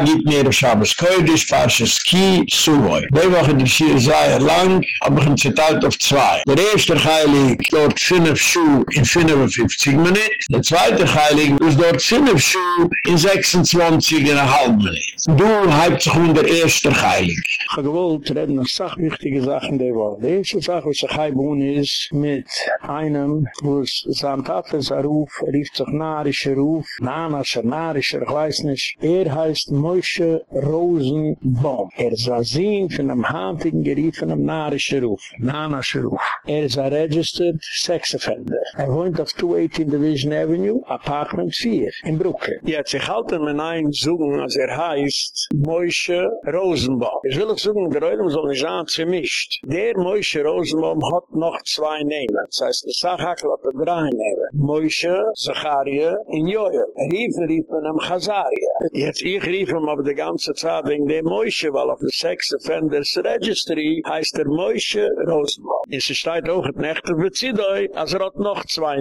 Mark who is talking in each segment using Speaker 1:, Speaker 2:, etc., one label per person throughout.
Speaker 1: gibt mir der Schabes Koidisch, Parshas Ki, Suvoi. Die Woche der Schir sei lang, ich ein Zitat auf zwei. Der erste Heilig dort 5 Schuh in 55 Minuten. Der zweite Heilig ist dort 5 Schuh in 26,5 Minuten. Du heibt sich um der erste Heilig. Ich habe gewollt, reden noch sach wichtige Sachen der Woche. Die erste Sache, was ich heibun ist, mit einem, wo es sein er ruf, er rief sich narischer Ruf, Nana, scher narischer, ich weiß nicht. Er heißt Moshe Rosenbaum. Er ist ein Sinn von einem Handigen gerief von einem narischer Ruf, Nana, scher Ruf. Er ist ein registered sex offender. Er wohnt auf 218 Division Avenue, Apartment 4, in Brooklyn. Jetzt, ich halte mir ein Sogen, als er heißt Moshe Rosenbaum. Ich will auch sagen, der Eulung soll nicht sagen, sie mischt. Der Moshe Rosenbaum hat noch zwei Namen. Das heißt, der Sachakel hat drei Namen. Moshe, Zacharia und Joel. Er rief, er rief von einem Chazaria. Jetzt, ich rief ihm aber die ganze Zeit wegen dem Moshe, weil auf der Sex Offenders Registry heißt der Moshe Rosenbaum. Es steht auch, die Nächte wird sie da, als er hat noch zwei.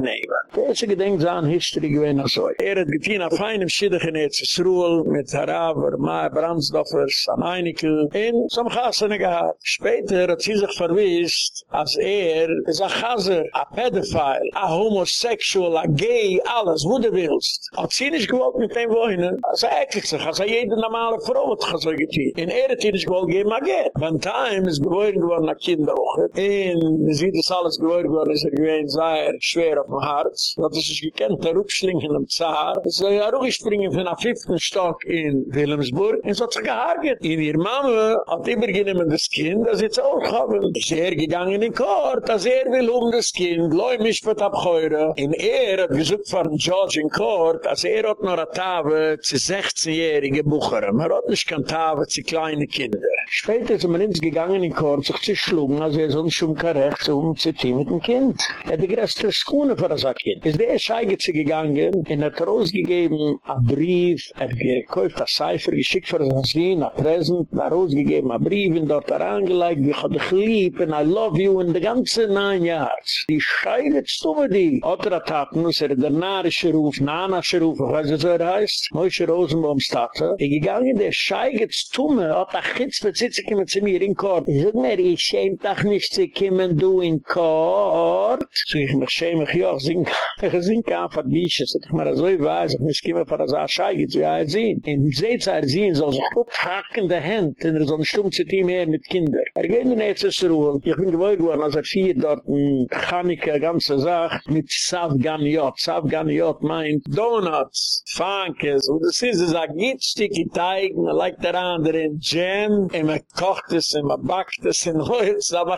Speaker 1: Der erste Gedenk an History gewesen als euch. Er hat getein auf einem Schiddich in Erzsruel mit Haraver, Maa, Brandsdoffers, an in zum Chassene gehad. Später hat sie sich verwisst, als er ist ein Chasser, ein Pedophile, ein Homosexual, ein Gay, alles, wo du willst. Hat sie nicht gewollt mit dem wohnen, als er eklig sich, als er jede normale Frau hat so getein. In er hat sie nicht gewollt geben. One time ist gewohren geworden, ein Kind auch. In, sie das alles gewohren geworden, ist er gewesen, sei er schwer auf dem Herz. Das ist sich gekannt, der Rupschlingen im Zahar. Es ist ja ruhig springen von einem fünften Stock in Wilhelmsburg. So hat sich gehargert. In ihr Mama hat immer genommen das Kind, das jetzt auch haben. Ist er gegangen in Kort, dass er will um das Kind, leu mich wird abheuren. In er hat gesucht von George in Kort, als er hat noch eine Tave zu 16-jährige Bucher. Man hat nicht keine Tave zu kleine Kinder. Später sind wir ins gegangen in Kort, sich zu schlugen, als er sonst schon kein Recht um zu tun mit dem Kind. Er hat die größte Skune für das Kind. Ist der Scheige zu gegangen, in hat rausgegeben, a Brief, er hat gekauft, a Cipher, geschickt für das Sinn, a Present, er hat rausgegeben, a Brief, in dort er angelegt, wie ich hab dich lieb, and I love you, in the ganze nine years. Die Scheige stumme die. Otra Taten, es er der narische Ruf, nanasche Ruf, ich weiß nicht, er heißt, Moishe Rosenbaum Statte, er gegangen, der Scheige stumme, hat a Chitz, verzitze, kommen zu mir in Kort. Ich sag mir, ich schämt doch nicht, sie kommen du in Kort. So ich mich schäme, ich ja, ich sing einfach Bische, so ich mir so weiß, ich muss kommen für das Scheige, so ja, er sehen. In Seezeit sehen, soll sich aufhacken der Hand, in so ein Stumm zu tun mehr mit Kinder. Er geht in Erzsruhe, ich bin gewohnt worden, als er vier dort ein Chaneke, ganze Sache, mit Savganiot. Savganiot meint Donuts, Funkes, und das ist, es sagt, gibt Stücke Teigen, er legt der andere in Jam, und man kocht es, und man backt es in Holz, aber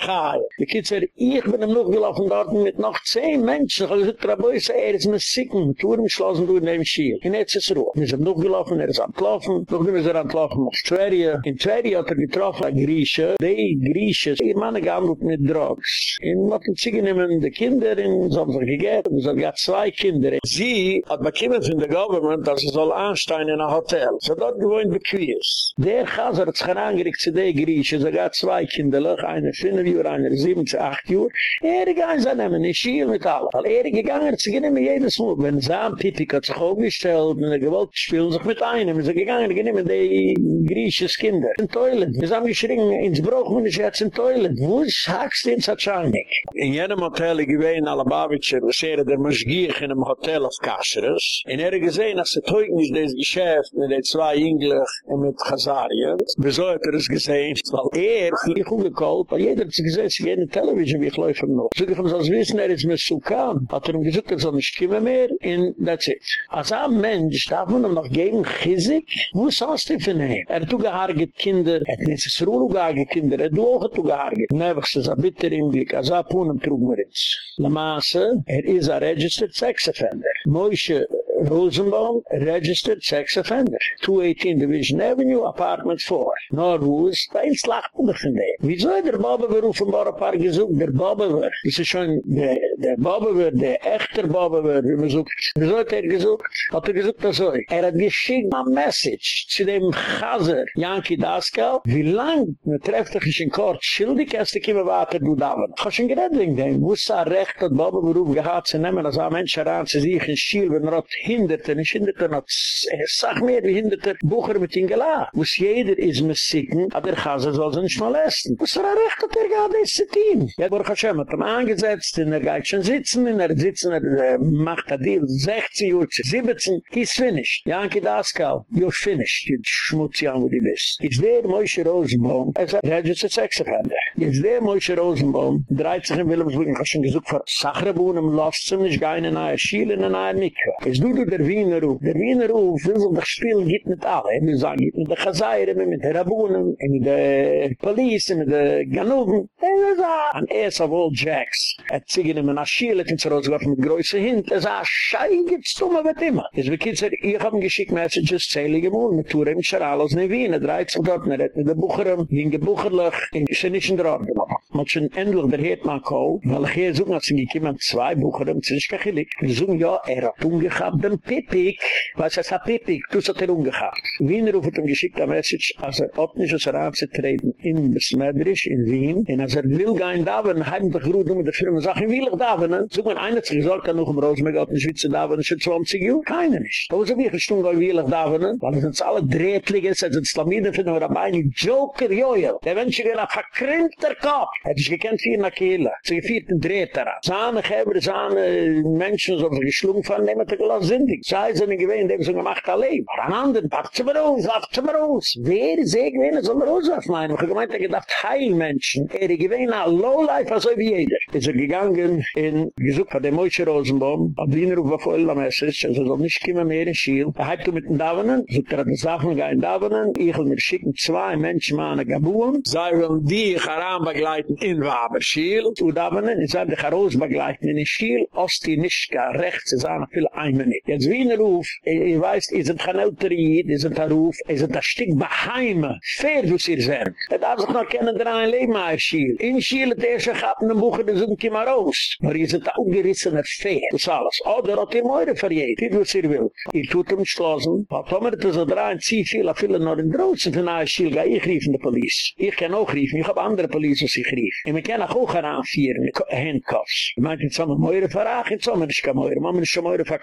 Speaker 1: Die sagen, ich bin im Luft gelaufen dort mit noch zehn Menschen, ich habe gesagt, Rabeu, er ist mir sicken, Tour im Schlossen, du in dem Schiel. In jetzt ist Ruhe. Wir sind noch gelaufen, er ist am Klaufen, noch nicht mehr am Klaufen auf Tverje. In Tverje hat er getroffen, ein Grieche, die Grieche, ihr Mann gehandelt mit Drogs. In ein Ziegen nehmen die Kinder, in so haben sie und hat zwei Kinder. Sie hat bekommen von der Government, dass sie soll ansteigen in ein Hotel. So dort gewohnt bequies. Der Chaser hat sich herangeregt zu der Grieche, so gab zwei Kinderlich, eine fünf Jahre, eine sieben zu acht Jahre. Er ging sie nehmen, in Schiel mit allen. Weil er gegangen, sie gehen immer jedes Mal. Wenn Sam Pipik hat sich aufgestellt, und er gewollt spielen sich mit einem, sie gegangen, die nehmen die Grieches Kinder. In Toilet. Wir haben geschrien, ins Bruch, und ich jetzt in Toilet. Wo ist Haxst in Zatschanik? In jenem Hotel, ich gewähne in Alababitscher, was er der Maschgiech in einem Hotel auf Kascheres. In er gesehen, dass er teugen ist das Geschäft mit den zwei Englisch und mit Chazarien. Wieso hat er es gesehen? Weil er, ich umgekollt, weil jeder hat sich gesehen, sie gehen Television, wie ich läufe noch. So ich muss als wissen, er ist mit Sukan. Hat er ihm gesagt, er soll nicht kommen mehr, and that's it. Als ein Mensch, darf man ihm noch geben, Chizik? Wo ist das denn für ihn? Er hat zugehargert Kinder, er hat nicht das Ruhl gehargert Kinder, er hat auch zugehargert. Nebach, es ist ein bitter im Blick, als ein Puhnen trug mir jetzt. La Masse, er ist ein registered sex offender. Moishe Rosenbaum, registered sex offender. 218 Division Avenue, Apartment 4. Norwoos, da ist von dem. Wieso hat der Baba berufen, war ein paar gesucht, der Baba war. Das ist schon, der der Bobbe wird, der echter Bobbe wird, wie man sucht. Wieso hat er gesucht? Hat er gesucht das so? Er hat geschickt ein Message zu dem Chaser, Yankee Daskal, wie lang man trefft sich in Kort, schildig erst die Kiemen warte, du da Ich hab schon geredet dem, wo es Recht hat Bobbe beruf gehad zu nehmen, als ein Mensch heran zu sich in Schiel, wenn er hat hinderte, nicht hinderte, noch, er sagt mehr wie hinderte, Bucher mit ihm. Wo es jeder ist mit Sicken, aber der Chaser soll sich nicht molesten. Wo es Recht hat er gehad, ist zu tun. Ja, Baruch Hashem hat ihm angesetzt, in er geht schon sitzen, in er sitzen, er äh, macht ein Deal, 16 Uhr, 17, he's finished. Yankee Daskal, you're finished. You schmutz ja, wo du bist. Ist der Moshe Rosenbaum, er sagt, er hat jetzt Sexoffender. Ist der Moshe Rosenbaum, dreht sich in Wilhelmsburg, ich habe schon gesagt, für Sachrebuhn im Lofzen, ich gehe in eine Schiele, in eine Mikro. Ist du, du, der Wiener Ruf. Der Wiener Ruf, will sich das Spiel, geht mit alle. Er will sagen, geht mit der Chazayre, mit der Rabunen, mit der Police, mit der Ganuben. Er ist ein Ass of all Jacks. Er ziegen ihm in Aschiele, in Zerozgorf mit größer Hint. Er sagt, schei, gibt's dumme mit immer. Es wird kitzer, ich hab ihm geschickt Messages, zählige Mund, mit Ture im Scharalos in Wien. Er dreht sich dort, er hat mit der Bucherem, ging gebucherlich, in ist er in der Ordnung. Man hat schon endlich der Hetman Kohl, weil ich hier suchen, als sie gekommen, zwei Bucherem, sie ist kachelig. Wir ja, er hat umgehabt, dem Pipik, was es hat Pipik, du hast er umgehabt. Wiener ruft ihm geschickt ein Message, als er ob aus der Arzt treten in Besmeidrisch, in Wien, und als er will gehen daven, er heim der ruht um der Firma, sag ich will ich daven, er so man einer zu gesorgt kann noch im Rosenberg, hat da Schwitzer daven, schon 20 Jahre, keiner nicht. Da muss er nicht gestung, weil will ich daven, er, weil es uns alle drehtlich ist, es sind Slamiden wir dabei, ein Joker Joel, der Mensch will ein verkrimmter Kopf, hätte ich gekannt vier nach Kehle, Zu gefiert Drehter Drehterer. Zahne Geber, Zahne Menschen, so geschlungen von, nehmen, hat sei so eine gewein dem so gemacht allein aber an anderen packt sie mir aus packt sie mir aus wer sehr gewinnen soll mir aus auf meinem gemeint gedacht heil menschen er gewein a low life so wie jeder. Ist er gegangen in gesucht von dem Moishe Rosenbaum, ab Wiener auf der Volle Message, also soll nicht kommen mehr in Schiel. Er hat mit den Davonen, sucht er hat die Sachen gehen Davonen, ich will mir schicken zwei Menschen mal an Gabuam, sei will die ich heran begleiten in Waber Schiel, und Davonen, ich sage dich heraus begleiten in Schiel, Osti, Nischka, rechts, es an viele Eimen nicht. Jetzt Wiener Ruf, ihr weißt, ihr seid kein Elterid, ihr seid ein Ruf, ihr seid ein Stück Baheime, fair, du sie sind. Er darf sich noch kennen, der ein Leben in Schiel. In Schiel, der sich hat, in dem Buch, der sind kima raus. Aber ihr seid auch gerissener Fee. Das alles. Oh, der hat ihr Meure verjäht. Wie du es ihr will. Ihr tut ihm schlossen. Weil Tomer hat so drei und zieh viel, viele noch in draußen von einer Schilga. Ich rief in der Police. Ich kann auch riefen. Ich habe andere Police, was ich rief. Und wir können auch auch heranführen mit Handcuffs. Ich meinte, jetzt haben wir Meure verracht, jetzt haben wir nicht Meure. Man muss nicht Meure für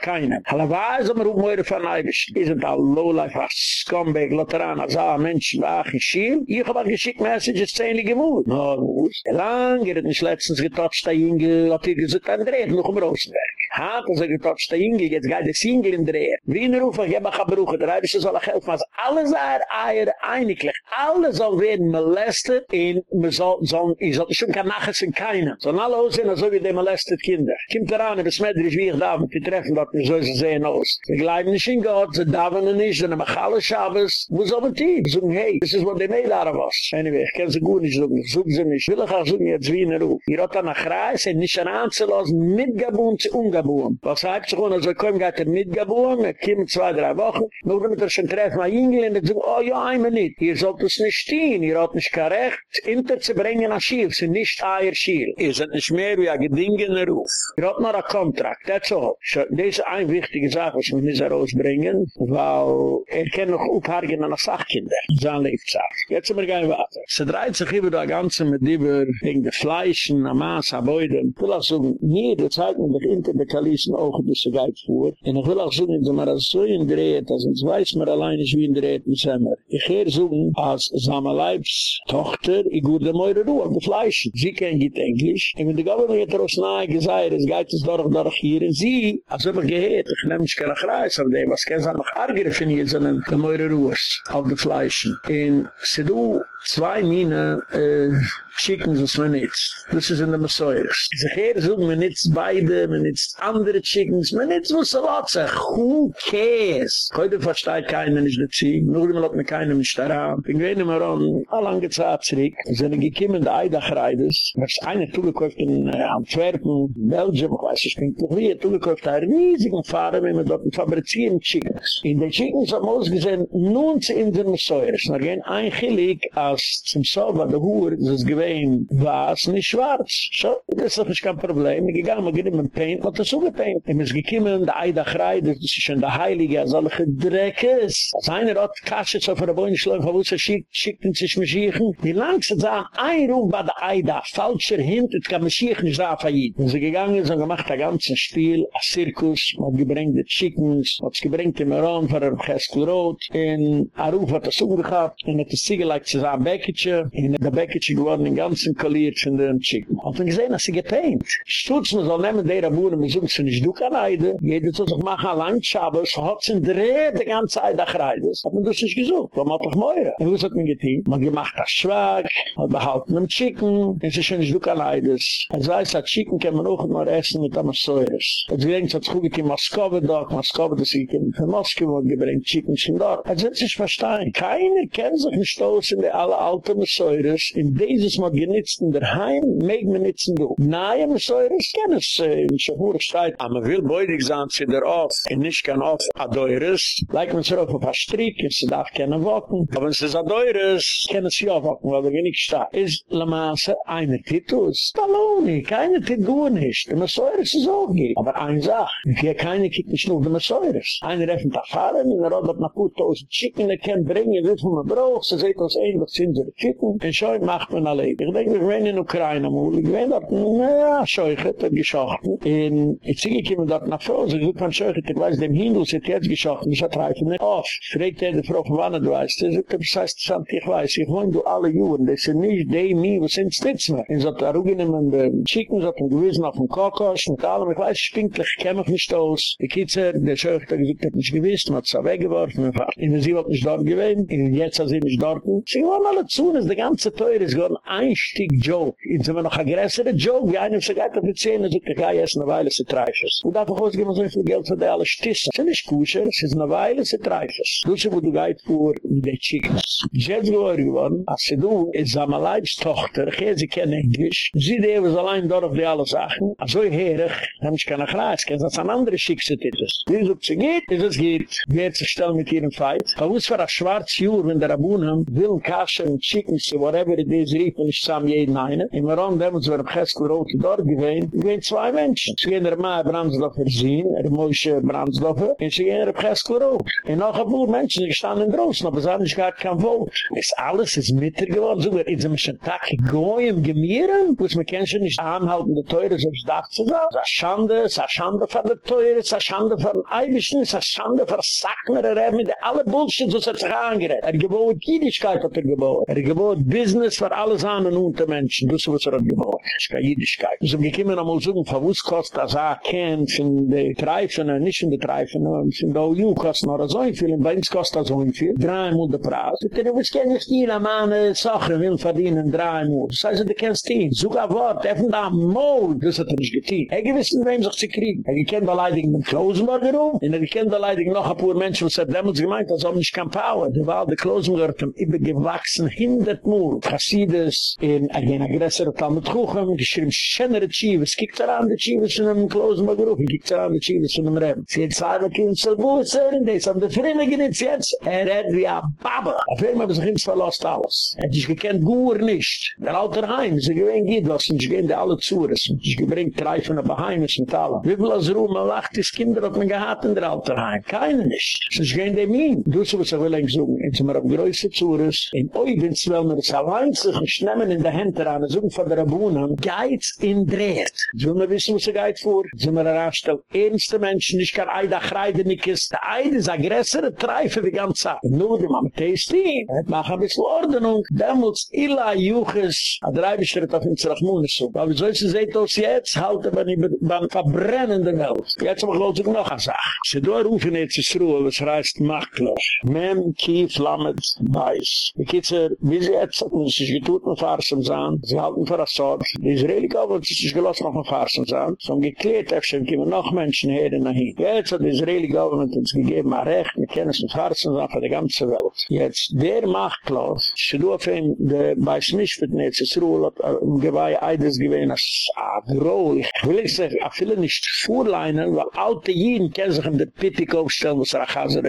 Speaker 1: keinen. Alle weiß, aber auch Meure für Neibisch. Wir sind all lowlife, als Scumbag, Lotteran, als alle Menschen, ach, in Schiel. Ich habe auch geschickt Messages, zähnlich gemut. No, lang, er hat nicht letztens getotcht, der Ingel hat hier gesagt, Dreher, noch im Rosenberg. Hat er sich getotcht, der Ingel, jetzt geht der Singel in Dreher. Wie in Ruf, ich habe auch gebrochen, der Reibisch soll auch helfen, also alle sei Eier einiglich, alle soll werden molestet, und man soll, soll, ich soll schon kein Naches in keinem. Sollen alle aussehen, als ob ihr die molestet Kinder. Kimmt daran, es medrisch, wie ich darf, mit die Treffen, dort nicht so, sie sehen aus. Sie bleiben nicht in Gott, sie darfen nicht, sie nehmen alle Schabes, wo soll man die? Sie sagen, hey, this is what they made out of us. Anyway, ich kann sie gut nicht suchen, ich suche sie nicht. Will ich auch suchen jetzt wie in Ruf. Ihr hat dann nach Reis, er nicht anzulassen, mit Gabun Ungabun. Was heißt sich, also komm, geht er mit Gabun, er kommt zwei, drei Wochen, nur damit er schon treffen, ein Engel, und er sagt, oh ja, einmal nicht. Ihr sollt es nicht stehen, ihr habt nicht kein Recht, hinter zu bringen nach Schiel, sind nicht eier Schiel. Ihr seid nicht mehr wie ein gedingener Ruf. Ihr habt noch ein Kontrakt, that's all. So, das ist eine wichtige Sache, was wir müssen herausbringen, weil er kann noch aufhargen an Sachkinder. Sein Lebenszeit. Jetzt sind wir gehen weiter. Sie dreht sich über das Ganze mit Dibber, wegen der Fleischen, am Maas, am Beuden. Ich will auch sagen, jede Zeit, wenn ich hinter der Kalisen auch ein bisschen geht vor. Und ich will auch sagen, wenn man das so in dreht, also jetzt weiß man allein nicht, wie in dreht, mit Semmer. Ich gehe sagen, als Samaleibs Tochter, ich der Meure Ruhe auf die Fleischen. Sie kennen nicht Englisch. Und wenn die Government hat er aus nahe gesagt, es geht es doch, doch hier. Und sie, als ob ich gehet, ich nehme mich keine Kreis auf dem, was kann es auch noch arger finden, sondern die Meure Ruhe auf die Fleischen. Und sie du, zwei Mine, äh, chickens was man nits. This is in the Messiahs. Ze geer zoeken me nits beide, me nits andere chickens, me nits wo se lot zeg. Who cares? Heute versteht keiner nicht der Zieg, nur immer lot me keiner mich daran. Ich weiß nicht mehr an, a lange Zeit zurück, sind gekiemen de Eidachreides, was eine zugekauft in äh, Antwerpen, Belgium, ich weiß, ich bin noch wie, zugekauft ein riesigen Fahrer, wenn wir dort fabrizieren chickens. In den chickens haben wir ausgesehen, nun zu in den Messiahs. Na gehen ein Gillig, als als zum Soba, der Hoor, ist es gewähnt, was, nicht schwarz. So, das ist doch nicht kein Problem. Ich gegangen, man geht immer Paint, man hat das so gepaint. Ich muss gekommen, der Eidach rei, das ist schon der Heilige, als alle gedreckes. Als einer hat Kasche so für der Beine schlagen, von wo sie schickt, schickt ihn sich Maschichen. Die langste sagen, ein Ruf bei der Eidach, falscher Hint, es kann Maschichen nicht sagen, ihn. Und sie gegangen, sie haben gemacht, das ganze Spiel, ein Zirkus, man hat gebringt die Chickens, man hat gebringt im Iran, für ein Cheskel Rot, in Aruf hat das umgehabt, in hat es ziegeleicht zu Becketje, in der Becketje geworden, in ganzen Kolliert von den Chicken. Und dann gesehen, dass sie gepaint. Stutz, man soll nehmen, der Abunnen, man sucht, ich du kann leiden, jeder soll sich machen, allein Schabes, hat sie in der die ganze Zeit Reides, hat man das nicht gesucht, man hat doch Meure. Und was hat man getan? Man gemacht das Schwag, man behalten einen Chicken, ist schon du kann leiden. Es weiß, dass Chicken kann man auch noch essen mit einem Säures. Es gelingt, dass gut in Moskau, da, Moskau, das ist in Moskau, wo gebringt Chicken schon dort. Es wird sich verstehen. Keiner kennt sich in der alle alten Säures, in dieses Mal genitzt in der Heim, meeg me nitzen du. Nahe Säures, kenn es, äh, in Schahure steht, aber will beudig sein, sie der Off, in nicht kein Off, adeures, like man sich auf ein paar Strick, und sie darf keine Wocken, aber wenn es ist adeures, kann es sie auch wocken, weil er wenig steht. Ist La Masse eine Titus? Stalloni, keine Titus nicht. Der Säures ist auch geht. Aber ein Sach, hier keine kiegt nicht nur der Säures. Eine reffen da fahren, in der Robert nach gut tausend Chicken, er kann bringen, wie viel man braucht, sie seht uns ein, sie Chicken, und schon macht man allein. Ich denke, wir gehen in Ukraine, ich weiß, dass, naja, scheuchet, hat geschochten, und ich ziege kommen dort nach vor, so gut man scheuchet, ich weiß, dem Hindel sind jetzt geschochten, ich hatte reifen nicht auf. Fragt er die Frau von wann du weißt, er sagt, das heißt, ich weiß, ich wohne du alle Juren, das sind nicht die, mi, was sind Stitzmer. Und so hat er auch genommen, den Chicken, so hat er gewissen auf dem Kokos, mit allem, ich weiß, ich pinklich, ich nicht aus. Die Kitzer, der scheuchet, er gesagt, hat nicht gewiss, man hat es weggeworfen, und sie hat nicht dort gewesen, und jetzt hat sie nicht dort. Sie alle zu, das ist der ganze Teuer, es war ein Einstieg Joke. Und sie waren noch ein größerer Joke, wie sie geht auf die Zähne, so ich gehe essen, eine Weile, sie treibt es. Und dafür ausgeben wir so viel Geld für die alle Stissen. Sie sind nicht kusher, es ist eine Weile, sie treibt es. Du sie, wo du gehit vor, mit den Chickens. Die ist jetzt geworden, als sie du, ist eine Leibstochter, ich sie kennen Englisch, sie die was allein dort auf die alle Sachen, also ich herig, dann ich kann auch reis, kann das an andere Schickse titels. Wie es ob sie geht, ist es geht, wird sich stellen mit ihrem Feit. Aber wo es war ein schwarz Jür, wenn der Abunam will kaschen, Chickens, whatever it is, rief und ich zusammen jeden einen. In Maron, da muss wir am Cheskel Rote dort gewesen, gewesen zwei Menschen. Sie gehen der Maa Brandsdorfer sehen, er Moshe Brandsdorfer, und sie gehen der Cheskel Rote. Und noch ein paar Menschen, die standen draußen, aber sie haben nicht gar kein Wort. Es alles ist mitter geworden, so in so einem Tag gegoyen, gemieren, wo es mir kennen schon nicht anhalten, der Teure, so es darf zu sagen. Es ist Schande, es ist Schande für die Teure, es ist Schande für den Eibischen, es ist Schande für Sackner, er hat mit alle Bullshit, so es hat sich angerät. Er gebot Jüdischkeit hat er gebot. Er gebot Business für alles an und unter Menschen, das ist was er hat gebot. Es ist keine Jüdischkeit. So wir kommen einmal so, von wo es kostet, als er kennt, von den Treifen, nicht von den Treifen, von den OU kosten noch so viel, und bei uns kostet so viel, drei Monate Preis. Ich denke, was kann ich dir am Ane Sachen will verdienen, drei Monate. Das heißt, du kennst ihn. Sogar Wort, öffnen da Mol, das hat er nicht getan. Er gewiss nicht, wem sich zu kriegen. Er gekennt allein den Klosenberger um, und er gekennt allein noch ein paar Menschen, was er damals gemeint, als ob nicht kein Power. Der war der Klosenberger, hat ihm übergewachsen, gewachsen hindert mul kasides in agena gresser tamt khogem geschrim shener chives kikt er an de chives in em close ma grof kikt er an de chives in em rem. Sie tsare kin selbu sern de sam de frine ginets jetzt. Er red wie a baba a firma bis hin verlost alles. Er Et is gekent goor nicht. Der alter heim ze gewen git was sind gende alle zures ich gebring treifen auf heimes in talen wir will as ruhe lacht is kinder op men gehat in der alter heim. Keine nicht. Sind gende min du so was will ich so in zum grois zures in Oibins, weil man es allein sich schnämmen in der Hände an, suchen von der Rabunen, geiz in Dreht. Sollen wir wissen, was er geht vor? Sollen wir herausstellen, ernste Menschen, ich kann ein Dach reiden, ich ist der Eid, ist ein Treife die ganze Zeit. Nur die Mama Tasty, er mach ein bisschen Ordnung. Demolz, Ila, Juches, a Dreibestritt auf ihn zurück, so. Aber wie soll es sich das jetzt? halten man ihn beim verbrennenden Welt. Jetzt aber glaubt sich noch eine Sache. Sie da rufen jetzt ist Ruhe, was reißt Makler. Mem, Kief, Lammet, Beis. Ich Kitzer, wie sie jetzt hat, muss sich getut mit Farsen sein. Sie halten für das Sort. Die Israeli gab, hat sich gelost noch mit Farsen sein. So haben geklärt, öfter kommen noch Menschen her und dahin. Jetzt hat die Israeli Government uns gegeben, ein Recht, wir kennen es mit Farsen sein für die ganze Welt. Jetzt, der Makler, sie do auf ihn, der bei wird nicht, es Ruhe, hat im Geweih Eides gewesen, als Agro. Ich will nicht sagen, ich will nicht vorleinen, weil alte Jiden kennen sich in der Pittik aufstellen, was er gewesen.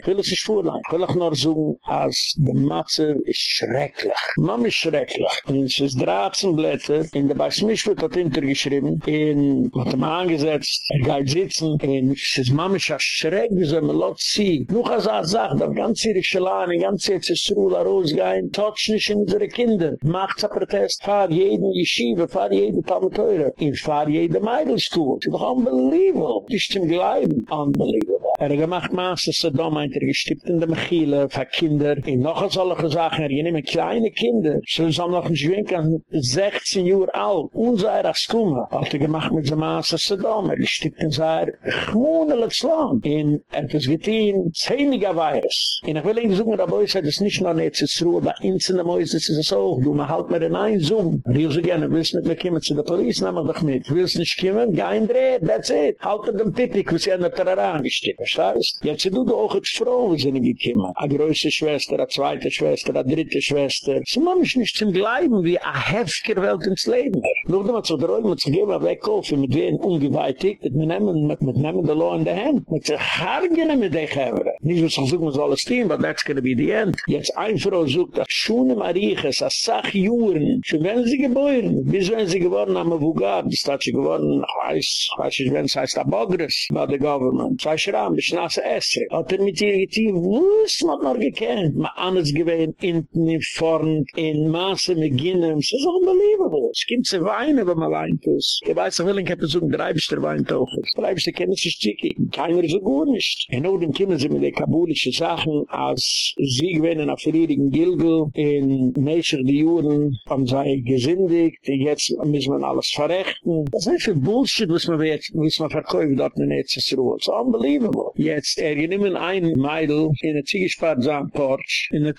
Speaker 1: Ich will es nicht vorleinen. Ich will auch noch sagen, als der Matze ist schrecklich. Mama ist schrecklich. Und es ist 13 Blätter, in der Basmischwut hat hintergeschrieben, in, hat ihm angesetzt, er geht sitzen, und es ist Mama ist schrecklich, wie soll man lot sie. Nuch als er sagt, auf ganz ihre Schalane, ganz ist Ruhla rausgehen, touch nicht in unsere Kinder. Macht ein Protest, fahr jeden Yeshiva, fahr jeden Talmeteure, und fahr jede Meidelstuhl. Das ist doch unbelievable. Das ist zum Gleiben unbelievable. Er hat gemacht Maße Saddam, er gestippt in der Mechile, für Kinder, in noch als alle gesagt, er nehmen kleine Kinder, so sind noch ein Schwenk 16 Jahre alt, unser Askume, hat er gemacht mit der Maße Saddam, er gestippt in sein Chmunele Zlam, in hat es getein, zähniger Virus. Und ich will Ihnen sagen, aber ich sage, das ist nicht nur zu Ruhe, bei uns in der Mäuse ist es so, du, man halt mir in ein Zoom. Und ich so gerne, willst nicht mehr kommen zu der Polizei, nehmen wir doch mit. Willst nicht kommen, geh in Dreh, that's it. Halt er den Pipik, was er in der Terraran gestippt. Verstehst? Jetzt sind du auch jetzt froh, wie sie nicht gekommen. A größte Schwester, a zweite Schwester, a dritte Schwester. Sie machen mich nicht zum Gleiben, wie a heftiger Welt ins Leben. Nur da man zu der Räume zu geben, a wegkaufen, mit wen ungeweitig, mit nehmen, mit nehmen der Law in der Hand. Mit sich hargenen mit dich haben. Nicht, was ich suche, muss alles stehen, but that's gonna be the end. Jetzt ein Frau sucht, dass Schuene Mariches, a Sach Juren, schon wenn sie geboren, bis wenn sie geworden haben, wo gab, bis hat sie geworden, weiß, weiß ich, wenn es heißt, a Bogres, by the government. Zwei Schramm, bis nach der Esse. Hat er mit ihr getein, wuss man noch gekannt. Ma anders gewähnt, hinten, in vorn, in Maße, mit Ginnem. Es ist unbelievable. Es gibt zu weinen, wenn man weint ist. Ich weiß, ich will, ich habe so ein Dreibischter weint auch. Dreibischter kennen sich zickig. Keiner ist so gut nicht. In Oden kommen sie mit den kabulischen Sachen, als sie gewinnen auf friedigen Gilgul, in Nesher die Juren, haben sie gesündigt, jetzt müssen wir alles verrechten. Das ist einfach Bullshit, was man jetzt, was man verkäuft dort in Nezesruhe. It's unbelievable. Jetzt, er genommen ein Meidl in der Ziegespart sein Porch, in der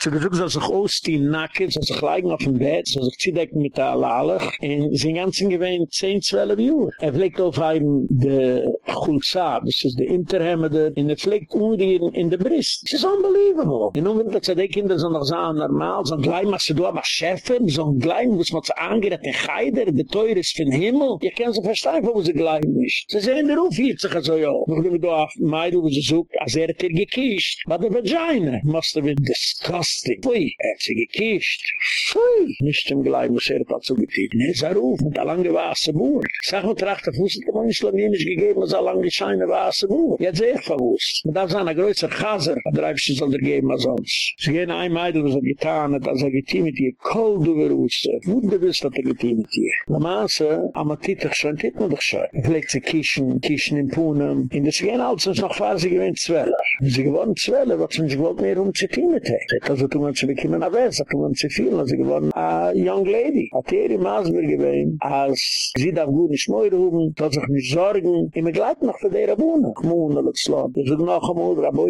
Speaker 1: sich ausziehen, nacken, soll sich leigen auf dem Bett, soll sich ziedecken mit der Alalach, und sind ganzen gewähnt 10, 12 Uhr. Er pflegt auf einem de Chulza, das ist der Interhemmede, und er pflegt umrieren in der Brist. Es ist unbelievable. Und nun wird das, die Kinder sind noch so normal, so ein klein, was du aber schäfen, so ein klein, was man zu angerät, den Geider, der teuer ist den Himmel. Ihr könnt sich verstehen, wo sie gleich nicht. Sie sehen der Ruf hier, sich so, ja. Noch wenn du auf Meidl, wo sie sucht, als er hat er gekischt. But the vagina must have been disgusting. Pui, er hat sie gekischt. Pui. Nicht zum gleich, was er hat so geteet. Nee, sei Ruf, mit der lange Wasser Mord. Sag mal, tracht, der Fuß hat der Mensch lang nicht gegeben, als er lange scheine Wasser Mord. Jetzt sehe ich verwusst. Man darf sagen, ein größer Chaser, der Dreibste soll der geben als sonst. Sie gehen ein Meidl, was er getan hat, als er geteet mit ihr, kold über Russe. Wo du bist, hat er geteet mit ihr. La Masse, am Tittich schon, tit man doch schon. Er pflegt sie kischen, kischen in Punem. In des gehen als uns noch fahr, sie gewinnt Zwelle. Sie geworden Zwelle, was sie gewollt mehr um zu tun mit ihr. Also tun wir zu bekommen, aber es tun wir zu viel. Sie geworden a young lady. Hat er im Masber gewinnt, als sie darf gut mehr rufen, dass sich nicht sorgen. Wir gleiten noch die Rabuene. Mohn, oder Zlot. Wir sind noch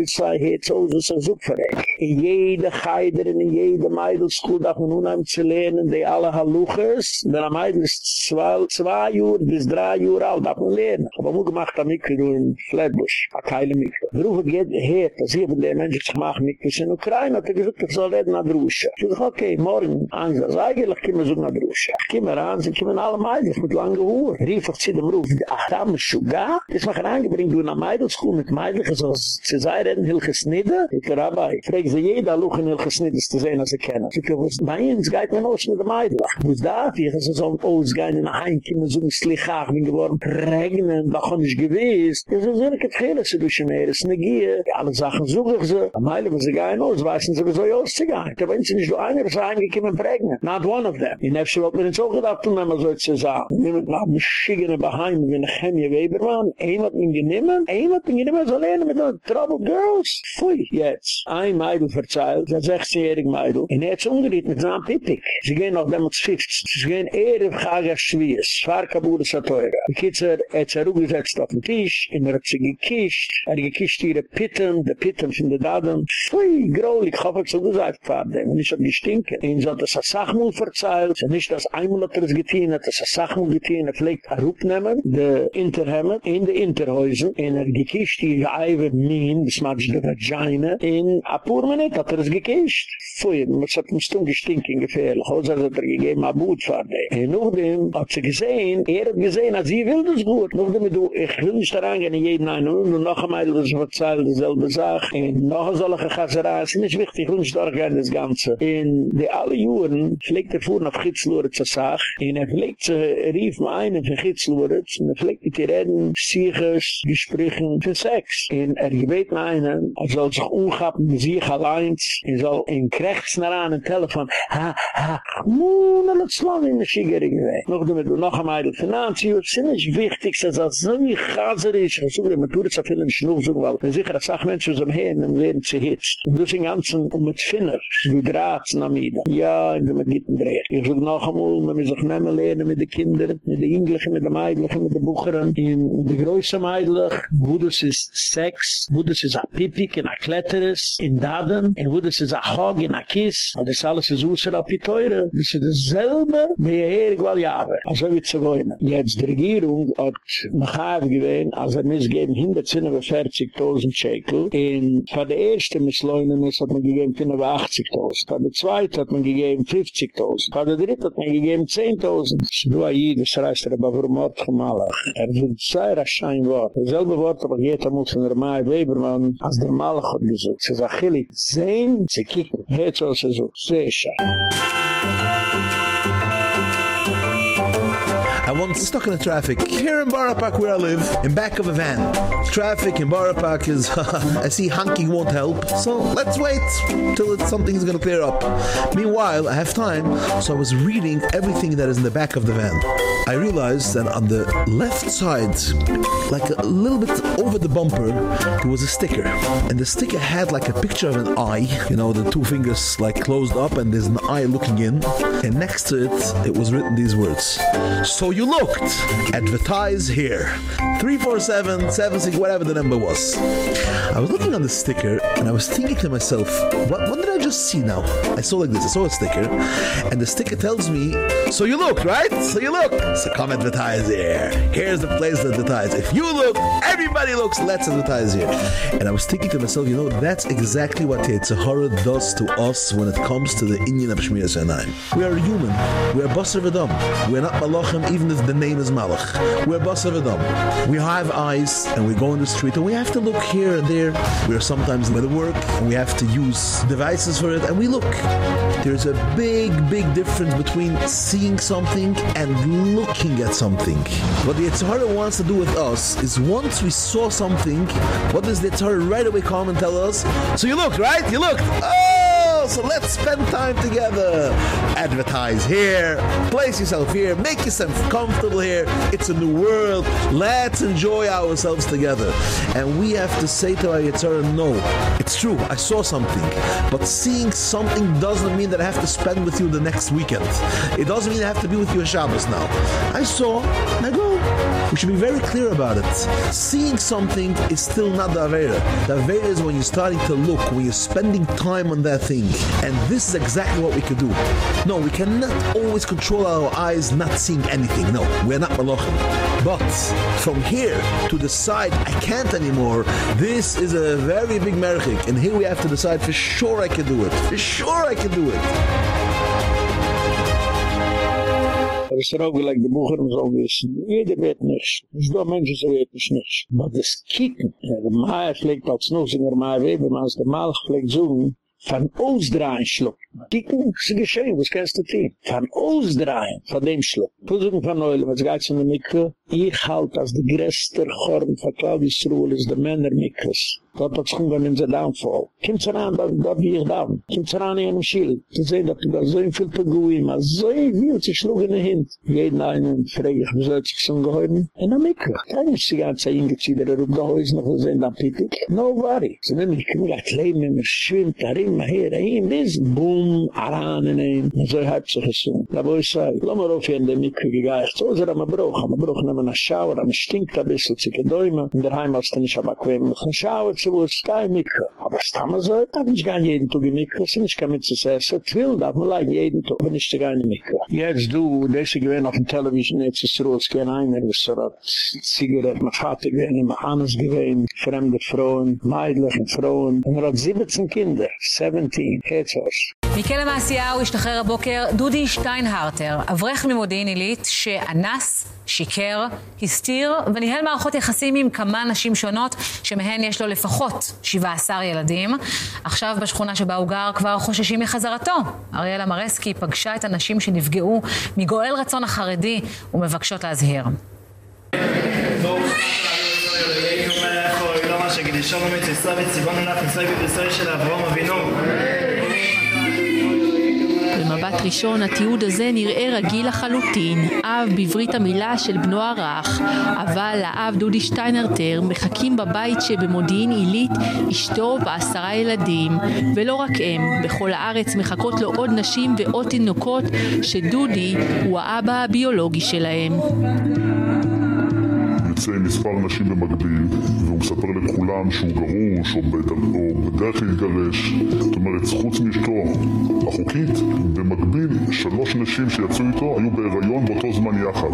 Speaker 1: sei, hier zu Hause, so such für ihn. In jede Geider, in jede Meidelschool, darf man unheim zu lernen, die alle Haluches. Denn am Meidl ist zwei, zwei Uhr bis drei Uhr alt, man lernen. Aber wo gemacht am Mikro, in Flatbush, a keile Mikro. Rufen geht, heet, dass hier, wenn der Mensch sich macht, Mikro in Ukraine, hat er ich soll reden drusche. Okay, morgen anders. Eigentlich kommen wir so na drusche. Ich komme ran, sie kommen alle Meidels mit lange Uhr. Rief ich zu dem Ruf, ach, da muss ich sogar. ich man reingebringt, du in der Meidelschule mit Meidl, so sage, sie sei reden, hilches Nieder. ich sage, Rabbi. frage sie jeder Luch in hilches Nieder, zu sehen, als sie kennen. Ich sage, was bei uns geht man aus mit der Meidel. Wo ist da? Ich sage, so ein Ausgein in der Heim, kommen so ein Slichach, bin geworden, prägnen, wachon ich gewiss. Ich sage, so, viele, sie ich die ich ne Gier. Alle Sachen suche ich sie. Am Meile, sie gehen aus, weißen sie, wie ich. Gehen. Da wenn sie nicht nur einer, ist eingekommen, prägnen. Not one of them. In Efsche, wird mir ins Auge gedacht, wenn man so zu sagen. Niemand nach dem Schiggene Beheim, wie eine Chemie Webermann. Ein hat ihn genommen, ein hat ihn genommen, so lernen mit den Trouble Girls. Pfui. Jetzt. Ein Meidl verzeilt, der 16-jährige Meidl, und er hat es umgeriet mit seinem Pipik. Sie gehen noch damals 50. Sie gehen eher im Chaga Schwiees. Fahrkabure Sateure. Die Kitzer hat sich rumgesetzt auf den Tisch, und er hat sie gekischt. Er gekischt ihre Pitten, die Pitten von der Daden. Pfui, grohlich, ich hoffe, ich soll das einfach dem. Und ich hab gestinken. Und so hat das Sachmul verzeilt. Sie nicht, dass einmal hat er es getan, hat das als Sachmul getan, er pflegt er rupnehmen, de Interhemmen, in de Interhäusen, und er gekischt ihre Eiver Mien, das macht die Vagina, in a pur minute hat er es gekischt. Pfui, das hat mich stumm gestinken gefährlich. Also hat er gegeben, a Boot für den. Und nachdem hat sie gesehen, er hat gesehen, als sie will das gut. Nachdem du, ich will nicht daran gehen, in jeden einen, und noch
Speaker 2: Meidl, was verzeilt dieselbe Sache. Und noch ein solcher Chazerei, es ist nicht wichtig, wo nicht durchgehen das Ganze. In die alle Juren pflegt er fuhren auf Chitzlure zu Sach. Und er pflegt rief mir einen von Chitzlure. Und er pflegt mit die Reden, Sieges, Gesprächen für Sex. Und er gebet mir einen, er soll sich umgappen mit sich allein. Er soll in Krechts nach einem Telefon. Ha, ha, muh, na, let's lang in der Schiegere gewesen. Noch damit du noch einmal die Finanzen, es ist nicht wichtig, dass das so wie Chaser ist. Ich suche, man tut es auf vielen Schnuff, so, weil sicher, dass auch Menschen so am Hehen im Leben zu hitzt. Und das ist Ganzen um mit Finner, wie Graz, Namida. Ja, in dem Gitten dreht. Ich suche noch einmal, man muss sich nehmen lernen mit den Kindern, mit den Englischen, mit den Meidlichen, mit den Bucheren. In der größte Meidlich, wo das ist Sex, wo das ist a Pipik, in a Kletteres, in Daden, und wo das ist a Hog, in a Kiss. Und das alles ist ausser auf die Teure. Das ist dasselbe, er hier gewollt jabe. Also wie zu wohnen. Jetzt die Regierung hat halb gewähnt, als er missgeben 140.000 Shekel. Und für die erste Missleunen hat man gegeben 85.000. Für die zweite hat man gegeben 50.000. Für die dritte hat man gegeben 10.000. Du a Jid, das reißt er aber für Mord gemalach. Er wird sehr ein schein Wort. Dasselbe Wort aber geht am Ufen der Mai Webermann, als der Malach hat gesagt. Sie sagt, Chili, sehen, sie kicken. Heet so, sie so, sehr schein.
Speaker 3: I once stuck in the traffic here in Borough where I live, in back of a van. Traffic in Borough is, I see honking won't help, so let's wait till something's gonna clear up. Meanwhile, I have time, so I was reading everything that is in the back of the van. I realized that on the left side, like a little bit over the bumper, there was a sticker. And the sticker had like a picture of an eye, you know, the two fingers like closed up and there's an eye looking in. And next to it, it was written these words. So you looked. Advertise here. 347 whatever the number was. I was looking on the sticker and I was thinking to myself, what, what did I just see now? I saw like this, I saw a sticker, and the sticker tells me, so you looked, right? So you look. So come advertise here. Here's the place to advertise. If you look, everybody looks, let's advertise here. And I was thinking to myself, you know, that's exactly what Yetzer Hara does to us when it comes to the Inyan of Shmiras Einayim. We are human. We are Basar V'dam. We are not Malachim, even the name is Malach. We are Basar V'dam. We have eyes, and we go in the street, and we have to look here and there. We are sometimes at work, and we have to use devices for it, and we look. There's a big, big difference between seeing something and looking at something. What the Yetzer Hara wants to do with us is once we saw something, what does the Yetzer Hara right away come and tell us? So you looked, right? You looked. Oh, so let's spend time together. Advertise here, place yourself here, make yourself comfortable here. It's a new world. Let's enjoy ourselves together. And we have to say to our Yetzer Hara, no, it's true, I saw something. But seeing something doesn't mean that I have to spend with you the next weekend. It doesn't mean I have to be with you on Shabbos now. I saw, I go. We should be very clear about it. Seeing something is still not the Avera. The Avera is when you're starting to look, when you're spending time on that thing. And this is exactly what we could do. No, we cannot always control our eyes not seeing anything. No, we're not Malachim. But from here to decide I can't anymore, this is a very big merchik. And here we have to decide for sure I can do it. For sure I can do it.
Speaker 2: Es ist auch gleich, die Bucher muss auch wissen. Jeder wird nicht. Es ist doch Menschen, so wird es nicht. Aber das Kicken, der Meier schlägt als Nussinger Meier Weber, ist der Malch schlägt so, van ausdraaien schluck. Kieken, is geschehen, was kannst du tun? Van ausdraaien, van dem schluck. Puzzung van Neule, was geht's in der Mikve? Ich halt als der größte Chorn von Claudius Ruhl ist der Männer-Mikves. Dort hat sich umgehen in der Downfall. Kimmt er an, dort wie ich da. Kimmt er an in einem Schild. Zu sehen, dass du da so viel Peguim hast, so viel zu schlug in den Hint. Jeden einen frage ich, wie soll sich so ungeheuren? In der Mikve. Kein ist die ganze Ingezieh, der er um die Häuser noch sehen, dann Pipik. No worry. So wenn ich kann gleich leben, man schwimmt, da rein, mal her, dahin, bis, boom, aran in ein. So hat sich es so. Da wo ich sage, lass mal auf hier in der Mikve gegeicht. So ist er am Bruch. Am Bruch nehmen wir Schauer, am stinkt ein bisschen, zicke Däume. In der Heim hast du nicht aber einem Schauer, zu wo es kein Mikve. Aber es ist immer so, da bin ich gar jeden Tag in Mikve, sind ich kann mit zu essen. Ich will, darf man leiden jeden Tag, wenn ich da gar nicht Mikve. Jetzt du, das ist gewesen auf dem Television, jetzt ist es kein einer, das hat Zigaret, mein Vater gewesen, immer anders gewesen, fremde Frauen, meidliche Frauen. Und er hat 17 Kinder, 17, jetzt was.
Speaker 4: מכלא מעשיהו השתחרר הבוקר דודי שטיינהרטר, אברך ממודיעין עילית שאנס, שיקר, הסתיר וניהל מערכות יחסים עם כמה נשים שונות שמהן יש לו לפחות 17 ילדים. עכשיו בשכונה שבה הוא גר כבר חוששים מחזרתו. אריאלה מרסקי פגשה את הנשים שנפגעו מגואל רצון החרדי ומבקשות להזהיר.
Speaker 5: במבט ראשון התיעוד הזה נראה רגיל לחלוטין, אב בברית המילה של בנו הרך, אבל לאב דודי שטיינרטר מחכים בבית שבמודיעין עילית אשתו ועשרה ילדים, ולא רק הם, בכל הארץ מחכות לו עוד נשים ועוד תינוקות שדודי הוא האבא הביולוגי שלהם.
Speaker 6: יוצא עם מספר נשים במקביל, והוא מספר לכולם שהוא גרוש או, בד... או בדרך להתגרש. זאת אומרת, חוץ מאשתו החוקית, במקביל שלוש נשים שיצאו איתו היו בהיריון באותו זמן יחד.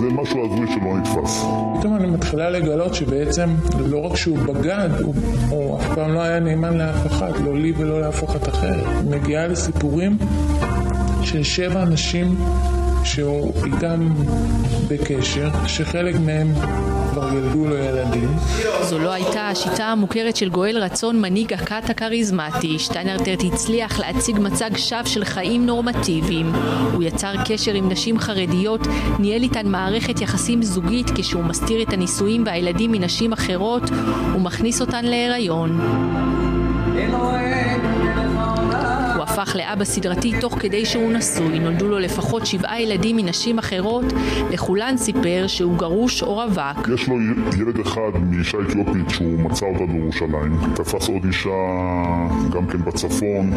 Speaker 6: זה משהו הזוי שלא נתפס.
Speaker 7: פתאום אני מתחילה לגלות שבעצם לא רק שהוא בגד, הוא, הוא אף פעם לא היה נאמן לאף אחד, לא לי ולא לאף אחד אחר. מגיעה לסיפורים של שבע נשים שהוא איתם בקשר, שחלק מהם כבר ילדו לו ילדים.
Speaker 5: זו לא הייתה השיטה המוכרת של גואל רצון מנהיג הכת הכריזמטי. שטיינרטרט הצליח להציג מצג שווא של חיים נורמטיביים. הוא יצר קשר עם נשים חרדיות, ניהל איתן מערכת יחסים זוגית כשהוא מסתיר את הנישואים והילדים מנשים אחרות ומכניס אותן להיריון. הפך לאבא סדרתי תוך כדי שהוא נשוי. נולדו לו לפחות שבעה ילדים מנשים אחרות, לכולן סיפר שהוא גרוש או רווק.
Speaker 6: יש לו ילד אחד מאישה אתיופית שהוא מצא אותה בירושלים. תפס עוד אישה גם כן בצפון,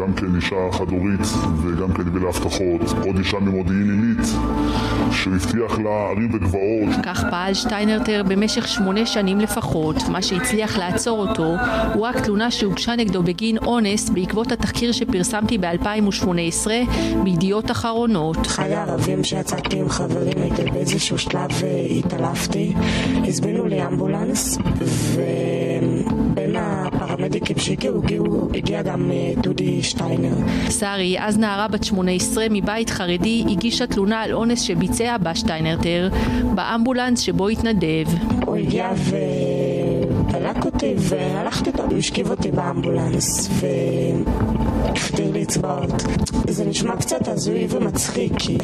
Speaker 6: גם כן אישה חד-הורית וגם כן הביא להבטחות. עוד אישה ממודיעין עילית שהוא הבטיח לה ערים וגבעות.
Speaker 5: כך פעל שטיינרטר במשך שמונה שנים לפחות. מה שהצליח לעצור אותו הוא רק תלונה שהוגשה נגדו בגין אונס בעקבות התחקיר שפרסמתי ב-2018 בידיעות אחרונות.
Speaker 8: חיי ערבים שיצאתי עם חברים הייתי באיזשהו שלב התעלפתי, הזמינו לי אמבולנס ובין הפרמדיקים שהגיעו הגיע גם דודי שטיינר.
Speaker 5: שרי, אז נערה בת 18 מבית חרדי, הגישה תלונה על אונס שביצע בה שטיינרטר באמבולנס שבו התנדב.
Speaker 8: הוא הגיע ו... דלק אותי והלכתי איתו, הוא השכיב אותי באמבולנס והפתיר לי אצבעות. זה נשמע קצת הזוי ומצחיק, כי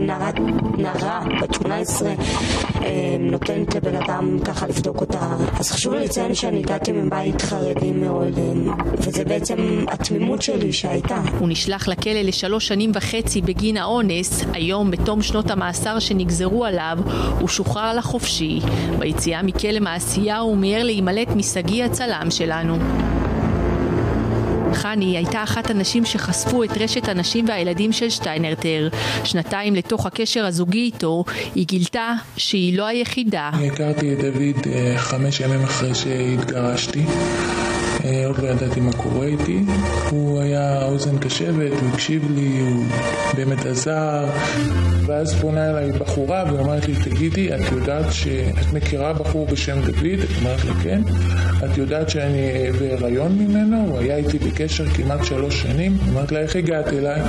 Speaker 8: נערה, נערה בת 18 נותנת לבן אדם ככה לבדוק אותה. אז חשוב לי לציין שאני הגעתי מבית חרדי מאוד, וזה בעצם התמימות שלי שהייתה.
Speaker 5: הוא נשלח לכלא לשלוש שנים וחצי בגין האונס. היום, בתום שנות המאסר שנגזרו עליו, הוא שוחרר לחופשי. ביציאה מכלא מעשיהו הוא מיהר להימלט משגיא הצלם שלנו. חני הייתה אחת הנשים שחשפו את רשת הנשים והילדים של שטיינרטר. שנתיים לתוך הקשר הזוגי איתו, היא גילתה שהיא לא היחידה.
Speaker 7: אני הכרתי את דוד חמש ימים אחרי שהתגרשתי. עוד לא ידעתי מה קורה איתי. הוא היה אוזן קשבת, הוא הקשיב לי, הוא באמת עזר. ואז פונה אליי בחורה ואומרת לי, תגידי, את יודעת שאת מכירה בחור בשם דוד? אמרת לה, כן. את יודעת שאני בהיריון ממנו? הוא היה איתי בקשר כמעט שלוש שנים. אמרת לה, איך הגעת אליי?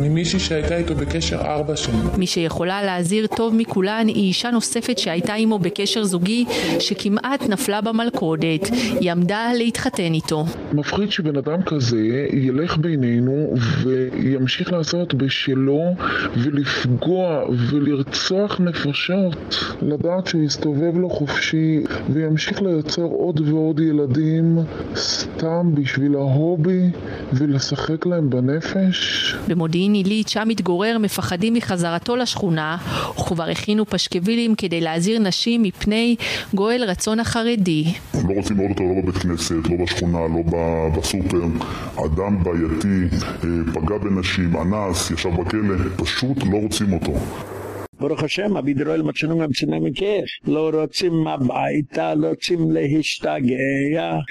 Speaker 7: ממישהי שהייתה איתו בקשר ארבע שנים.
Speaker 5: מי שיכולה להזהיר טוב מכולן היא אישה נוספת שהייתה עמו בקשר זוגי, שכמעט נפלה במלכודת. היא עמדה להתחתן איתו.
Speaker 7: מפחיד שבן אדם כזה ילך בינינו וימשיך לעשות בשלו ולפגוע ולרצוח נפשות. לדעת שהוא יסתובב לו חופשי וימשיך לייצר עוד ועוד ילדים סתם בשביל ההובי ולשחק להם בנפש.
Speaker 5: במודיעין עילית, שם מתגורר, מפחדים מחזרתו לשכונה, וכבר הכינו פשקווילים כדי להזהיר נשים מפני גואל רצון החרדי.
Speaker 6: לא רוצים לראות אותו לא בבית כנסת, לא בשכונה, לא בסופר. אדם בעייתי, פגע בנשים, אנס, ישב בכלא, פשוט לא רוצים אותו.
Speaker 1: Baruch Hashem, mit Schenung am nehmen kehr. Lo rotzim ma baita, lo zim le hishtage, ja.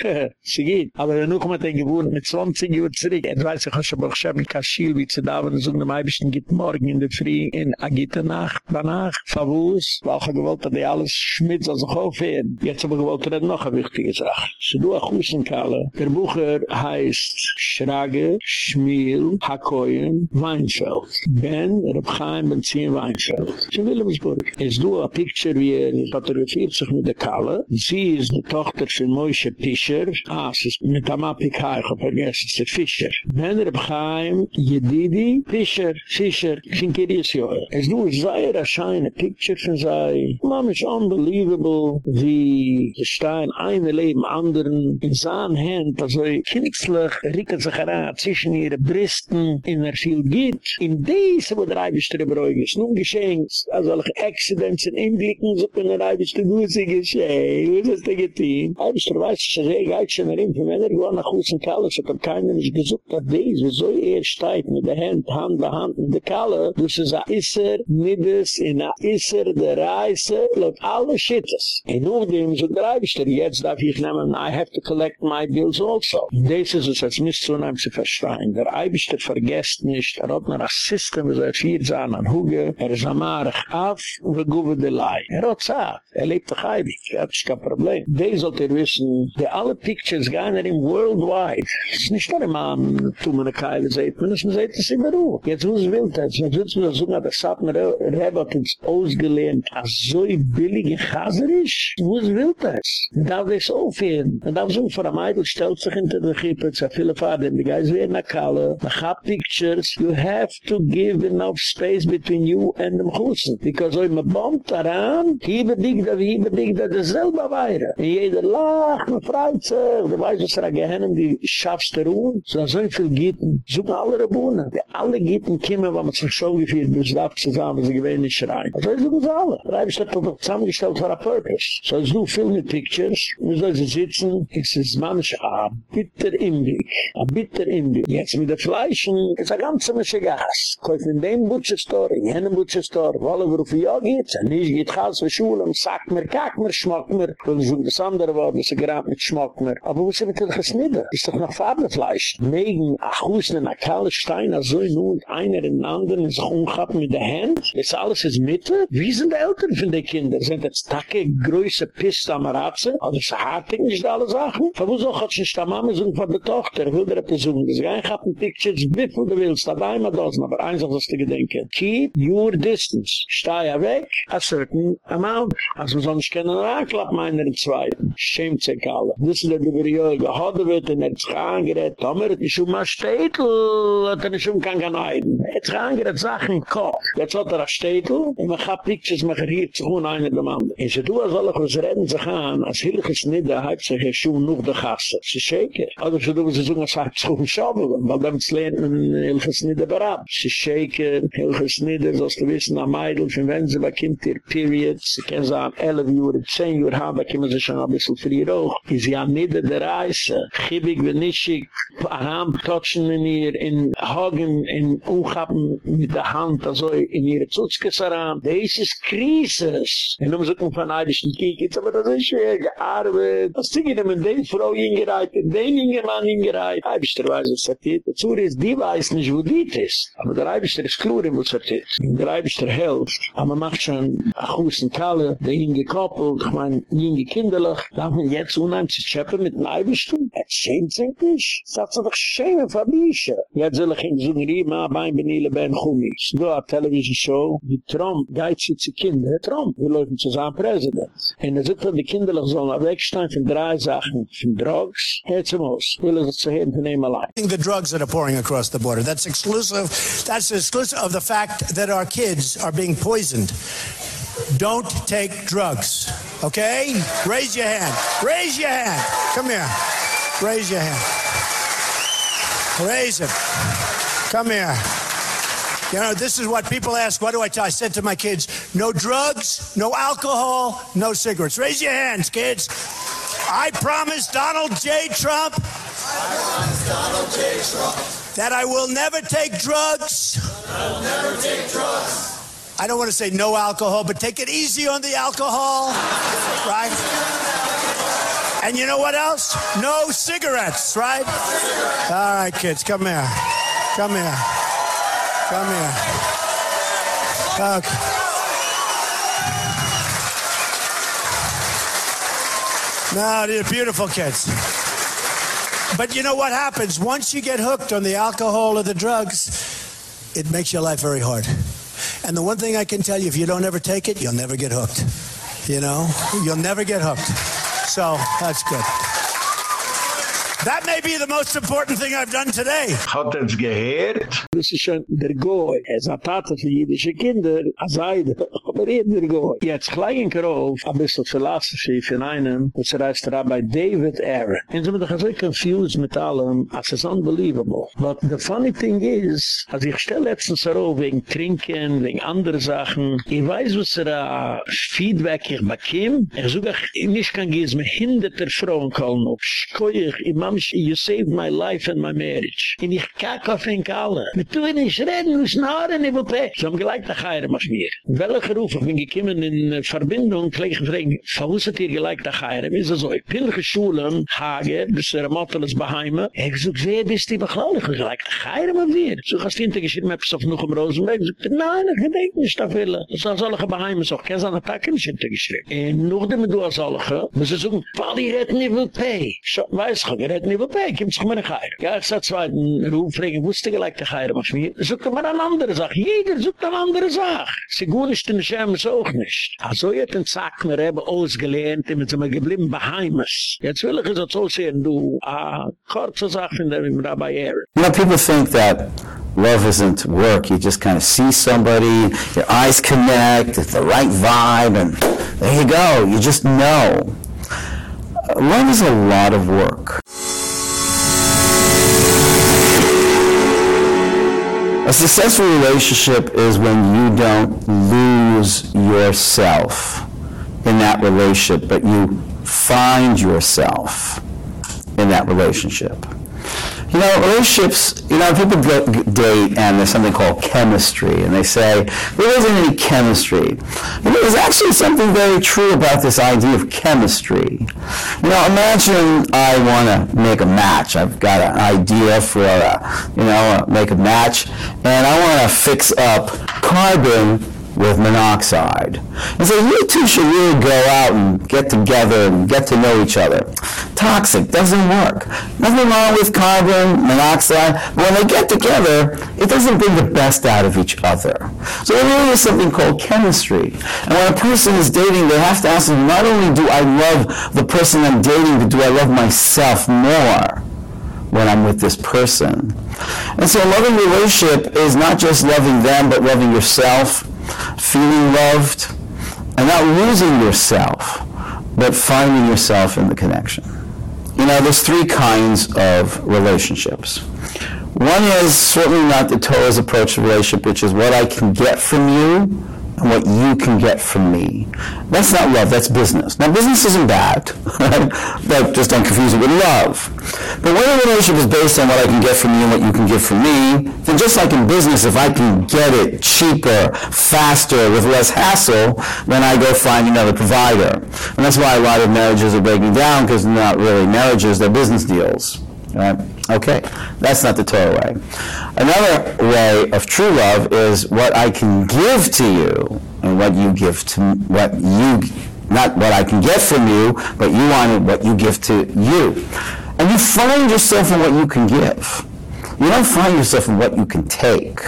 Speaker 1: Sie geht. Aber wenn du kommst in Gewohnt mit 20 Uhr zurück, jetzt weiß ich, was Baruch Hashem in Kaschil, wie zu da, wenn du so einem Eibischen geht morgen in der Früh, in Agita Nacht, danach, Favus, weil ich gewollt, dass die alles schmitz, also aufhören. Jetzt ich gewollt, dass noch eine wichtige Sache. So du, Achusenkalle, der Bucher heißt Schrage, Schmiel, Hakoyen, Weinfeld. Ben, Reb Chaim, Benzin, Weinfeld. In Wilhelmsburg. Es du a picture wie er fotografiert sich mit der Kalle. Sie ist die Tochter von Moishe Pischer. Ah, sie ist mit der Mappik Haich, ob er gehst, ist der Fischer. Ben Reb Chaim, Yedidi, Fischer, Kinkirius Johe. Es du ist sehr erscheine picture von sei. Mom is unbelievable, wie der Stein eine Leben anderen in seinen Händen, also kinnigslich, rieket sich heran, zwischen ihre Bristen, in er viel geht. In diese, wo der Eibischte Bräuge ist, nun geschehen, als alle accidents in Inblicken, so können er Eibischte Guse geschehen. Wo ist das denn getein? Eibischte weiß ich, dass er geht schon erin, für wenn er gewann nach Hus und Kalle, so kann keiner nicht gesucht, dass dies, wieso er steigt mit der Hand, Hand bei Hand mit der Kalle, du sie sa Isser, Nidus, in a Isser, der Reise, laut alle Schittes. Und nur dem, so der Eibischte, jetzt darf ich nehmen, I have to collect my bills also. Das ist es, als nicht so zu verstehen. Der Eibischte vergesst nicht, er hat noch ein System, so er fiert sein an Huge, er ist am Arach af, und wir guben die Lai. Er hat zahat, er lebt doch Eibig, er hat kein Problem. Die sollt ihr wissen, die alle Pictures gehen er im Worldwide. Es ist nicht nur ein Mann, tu man eine Keile seht, man ist, es immer ruhig. Jetzt muss es wild, jetzt muss man sagen, dass Satmer Rebbe hat uns ausgelehnt, als so billig in Chaser ist. Wo es ist. Man darf das aufhören. Man darf so, vor einem Eidl stellt sich hinter der Kippe, zu viele Vater, die Geist werden nach Kalle, hat pictures, you have to give enough space between you and them Chusen. Because wenn man bombt daran, hiebe dich da, hiebe dich da, das selber weire. Und jeder lacht, man freut sich, du weißt, was er gehennen, die schaffst du ruhen. So so viel Gitten, suchen alle Rebunen. Die alle Gitten kommen, wenn man sich so gefühlt, bis da zusammen, sie gewähnen nicht schreien. Also ist das alle. Da habe ich das zusammengestellt für ein Purpose. So es du filme Pictures, wie soll sie sitzen, es ist manchmal ein bitter Inblick, ein bitter Inblick. Jetzt mit der Fleischen, ist ein ganzer Mische Gas. Kauf in dem Butcher Store, in jenem Butcher Store, wolle wir auf ja geht's, und nicht geht Gas für Schule, und sagt mir, kack mir, schmack mir, und so das andere Wort, das ist gerade mit schmack mir. Aber wo sind wir denn geschnitten? Ist doch noch Farbenfleisch. Megen, ach, Husen, ein Kalle Stein, also nun, einer in anderen, in sich umgehappen mit der Hand, ist alles ins Mitte? Wie sind die Eltern von den Kindern? Sind das Tacke, größe Piste am Ratze? Oder ist hartig nicht alle Sachen? Von wo so hat sich die Mama so von der Tochter, will der etwas sagen, das gein hat ein Pictures, wie viel du willst, da einmal das, aber eins auf das zu gedenken. Keep your distance. Stei ja weg, a certain amount. Also man nicht kennen, anklapp meiner Zweiten. Schämt sich alle. Das ist der Liberio, gehodet wird, und er sich angerät, Tomer hat nicht um ein Städtel, hat er nicht um kein Ganeiden. Er hat sich angerät, Sachen im Kopf. Jetzt hat er ein Städtel, und man hat Pictures, man hat hier zu tun, einer dem anderen. Und sie tun, als alle, was reden sich an, als Hilches Nidda, hat sich er schon noch der Gasse. Sie schäke. Oder sie tun, sie sagen, als er sich um Schaufeln, weil damit lernt man Hilches Nidda berab. Sie schäke, Hilches Nidda, so du wissen, am Eidl, von wenn sie bekommt ihr Period, sie können sagen, 11 Uhr, 10 Uhr haben, kommen sie schon ein bisschen früher hoch. Ist ja Nidda der Reise, chibig, wenn nicht, Arm touchen in ihr, in Hagen, in Unchappen mit der Hand, also in ihre Zutzkesaran. Das ist Krisis. Und um so kommt von Eidischen Kiekitz, aber das ist schwer gearbeitet. Das Ding ist, wenn die Frau hingereiht, den Ingermann hingereiht, Eibischter weiß, was er tut. Dazu ist, die weiß nicht, wo die ist. Aber der Eibischter ist klar, was er tut. Der Eibischter hilft, aber man macht schon ein Husten Kalle, der Inge koppelt, ich meine, Inge kinderlich. Darf man jetzt unheimlich zu schäppen mit dem Eibischter? Er schämt sich nicht. Das hat doch schämen von. Jetzt soll ich ihn so gerieben, aber ein Benile Ben Chumi. Es ist eine Television-Show, wie Trump geht sie zu Kinder. Trump, wir laufen zu seinem Präsident. Und er sagt, die Kinder sollen wegstehen von drei Sachen, von Drugs, hört sie muss. Will sich zu von ihm allein.
Speaker 9: The drugs that are pouring across the border. That's exclusive. That's exclusive of the fact that our kids are being poisoned. Don't take drugs. Okay? Raise your hand. Raise your hand. Come here. Raise your hand. Raise it. Come here. You know, this is what people ask. What do I tell? I said to my kids, no drugs, no alcohol, no cigarettes. Raise your hands, kids. I promise Donald J. Trump. I promise Donald J. Trump. That I will never take drugs. I will never take drugs. I don't want to say no alcohol, but take it easy on the alcohol, right? And you know what else? No cigarettes, right? All right, kids, come here. Come here. Come here. Okay. No, they're beautiful kids. But you know what happens? Once you get hooked on the alcohol or the drugs, it makes your life very hard. And the one thing I can tell you, if you don't ever take it, you'll never get hooked. You know? You'll never get hooked. So that's good. That may be the most important thing I've done today.
Speaker 2: Hat es gehört?
Speaker 1: Das ist schon der Goy. Er ist ein Tate für jüdische Kinder. Er sei der. Aber er ist der Goy. Jetzt gleich in Karof, ein bisschen Philosophy von einem, was er heißt Rabbi David Aaron. Und sie sind doch so confused mit allem, as it's unbelievable. But the funny thing is, als ich stelle letztens darauf wegen Trinken, wegen anderen Sachen, ich weiß, was er Feedback ich bekäme. Ich suche, ich nicht kann gehen, mit hinderter Frauen kallen, ob schkoiig, imam, you saved my life and my marriage. Und ich kack auf ihn alle. Mit du nicht reden, muss nahren, ich will pä. So haben gleich nach Heire, mach mir. Welcher Ruf, ich bin gekommen in äh, Verbindung, gleich gefragt, verwus hat ihr gleich nach Heire? Wie ist das so? Ich pilge Schulen, Hage, bis er Motteles beheime. Ich such, wer bist die beglaublich? Ich gleich nach Heire, mal wir. So hast du hintergeschrieben, hab auf noch im Rosenberg. Ich sag, nein, ich gedenk nicht auf Wille. Das ist alle beheime, so. Kein seine Tag nicht hintergeschrieben. Und noch dem du als alle, muss er sagen, ihr retten, ich will pay. So, weiß ich, red nie vorbei, kommt sich meine Geir. Ja, ich sag zweiten Ruf, fragen, wusste gleich die mach mir. Sucht er mal eine andere Sache. Jeder sucht eine andere Sache. Sie gut ist in der Schemes auch nicht. Also jetzt ein Zack, mir habe ausgelehnt, damit sie mir geblieben beheimes. Jetzt will ich es so sehen, du, a kurze Sache in der Rabbi Aaron.
Speaker 10: You know, people think that love isn't work. You just kind of see somebody, your eyes connect, it's the right vibe, and there you go. You just know. Love is a lot of work. A successful relationship is when you don't lose yourself in that relationship, but you find yourself in that relationship. You know, relationships, you know, people go, date and there's something called chemistry, and they say, there isn't any chemistry. And there's actually something very true about this idea of chemistry. You know, imagine I want to make a match. I've got an idea for, a, you know, make a match, and I want to fix up carbon with monoxide. And so you two should really go out and get together and get to know each other. Toxic, doesn't work. Nothing wrong with carbon, monoxide, when they get together, it doesn't bring the best out of each other. So there really is something called chemistry. And when a person is dating, they have to ask them, not only do I love the person I'm dating, but do I love myself more? when I'm with this person. And so a loving relationship is not just loving them, but loving yourself, feeling loved, and not losing yourself, but finding yourself in the connection. You know, there's three kinds of relationships. One is certainly not the Torah's approach to relationship, which is what I can get from you and what you can get from me. That's not love, that's business. Now, business isn't bad, but just don't confuse it with love. But when a relationship is based on what I can get from you and what you can give from me, then just like in business, if I can get it cheaper, faster, with less hassle, then I go find another provider. And that's why a lot of marriages are breaking down, because they're not really marriages, they're business deals. Right? Okay, that's not the Torah way. Another way of true love is what I can give to you and what you give to what you not what I can get from you, but you want what you give to you. And you find yourself in what you can give. You don't find yourself in what you can take,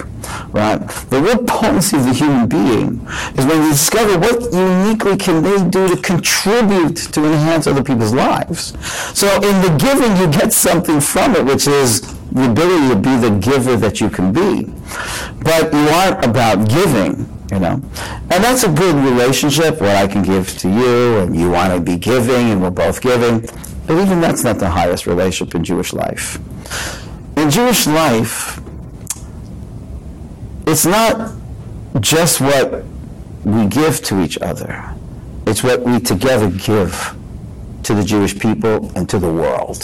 Speaker 10: right? The real potency of the human being is when you discover what uniquely can they do to contribute to enhance other people's lives. So in the giving, you get something from it, which is the ability to be the giver that you can be. But you aren't about giving, you know. And that's a good relationship, what I can give to you, and you want to be giving, and we're both giving. But even that's not the highest relationship in Jewish life. In Jewish life, it's not just what we give to each other. It's what we together give to the Jewish people and to the world.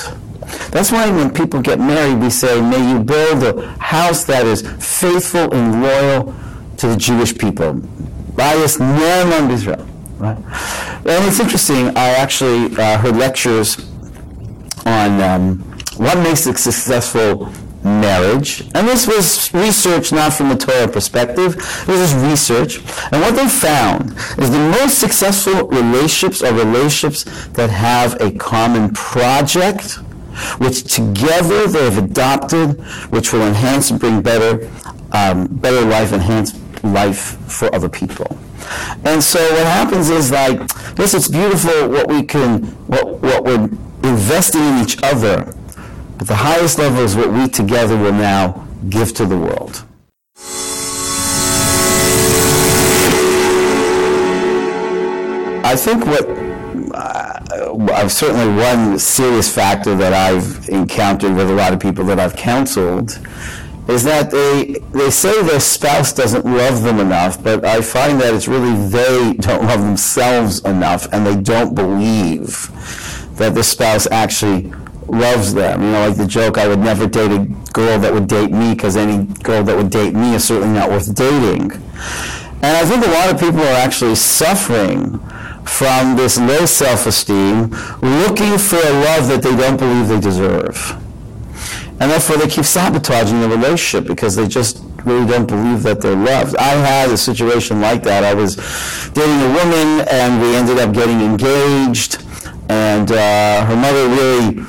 Speaker 10: That's why when people get married, we say, may you build a house that is faithful and loyal to the Jewish people. Bias never among Israel. Right? And it's interesting, I actually uh, heard lectures on um, what makes a successful marriage. And this was research not from a Torah perspective, this is research. And what they found is the most successful relationships are relationships that have a common project, which together they have adopted, which will enhance and bring better, um, better life, enhance life for other people. And so what happens is like, yes, it's beautiful what we can, what, what we're investing in each other, but the highest level is what we together will now give to the world. I think what uh, certainly one serious factor that I've encountered with a lot of people that I've counseled is that they they say their spouse doesn't love them enough, but I find that it's really they don't love themselves enough, and they don't believe that the spouse actually loves them. You know, like the joke, I would never date a girl that would date me because any girl that would date me is certainly not worth dating. And I think a lot of people are actually suffering from this low self-esteem, looking for a love that they don't believe they deserve. And therefore they keep sabotaging the relationship because they just really don't believe that they're loved. I had a situation like that. I was dating a woman and we ended up getting engaged and uh, her mother really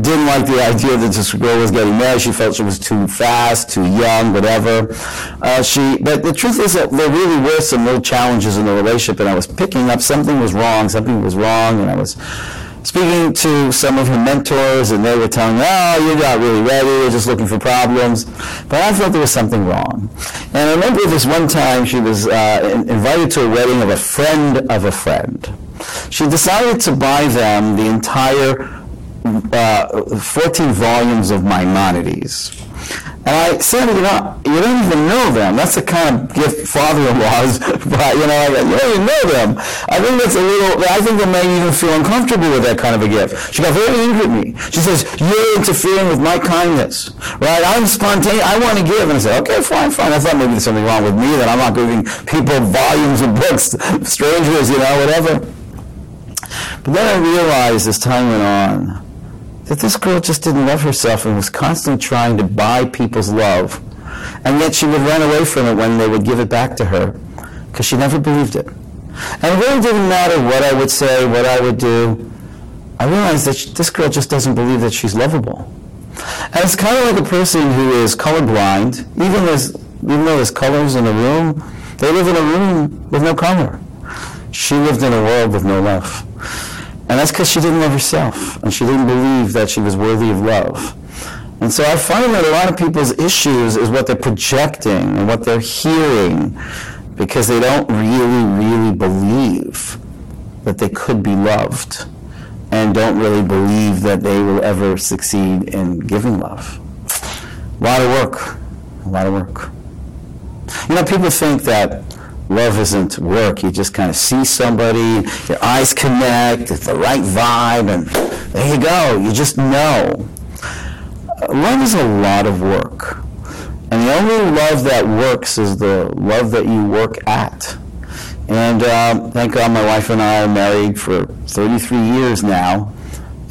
Speaker 10: didn't like the idea that this girl was getting married. She felt she was too fast, too young, whatever. Uh, she, but the truth is that there really were some real challenges in the relationship, and I was picking up something was wrong, something was wrong, and I was speaking to some of her mentors, and they were telling me, "Oh, you're not really ready. You're just looking for problems." But I thought there was something wrong. And I remember this one time she was uh, invited to a wedding of a friend of a friend. She decided to buy them the entire uh, 14 volumes of Maimonides. And I said, you know, you don't even know them. That's the kind of gift father-in-laws, but you know, you don't even know them. I think that's a little, I think they may even feel uncomfortable with that kind of a gift. She got very angry at me. She says, you're interfering with my kindness, right? I'm spontaneous, I want to give. And I said, okay, fine, fine. I thought maybe there's something wrong with me that I'm not giving people volumes of books, strangers, you know, whatever. But then I realized as time went on, that this girl just didn't love herself and was constantly trying to buy people's love. And yet she would run away from it when they would give it back to her because she never believed it. And it really didn't matter what I would say, what I would do. I realized that this girl just doesn't believe that she's lovable. And it's kind of like a person who is colorblind, even, as, even though there's colors in a room, they live in a room with no color. She lived in a world with no love. And that's because she didn't love herself, and she didn't believe that she was worthy of love. And so I find that a lot of people's issues is what they're projecting and what they're hearing because they don't really, really believe that they could be loved and don't really believe that they will ever succeed in giving love. A lot of work. A lot of work. You know, people think that love isn't work. You just kind of see somebody, your eyes connect, it's the right vibe, and there you go. You just know. Love is a lot of work. And the only love that works is the love that you work at. And um, thank God my wife and I are married for 33 years now,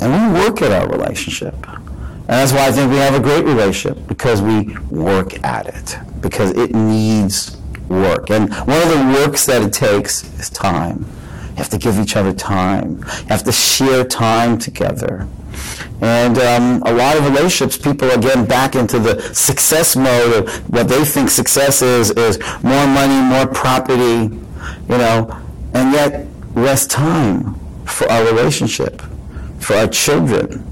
Speaker 10: and we work at our relationship. And that's why I think we have a great relationship, because we work at it, because it needs work. And one of the works that it takes is time. You have to give each other time. You have to share time together. And um, a lot of relationships, people getting back into the success mode of what they think success is, is more money, more property, you know, and yet less time for our relationship, for our children.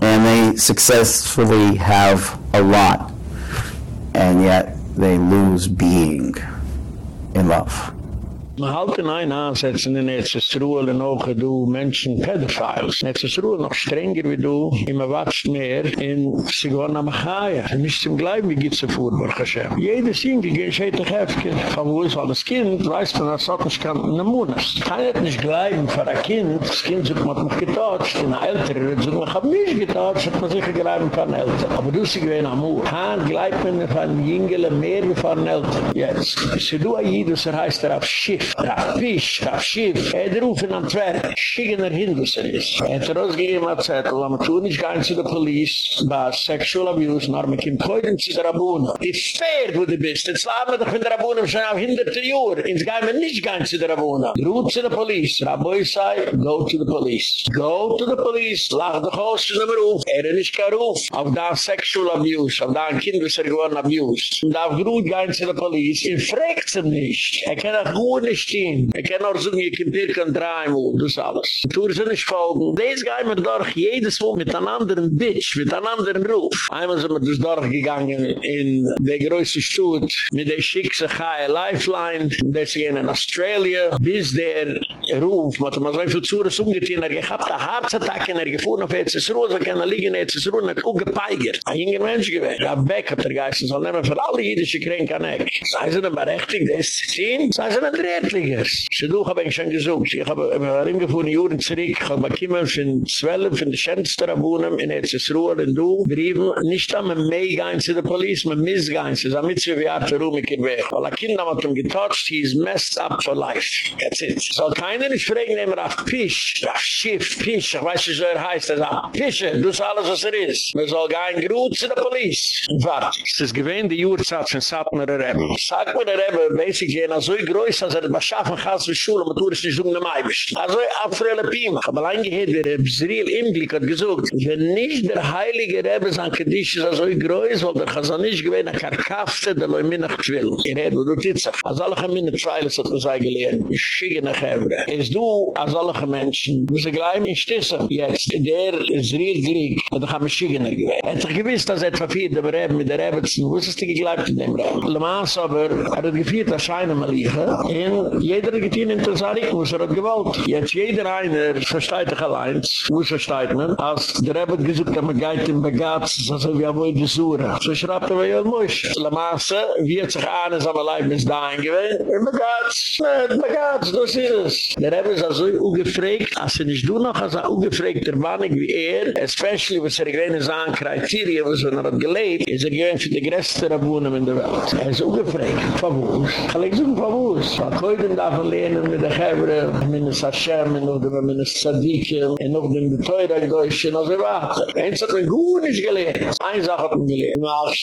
Speaker 10: And they successfully have a lot, and yet they lose being in love.
Speaker 1: Man halt in ein Ansetzen in Erzsruhe und auch du Menschen Pedophiles. Erzsruhe noch strenger wie du, immer watscht mehr in Sigona Machaya. Nicht zum Gleiben, wie geht's so vor, Baruch Hashem. Jede Singe geht schäte Hefke. Von wo ist alles Kind, weiß man, als hat nicht kann in der Munas. Kann nicht nicht gleiben für ein Kind. Das Kind sagt, man mich getotcht. In der Ältere wird sagen, ich hab mich getotcht, hat man sicher gleiben für ein Älter. Aber du sie gewähne Amur. Haan gleibt man für ein Jüngele mehr wie für ein Älter. Jetzt. Se du a Jidus, er heißt er auf Schiff. Auf Fisch, auf Schiff. Er rufen an Twerk. Schicken er hin, was er ist. Er hat er ausgegeben a Zettel, aber tun nicht gehen zu der Police, bei Sexual Abuse, nor me kim koiden zu der Rabuna. Die fair, wo du bist. Jetzt laden wir doch von der Rabuna schon auf hinderte Jür. Ins gehen wir nicht gehen zu der Rabuna. Ruht zu der Police. Raboi sei, go to the police. Go to the police. Lach doch aus zu dem Ruf. Er ist nicht kein Ruf. Auf da Sexual Abuse, auf da ein Kind, was er geworden abused. Und darf Ruht gehen zu der Police. Er fragt sie nicht. Er kann auch gut nicht stehen. Er kann auch sagen, ihr könnt hier kein Dreimal. Das ist alles. Tour sind nicht folgen. Des gehen wir durch jedes Mal mit einem anderen Bitch, mit einem anderen Ruf. Einmal sind wir durch durchgegangen in der größte Stutt mit der schickse Chai Lifeline. Das gehen in Australia. Bis der Ruf, mit dem so viel Zures umgetein, er gehabt eine Herzattacke, er gefuhren auf EZS Ruhe, so kann er liegen in EZS Ruhe, er hat auch gepeigert. Ein jünger Mensch gewesen. Ja, Beck hat der Geist, soll nehmen für alle jüdische Kränke an Eck. Sei sie denn berechtigt, das zu ziehen? Sei sie denn Drehtligers? Sie du, hab ich schon gesucht. Ich habe immer hingefuhren, Juren zurück, ich habe bekommen von zwölf, von den schönsten Rabunen in EZS Ruhe, und du, briefen, nicht am meegein zu der Police, man missgein zu, so mit sie wie Arte Ruhe, mit Weg. Weil ein Kind hat ihm getotcht, he is messed up for life. That's it. Soll keiner nicht fragen, nehmen wir auf Pisch, auf Schiff, Pisch, ich weiß nicht, so er heißt, er sagt, Pische, du ist alles, was er ist. Man soll kein Gruß zu der Police. Fertig. Es ist gewähnt, die Uhrzeit von Satmer Rebbe. Satmer Rebbe, basically, er so groß, als er beschaffen kann, wie Schule, es nicht so um den Maibisch. Also, abfrele Pima. Aber allein gehört, der Rebsriel im Blick hat gesagt, wenn nicht der Heilige Rebbe sein Kedisch ist so groß, weil der Chazanisch gewähnt, er karkafte, der leu mir nach Twill. Ihr redet, wo du titzach. Als alle gemeine Tweiles hat man sei gelehrt, ich schicke nach Hebre. Es du, als alle Menschen, sie gleich in Stisse, jetzt, der Grieg, hat er am Schigener gewähnt. Er hat sich gewiss, dass er verfehlt dem Rebbe mit der ist es die gegleibt in dem Rebbe? Le Mans aber, er hat gefiert, das Scheine mal liegen, jeder hat getehen in Tazarik, wo er hat gewollt. Jetzt jeder einer versteht dich allein, wo es versteht man, als der Rebbe hat gesagt, dass man geht in Begatz, so wie er gesuren. So schreibt er, wie er muss. Le Mans, wie hat sich eines am Leib bis dahin? In Begatz, in Begatz, das ist es. Der Rebbe ist also ungefragt, als er nicht du noch als ein ungefragter Mannig wie er, especially was er gewähnt ist an Kriterien, was er hat gelebt, ist er gewähnt für die größte Rabunen in der Welt. Er ist ungefragt. Verwus. Kann ich sagen, verwus. Heute darf er lernen mit der Hebre, mit der Sashem, oder mit der Sadiqen, und noch dem Teure in Deutschland, und so weiter. Eins hat man gut nicht gelernt. Eine Sache hat man gelernt. Mach oi,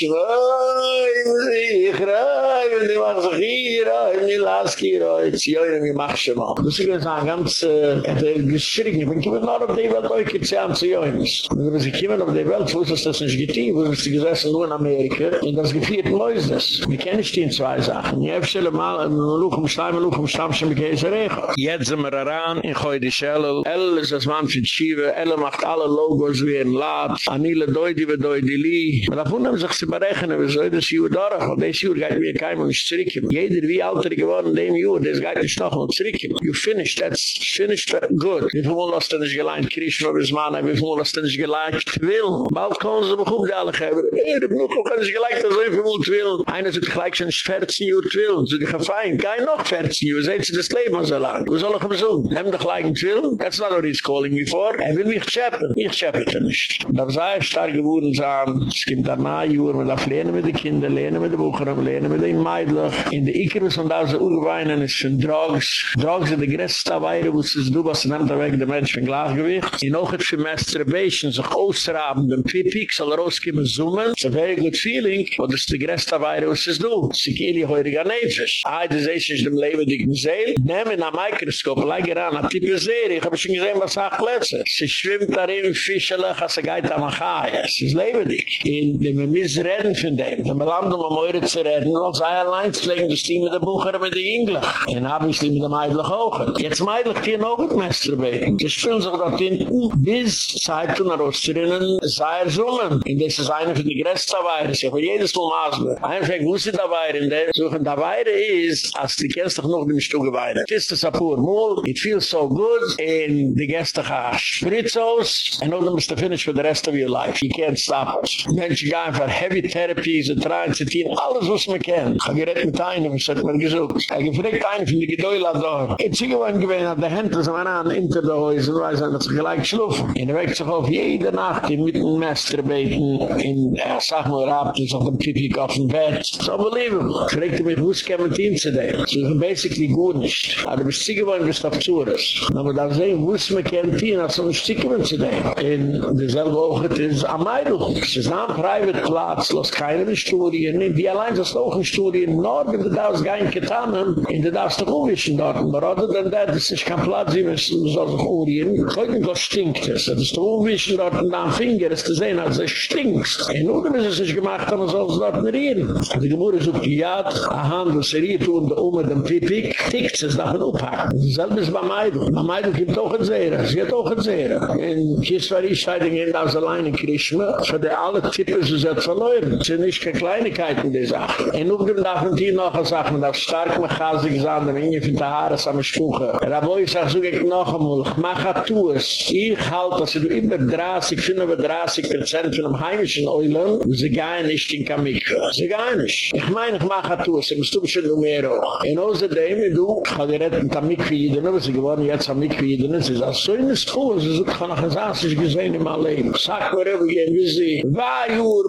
Speaker 1: ich rei, und ich mach sich hier, oi, ich lass hier, oi, ich mach schon mal. Das ist ganz, äh, geschrien, ich bin kiemen noch auf die Welt, oi, ich zu joins. Und wenn sie kiemen auf die Welt, wo ist das nicht getein, wo ist sie gesessen nur in Amerika, und das gefiert das. Wir kennen stehen zwei Sachen. Ich habe schon mal, ein Luch um Stein, ein Luch um Stamm, schon mit Käse Rego. Jetzt sind wir heran, in Goy die Schelle, Elle ist das Mann die Schiewe, Elle macht alle Logos wie ein Lad, Anile doi die we doi die Li. Und davon haben sich sie berechnen, wir sollen das Juh durch, weil das Juh geht mir kein Mensch zurückkommen. Jeder wie alter geworden, dem Juh, das geht nicht noch mal zurückkommen. You finished, that's finished good. Wie viel hast du nicht geleint, Krishna, bis man, wie viel hast du nicht geleint, will. Bald kommen sie mich um die alle geben. Hey, du noch kann nicht geleint, so viel will. Einer sagt gleich schon 14 Uhr will. So ich fein, kein noch 14 Uhr, seht sie das Leben so lang. Wo soll ich ihm so? Nimm doch gleich ein will. That's not what he's calling me for. Er will mich schäppen. Ich schäppe es nicht. Da sei stark geworden, sagen, es gibt ein nahe Uhr, man darf lernen mit den Kindern, lernen mit den Buchern, lernen mit den Meidlich. In der Icarus und da so Urweinen ist schon Drogs. Drogs sind die größte Weire, wo es ist du, was nimmt er weg, der Mensch von Gleichgewicht. In auch für Masturbation, sich ausraben, den Pipik soll rauskommen, zoomen. It's a very good feeling, aber das ist die größte Weire, wo es ist du. Sikili heuriger Nefisch. Ah, das ist nicht dem lebendigen Seel. Nehmen einem Mikroskop, leih ran, hat die Serie, ich habe schon gesehen, was sagt Plätze. Sie schwimmt darin, Fischelech, als er geht am Achai. Es ist lebendig. In dem wir müssen reden von dem. Wir landen, um eure zu reden, weil sie allein zu legen, das Team mit der Bucher, mit. En hab ich mit dem Eidlich auch. Jetzt meidlich die noch mit Mesterbeten. Sie spielen sich dort hinten, bis Zeit tun rauszurinnen, sei er summen. Und das ist eine von größten Weihre. Sie haben jedes Mal Masber. Einfach wusste da Weihre, in der suchen da Weihre ist, als die kennst doch noch dem Stuge Weihre. Das ist das Apur Mool, it feels so good, and die Gäste gaan spritzos, and then must finish for the rest of your life. You can't stop us. Menschen gehen für heavy therapies und tragen zu tun, alles was man kennt. Ich habe geredet mit einem, was hat man gesucht. Ich habe gefragt einen von der Gedäule da. Ich habe gewonnen gewesen, hat der Händler so an, hinter der Häuser, weiß, dass sie gleich schlufen. Und er weckt sich auf jede Nacht in mitten Mester beten, in, er sagt es auf dem Pipik auf dem Bett. It's unbelievable. Ich fragte mich, wo ist kein Team zu dem? So basically gut nicht. Aber du bist sie gewonnen, bist auf Zures. Aber da sehen, wo ist man kein Team, als ein Stickman zu dem. In derselbe das ist am Eidl. Es ist ein private Platz, los keine Studien, die allein das auch in Studien, in Norden, da nicht getan haben, in der darfst du auch wischen dort. Aber other than that, das ist kein Platz, wie man so sich urien. Heute was stinkt es. Das ist auch wischen dort in deinem Finger, das zu sehen, als es stinkt. In Norden ist es nicht gemacht, aber soll es dort nicht rieren. Die Gemüse sucht die Jad, a Hand, was er hier tun, da um mit dem Pipik, tickt es, darf man aufhaken. Dasselbe ist beim Eidl. Beim Eidl gibt auch ein Zehrer, sie hat auch ein Zehrer. In Kiswari scheiden gehen aus allein in Krishma, für die alle Tippe sie sind verloren. Es sind nicht keine Kleinigkeiten, die Sachen. In Ugdem darf man hier noch eine Sache, man darf stark mit Chasig sein, dann in die Haare samme Spuche. Raboi, ich sag, so geht noch einmal, ich mach hat tu es. Ich halte, dass du immer 30, 35 Prozent von dem heimischen Eulen, sie gehen nicht in Kamikra. Sie gehen nicht. Ich meine, ich mach hat tu es, ich muss du mehr auch. In deim du, ich habe gerettet mit einem Mikvi-Jidene, was ich geworden jetzt am Mikvi-Jidene, sie so in der Schule, sie sagt, ich gesehen in meinem Leben. Sag mir, wir gehen, wie sie, Bayur,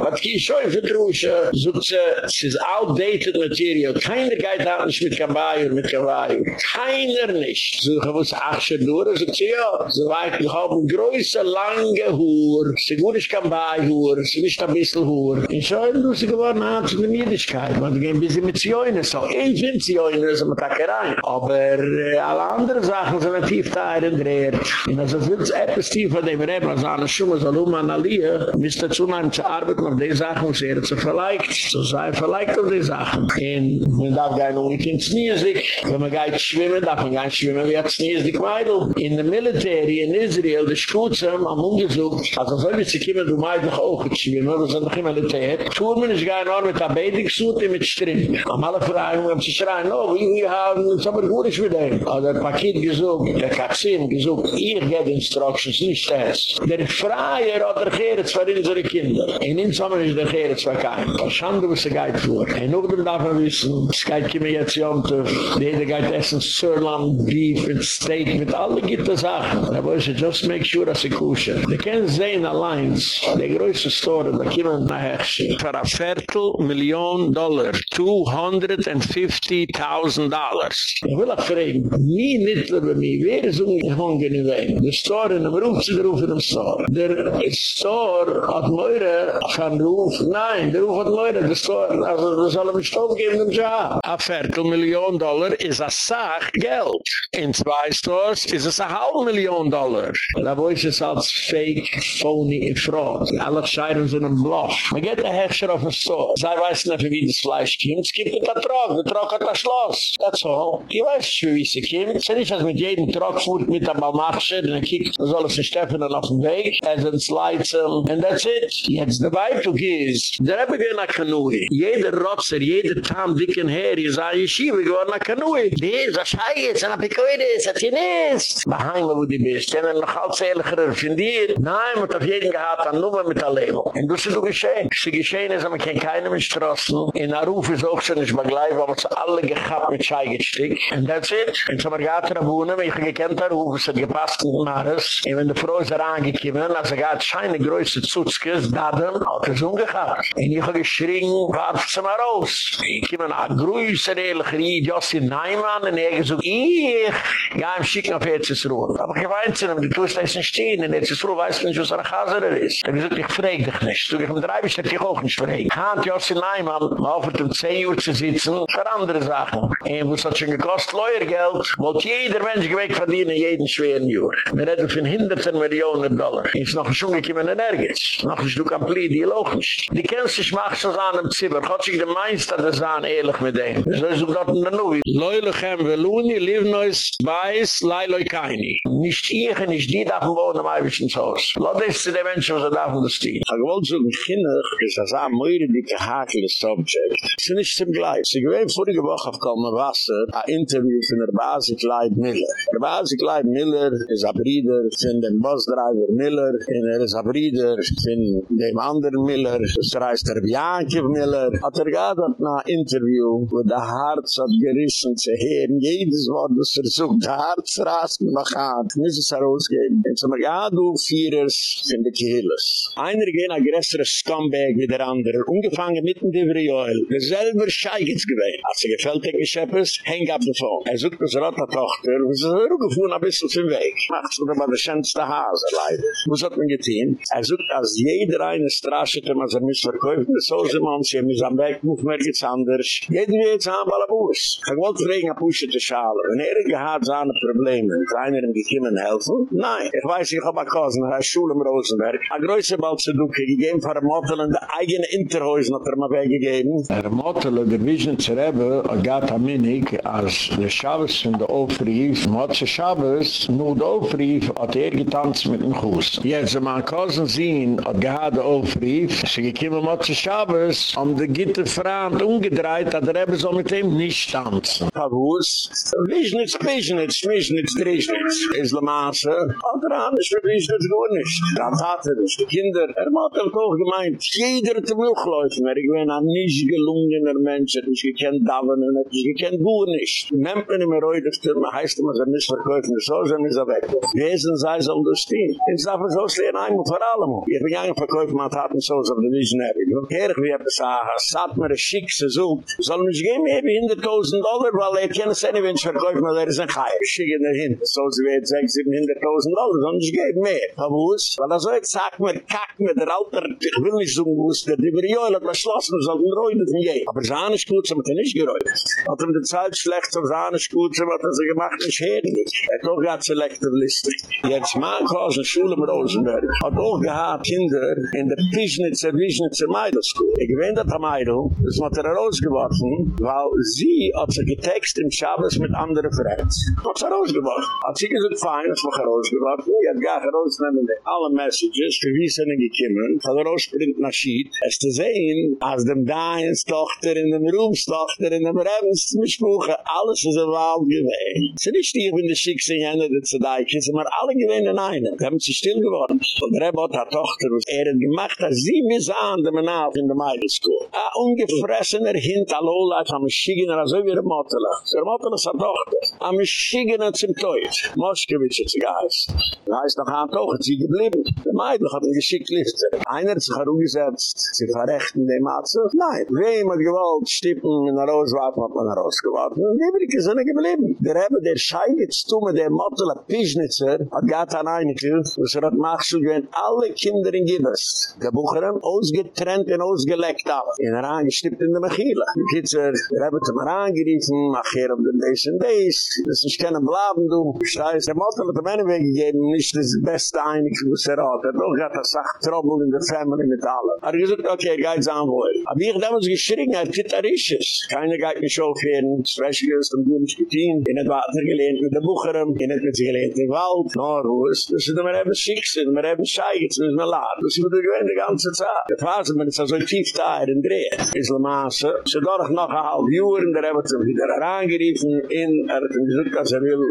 Speaker 1: at hat hier schon verdrusche. So, es ist outdated material, keiner geht an mit keinem und mit keinem keiner nicht. So, ich habe uns acht schon durch, so, ja, weit, wir haben größe, lange Hör, sie gut ist kein Bayur, sie nicht ein bisschen Hör. Ich habe, du, sie geworden, hat sie eine Niedigkeit, man hat gehen, wie mit Zioine, so, bin Zioine, so mit Takerai. Aber äh, alle andere Sachen sind ein tief da in dreht. Und als es wird etwas tiefer, dem Reben, so eine Schumme, so Luma an Aliyah, müsst ihr zunehmen zu arbeiten auf die Sachen, was er zu verleicht. So sei verleicht auf die Sachen. Und man darf gar nicht umgekehrt Zniesig. Wenn man geht schwimmen, darf man nicht schwimmen, wie hat Zniesig Meidl. In der Military in Israel, der Schutzem, am umgesucht, also so wie sie kommen, du meid noch auch schwimmen, wir sind noch immer der Tät. Turmen ist gar nicht mit der Bedigsuit und mit Strimm. Am alle Fragen, Und oh, wir haben schreien, no, wir haben uns aber gut ist für den. Aber der Paket gesucht, der Kaxin gesucht, ihr geht Instructions, nicht das. Der Freier hat der Geritz für unsere Kinder. In ihm zusammen ist der Geritz für keinen. Was schauen wir, was er geht vor? Ein Ogden darf man wissen, es geht immer jetzt hier um zu, jeder geht essen, Sirland, Beef und Steak, mit alle gitte Sachen. Da wollen sie just make sure, dass sie kuschen. Sie können sehen, allein, die größte Store, da kommen nachher. Für ein Viertel Million Dollar, 250 50.000 Dollars. Ich will auch fragen, wie Nittler bei mir, wer ist um ungehungen in Wien? Der Store in dem Ruf zu der Ruf in dem Store. Der Store hat Meure von Ruf, nein, der Ruf hat Meure, der Store, also wir sollen er mich aufgeben im Jahr. A Viertel Million Dollar ist a Sach Geld. In zwei Stores ist es a Halb Million Dollar. Da wo ist es als Fake, Phony und Fraud. Alle scheiden sind ein Bluff. Man geht der Herrscher auf ein Store. Zij weiß nicht, wie das Fleisch kommt, es gibt ein Patron, der Trock hat ein Schloss. That's all. Ich weiß nicht, wie es kommt. Es ist nicht, dass mit jedem Trock fuhrt mit einem Balmachsche, dann kiegt, dann soll es ein Steffen auf dem Weg, er sind Sleitzen, and that's it. Jetzt der Beifug ist, der Rebbe gehen nach Kanui. Jeder Rotzer, jeder Tam, dicken Herr, ihr sei Yeshiva, gehen nach Kanui. Die ist, was schei jetzt, an Apikoides, hat sie nicht. Beheim, wo du bist, denn er noch als Ehrlicher dir. Nein, man hat auf jeden gehabt, an Nummer mit der Leben. Und das ist doch geschehen. Es ist geschehen, es haben kein keinem in Strassen. In Aruf ist auch schon nicht begleif, aber es alle gehabt mit Schei gestick. And that's it. Und so, geht da wohnen, ich gekannt Aruf, es hat gepasst in Maris. Und wenn die Frau ist da angekommen, also geht scheine größte Zutskes, Daden, hat es umgehabt. Und ich habe geschrien, warf sie mal raus. Ich komme nach größer Ehrlicher, ich Jossi Neiman, und er gesagt, ich gehe ihm schicken auf Erzsruhe. Aber ich weiß nicht, die tust das nicht stehen, in Erzsruhe weiß nicht, was ein Chaser ist. Er gesagt, ich frage dich nicht. Du, ich habe drei bis ich auch nicht fragen. Hand Jossi Neiman, mal auf dem 10 Uhr zu sitzen, für andere Sachen. Und was hat schon gekostet, Leuergeld, wollte jeder Mensch gewegt verdienen, jeden schweren Jahr. Wir reden von hinderten Millionen Dollar. Ist noch schon gekommen in Ergitz. Noch ein Stück am Pli, die logisch. Die kennst dich, machst du an einem Zimmer. Gott sich der Meister, der sagen, ehrlich mit dem. So ist doch dort in der Nubi. Leulechem veluni, livnois, weiß, leiloi kaini. Nicht ich, nicht die darf wohnen am Eibischens Haus. Lass das zu den Menschen, was er darf das stehen. Ich wollte so ein Kinder, ist das ein Möire, die gehakelte Subject. Es ist nicht zum Gleich. Sie gewähnt vorige Woche auf Kalmer Wasser, ein Interview von der Basic Leib Miller. Der Basic Leib Miller ist ein Bruder von dem Busdriver Miller, und er ist ein Bruder von dem anderen Miller, das heißt der Bianchi Miller. Hat er gehad hat ein Interview, wo der Harz hat gerissen zu hören, jedes Wort, was er sucht, der Harz rast mir noch an, muss es herausgeben. Und so, ja, du Vierers von der Kehles. Einer gehen ein größerer Scumbag wie der andere, ungefangen mitten in der Joel, derselbe gewesen. Hat sie gefällt, denke ich, etwas, hang up the phone. Er sucht das Rotta-Tochter, und sie ist rübergefuhren ein bisschen zum Weg. Macht es aber der schönste Hase, leider. Was hat man getan? Er sucht, als jeder eine Straße, wenn man sie nicht verkauft, das soll sie man, sie muss am Weg, muss man jetzt anders. Jeder will jetzt haben, weil er muss. Ich wollte fragen, ein Pusche zu schalen. Wenn er gehad seine Probleme, ist einer ihm gekommen helfen? Nein. Ich weiß, ich habe eine er ist Schule im Rosenberg. Ein größer Ball zu duke, gegeben für ein Motel in der eigene Interhäusen hat er mal weggegeben. Er Motel, der Vision zu Rebbe, gehad am Minig, als der Schabes in der Aufrief, Motze Schabes, nur der Aufrief, hat er getanzt mit dem Kuss. Jetzt, man Cousin sehen, hat gehad der Aufrief, sie gekommen Motze Schabes, um die Gitte Frant umgedreht, hat er Rebbe so mit ihm nicht tanzen. Pavus, Wiesnitz, Wiesnitz, Wiesnitz, Wiesnitz, ist La Masse, hat er anders für Wiesnitz gar nicht. Dann hat er das, die Kinder, er hat er doch gemeint, jeder hat er Milchläufen, er gewinnt ein nicht gelungener Mensch, hat nicht gekannt Davon, hat nicht gekannt Buhr nicht. Nehmt man immer heute, man heißt immer, er nicht verkäufen, so sind wir weg. Wesen sei so um das stehen. Jetzt darf man so stehen, einmal vor allem. Ich bin ja verkäufen, man hat so, so die Visionary. Herrlich, wie ich sagen, hat mir ein Schick gesucht, soll mich geben, eben 100.000 Dollar, weil er kann es nicht, wenn ich verkäufe, weil er ist ein Chai. Ich schicke ihn dahin. So, sie wird 600.000, 700.000 Dollar, soll mich geben mehr. Aber wo ist? Weil er so jetzt sagt mir, kack mir, der Alter, ich will nicht so wo ist, der Diverioel hat beschlossen, soll ihn reuden von je. Aber seine Schuze hat er nicht geräudet. Hat er mit der Zeit schlecht, so seine Schuze hat er sie gemacht, nicht herrlich. Er hat auch gehabt Selective Listing. Jetzt mag aus der Schule mit Rosenberg, hat auch gehabt Kinder in der Pischnitzer, Wischnitzer Meidl-School. Ich gewinnt hat am Meidl, das hat er rausgeworfen, weil sie hat sich getext im Schabes mit anderen Friends. Hat sie rausgeworfen. Hat sie gesagt, fein, das war rausgeworfen. Ich hat gar herausnehmen alle Messages, für wie sind gekommen, hat er rausgeprint nach Schied. Es zu sehen, als dem Dains Tochter, in dem Rooms Tochter, in dem Rebens Mischbuche, alles ist ein Wahl gewesen. Sie nicht die, ich bin der Schickse, jene, der zu da, ich sind wir alle gewesen in einem. Da haben sie still geworden. Und der Rebbe hat Tochter, was er hat gemacht, dass sie mis an dem Naaf in der School. A ungefressener Hint, Alola, am Schigener, also wie der Motela. Der Motela ist eine Tochter. Am Schigener zum Teut. Moschkewitsch hat sie geheißt. Da heißt noch ein Toch, hat sie geblieben. Der Meidl hat ihn geschickt Lifte. Einer hat sich herumgesetzt, sie verrechten den Matze. Nein, wem hat gewollt, stippen der Roswarten, hat man herausgewarten. Und die Brücke sind geblieben. Der Rebbe, der scheidet zu mit der Motela Pischnitzer, hat gatt an Einigl, was er hat Machschul gewinnt, alle Kinder in Gibbers. Der Bucherem, ausgetrennt und ausgeleckt alle. In er angestippt in der Mechila. Die Kitzer, der Rebbe hat mir angeriefen, mach hier auf den Days and Days, das ist keine Blaben, du. Steiß, der Motela hat ihm eine Wege gegeben, nicht das beste Einigl, was er hat. Er hat auch gatt, er Trouble in der Family mit allen. Er hat gesagt, okay, geht's an wohl. Aber ich damals geschrien, er hat Gitarrisches. Keiner geht mich aufhören, Specialist und du nicht getein. In het Water gelehnt mit der Bucherem, in het mit sich gelehnt im Wald. No, wo ist, das ist immer eben schick sind, immer eben schei, jetzt müssen wir laden. Das ist immer gewähnt die ganze Zeit. War so, wenn es so tief da in Dreh. Ist le Maße. So dadurch noch ein halb Jahr, und der haben sie wieder herangeriefen, in, er hat ihm gesagt, dass er will,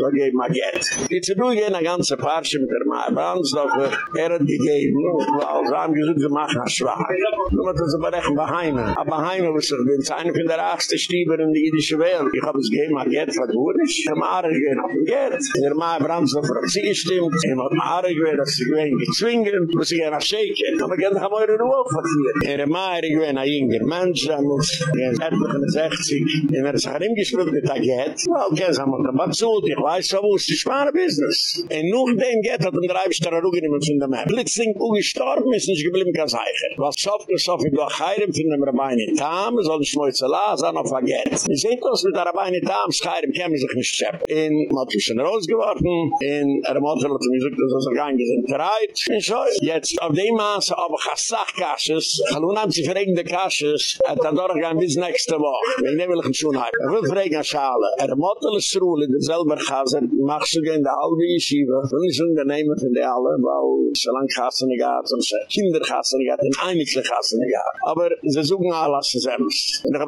Speaker 1: so geben mal Geld. Die zu gehen, eine ganze Parche mit der Mai Brands, doch er hat gegeben, weil sie haben gesagt, sie machen das schwach. Nun hat er sie berechen bei Heime. Aber Heime, was ich bin, von der achste Stieber in die jüdische Welt. Ich hab es gegeben, ein Geld verdurren. Ich hab ein Arsch gewinnt, ein Geld. In der Mai Bramsel für sie gestimmt. Ich hab ein Arsch dass sie gewinnt. Ich zwinge, muss ich ein Arschäken. Aber gehen doch am Eure Ruhe verzieren. In der Mai gewinnt ein jünger Mensch, der muss in der 60. In der Sacharim gespielt mit ein Geld. Well, okay, sag mal, dann bazzut, ich weiß, so es ist, war Business. Und noch dem Geld hat ein Dreibster der Ruge nehmen von dem Herr. Blitzling, gestorben ist, nicht geblieben kann es. Was schafft es auf, ich bin doch heirem von dem Rabbein Tam, soll ich mal Salas an auf Agent. i seh das mit der Beine da am im kem sich nicht schäppen. In Matuschen rausgeworfen, in Ramadhan hat mir gesagt, dass er gar nicht sind bereit. Und so, jetzt auf dem Maße, ob ich als Sachkasches, hallo nahm sie verregende Kasches, er hat dann doch gehen bis nächste Woche. Wegen dem will ich ein Schoenheit. Er ich will verregen, Schale. Ramadhan ist Ruhle, der selber Kasse, machst du gehen, der halbe Yeshiva. Ich will nicht unternehmen von der alle, weil so lang Kasse gaat gehabt, so Kinder Kasse gaat in einigste Kasse gaat. Aber ze suchen alle, lassen sie.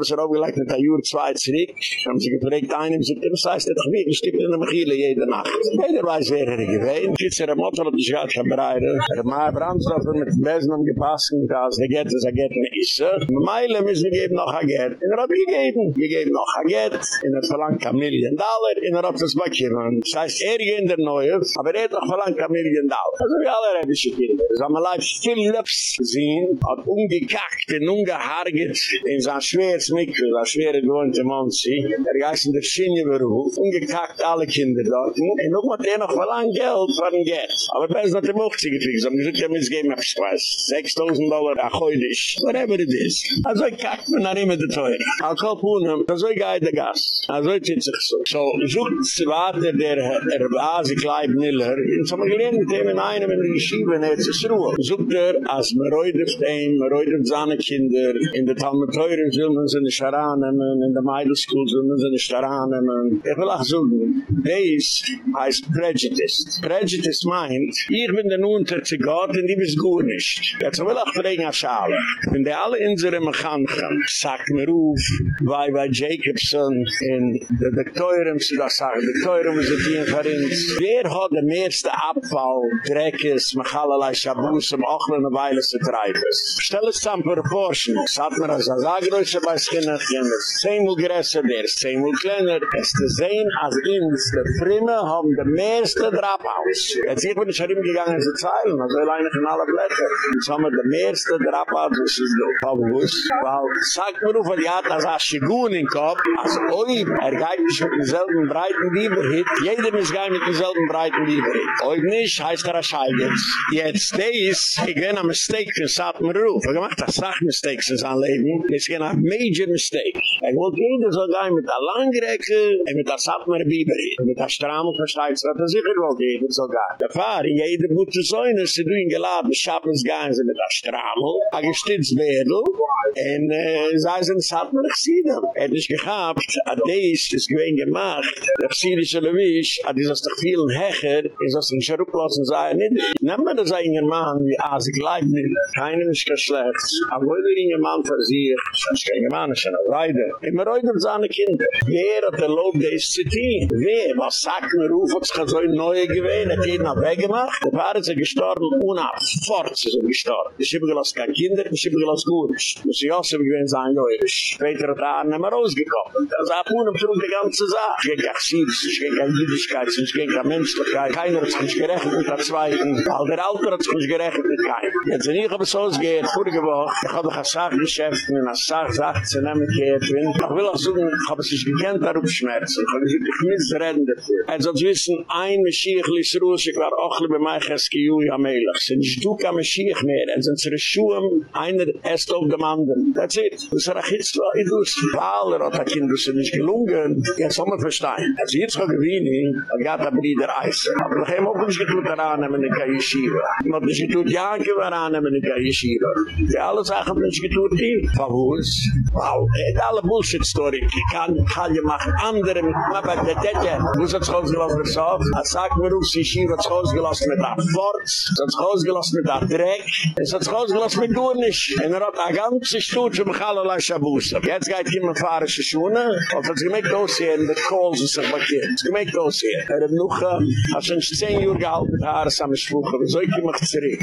Speaker 1: Als sie selbst. Und ich habe es auch gelegt, mit der Jür 2 zurück, haben sie gefragt, einem, sie das heißt, er doch wirklich, stippt in der Mechile jede Nacht. Jeder weiß, wer er gewähnt. Jetzt er mottel hat sich gerade verbreitet. Er hat Brandstoffer mit Besen umgepasst, als er geht, als er geht, ist er. Meile müssen wir geben noch ein Geld. Und er hat gegeben. Wir geben noch ein Geld. Und er verlangt ein Million Dollar. Und er hat das bekommen. Das heißt, er geht in der Neue, aber er hat noch verlangt ein Million Dollar. Also wie alle arabische Kinder. Das haben wir live Philips gesehen, hat umgekackt und umgehargert in sein schweres Mikro, sein schweres gewohnte Monsi. Er geist in der Schiene beruf, umgekackt alle Kinder dort. Und noch mal der noch verlangt Geld für ein Geld. Aber bei uns hat er mocht sich gefixt. Aber wir sind ja mit dem Game 6.000 Dollar achoidisch. Whatever it is. Also ich kack mir nach ihm in der Teure. Al Kalpunem, also ich gehe der Gas. Also ich zieht sich so. So, sucht Zwarte der Erbase Kleib Niller. Und so haben wir gelernt mit ihm in einem in der Geschiebe in Erzsruhe. Sucht er, als man reudert ihm, man reudert seine Kinder, in der Talmud Teure zullen sie nicht herannehmen, in der Meidelschool zullen sie nicht herannehmen. Ich will auch suchen. Dies heißt Prejudice. Prejudice meint, ich bin der Nunter zu Gott und die bist gut nicht. Jetzt will ich fragen, Herr Schale. Wenn die alle unsere Mechanchen. Sag mir ruf, bei bei Jacobson in de Doktoren, so da sagen, Doktoren müssen die in Verins. Wer hat der meiste Abfall, Dreckes, Mechalala, Shabus, um auch eine Weile zu treiben? Stell es zusammen für Porschen. Sagt mir, als er sagt, Skinner, jener ist zehnmal größer, der ist zehnmal kleiner. Es zu sehen, als ins, der Frimme haben der meiste Draphaus. Jetzt hier bin ich herim gegangen zu zeilen, also alleine von alle Blätter. Jetzt haben wir der meiste Draphaus, das ist doch. Shabbos, weil sagt mir auf, er hat das Aschigun in Kopf, als oi, er geht nicht mit demselben breiten Lieberhit, jeder muss gehen mit demselben breiten Lieberhit. Oi nicht, heißt er Aschaigens. Jetzt des, ich bin ein Mistake für Satmer Ruf. Er gemacht das Sachmistakes in seinem Leben, das ist ein major major er mistake. Ik wil ieder zo gaan met een langrekken en met een satmer biberi. En met een stramel verstaat ze dat er zeker wel ieder zo gaan. De vaar, in jede boete zoine, ze doen geladen, schappens gaan ze met een stramel, een gestitsbedel, äh, en zij zijn sapmer gesieden. Er Het is gehabt, a deis is geween gemacht, de chsidische er lewisch, a dies als toch vielen hecher, is als een scheruplossen zei, niet, neem maar das ein Mann, wie als ik leid niet, keinem is geschlecht, a woeder in je man versiert, is geen man, Spanisch und Leider. Immer heute seine Kinder. Wer hat der Lob zu tun? Wer? Was sagt mir, ruf hat sich so ein Neue gewähnt, hat jeden weggemacht? Die Paare er sind gestorben, unab, fort sind er gestorben. Ich habe gelassen keine Kinder, ich habe gelassen gut. Muss ich auch so gewähnt sein, Leute. Später hat er nicht mehr rausgekommen. Er sagt man, um die ganze Sache. Ich gehe kein Siebes, ich gehe keine Jüdischkeit, ich gehe keine Menschlichkeit. Keiner hat sich nicht gerechnet mit der Zweiten. All der Alter hat sich nicht gerechnet mit keinem. Jetzt sind ich aber so ausgehend, vorige Woche, ich habe doch eine Sache geschäft, einer Sache, Sache, zu nehmen, ich will auch sagen, ich habe sich gekannt, darauf schmerzen. Ich habe sich nicht missreden dafür. Er soll wissen, ein Mashiach Lissruus, ich war auch bei mir, Cheski Jui Amelach. Sind ich du kein Mashiach mehr, er sind zere Schuhe, einer erst auf dem anderen. That's it. Das er achitzt war, ich wusste, weil er hat ein Kind, das ist nicht gelungen. Jetzt haben wir verstehen. Also jetzt kann ich weinen, er gab ein Bruder Eis. Aber ich habe auch nicht getuht daran, wenn ich ein Yeshiva. Ich habe nicht getuht, ja, ich habe daran, wenn ich ein Yeshiva. Die alle Sachen haben nicht getuht, die. Verwus. Fall. Et alle Bullshit-Story. Ich kann Kalle machen. Andere mit Mabat der Tete. Muss er hat sich ausgelassen mit Sof. Er sagt mir dass sich hin, hat sich ausgelassen mit der Forz. Es er hat sich ausgelassen mit der Dreck. Er es hat sich ausgelassen mit Dornisch. Und er hat ein ganzes Stutsch um Kallelei Schabuse. Jetzt geht ihm ein Fahrerische Schuene. Und hat sich gemägt aussehen, in der Kohls ist sich markiert. Hat sich gemägt aussehen. Er hat noch, äh, hat schon zehn Uhr gehalten mit Haare Samenspuche. Wieso ich mich zurück?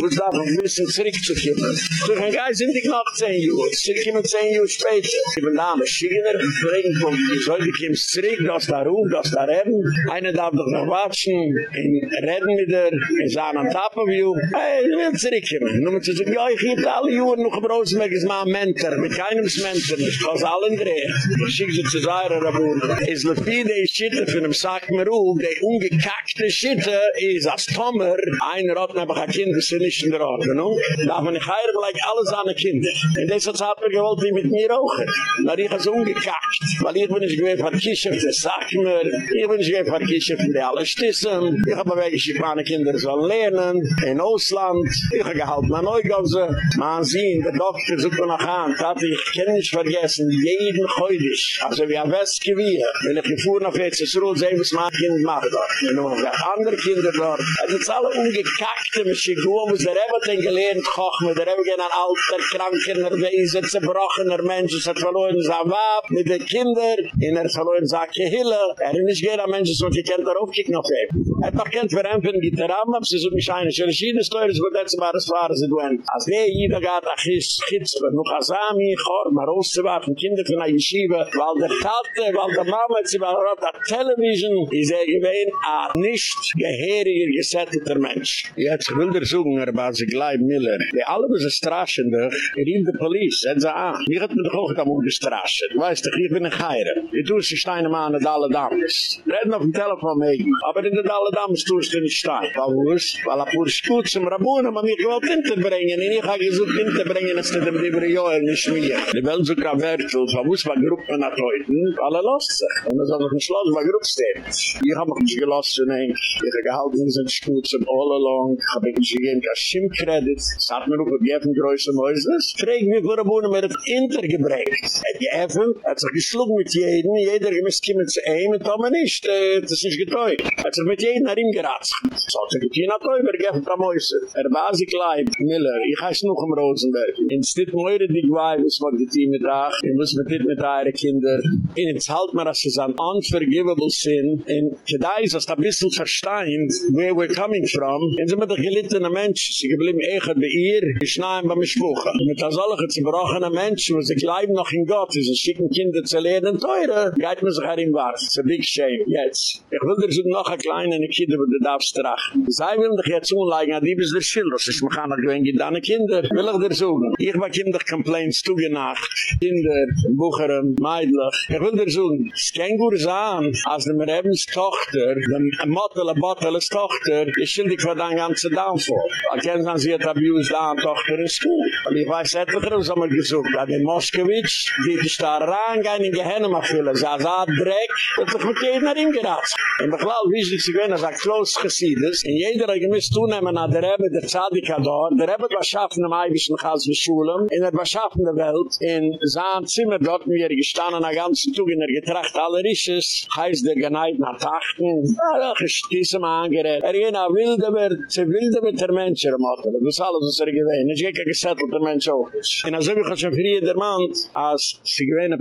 Speaker 1: Muss davon müssen zurückzukommen. Durch ein Geist sind ich noch zehn Uhr. Zurück ihm sieben, zehn Jahre später. Ich bin da am ich frage mich, ich soll die Kims zurück, das da rum, das da reden. Einer darf doch noch watschen, in reden mit der, in seiner an Tappenview. Hey, ich will zurückkommen. Nun muss ich sagen, ja, ich hielt alle Juren noch im Rosenberg, ist mein Mentor, mit keinem Mentor, ich kann es allen drehen. Ich schicke sie zu Zaira Rabun. Ist Lepide, ist Schitte von dem Sack mir ruf, der ungekackte Schitte ist als Tomer, einer hat nebach ein Kind, das ist nicht in der Ordnung. Darf man nicht heilig, like alle seine Kinder. In dieser Zeit hat man gewollt, wie mit mir auch. Na, ich has ungekackt. Weil ich bin nicht gewähnt von Kischef, das sagt mir. Ich bin nicht gewähnt von Kischef, die alle stissen. Ich hab aber ich meine Kinder sollen lernen. In Ausland. Ich hab gehalten an Neugause. Man sehen, der Doktor sucht noch gaan. Dat ich kann nicht vergessen, jeden Heudisch, also wie ein Westgewehr, wenn ich gefuhren auf jetzt das Ruhl, sehen was mein Kind macht dort. Und noch andere Kinder dort. Es ist alle ungekackte, mit Schigur, wo der Rebbe den gelernt kochen, der Rebbe gehen an alter, kranker, Wesen, zerbrochener Mensch, es hat verloren sein Wab, mit den Kindern, in er verloren sein Gehille. Er ist nicht jeder Mensch, so die kennt darauf kicken auf ihm. Er hat noch kennt, wer empfen, geht der Ram, sie so mich eine, schon schien es teuer, es wird jetzt mal das Fahrer, sie duen. Als der jeder geht, ach ist, chitz, aber noch Asami, chor, mal rauszuwarten, Kinder von der Yeshiva, weil der Tate, weil der Mama, sie war auf der Television, ist er gewesen, ein nicht gehöriger, gesetteter Mensch. Jetzt will der suchen, er war sie gleich Miller. Die alle, was ist straschendig, er rief die Police, er sagt, ah, wie hat man doch auch da muss gestraschen? Du weißt doch, ich bin ein Geire. Ich tue sie steine mal an der Dalle Dames. Reden auf dem Telefon mit ihm. Aber in der Dalle Dames tue ich nicht stein. Weil wo ist? Weil er pur schut zum Rabunen, man mich gewollt hinterbringen. Und ich habe gesucht hinterbringen, dass du dem lieber Joel nicht mehr. Die Welt so kann Wertel, von wo ist man Gruppen nach heute? Weil er lost sich. Und das hat noch ein Schloss, weil Gruppe steht. Ich habe mich nicht gelost zu nehmen. Ich habe gehalten, in sind schut zum All Along. Ich habe mich gegeben, kein Schimmkredit. Es hat mir auch gegeben, größer Mäuses. Frag mich, wo Rabunen mir das intergebringt. hat geöffnet, hat sich geschlug mit jedem, jeder gemisst kommen zu ihm, und Tome nicht, äh, das ist nicht getäugt. Hat sich mit jedem nach ihm geratzt. So hat sich mit jedem getäugt, er geöffnet am Häuser. Er war sich leid, Miller, ich heiss noch im Rosenberg. In Stitt Meure, die Gwei, was man die Team mit Ach, in was man dit mit eire Kinder. In ins Halt mir, dass es ein unforgivable sin, in Kedai ist das ein bisschen versteint, where we're coming from, in sind wir doch gelittene Menschen, sie geblieben echt bei ihr, geschneien beim Spruch. Mit das alle zerbrochene Menschen, wo sie bleiben noch in Gott, sie schicken Kinder zu lernen, teure, geht man sich an ihm warten. It's a big shame. Jetzt. Ich will dir so noch ein kleiner Kind, wo du darfst trachten. Sei will dich jetzt umleigen, an die bist der Schild, das ist, man kann noch gewinnt, deine Kinder. Will ich dir so. Ich war Kinder complaints zugenacht. Kinder, Bucheren, Meidlich. Ich will dir so. Es kann gut sein, als der Merebens Tochter, der Mottele, Botteles Tochter, ist schildig für dein ganzer Downfall. Ich kenne dann, sie hat abused an Tochter in school. Und ich weiß, etliche, was haben wir gesucht. Den Moskowitsch, die ist da reingehen in Gehennem afvillen. Sie hat so Dreck, dat sich mit nach ihm geratzt. Und ich glaube, wie sie sich gewinnt, als er close gesiedes, in jeder hat gemisst zunehmen an der Rebbe, der Zadika dort, der Rebbe was schaffen am Eibischen Chals für Schulen, in der was schaffen der Welt, in sein Zimmer dort, wie er gestanden, a ganzen Tag in der Getracht aller Risches, heißt der Geneid nach Tachten, ach, ich stieße mal angerät. Er nach wilde, ze wilde mit der Mensch, er das ist alles, was er gewinnt. Ich gehe kein gesettelter Mensch auch ist. Als ob ich schon früher jeder Mann, als sie gewähne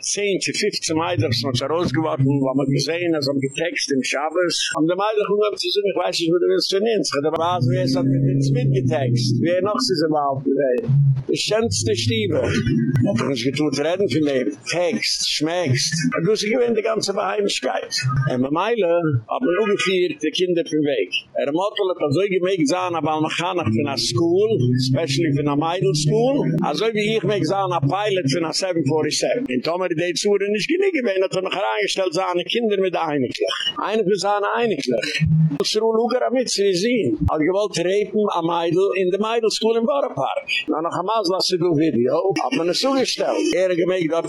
Speaker 1: 10 zu 15 Meidler sind uns herausgeworfen, wo man gesehen hat, ein Getext im Schabes. Und der Meidler kommt zu sagen, ich weiß nicht, wo du willst für nichts. Der Bas, wer ist hat mit uns mitgetext? Wer noch ist es überhaupt gewesen? Die schönste Stiebe. Und ich getut reden von dem Text, schmeckst, dann du sie gewinnt die ganze Beheimigkeit. Und der Meidler hat man ungefähr die Kinder vom Weg. Er Mottel hat so gemägt sein, aber man kann nach einer School, especially von einer Meidl School, also wie ich mich sagen, ein Pilot von einer 747. In Tomer, die Zuhren nicht genieg gewesen, hat er noch reingestellt, seine Kinder mit Einiglich. Für seine Einiglich. Das ist Luger am Mitzri sehen. Hat gewollt reipen am Meidl in der Meidl School im Bauernpark. Na noch einmal lasse du Video. Hat man es zugestellt. Er gemägt dort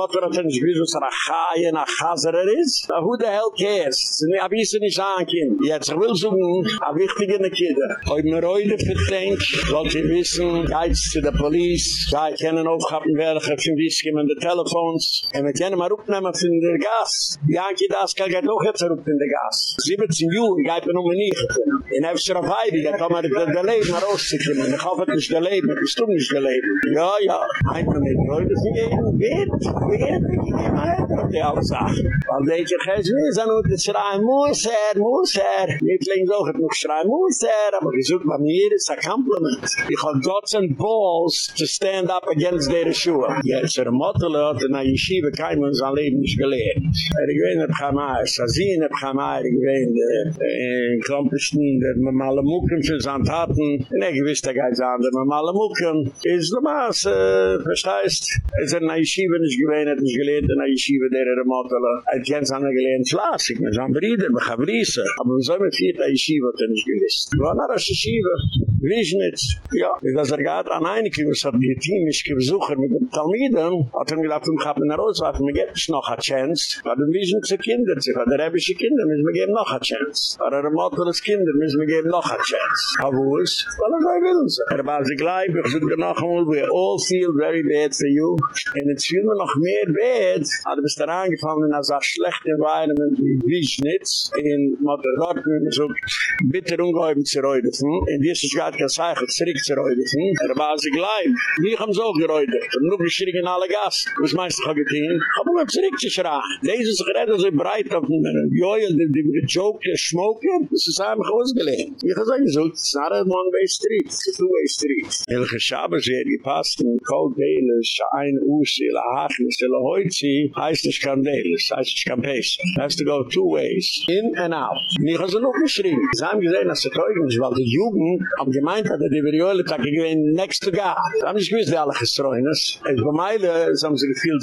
Speaker 1: Motto hat er nicht gewiss, was er nach Chaie, nach Chaserer ist. Who the hell cares? Sie sind ja wissen nicht an, Kind. Jetzt, ich will suchen, a wichtige Kinder. Heute mir heute verdenkt, wollt ihr wissen, geht's zu der Police, da kennen aufgaben werden, für Whisky in der Telefons. Und wir können mal aufnehmen von der Gas. Janky, das kann geht noch jetzt rup in der Gas. 17 Jahre geht man um ein Niege. In Efscher auf Heidi, da kann man der Leben rauszukommen. Ich hoffe, das ist der Leben, das ist du nicht der Leben. Ja, ja. Einfach mit Leute, sie gehen, geht. Wir gehen, wir gehen mal hin, auf die alle Sachen. Weil denke ich, es ist an und es schreien, muss er, muss er. Nicht längst auch, es muss schreien, muss er. Aber suchen bei mir, es ist ein Kompliment. Ich habe Gott and Balls to stand up against their Schuhe. Jetzt, er Motto hat in der Yeshiva kein uns an Leben nicht gelehrt. Er gewinnt hat Chamaar, Sazin hat Chamaar, er gewinnt in Klompischen, der normale Mucken für seine Taten. Und er gewiss, der geht an, der normale Mucken. Ist der Maas, versteißt, ist er in der Yeshiva nicht gewinnt, hat nicht gelehrt der Yeshiva, der er Motto hat kennt seine gelehrt Flassig, mit seinem Bruder, mit Chavrisse. Aber wir sollen mit vierter Yeshiva, hat er nicht gewiss. War nach der Yeshiva, Wiesnitz, ja, das er geht an einige, was hat die Team, ich besuche mit dem Talmiden, hat er gedacht, um hat man rauswarfen, man gibt noch a chance. Aber wir sind zu Kinder, zu rebische Kinder, müssen wir geben noch a chance. Aber er motteles Kinder, müssen wir geben noch a chance. Aber wo ist? Weil er will uns. Er war sie gleich, ich suche noch einmal, we all feel very bad for you. Und jetzt fühlen wir noch mehr bad. Aber du bist da reingefallen in so schlecht environment wie Wiesnitz. In wir so bitter ungeheuben zu reudefen. In dieses Jahr kann Zeichel zurück zu reudefen. Er war sie gleich. Wir haben so geräudet. Und nur geschrieg in alle Gast. Was meinst ich habe Aber wir haben zurück zu. Lesen sich gerade so breit auf den Joel, die Joke, der Schmoke. Das ist einfach ausgelehnt. Ich habe gesagt, it's not a one-way street. It's a two-way street. Elke Shabbos wird gepasst in Koldeles, ein Usi, la Hachnis, la Hoitzi, heißt es Kandeles, heißt es Kampes. Has to go two ways, in and out. Und ich habe sie noch geschrieben. Sie haben gesehen, dass sie teugen ist, weil die Jugend am gemeint hat, dass die Veriohle tak gewinn next to God. Sie haben nicht gewiss, wie alle gestreuen ist. Es bei Meile, sie haben sie gefühlt,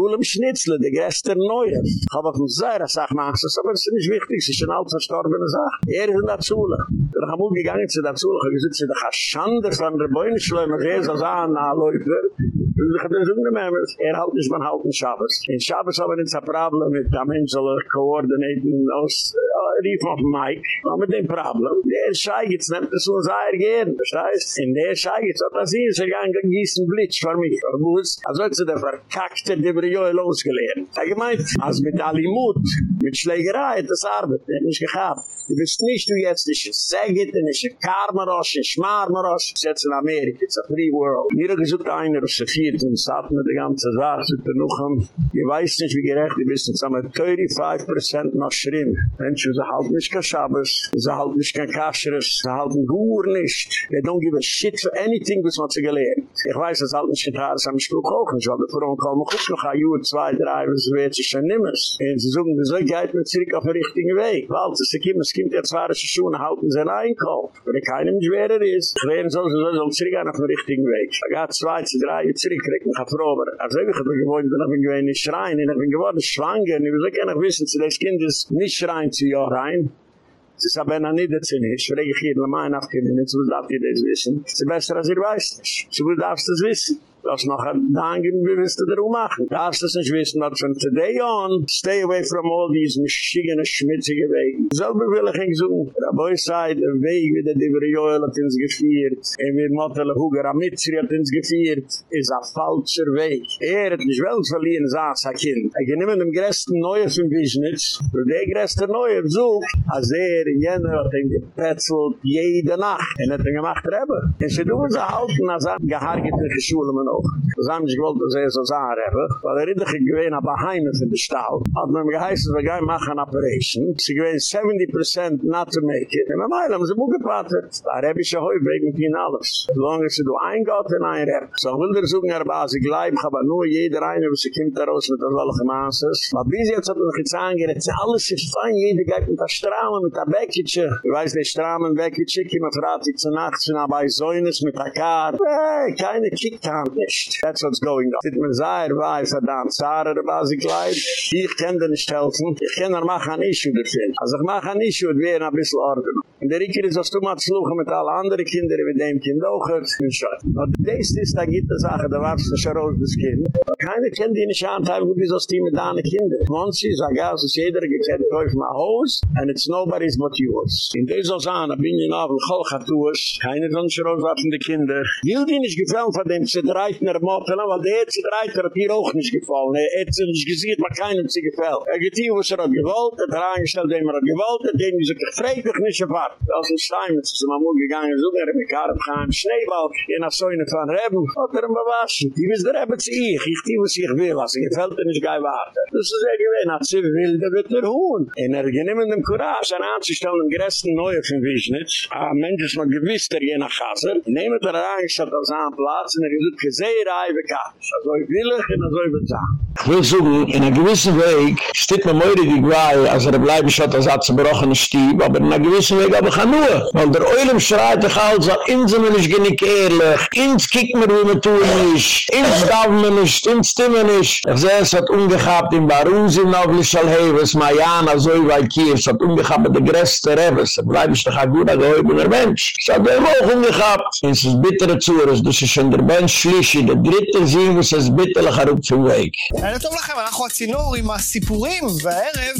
Speaker 1: schulem schnitzle, de gester neuer. Hab ich mir sehr eine Sache nachgesetzt, aber es ist nicht wichtig, es ist eine alter verstorbene Sache. Er ist in der Schule. Dann haben wir gegangen zu der Schule, und wir sitzen, da kann Schande von der Beine schleunen, und Jesus sah an, ah, Leute. Und ich habe den Sünden gemein, er hält nicht, man hält den Schabbos. In Schabes haben wir jetzt ein Problem mit der Menschen, koordinaten, aus, äh, rief auf Mike, aber mit dem Problem, der Scheigitz nimmt es uns auch ergehen, verstehst? In der Scheigitz hat das hier, ist er gießen Blitz, für mich, vor Buss. Also hat sie der verkackte Debris, Brio losgelehrt er gemeint als mit Alimut mit Schlägerei das Arbeit nicht gehabt du bist nicht du jetzt nicht sagen nicht Karmarosch Schmarmarosch jetzt in Amerika it's a free world. Mir gesucht einer aus der vierten Stadt mit der ganze Sache zu benuchen ich weiß nicht wie gerecht du bist jetzt einmal 35% noch schrimm Menschen sie halten nicht kein Schabes sie halten nicht kein Kascheres sie halten Gur nicht they don't give a shit for anything was man sie gelehrt ich weiß das halten nicht getan das haben gut auch nicht aber vor allem kommen gut noch ein Jahr, zwei, drei was wird sich schon nimmers und sie suchen wieso geht man zurück auf den richtigen Weg weil sie kommen es kommt jetzt wahre Schuhe halten sie einen Einkauf wenn ich keinem schwerer ist werden so so so zurück auf den richtigen Weg ich gehe zwei, drei Jahre zurück krieg mich auf also ich bin gewohnt bin ich bin nicht schreien ich bin gewohnt schwanger und ich will gerne wissen zu das Kind ist nicht schreien zu ihr rein Sie sagen, wenn er nicht dazu nicht, frage ich hier, wenn man aufgeben, nicht so darf ihr das wissen. Sie besser, als ihr weiß nicht. So darfst du das wissen. Das noch ein Dangen, wie willst du darum machen? Du es nicht wissen, dass von today on, stay away from all these maschigene, schmutzige Wege. Selber will ich nicht der Boy sei, der Weg, wie der Diverjoel hat uns geführt, und wie Mottele Huger am Mitzri hat uns geführt, ist ein falscher Weg. Er hat nicht Welt verliehen, sagt sein Kind. Er geht immer dem größten Neue vom Wiesnitz, und der größte Neue sucht, als er in jener hat ihn gepetzelt, jede Nacht, und hat ihn gemacht, Rebbe. Und sie tun sie halten, als er gehargete Geschule, auch. Das haben sie gewollt, dass er so sagen habe. Weil er riddig gewesen aber heimlich in der Stahl. Hat man geheißen, wir gehen machen eine Operation. Sie gewesen 70% not to make it. Und am Eil haben sie buch gepatet. Da habe ich ja heute mit ihnen alles. So lange sie du ein Gott in ein Rap. So will der suchen, er war sie gleich, aber nur jeder eine, wo sie kommt da raus mit der Wolle Maßes. Aber bis jetzt hat er noch jetzt angehört, alles ist fein, jeder geht mit der Strahlen, mit der Bäckchen. Ich weiß, der Strahlen, Bäckchen, ich immer verrate ich zu Nacht, sind aber Säunes mit der Kar. Hey, keine Kicktan. Nicht. That's what's going on. Men zei er weiß, er dan zahre er was ik leid. Ich kann dir nicht helfen. Ich kann er machen ein Issue dafür. Also ich mache ein Issue, es wäre ein bisschen Ordnung. Und der Riker ist, dass du mal schluchen mit allen anderen Kindern, mit dem Kind auch hört. Und so. Und das ist, da gibt es Sache, da warfst du schon raus das Kind. Keiner kennt die nicht anteilen, wie so die mit deinen Kindern. Once is, I guess, is jeder gekehrt, kauf my house, and it's nobody's but yours. In dieser Sache, bin ich noch ein Cholchatuas, keine von sich rauswarfende Kinder. Will die nicht gefällt von dem Zedreitner Mottelen, weil der Zedreitner hat hier auch nicht gefallen. Er hat sich nicht gesehen, aber keinem sie gefällt. Er geht hier, was er hat gewollt, er hat reingestellt, dem er hat gewollt, dem ist er fragt dich nicht apart. Als ein Stein, mit sich mal gegangen, so er mit Karab gaan, Schneeball, in der Säune von Reben, hat er ihm bewaschen. Die ist der Reben zu ich, ich die, was ich will, also gefällt er nicht geil warten. Das ist er gewesen, hat sie will, der wird er hohen. In er genümmen dem Courage, an anzustellen, im größten Neue von Wiesnitz, ein Mensch ist mal gewiss, der gehen nach Chaser, nehmt er reingestellt auf seinen Platz, und er gesagt, gesehen, bekadisch. Also ich will ich und also ich bezahlen.
Speaker 2: Ich will sagen, in einem gewissen Weg steht mir moire die Gwei, als er bleibe schon als hat zerbrochene Stieb, aber in einem gewissen Weg habe ich auch nur. Weil der Oilem schreit dich halt, so ins sind wir nicht genick ehrlich, ins kicken wir, wie wir tun nicht, ins dauern wir nicht, ins stimmen nicht. Ich sehe, es hat ungehabt in Barusin, auf Lischalheves, Mayana, so wie bei Kier, es hat ungehabt mit der größte Reves, er bleibe ich ein guter, gehäubener Mensch. Es hat er auch ungehabt. Es ist bittere Zuhres, das ist schon der Mensch schlischi, Sinn, was es bitterlich herup zu weg.
Speaker 11: ערב טוב לכם, אנחנו הצינור עם הסיפורים, והערב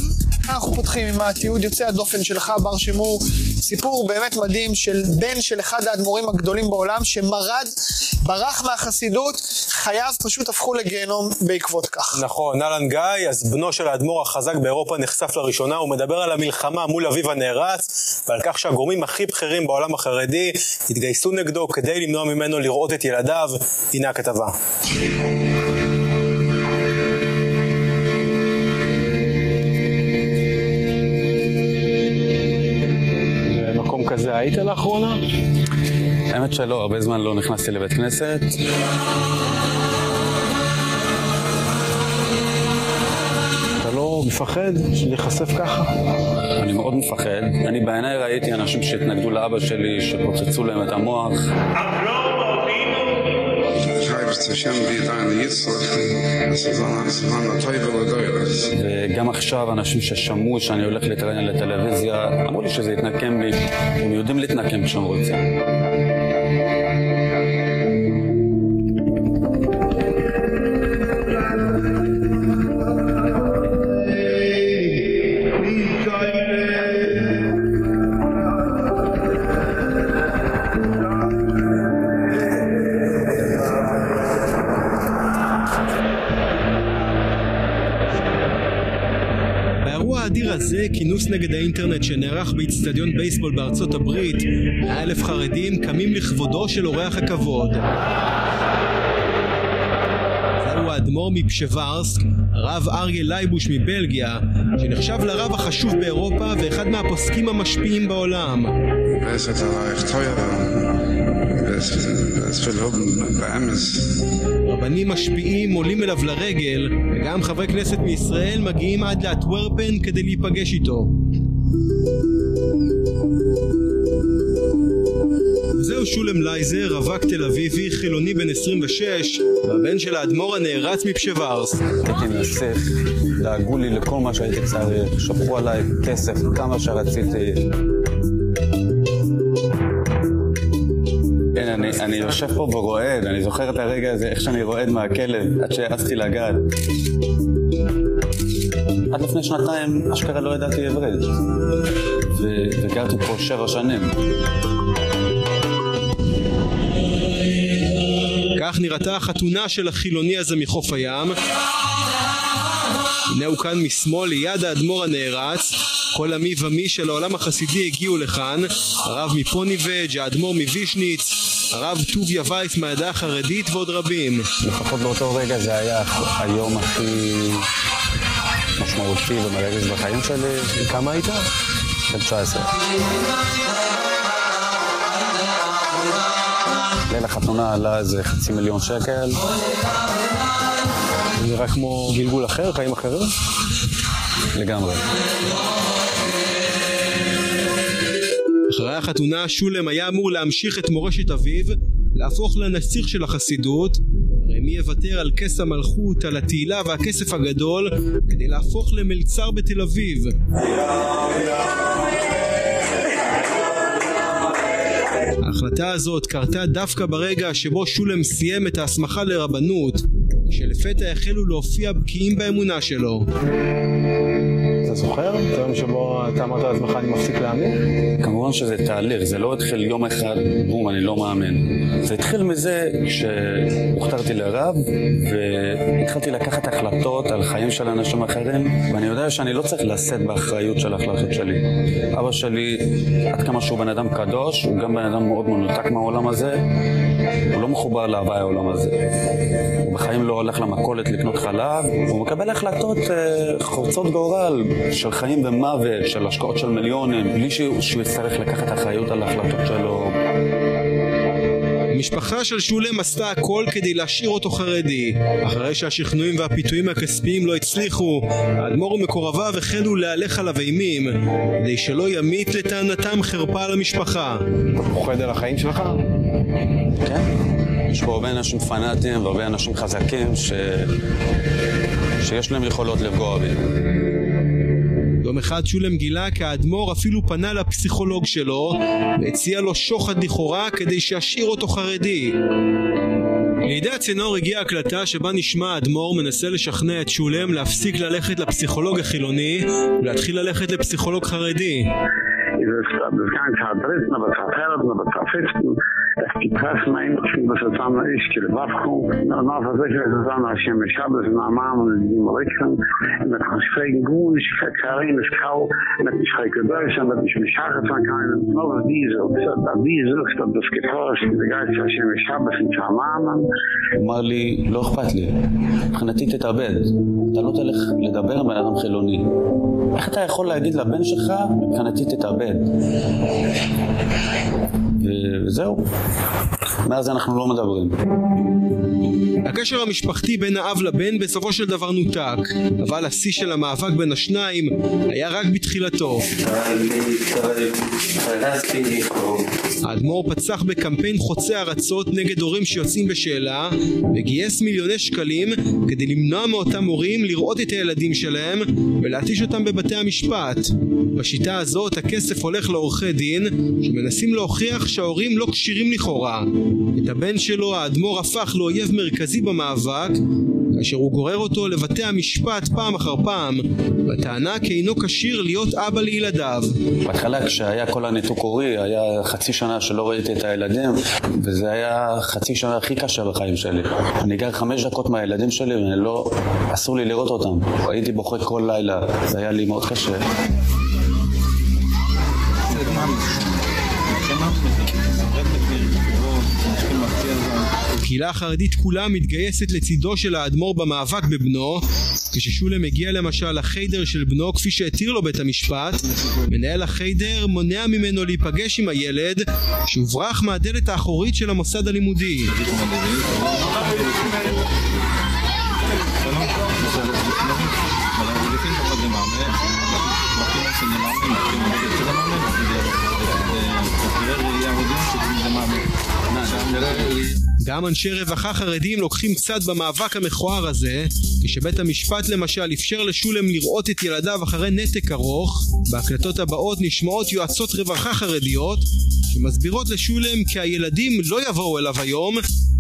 Speaker 11: אנחנו פותחים עם התיעוד יוצא הדופן שלך, בר שמור, סיפור באמת מדהים של בן של אחד האדמו"רים הגדולים בעולם, שמרד, ברח מהחסידות, חייו פשוט הפכו לגיהנום בעקבות כך.
Speaker 12: נכון, אהלן גיא, אז בנו של האדמו"ר החזק באירופה נחשף לראשונה, הוא מדבר על המלחמה מול אביו הנערץ, ועל כך שהגורמים הכי בכירים בעולם החרדי התגייסו נגדו כדי למנוע ממנו לראות את ילדיו. הנה הכתבה. במקום כזה היית לאחרונה?
Speaker 13: האמת שלא, הרבה זמן לא נכנסתי לבית כנסת.
Speaker 12: אתה לא מפחד להיחשף ככה?
Speaker 13: אני מאוד מפחד. אני בעיניי ראיתי אנשים שהתנגדו לאבא שלי, שפוצצו להם את המוח. וגם עכשיו אנשים ששמעו שאני הולך להתראיין לטלוויזיה, אמרו לי שזה יתנקם לי, הם יודעים להתנקם כשהם רוצים.
Speaker 14: כינוס נגד האינטרנט שנערך באיצטדיון בייסבול בארצות הברית, מאה אלף חרדים קמים לכבודו של אורח הכבוד. זהו האדמו"ר מפשברסק, הרב אריה לייבוש מבלגיה, שנחשב לרב החשוב באירופה ואחד מהפוסקים המשפיעים בעולם.
Speaker 15: Es
Speaker 14: רבנים משפיעים עולים אליו לרגל, וגם חברי כנסת מישראל מגיעים עד לאטוורפן כדי להיפגש איתו. זהו שולם לייזר, רווק תל אביבי, חילוני בן 26, והבן של האדמו"ר הנערץ מפשברס.
Speaker 13: הייתי נסיך, דאגו לי לכל מה שהייתי צריך, שפכו עליי כסף כמה שרציתי. יושב פה ורועד, אני זוכר את הרגע הזה, איך שאני רועד מהכלב, עד שהעזתי לגעת. עד לפני שנתיים אשכרה לא ידעתי עברית, וגרתי פה שבע שנים.
Speaker 14: כך נראתה החתונה של החילוני הזה מחוף הים. הנה הוא כאן משמאל ליד האדמו"ר הנערץ. כל המי ומי של העולם החסידי הגיעו לכאן. הרב מפוניבג', האדמו"ר מווישניץ, הרב טוביה וייס מהעדה החרדית ועוד רבים.
Speaker 13: לפחות באותו רגע זה היה היום הכי משמעותי ומרגש בחיים שלי.
Speaker 12: כמה היית?
Speaker 13: בן 19. ליל החתונה עלה איזה חצי מיליון שקל.
Speaker 12: נראה כמו גלגול אחר, חיים אחרים?
Speaker 13: לגמרי.
Speaker 14: אחרי החתונה שולם היה אמור להמשיך את מורשת אביו, להפוך לנסיך של החסידות, הרי מי יוותר על כס המלכות, על התהילה והכסף הגדול, כדי להפוך למלצר בתל אביב. ההחלטה הזאת קרתה דווקא ברגע שבו שולם סיים את ההסמכה לרבנות, כשלפתע החלו להופיע בקיאים באמונה שלו.
Speaker 12: אתה זוכר? את היום שבו אתה אמרת לעצמך אני מפסיק להאמין?
Speaker 13: כמובן שזה תהליך, זה לא התחיל יום אחד, בום, אני לא מאמין. זה התחיל מזה שהוכתרתי לרב, והתחלתי לקחת החלטות על חיים של אנשים אחרים, ואני יודע שאני לא צריך לשאת באחריות של ההחלטות שלי. אבא שלי, עד כמה שהוא בן אדם קדוש, הוא גם בן אדם מאוד מנותק מהעולם הזה, הוא לא מחובר להוואי העולם הזה. הוא בחיים לא הולך למכולת לקנות חלב, הוא מקבל החלטות אה, חורצות גורל של חיים ומוות, של השקעות של מיליונים, בלי שהוא, שהוא יצטרך לקחת אחריות על ההחלטות שלו.
Speaker 14: המשפחה של שולם עשתה הכל כדי להשאיר אותו חרדי. אחרי שהשכנועים והפיתויים הכספיים לא הצליחו, האדמו"ר ומקורביו החלו להלך עליו אימים, כדי שלא ימיט לטענתם חרפה על המשפחה.
Speaker 12: פוחד על החיים שלך?
Speaker 13: כן. יש פה הרבה אנשים פנאטים והרבה אנשים חזקים ש... שיש להם יכולות לפגוע בי.
Speaker 14: יום אחד שולם גילה כי האדמו"ר אפילו פנה לפסיכולוג שלו והציע לו שוחד לכאורה כדי שישאיר אותו חרדי. לידי הצינור הגיעה הקלטה שבה נשמע האדמו"ר מנסה לשכנע את שולם להפסיק ללכת לפסיכולוג החילוני ולהתחיל ללכת לפסיכולוג חרדי.
Speaker 16: פרס נעים פשוט בשלטן האיש כלבבכו, נענף הזה כלזזן השם משבס, נעמם ולדידים ולקחן, mit gespreken goen is karin is kau mit schreike deutsch und mit mischagen von kein no diesel da diesel sta das gefahr ist der geist ja schon schabas in
Speaker 13: tamamen אמר לי, לא אכפת לי, מבחינתי תתאבד, אתה לא תלך לדבר עם בן אדם חילוני. איך אתה יכול להגיד לבן שלך, מבחינתי תתאבד? וזהו. מאז אנחנו לא מדברים.
Speaker 14: הקשר המשפחתי בין האב לבן בסופו של דבר נותק, אבל השיא של המאבק בין השניים היה רק בתחילתו. האדמו"ר פצח בקמפיין חוצה ארצות נגד הורים שיוצאים בשאלה וגייס מיליוני שקלים כדי למנוע מאותם הורים לראות את הילדים שלהם ולהתיש אותם בבתי המשפט. בשיטה הזאת הכסף הולך לעורכי דין שמנסים להוכיח שההורים לא כשירים לכאורה. את הבן שלו האדמו"ר הפך לאויב מרכזי במאבק כאשר הוא גורר אותו לבתי המשפט פעם אחר פעם בטענה כי אינו כשיר להיות אבא לילדיו.
Speaker 13: בהתחלה כשהיה כל הניתוק הורי היה חצי שנה שלא ראיתי את הילדים וזה היה חצי שנה הכי קשה בחיים שלי. אני גר חמש דקות מהילדים שלי ולא, אסור לי לראות אותם. הייתי בוכה כל לילה, זה היה לי מאוד קשה.
Speaker 14: הקהילה החרדית כולה מתגייסת לצידו של האדמו"ר במאבק בבנו. כששולם מגיע למשל לחיידר של בנו כפי שהתיר לו בית המשפט מנהל החיידר מונע ממנו להיפגש עם הילד שהוברח מהדלת האחורית של המוסד הלימודי גם אנשי רווחה חרדים לוקחים צד במאבק המכוער הזה, כשבית המשפט למשל אפשר לשולם לראות את ילדיו אחרי נתק ארוך, בהקלטות הבאות נשמעות יועצות רווחה חרדיות שמסבירות לשולם כי הילדים לא יבואו אליו היום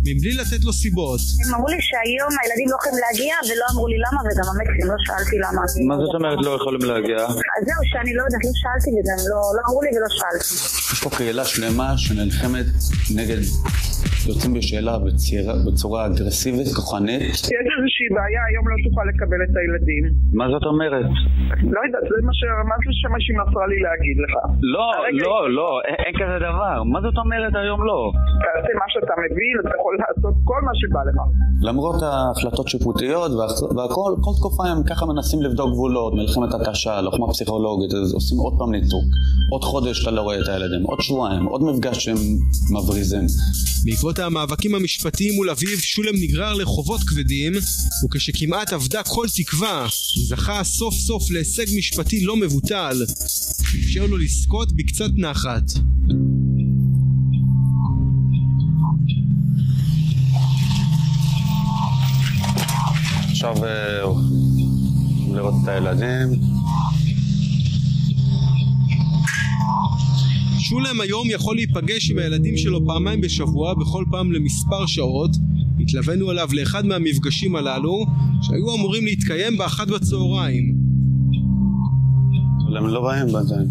Speaker 14: מבלי לתת לו סיבות.
Speaker 17: הם אמרו לי שהיום הילדים לא יכולים להגיע ולא אמרו לי למה וגם המקסים לא שאלתי למה.
Speaker 13: מה זאת אומרת לא יכולים להגיע?
Speaker 17: אז זהו שאני לא יודעת, לא שאלתי וגם לא, לא אמרו לי ולא שאלתי.
Speaker 13: יש פה קהילה שלמה שנלחמת נגד יוצאים בשאלה בצורה, בצורה אגרסיבית, כוחנית.
Speaker 18: יש איזושהי בעיה, היום לא תוכל לקבל את הילדים.
Speaker 13: מה זאת אומרת?
Speaker 18: לא יודעת, זה מה ש... מה זה שמה שהיא מסרה לי להגיד לך?
Speaker 13: לא, לא, לא, אין, אין כזה דבר. מה זאת אומרת היום לא?
Speaker 18: תעשה מה שאתה מבין, אתה יכול לעשות כל מה שבא לך.
Speaker 13: למרות ההחלטות שיפוטיות והכל, כל תקופה הם ככה מנסים לבדוק גבולות, מלחמת התשה, לוחמה פסיכולוגית, אז עושים עוד פעם ניתוק. עוד חודש אתה לא רואה את הילדים, עוד שבועיים, עוד מפגש שהם מבריזים.
Speaker 14: בעקבות המאבקים המשפטיים מול אביו, שולם נגרר לחובות כבדים, וכשכמעט אבדה כל תקווה, הוא זכה סוף סוף להישג משפטי לא מבוטל, שאפשר לו לזכות בקצת נחת.
Speaker 13: עכשיו לראות את הילדים.
Speaker 14: שולם היום יכול להיפגש עם הילדים שלו פעמיים בשבוע, בכל פעם למספר שעות. התלווינו עליו לאחד מהמפגשים הללו, שהיו אמורים להתקיים באחת בצהריים.
Speaker 13: אבל הם לא באים בינתיים.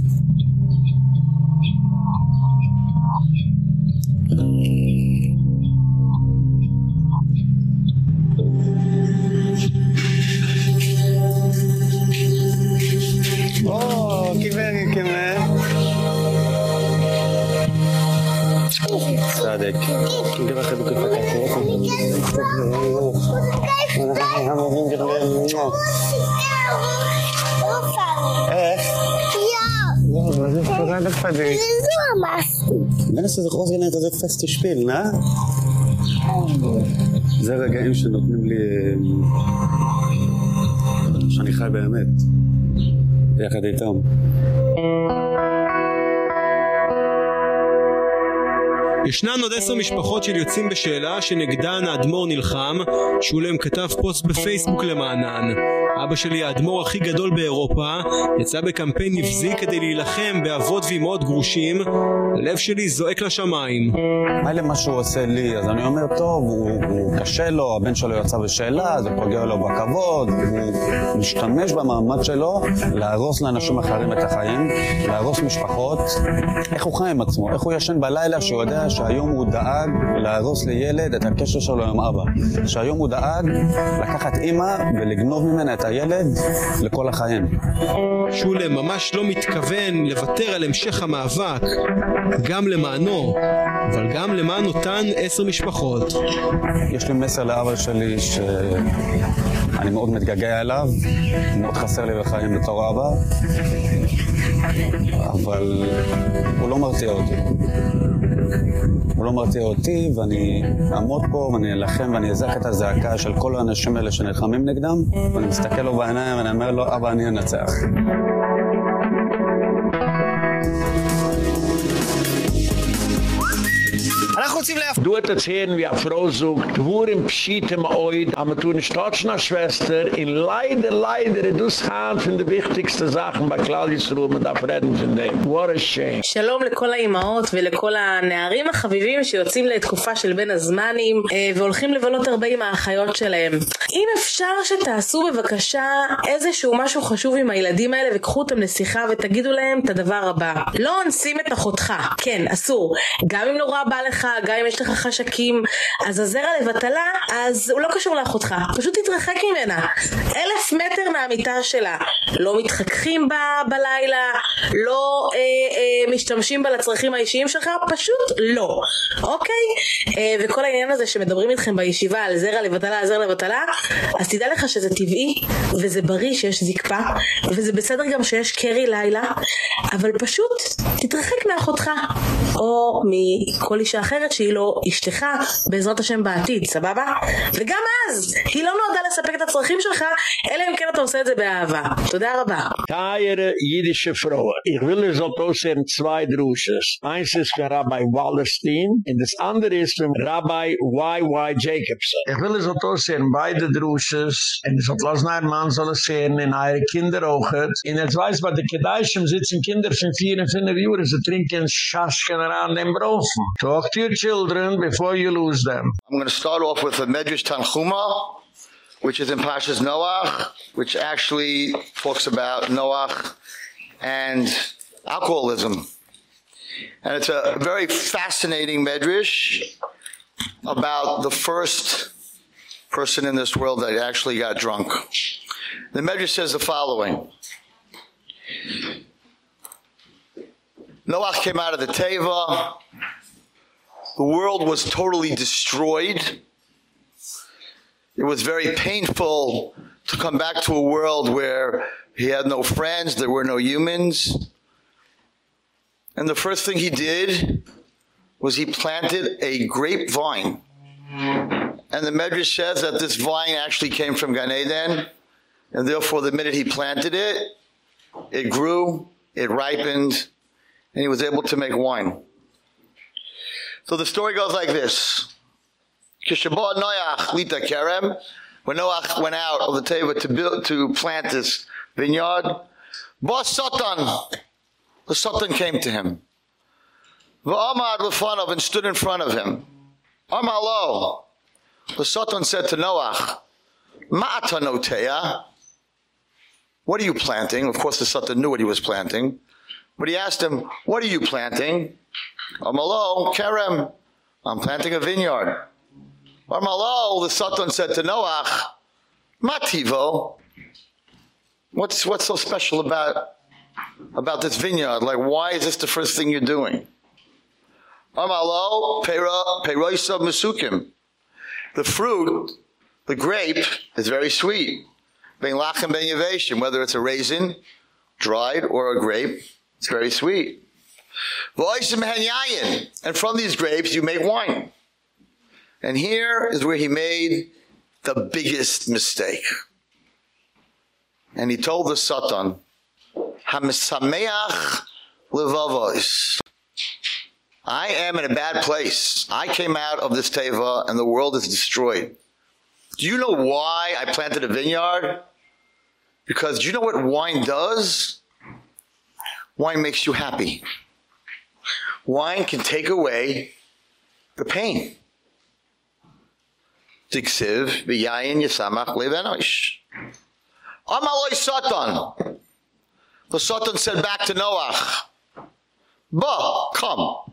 Speaker 11: Oh, che bello che me.
Speaker 13: צדק. גבר חילוקי פתק. איך? Wenn es sich ausgenäht, dass ich fest spielen, ne? זה רגעים שנותנים לי... אה, שאני חי באמת, יחד איתם.
Speaker 14: ישנן עוד עשר משפחות של יוצאים בשאלה שנגדן האדמו"ר נלחם, שולם כתב פוסט בפייסבוק למענן. אבא שלי האדמו"ר הכי גדול באירופה, יצא בקמפיין נבזי כדי להילחם באבות ואימהות גרושים, הלב שלי זועק לשמיים.
Speaker 13: מה שהוא עושה לי, אז אני אומר, טוב, הוא, הוא קשה לו, הבן שלו יצא בשאלה, זה פוגע לו בכבוד, הוא משתמש במעמד שלו להרוס לאנשים אחרים את החיים, להרוס משפחות. איך הוא חי עם עצמו? איך הוא ישן בלילה שהוא יודע שהיום הוא דאג להרוס לילד את הקשר שלו עם אבא? שהיום הוא דאג לקחת אימא ולגנוב ממנה את הילד לכל החיים.
Speaker 14: שולם ממש לא מתכוון לוותר על המשך המאבק, גם למענו, אבל גם למען אותן עשר משפחות.
Speaker 13: יש לי מסר לאבא שלי שאני מאוד מתגעגע אליו, מאוד חסר לי בחיים בתור אבא, אבל הוא לא מרתיע אותי. הוא לא מרתיע אותי, ואני אעמוד פה ואני אלחם ואני אזעק את הזעקה של כל האנשים האלה שנלחמים נגדם, ואני מסתכל לו בעיניים ואני אומר לו, אבא, אני אנצח.
Speaker 11: רוצים להפ...
Speaker 1: Du hat hören, wie eine Frau sucht, wo im Pschiet im Oid, aber tun tatsch nach Schwester, in leider, leider, du schaam von den wichtigsten Sachen bei Claudius Ruhm und auf Reden von dem. What a shame.
Speaker 19: שלום לכל האימהות ולכל הנערים החביבים שיוצאים לתקופה של בין הזמנים אה, והולכים לבלות הרבה עם האחיות שלהם. אם אפשר שתעשו בבקשה איזשהו משהו חשוב עם הילדים האלה וקחו אותם לשיחה ותגידו להם את הדבר הבא. לא אונסים את אחותך. כן, אסור. גם אם נורא בא לך, גם אם יש לך חשקים, אז הזרע לבטלה, אז הוא לא קשור לאחותך. פשוט תתרחק ממנה. אלף מטר מהמיטה שלה. לא מתחככים בה בלילה, לא אה, אה, משתמשים בה לצרכים האישיים שלך, פשוט לא. אוקיי? אה, וכל העניין הזה שמדברים איתכם בישיבה על זרע לבטלה, זרע לבטלה, אז תדע לך שזה טבעי, וזה בריא שיש זקפה, וזה בסדר גם שיש קרי לילה, אבל פשוט תתרחק מאחותך, או מכל אישה אחרת שהיא לא אשתך, בעזרת השם בעתיד, סבבה? וגם אז, היא לא נועדה לספק את הצרכים שלך, אלא אם כן אתה עושה את זה באהבה. תודה רבה.
Speaker 1: Teiere jüdische Frau. Ich will es auch aussehen zwei Drusches. Eins ist für Rabbi Wallerstein und das andere ist für Rabbi Y.Y. Jacobson. Ich will es auch aussehen beide Drusches und es hat lassen ein Mann soll es sehen in eure Kinder auch. Und jetzt weiß bei den Kedaischen sitzen Kinder von vier und fünf Jahren, sie trinken an den Brofen. Talk to your children before you lose them.
Speaker 20: I'm going to start off with the Medrash Tanchuma, which is in Pashas Noach, which actually talks about Noach and alcoholism. And it's a very fascinating Medrash about the first person in this world that actually got drunk. The Medrash says the following. Noach came out of the Teva. The world was totally destroyed. It was very painful to come back to a world where he had no friends, there were no humans. And the first thing he did was he planted a grapevine. And the Medrash says that this vine actually came from Gan Eden, and therefore the minute he planted it, it grew, it ripened, and he was able to make wine. So the story goes like this. Kishabah Noach Lita Kerem, when Noach went out of the table to build, to plant this vineyard, Bas Satan, the Satan came to him. V'amad lefanov and stood in front of him. Amalo, the Satan said to Noach, Ma'ata noteya, what are you planting? Of course the Satan knew what he was planting. But he asked him, what are you planting? Amalo, Kerem, I'm planting a vineyard. Amalo, the Satan said to Noach, Mativo, what's, what's so special about, about this vineyard? Like, why is this the first thing you're doing? Amalo, Peroisa Masukim. The fruit, the grape, is very sweet. Ben Lachem Ben Yaveshim, whether it's a raisin, dried, or a grape,
Speaker 21: It's very sweet. And from these grapes you make wine. And here is where he made the biggest mistake. And he told the Satan, Hamisameach levavos. I am in a bad place. I came out of this teva and the world is destroyed. Do you know why I planted a vineyard? Because do you know what wine does? Wine makes you happy. Wine can take away the pain. Tiksiv v'yayin yisamach levenosh. Amaloi Satan. The Satan said back to Noach, Ba, come.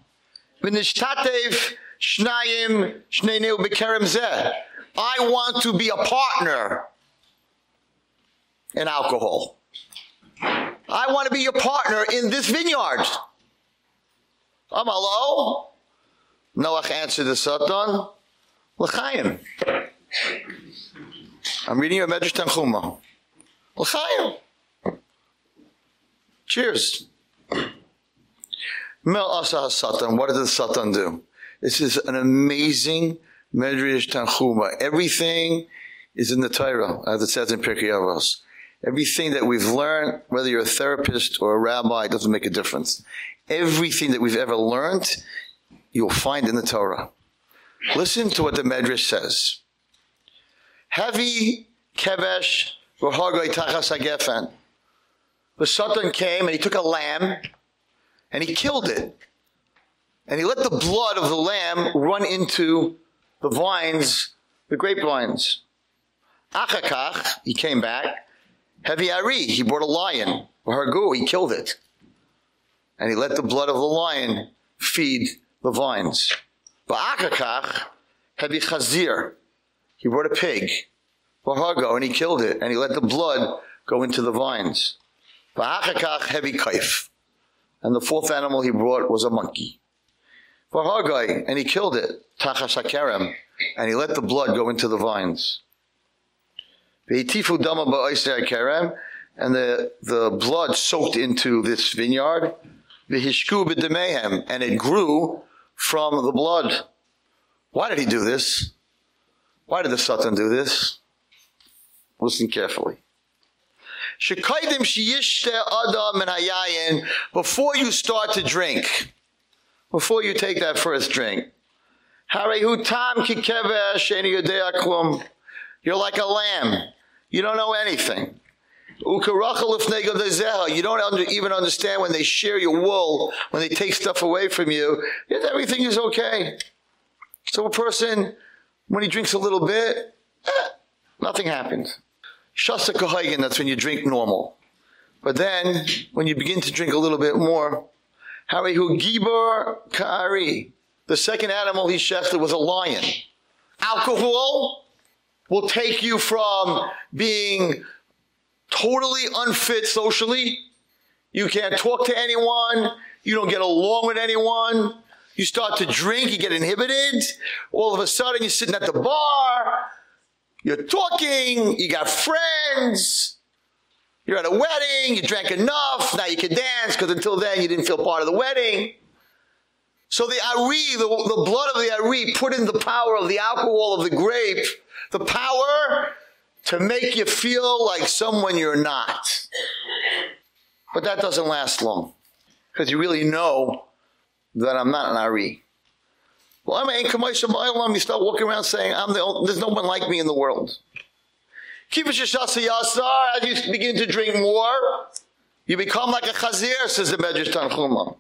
Speaker 21: V'nishtatev shnayim bekerem zeh. I want to be a partner in alcohol. I want to be your partner in this vineyard. Amalo. Noach answered the Satan, L'chaim. I'm reading your Medrash Tanchuma. L'chaim. Cheers. Mel Asa Satan. What did the Satan do? This is an amazing Medrash Tanchuma. Everything is in the Torah, as it says in Pirkei Avos. Everything that we've learned, whether you're a therapist or a rabbi, doesn't make a difference. Everything that we've ever learned, you'll find in the Torah. Listen to what the Medrash says. Heavy kevesh v'hargoi tachas hagefen. The Satan came and he took a lamb and he killed it. And he let the blood of the lamb run into the vines, the grapevines. Achakach, he came back. Heavy Ari, he brought a lion. Hargu, he killed it. And he let the blood of the lion feed the vines. Ba'akakach, heavy Chazir, he brought a pig. Hargo, and he killed it. And he let the blood go into the vines. Ba'akakach, heavy Kaif. And the fourth animal he brought was a monkey. Hargai, and he killed it. Tachas HaKerem. And he let the blood go into the vines. Ve'itifu dama ba'oisei kerem, and the, the blood soaked into this vineyard. V'hishku b'demehem, and it grew from the blood. Why did he do this? Why did the Satan do this? Listen carefully. Shekaidim sheyishte adam hayayin, before you start to drink, before you take that first drink, Harehu tam kikevesh klum. You're like a lamb. You don't know anything. You don't under, even understand when they shear your wool, when they take stuff away from you. yet Everything is okay. So a person, when he drinks a little bit, eh, nothing happens. Shasa kahagan, that's when you drink normal. But then, when you begin to drink a little bit more, Harihu gibor ka'ari. The second animal he shechted was a lion. Alcohol will take you from being totally unfit socially. You can't talk to anyone. You don't get along with anyone. You start to drink, you get inhibited. All of a sudden, you're sitting at the bar. You're talking. You got friends. You're at a wedding. You drank enough. Now you can dance because until then you didn't feel part of the wedding. So the Ari, the, the blood of the Ari, put in the power of the alcohol of the grape, the power to make you feel like someone you're not. But that doesn't last long because you really know that I'm not an Ari. Well, I'm an commercial You start walking around saying, I'm the only, there's no one like me in the world. Keep As you begin to drink more, you become like a chazir, says the Medrash Tanchuma.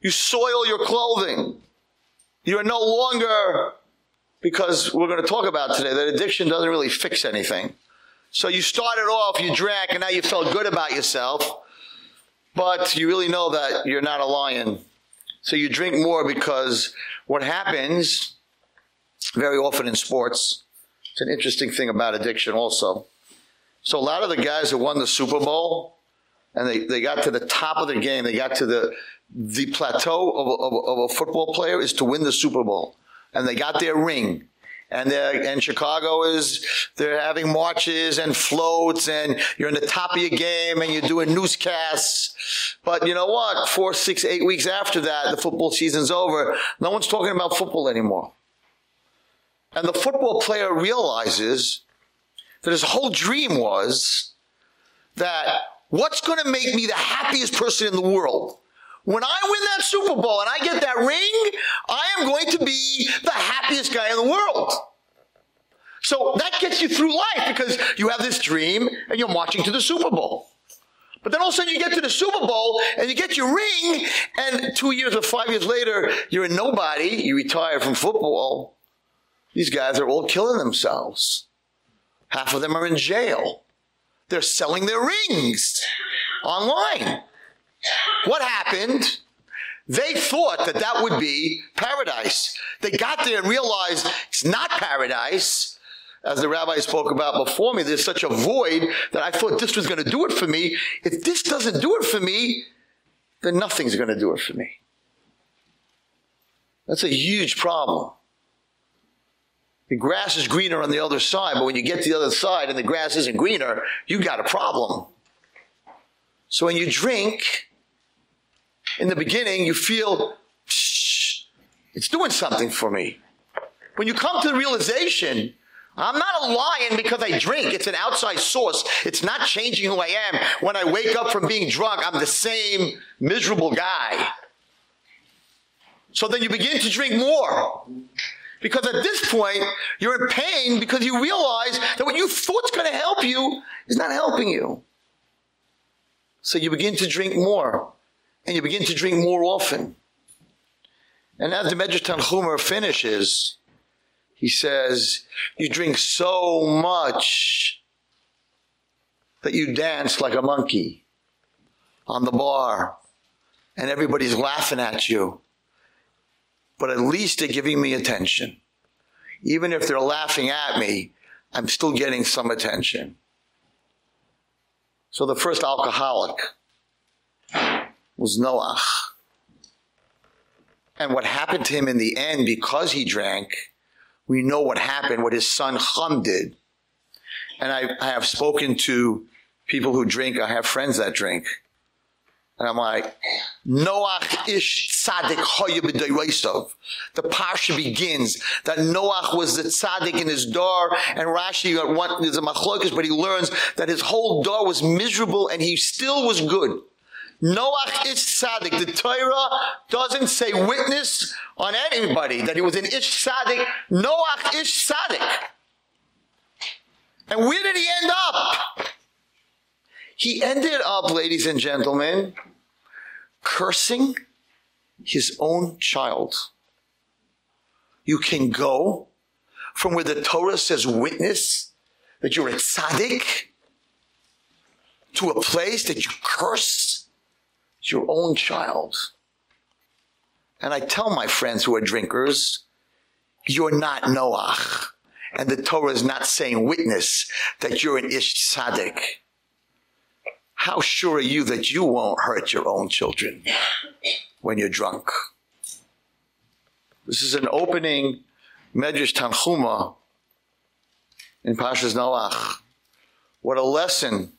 Speaker 21: You soil your clothing. You are no longer, because we're going to talk about today, that addiction doesn't really fix anything. So you started off, you drank, and now you felt good about yourself, but you really know that you're not a lion. So you drink more because what happens very often in sports, it's an interesting thing about addiction also. So a lot of the guys who won the Super Bowl, and they, they got to the top of their game. They got to the the plateau of of, of a football player is to win the Super Bowl, and they got their ring, and and Chicago is they're having marches and floats and you're in the top of your game and you're doing newscasts. But you know what? 4 6 8 weeks after that the football season's over no one's talking about football anymore. And the football player realizes that his whole dream was that what's going to make me the happiest person in the world when I win that Super Bowl and I get that ring, I am going to be the happiest guy in the world. So that gets you through life because you have this dream and you're marching to the Super Bowl. But then all of a sudden you get to the Super Bowl and you get your ring and 2 years or 5 years later you're a nobody, you retire from football. These guys are all killing themselves. Half of them are in jail. They're selling their rings online. What happened? They thought that that would be paradise. They got there and realized it's not paradise. As the rabbi spoke about before me, there's such a void that I thought this was going to do it for me. If this doesn't do it for me, then nothing's going to do it for me. That's a huge problem. The grass is greener on the other side, but when you get to the other side and the grass isn't greener, you got a problem. So when you drink, in the beginning, you feel, it's doing something for me. When you come to the realization, I'm not a lion because I drink. It's an outside source. It's not changing who I am. When I wake up from being drunk, I'm the same miserable guy. So then you begin to drink more. Because at this point, you're in pain because you realize that what you thought's going to help you is not helping you. So you begin to drink more and you begin to drink more often. And the Medrash Tanchuma finishes, he says, you drink so much that you dance like a monkey on the bar and everybody's laughing at you. But at least they're giving me attention. Even if they're laughing at me, I'm still getting some attention. So the first alcoholic was Noach. And what happened to him in the end because he drank, we know what happened, what his son Chum did. And I, I have spoken to people who drink, I have friends that drink. And I'm like, Noach ish tzaddik hoya b'doyreisov. The parsha begins that Noach was the tzaddik in his door, and Rashi got one, there's a machlokas, but he learns that his whole door was miserable and he still was good. Noach ish tzaddik. The Torah doesn't say witness on anybody that he was an ish tzaddik. Noach ish tzaddik. And where did he end up? He ended up, ladies and gentlemen, cursing his own child. You can go from where the Torah says witness that you're a tzaddik to a place that you curse your own child. And I tell my friends who are drinkers, you're not Noach. And the Torah is not saying witness that you're an ish tzaddik how sure are you that you won't hurt your own children when you're drunk? This is an opening Medrash Tanchuma in Pashas Noach. What a lesson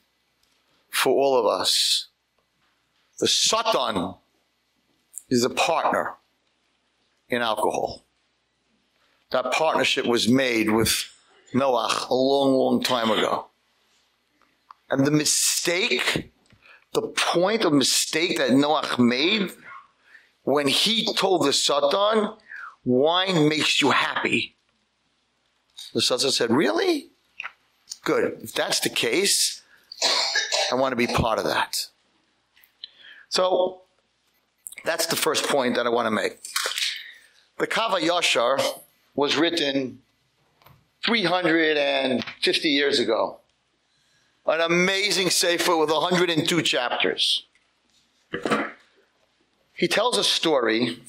Speaker 21: for all of us. The Satan is a partner in alcohol. That partnership was made with Noach a long, long time ago. And the mistake, the point of mistake that Noach made when he told the Satan, wine makes you happy. The Satan said, really? Good. If that's the case, I want to be part of that. So that's the first point that I want to make. The Kav HaYashar was written 350 years ago an amazing sefer with 102 chapters. He tells a story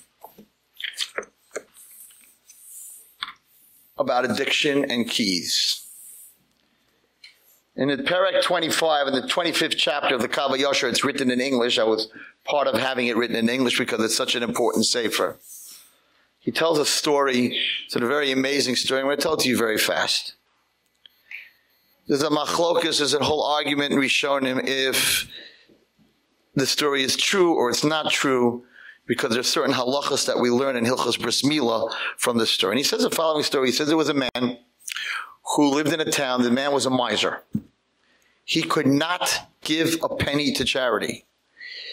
Speaker 21: about addiction and keys. In the Perek 25, in the 25th chapter of the Kav HaYashar, it's written in English. I was part of having it written in English because it's such an important sefer. he tells a story. It's a very amazing story. I'm going to tell it to you very fast. There's a machlokas, there's a whole argument in Rishonim if the story is true or it's not true because there's certain halachas that we learn in Hilchas Bris Milah from this story. And he says the following story. He says there was a man who lived in a town. The man was a miser. He could not give a penny to charity.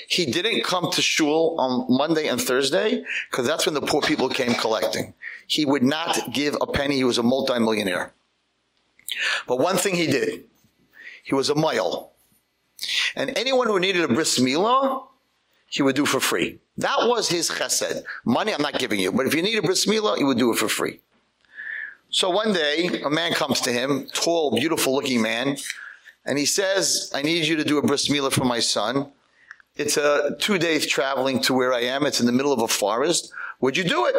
Speaker 21: He didn't come to shul on Monday and Thursday because that's when the poor people came collecting. He would not give a penny. He was a multimillionaire. But one thing he did, he was a moil. And anyone who needed a bris milah, he would do for free. That was his chesed. Money I'm not giving you, but if you need a bris milah, he would do it for free. So one day, a man comes to him, tall, beautiful looking man, and he says, I need you to do a bris milah for my son. It's a two days traveling to where I am. It's in the middle of a forest. Would you do it?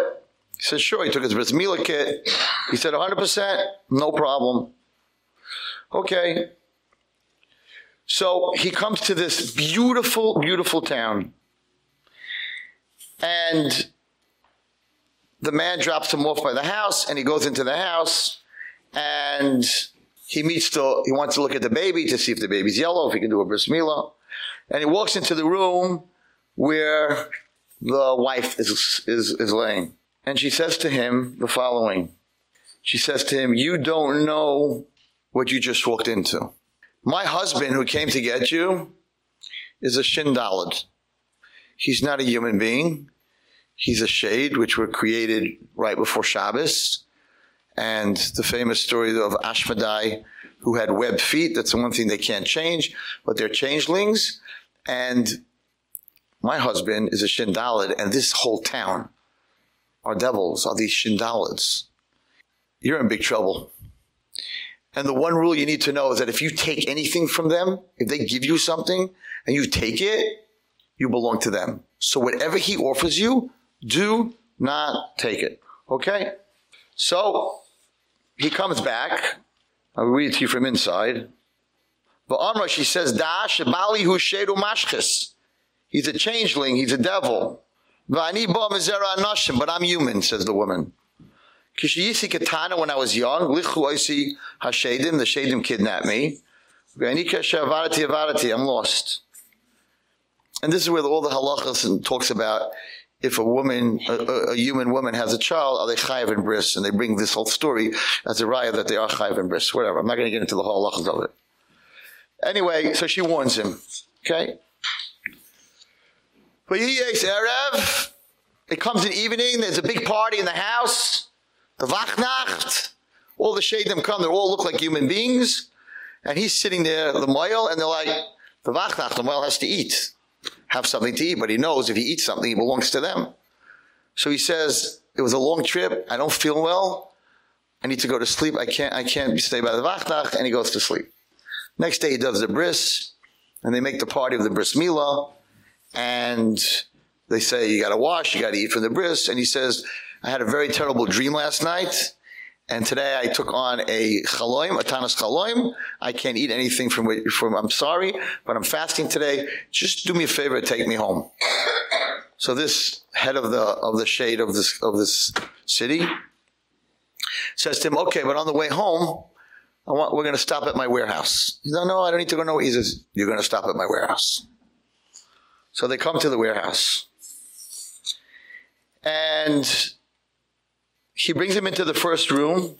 Speaker 21: He says, sure. He took his bris milah kit. He said, 100%, no problem. Okay. So he comes to this beautiful, beautiful town. And the man drops him off by the house and he goes into the house and he meets the, he wants to look at the baby to see if the baby's yellow, if he can do a bris milah. And he walks into the room where the wife is, is, is laying. And she says to him the following. She says to him, you don't know what you just walked into. My husband who came to get you is a shindalad. He's not a human being. He's a shade which were created right before Shabbos. And the famous story of Ashmedai who had web feet, that's the one thing they can't change, but they're changelings. And my husband is a Shindalid, and this whole town are devils, are these Shindalids. You're in big trouble. And the one rule you need to know is that if you take anything from them, if they give you something and you take it, you belong to them. So whatever he offers you, do not take it. Okay? So he comes back. I'll read it to you from inside. But Amra, she says, Da Shabali hu shedu mashchis. He's a changeling, he's a devil. But I'm human, says the woman. Kishiyisi katana when I was young, lichu oisi hashedim, the shedim kidnapped me. I'm lost. And this is where all the halachas talks about if a woman, a, a, human woman has a child, are they chayiv and bris? And they bring this whole story as a raya that they are chayiv and bris. Whatever. I'm not going to get into the whole halachas of it. Anyway, so she warns him. Okay? But Erev, it comes in evening, there's a big party in the house, the Vachnacht, all the Shadim come, they all look like human beings, and he's sitting there, the Moil, and they're like, the Vachnacht, the Moil has to eat, have something to eat, but he knows if he eats something, it belongs to them. So he says, it was a long trip, I don't feel well, I need to go to sleep, I can't, I can't stay by the Vachnacht, and he goes to sleep. Next day he does the bris, and they make the party of the bris milah, and they say you got to wash, you got to eat from the bris, and he says, I had a very terrible dream last night, and today I took on a chaloim, a tanas chaloim. I can't eat anything from, from, I'm sorry, but I'm fasting today. Just do me a favor, take me home. So this head of the, of the shade of this, of this city says to him, okay, but on the way home, I want, we're going to stop at my warehouse. He says, no, I don't need to go nowhere. He says, you're going to stop at my warehouse. So they come to the warehouse. And he brings him into the first room.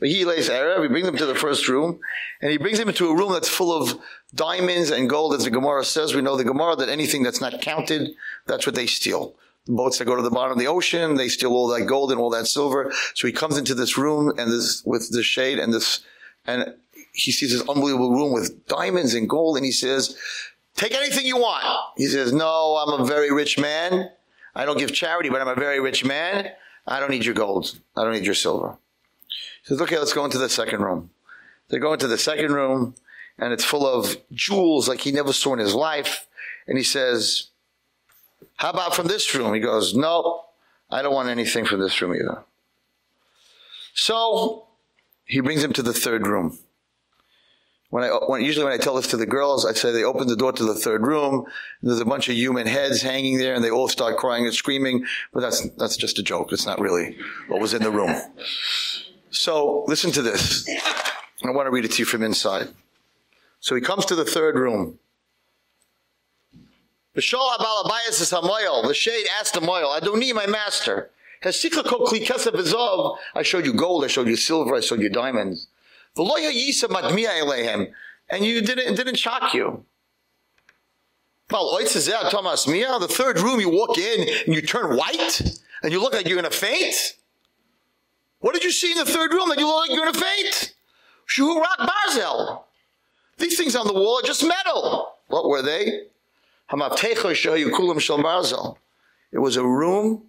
Speaker 21: He lays Arab, he brings him to the first room, and he brings him into a room that's full of diamonds and gold, as the Gemara says. We know the Gemara that anything that's not counted, that's what they steal. The boats that go to the bottom of the ocean, they steal all that gold and all that silver. So he comes into this room and this with the shade and this and he sees this unbelievable room with diamonds and gold, and he says, Take anything you want. He says, No, I'm a very rich man. I don't give charity, but I'm a very rich man. I don't need your gold. I don't need your silver. He says, okay, let's go into the second room. They go into the second room and it's full of jewels like he never saw in his life. And he says, how about from this room? He goes, no, I don't want anything from this room either. So he brings him to the third room. When I when usually when I tell this to the girls, I say they open the door to the third room. There's a bunch of human heads hanging there, and they all start crying and screaming. But that's that's just a joke. It's not really what was in the room. So listen to this. I want to read it to you from inside. So he comes to the third room. the B'shol abalabayas is hamoyel. The shade asked the moyel, I don't need my master. Kol kli kesef. I showed you gold, I showed you silver, I showed you diamonds. And you didn't, it didn't shock you. The third room you walk in and you turn white and you look like you're going to faint. What did you see in the third room that you look like you're going to faint? Shuhurak Barzel. These things on the wall are just metal. What were they? It was a room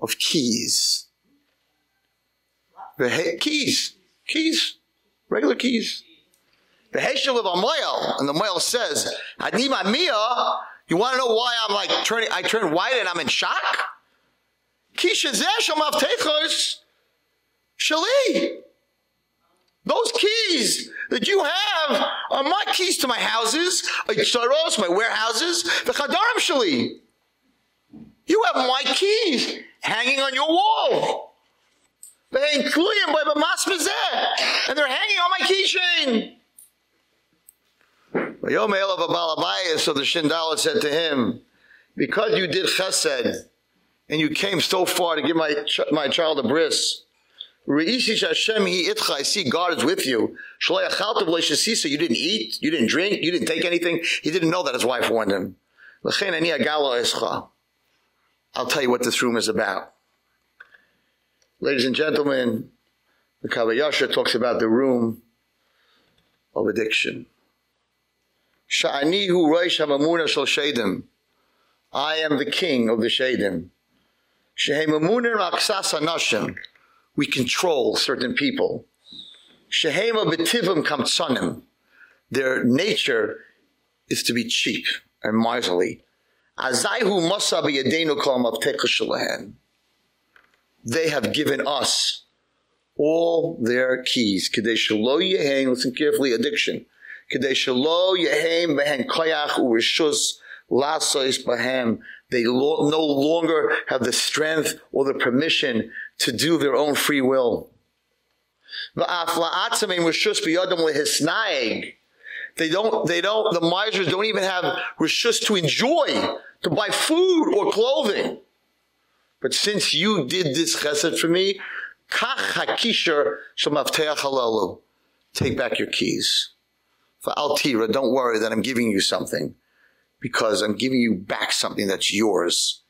Speaker 21: of keys. The Keys. Keys. Regular keys. The Heshel of Amoyel, and the Moyel says, Adima Mia, you want to know why I'm like turning, I turn white and I'm in shock? Kisha Zesham Avtechos, Shali. Those keys that you have are my keys to my houses, Saros, my warehouses, the Chadarim Shali. You have my keys hanging on your wall. They include Maset, and they're hanging on my keychain. So the Shindalit said to him, because you did chesed and you came so far to give my, my child a bris, I see God is with you. You didn't eat, you didn't drink, you didn't take anything. He didn't know that his wife warned him. I'll tell you what this room is about. Ladies and gentlemen, the Kav HaYashar talks about the room of addiction. Sha'ani hu roish hamamuna shal shedim. I am the king of the shedim. Shehemamunin er aksas anashim. We control certain people. Shehema betivim kamtsanim. Their nature is to be cheap and miserly. Azaihu masa b'yadenu kol mavteka They have given us all their keys. Kedei shelo yehein, listen carefully, addiction. Kedei shelo yehein behen koyach u'rishus lasois bahem. They lo- no longer have the strength or the permission to do their own free will. They don't, they don't, the misers don't even have rishus to enjoy, to buy food or clothing. But since you did this chesed for me, kach hakisher shemavteach halalu. take back your keys. For altira, don't worry that I'm giving you something because I'm giving you back something that's yours.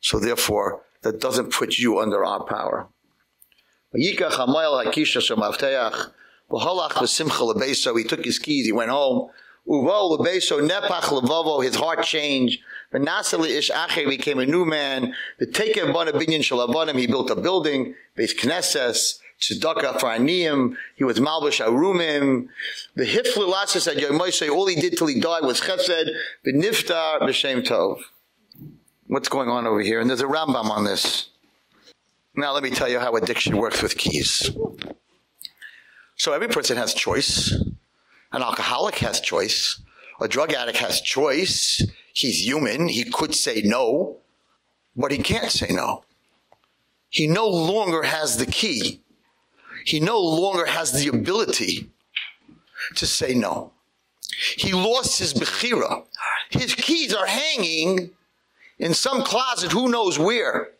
Speaker 21: So therefore, that doesn't put you under our power. He took his keys, he went home. His heart changed. He became a new man. The Tekev Bana Binyan Shalavanim, he built a building, Beis Knesses, tzedakah for aniyim. He was malbish arumim. The hifle lasses at Yom Moshe, all he did till he died was chesed, v'niftar b'shem tov. What's going on over here? And there's a Rambam on this. Now let me tell you how addiction works with keys. So every person has choice. An alcoholic has choice. A drug addict has choice. He's human. He could say no, but he can't say no. He no longer has the key he no longer has the ability to say no. He lost his bechira. His keys are hanging in some closet, who knows where.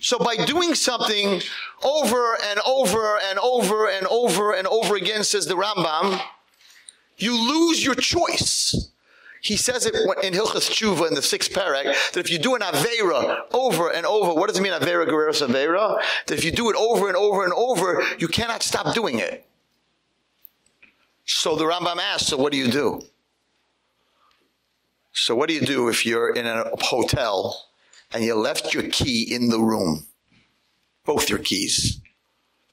Speaker 21: So by doing something over and over and over and over and over again, says the Rambam, you lose your choice. He says it in Hilchas Tshuva in the sixth parak that if you do an Avera over and over, what does it mean Avera goreres Avera? That if you do it over and over and over, you cannot stop doing it. So the Rambam asks, so what do you do? So what do you do if you're in a hotel and you left your key in the room? Both your keys.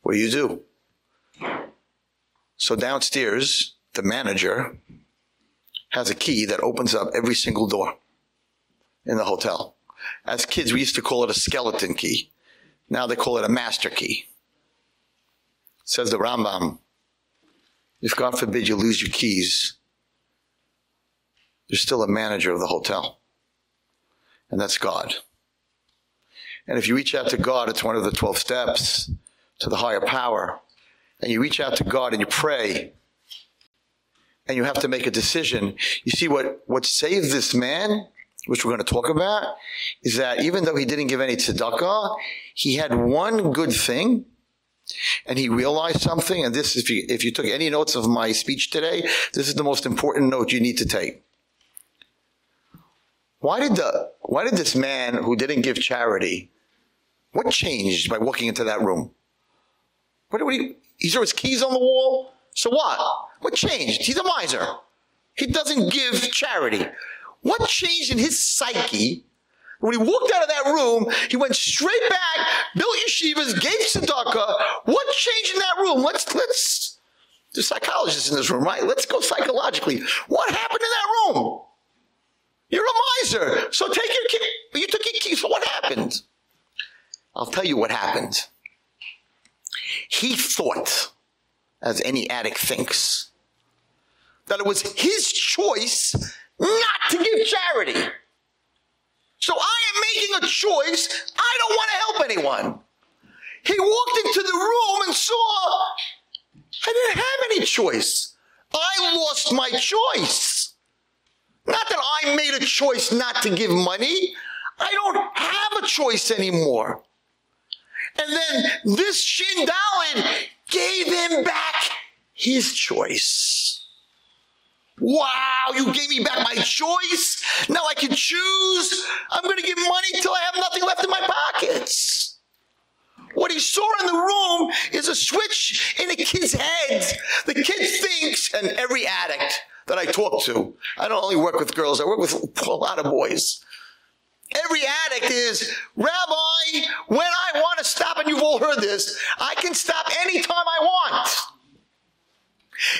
Speaker 21: What do you do? So downstairs, the manager has a key that opens up every single door in the hotel. As kids, we used to call it a skeleton key. Now they call it a master key. Says the Rambam, if God forbid you lose your keys, you're still a manager of the hotel. And that's God. And if you reach out to God, it's one of the 12 steps to the higher power. And you reach out to God and you pray. And you have to make a decision. You see what what saved this man, which we're going to talk about, is that even though he didn't give any tzedakah, he had one good thing and he realized something and this if you if you took any notes of my speech today this is the most important note you need to take. Why did the why did this man who didn't give charity what changed by walking into that room? What do we he threw his keys on the wall? So what what changed he's a miser he doesn't give charity what changed in his psyche when he walked out of that room, he went straight back, built yeshivas, gave tzedakah. What changed in that room? Let's let's the psychologists in this room, right? Let's go psychologically. What happened in that room? You're a miser. So take your key. You took your keys. So what happened? I'll tell you what happened. He thought, as any addict thinks, that it was his choice not to give charity. So I am making a choice. I don't want to help anyone. He walked into the room and saw I didn't have any choice. I lost my choice. Not that I made a choice not to give money. I don't have a choice anymore. And then this Shin Dalin gave him back his choice. Wow, you gave me back my choice. Now I can choose. I'm going to give money till I have nothing left in my pockets. What he saw in the room is a switch in a kid's head. The kid thinks, and every addict that I talk to, I don't only work with girls, I work with a lot of boys. Every addict is, Rabbi, when I want to stop, and you've all heard this, I can stop anytime I want.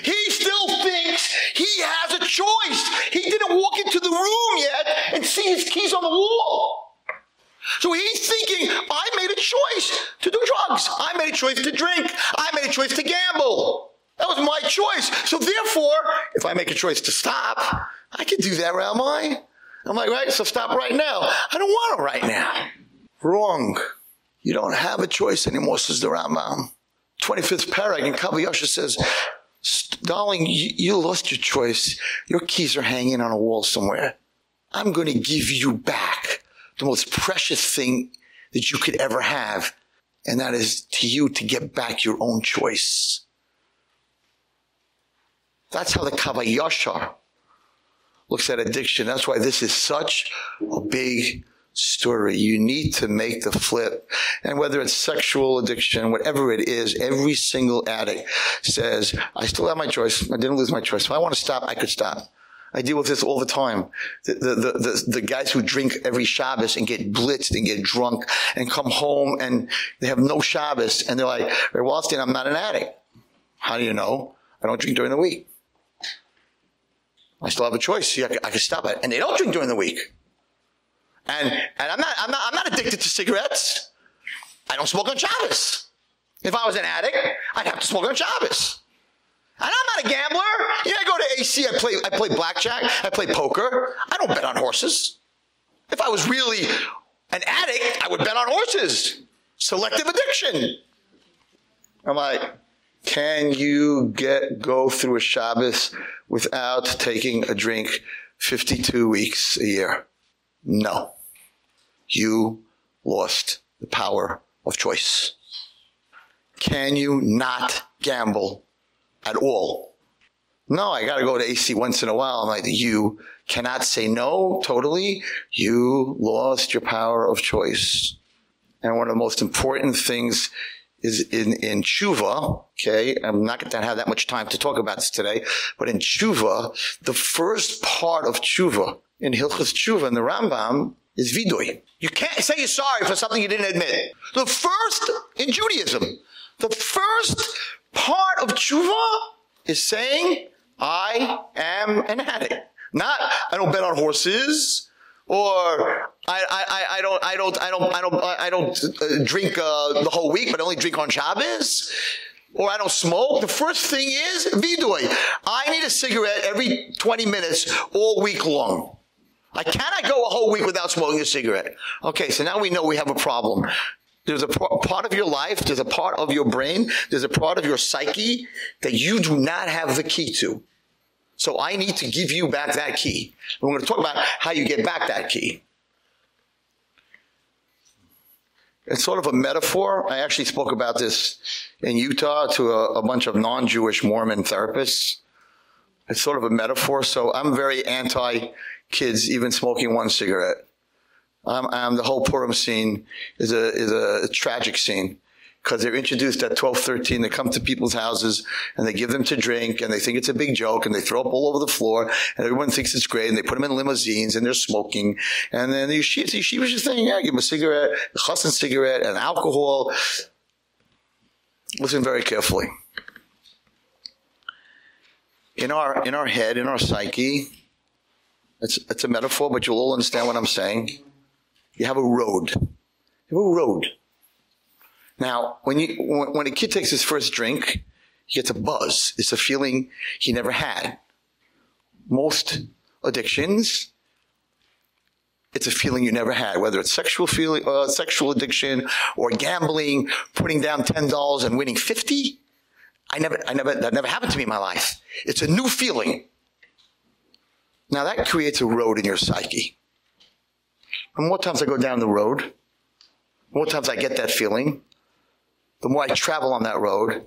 Speaker 21: He still thinks he has a choice. He didn't walk into the room yet and see his keys on the wall. So he's thinking, I made a choice to do drugs. I made a choice to drink. I made a choice to gamble. That was my choice. So therefore, if I make a choice to stop, I can do that, am I? I'm like, right, so stop right now. I don't want to right now. Wrong. You don't have a choice anymore, says the Rambam. 25th parag in Kav HaYashar says, darling, you, lost your choice. Your keys are hanging on a wall somewhere. I'm going to give you back the most precious thing that you could ever have. And that is to you to get back your own choice. That's how the Kav HaYashar looks at addiction. That's why this is such a big story. You need to make the flip. And whether it's sexual addiction, whatever it is, every single addict says, I still have my choice. I didn't lose my choice. If I want to stop, I could stop. I deal with this all the time. The, the, the, the, guys who drink every Shabbos and get blitzed and get drunk and come home and they have no Shabbos and they're like, Ray Wallerstein, I'm not an addict. How do you know? I don't drink during the week. I still have a choice. See, I, I can stop it. And they don't drink during the week. And and I'm not I'm not I'm not addicted to cigarettes. I don't smoke on Shabbos. If I was an addict, I'd have to smoke on Shabbos. And I'm not a gambler. Yeah, I go to AC, I play I play blackjack, I play poker. I don't bet on horses. If I was really an addict, I would bet on horses. Selective addiction. I'm like, can you get go through a Shabbos without taking a drink 52 weeks a year? No. You lost the power of choice. Can you not gamble at all? No, I got to go to AC once in a while. I'm like, you cannot say no totally. You lost your power of choice. And one of the most important things is in in tshuva, okay? I'm not going to have that much time to talk about this today, but in tshuva, the first part of tshuva in Hilchas Tshuva in the Rambam is vidui. You can't say you're sorry for something you didn't admit. The first in Judaism, the first part of tshuva is saying I am an addict. Not I don't bet on horses or I, I, I don't I don't I don't I don't I don't uh, drink uh, the whole week but I only drink on Shabbos. or I don't smoke, the first thing is vidui. I need a cigarette every 20 minutes all week long. I cannot go a whole week without smoking a cigarette. Okay, so now we know we have a problem. There's a part of your life, there's a part of your brain, there's a part of your psyche that you do not have the key to. So I need to give you back that key. We're going to talk about how you get back that key. It's sort of a metaphor. I actually spoke about this in Utah to a, a bunch of non-Jewish Mormon therapists. It's sort of a metaphor. So I'm very anti kids even smoking one cigarette. Um, um, the whole Purim scene is a is a tragic scene because they're introduced at 12, 13. They come to people's houses and they give them to drink and they think it's a big joke and they throw up all over the floor and everyone thinks it's great and they put them in limousines and they're smoking. And then the yeshiva, the yeshiva just saying, yeah, give them a cigarette, a chassan cigarette and alcohol. Listen very carefully. In our, in our head, in our psyche, it's, it's a metaphor, but you'll all understand what I'm saying. You have a road. You have a road. Now, when you when a kid takes his first drink, he gets a buzz. It's a feeling he never had. Most addictions, it's a feeling you never had, whether it's sexual feeling, uh, sexual addiction, or gambling, putting down ten dollars and winning fifty. I never, I never, that never happened to me in my life. It's a new feeling. Now that creates a road in your psyche. The more times I go down the road, more times I get that feeling, the more I travel on that road,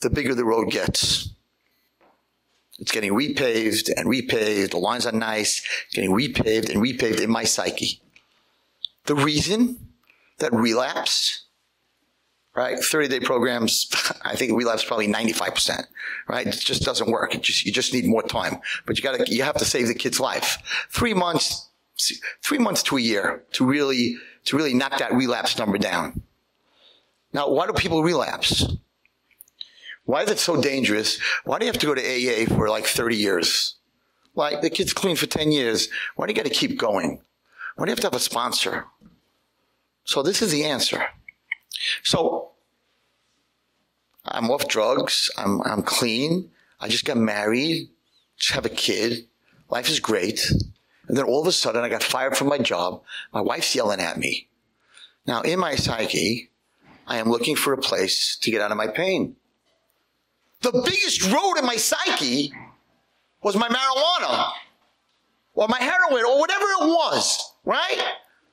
Speaker 21: the bigger the road gets. It's getting repaved and repaved. The lines are nice, getting repaved and repaved in my psyche. The reason that relapse, right? 30 day programs, I think relapse probably 95%, right? It just doesn't work. It just, you just need more time, but you gotta, you have to save the kid's life. Three months, three months to a year to really, to really knock that relapse number down. Now, why do people relapse? Why is it so dangerous? Why do you have to go to AA for like 30 years? Like the kid's clean for 10 years. Why do you got to keep going? Why do you have to have a sponsor? So this is the answer. So I'm off drugs. I'm, I'm clean. I just got married. Just have a kid. Life is great. And then all of a sudden I got fired from my job. My wife's yelling at me. Now in my psyche, I am looking for a place to get out of my pain. The biggest road in my psyche was my marijuana or my heroin or whatever it was, right?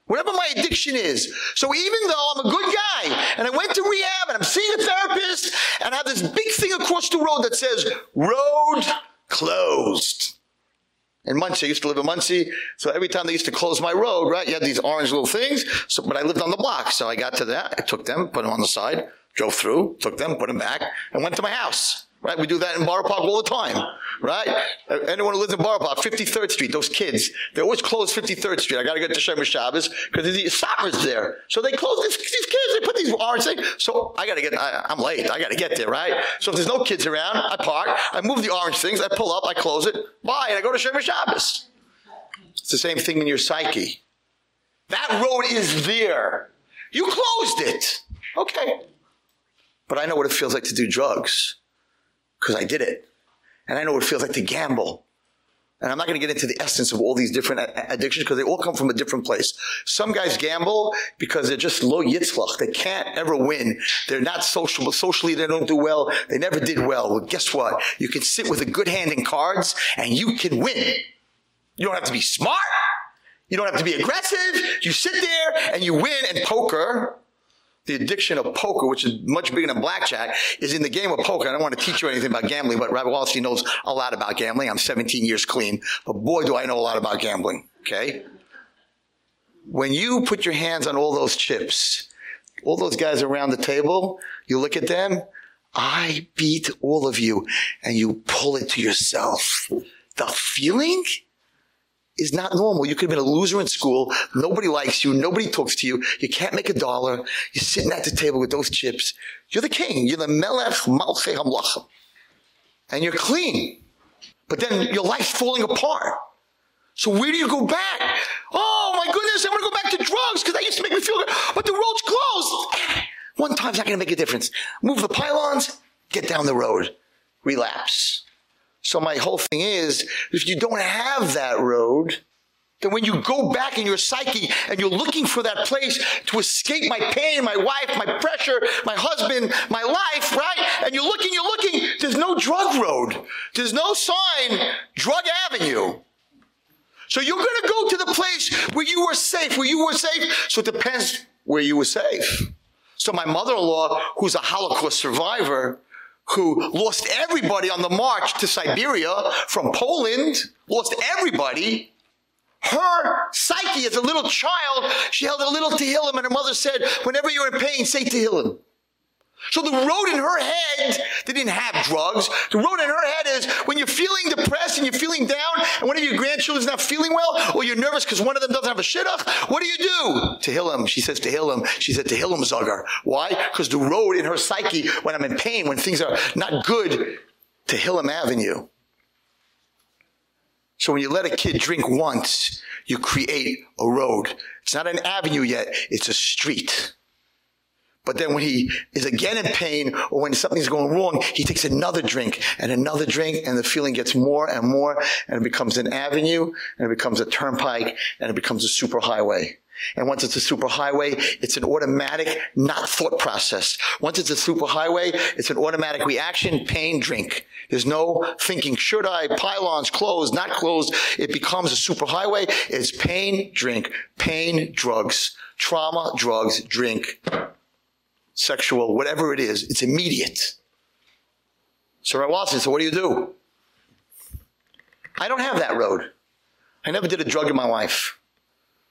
Speaker 21: Whatever my addiction is. So even though I'm a good guy and I went to rehab and I'm seeing a therapist and I have this big thing across the road that says road closed. In Monsey, I used to live in Monsey, so every time they used to close my road, right, you had these orange little things, so, but I lived on the block, so I got to that, I took them, put them on the side, drove through, took them, put them back, and went to my house. Right? We do that in Borough Park all the time. Right? Anyone who lives in Borough Park, 53rd Street, those kids, they always close 53rd Street. I gotta get to Shomer Shabbos because the soccer's there. So they close these, kids, they put these orange. So I gotta get, I, am late. I gotta get there, right? So if there's no kids around, I park, I move the orange things, I pull up, I close it, bye, and I go to Shomer Shabbos. It's the same thing in your psyche. That road is there. You closed it. Okay. But I know what it feels like to do drugs because I did it. And I know what it feels like to gamble. And I'm not going to get into the essence of all these different addictions because they all come from a different place. Some guys gamble because they're just low yitzlach. They can't ever win. They're not social. Socially, they don't do well. They never did well. Well, guess what? You can sit with a good hand in cards and you can win. You don't have to be smart. You don't have to be aggressive. You sit there and you win and poker the addiction of poker, which is much bigger than blackjack, is in the game of poker. I don't want to teach you anything about gambling, but Rabbi Wallerstein knows a lot about gambling. I'm 17 years clean, but boy, do I know a lot about gambling. Okay? When you put your hands on all those chips, all those guys around the table, you look at them, I beat all of you, and you pull it to yourself. The feeling is not normal. You could have been a loser in school. Nobody likes you. Nobody talks to you. You can't make a dollar. You're sitting at the table with those chips. You're the king. You're the melech malchei hamlachim. And you're clean. But then your life's falling apart. So where do you go back? Oh my goodness, I'm going to go back to drugs because that used to make me feel good. But the road's closed. One time's not going to make a difference. Move the pylons, get down the road, relapse. So my whole thing is, if you don't have that road, then when you go back in your psyche and you're looking for that place to escape my pain, my wife, my pressure, my husband, my life, right? And you're looking, you're looking, there's no drug road. There's no sign, drug avenue. So you're going to go to the place where you were safe, where you were safe. So it depends where you were safe. So my mother-in-law, who's a Holocaust survivor, who lost everybody on the march to Siberia from Poland, lost everybody, her psyche as a little child, she held a little Tehillim and her mother said, whenever you're in pain, say Tehillim. So the road in her head, they didn't have drugs. The road in her head is when you're feeling depressed and you're feeling down and one of your grandchildren's not feeling well or you're nervous because one of them doesn't have a shidduch, what do you do? To Tehillim. She says To Tehillim. She said To Tehillim Zagar. Why? Because the road in her psyche, when I'm in pain, when things are not good, to Tehillim Avenue. So when you let a kid drink once, you create a road. It's not an avenue yet, it's a street. But then when he is again in pain or when something's going wrong, he takes another drink and another drink and the feeling gets more and more and it becomes an avenue and it becomes a turnpike and it becomes a superhighway. And once it's a superhighway, it's an automatic, not thought process. Once it's a superhighway, it's an automatic reaction, pain, drink. There's no thinking, should I, pylons closed, not closed. It becomes a superhighway. It's pain, drink, pain, drugs, trauma, drugs, drink, sexual, whatever it is. It's immediate. So Ray Wallerstein, so what do you do? I don't have that road. I never did a drug in my life.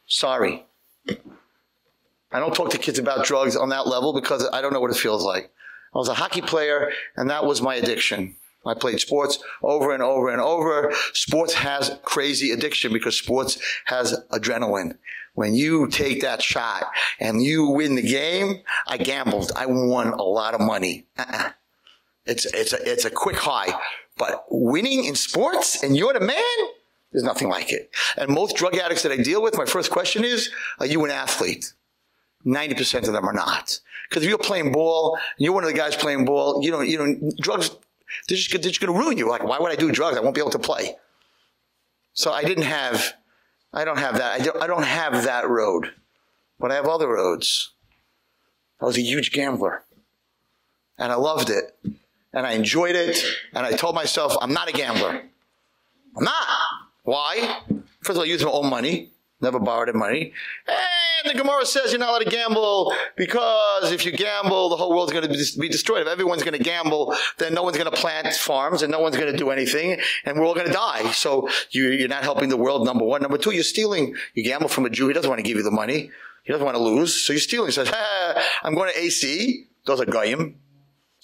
Speaker 21: Sorry. I don't talk to kids about drugs on that level because I don't know what it feels like. I was a hockey player and that was my addiction. I played sports over and over and over. Sports has crazy addiction because sports has adrenaline. When you take that shot and you win the game, I gambled. I won a lot of money. Uh-uh. It's, it's, a, it's a quick high. But winning in sports and you're the man, there's nothing like it. And most drug addicts that I deal with, my first question is, are you an athlete? 90% of them are not. Because if you're playing ball, you're one of the guys playing ball, you know, you know, drugs, they're just, they're just going to ruin you. Like, why would I do drugs? I won't be able to play. So I didn't have, I don't have that. I don't, I don't have that road. But I have other roads. I was a huge gambler. And I loved it. And I enjoyed it. And I told myself, I'm not a gambler. I'm not. Why? First of all, I use my own money. Never borrowed any money. And the Gemara says you're not allowed to gamble because if you gamble, the whole world's going to be destroyed. If everyone's going to gamble, then no one's going to plant farms and no one's going to do anything and we're all going to die. So you, you're not helping the world, number one. Number two, you're stealing. You gamble from a Jew. He doesn't want to give you the money. He doesn't want to lose. So you're stealing. He says, I'm going to AC. Those are goyim.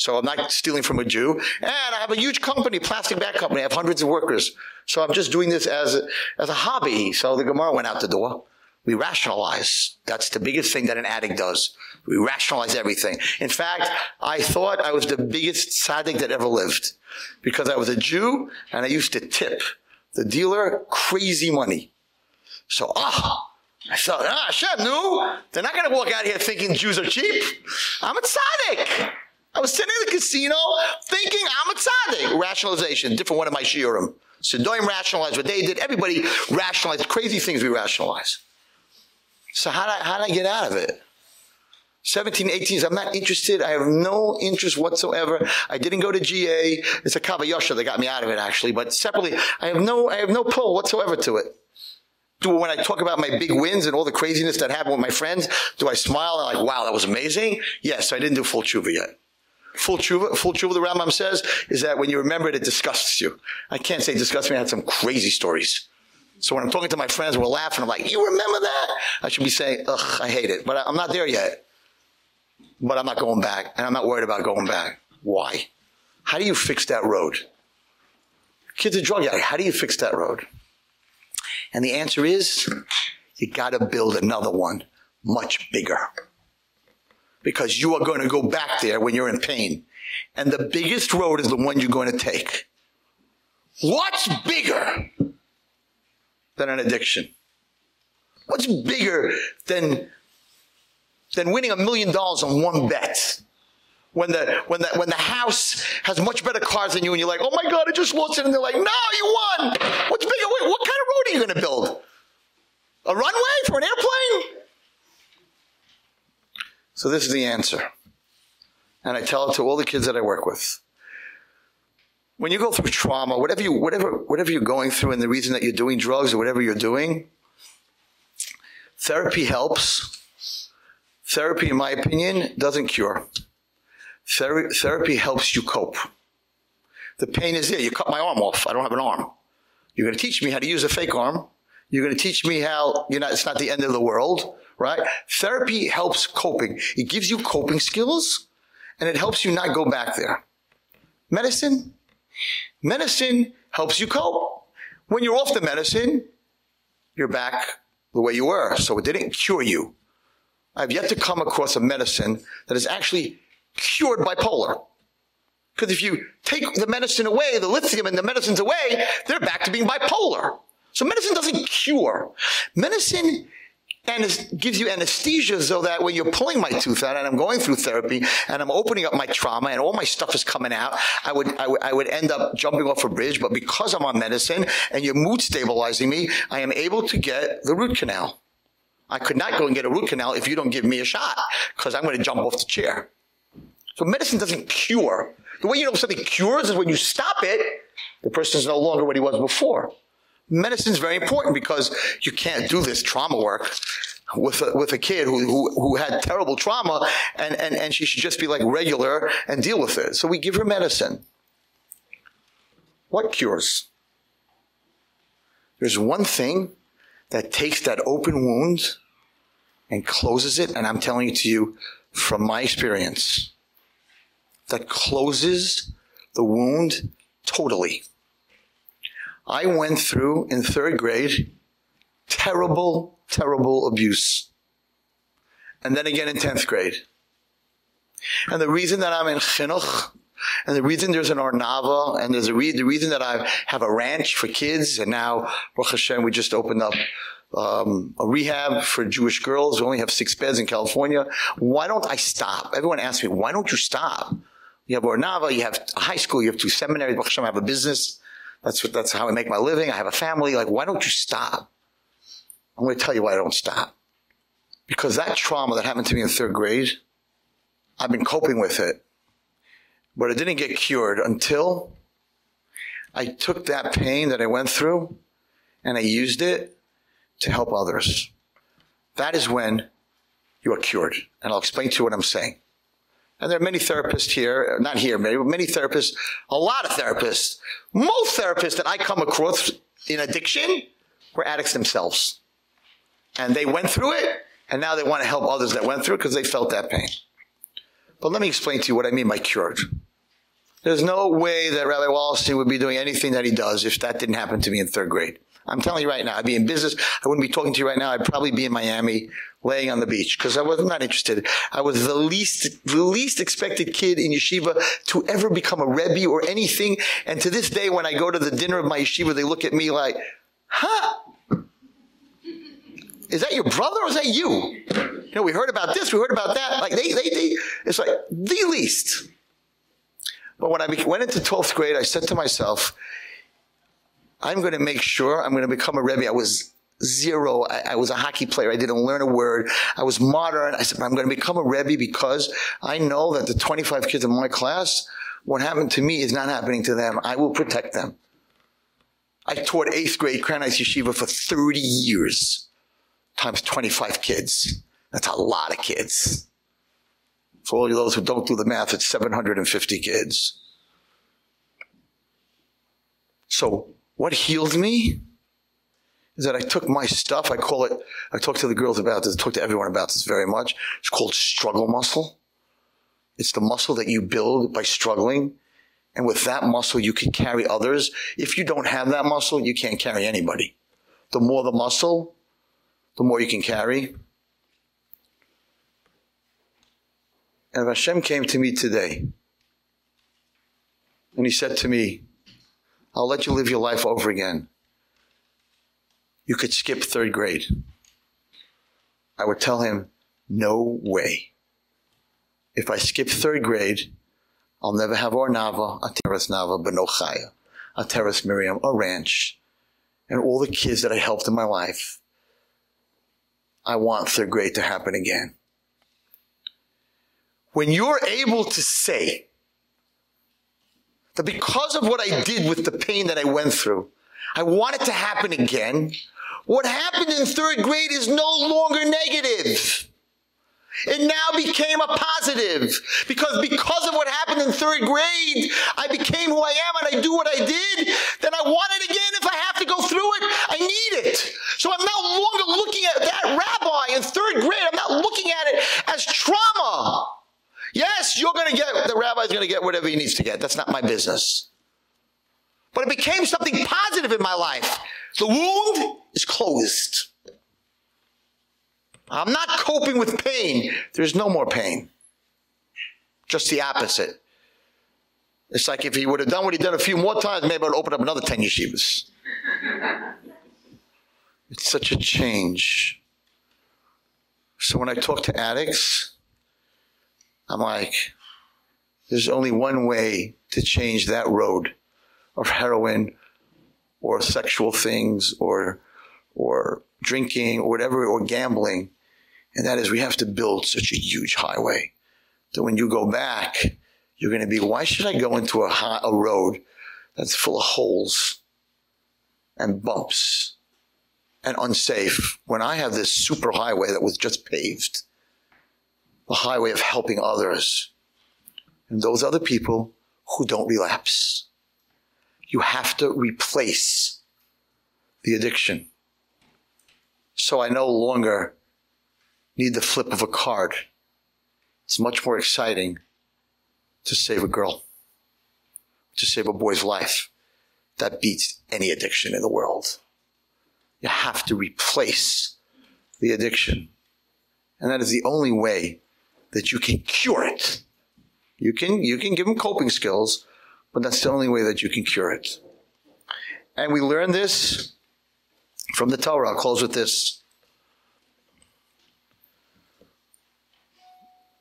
Speaker 21: So I'm not stealing from a Jew. And I have a huge company, plastic bag company. I have hundreds of workers. So I'm just doing this as a, as a hobby. So the Gemara went out the door. We rationalize. That's the biggest thing that an addict does. We rationalize everything. In fact, I thought I was the biggest tzaddik that ever lived because I was a Jew and I used to tip the dealer crazy money. So, ah, I thought, ah, Hashem, no, they're not going to walk out here thinking Jews are cheap. I'm a tzaddik. I was sitting in the casino thinking I'm a tzaddik. Rationalization, different one of my shiurim. Sidoim rationalized what they did. Everybody rationalized crazy things we rationalize. So how did I, how did I get out of it? 17, 18, I'm not interested. I have no interest whatsoever. I didn't go to GA. It's a Kav HaYashar that got me out of it actually, but separately, I have no, I have no pull whatsoever to it. Do when I talk about my big wins and all the craziness that happened with my friends, do I smile and like, wow, that was amazing? Yes, I didn't do full tshuva yet. Full tshuva, full tshuva, the Rambam says, is that when you remember it, it disgusts you. I can't say disgusts me. I had some crazy stories. So when I'm talking to my friends, we're laughing. I'm like, you remember that? I should be saying, ugh, I hate it. But I'm not there yet. But I'm not going back. And I'm not worried about going back. Why? How do you fix that road? Kid's are drug addict. How do you fix that road? And the answer is, you gotta build another one much bigger. Because you are going to go back there when you're in pain. And the biggest road is the one you're going to take. What's bigger than an addiction? What's bigger than than winning a million dollars on one bet? When the when the when the house has much better cars than you and you're like, "Oh my god, I just lost it." And they're like, "No, you won. What's bigger? Wait, what kind of road are you going to build? A runway for an airplane?" So this is the answer. And I tell it to all the kids that I work with. When you go through trauma, whatever you whatever whatever you're going through and the reason that you're doing drugs or whatever you're doing, therapy helps. Therapy in my opinion doesn't cure. Ther- therapy helps you cope. The pain is there. You cut my arm off. I don't have an arm. You're going to teach me how to use a fake arm. You're going to teach me how you know it's not the end of the world, right? Therapy helps coping. It gives you coping skills and it helps you not go back there. Medicine medicine helps you cope. When you're off the medicine, you're back the way you were. So it didn't cure you. I've yet to come across a medicine that is actually cured bipolar. Because if you take the medicine away, the lithium and the medicines away, they're back to being bipolar. So medicine doesn't cure. Medicine and it gives you anesthesia so that when you're pulling my tooth out and I'm going through therapy and I'm opening up my trauma and all my stuff is coming out, I would I would, I would end up jumping off a bridge, but because I'm on medicine and you're mood stabilizing me, I am able to get the root canal. I could not go and get a root canal if you don't give me a shot because I'm going to jump off the chair. So medicine doesn't cure. The way you know something cures is when you stop it, the person is no longer what he was before. Medicine is very important because you can't do this trauma work with a, with a kid who, who who had terrible trauma and and and she should just be like regular and deal with it. So we give her medicine. What cures? There's one thing that takes that open wound and closes it and I'm telling it to you from my experience that closes the wound totally. I went through in 3rd grade terrible terrible abuse. And then again in 10th grade. And the reason that I'm in chinuch and the reason there's an Ornava and there's a re- the reason that I have a ranch for kids and now Baruch Hashem we just opened up um, a rehab for Jewish girls. We only have 6 beds in California. Why don't I stop? Everyone asks me, why don't you stop? You have Ornava, you have high school, you have two seminaries, Baruch Hashem, I have a business. That's what that's how I make my living. I have a family. Like why don't you stop? I'm going to tell you why I don't stop. Because that trauma that happened to me in 3rd grade, I've been coping with it. But it didn't get cured until I took that pain that I went through and I used it to help others. That is when you are cured. And I'll explain to you what I'm saying. And there are many therapists here, not here, many, many therapists, a lot of therapists. Most therapists that I come across in addiction were addicts themselves. And they went through it, and now they want to help others that went through it because they felt that pain. But let me explain to you what I mean by cured. There's no way that Rabbi Wallerstein would be doing anything that he does if that didn't happen to me in third grade. I'm telling you right now, I'd be in business. I wouldn't be talking to you right now. I'd probably be in Miami laying on the beach because I was not interested. I was the least, the least expected kid in yeshiva to ever become a Rebbe or anything. And to this day, when I go to the dinner of my yeshiva, they look at me like, huh? Is that your brother or is that you? You know, we heard about this, we heard about that. Like they, they, they it's like the least. But when I went into 12th grade, I said to myself, I'm going to make sure I'm going to become a Rebbe. I was zero. I, I, was a hockey player. I didn't learn a word. I was modern. I said, I'm going to become a Rebbe because I know that the 25 kids in my class, what happened to me is not happening to them. I will protect them. I taught eighth grade Crown Heights Yeshiva for 30 years, times 25 kids. That's a lot of kids. For all those who don't do the math, it's 750 kids. So what healed me is that I took my stuff, I call it, I talk to the girls about this, I talk to everyone about this very much. It's called struggle muscle. It's the muscle that you build by struggling. And with that muscle, you can carry others. If you don't have that muscle, you can't carry anybody. The more the muscle, the more you can carry. And Hashem came to me today. And he said to me, I'll let you live your life over again. You could skip third grade. I would tell him, no way. if I skip third grade, I'll never have Ornava, a Teres Nava, but no Chaya, a Teres Miriam, a ranch, and all the kids that I helped in my life. I want third grade to happen again. When you're able to say that because of what I did with the pain that I went through, I want it to happen again, what happened in third grade is no longer negative. It now became a positive because because of what happened in 3rd grade, I became who I am and I do what I did, then I want it again if I have to go through it. I need it. So I'm no longer looking at that rabbi in 3rd grade. I'm not looking at it as trauma. Yes, you're going to get the rabbi's going to get whatever he needs to get. That's not my business. But it became something positive in my life. The wound is closed. I'm not coping with pain. There's no more pain. Just the opposite. It's like if he would have done what he done a few more times, maybe I'd open up another 10 yeshivas. It's such a change. So when I talk to addicts, I'm like, there's only one way to change that road of heroin or sexual things or or drinking or whatever or gambling and that is we have to build such a huge highway that when you go back, you're going to be, why should I go into a, a road that's full of holes and bumps and unsafe when I have this super highway that was just paved? The highway of helping others and those other people who don't relapse. You have to replace the addiction. So I no longer need the flip of a card. It's much more exciting to save a girl, to save a boy's life. That beats any addiction in the world. You have to replace the addiction. And that is the only way that you can cure it. You can, you can give them coping skills, but that's the only way that you can cure it. And we learn this from the Torah. I'll close with this.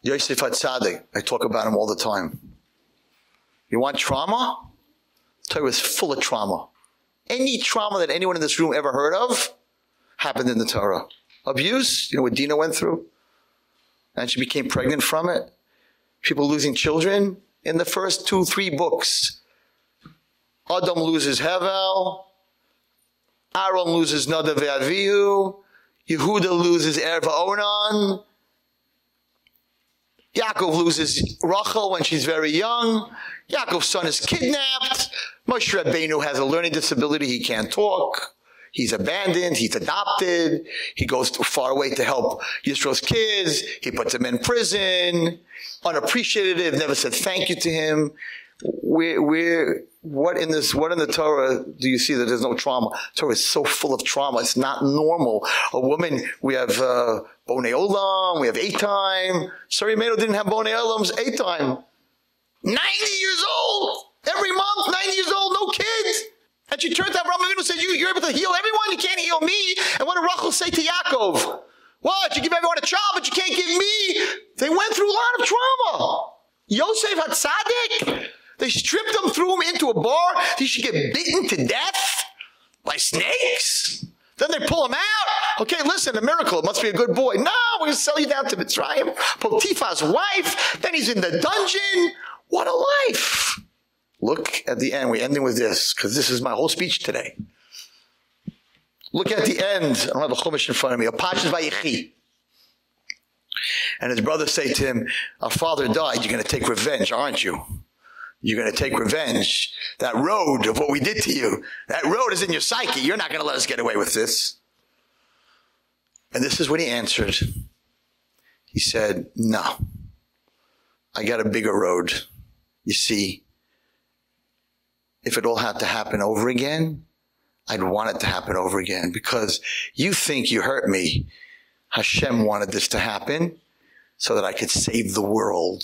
Speaker 21: Yosef Hatzadik, I talk about him all the time. You want trauma? Torah is full of trauma. Any trauma that anyone in this room ever heard of happened in the Torah. Abuse, you know what Dina went through? And she became pregnant from it. People losing children in the first two, three books. Adam loses Hevel. Aaron loses Nadav Avihu. Yehuda loses Erva Onan. Yaakov loses Rachel when she's very young. Yaakov's son is kidnapped. Moshe Rabbeinu has a learning disability. He can't talk. He's abandoned. He's adopted. He goes far away to help Yisro's kids. He puts them in prison. Unappreciative. Never said thank you to him. Where, where, what in this, what in the Torah do you see that there's no trauma? Torah is so full of trauma. It's not normal. A woman, we have, uh, Olam, we have eight time. Sorry, Medo didn't have Bonei Olam's eight time. 90 years old! Every month, 90 years old, no kids! And she turns to Avraham Avinu said, you, you're able to heal everyone, you can't heal me. And what did Rachel say to Yaakov? What? You give everyone a child, but you can't give me? They went through a lot of trauma. Yosef Hatzadik. They stripped him, threw him into a bar. He should get bitten to death by snakes. Then they pull him out. Okay, listen, a miracle. It must be a good boy. No, we're going to sell you down to Mitzrayim. Potiphar's wife. Then he's in the dungeon. What a life. Look at the end. We're ending with this because this is my whole speech today. Look at the end. I don't have a chumash in front of me. A Pashas Vayechi. And his brothers say to him, our father died. You're going to take revenge, aren't you? You're going to take revenge. That road of what we did to you, that road is in your psyche. You're not going to let us get away with this. And this is what he answered. He said, no, I got a bigger road. You see, if it all had to happen over again, I'd want it to happen over again because you think you hurt me. Hashem wanted this to happen so that I could save the world.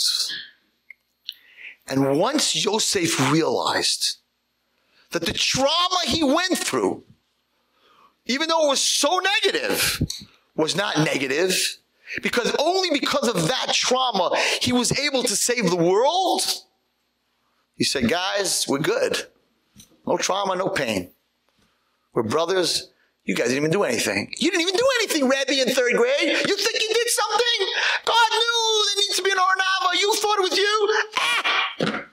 Speaker 21: And once Yosef realized that the trauma he went through, even though it was so negative, was not negative, because only because of that trauma he was able to save the world. He said, "Guys, we're good. No trauma, no pain. We're brothers. You guys didn't even do anything. You didn't even do anything, Rabbi, in third grade. You think you did something? God knew there needs to be an Ornava. You thought it was you? Ah!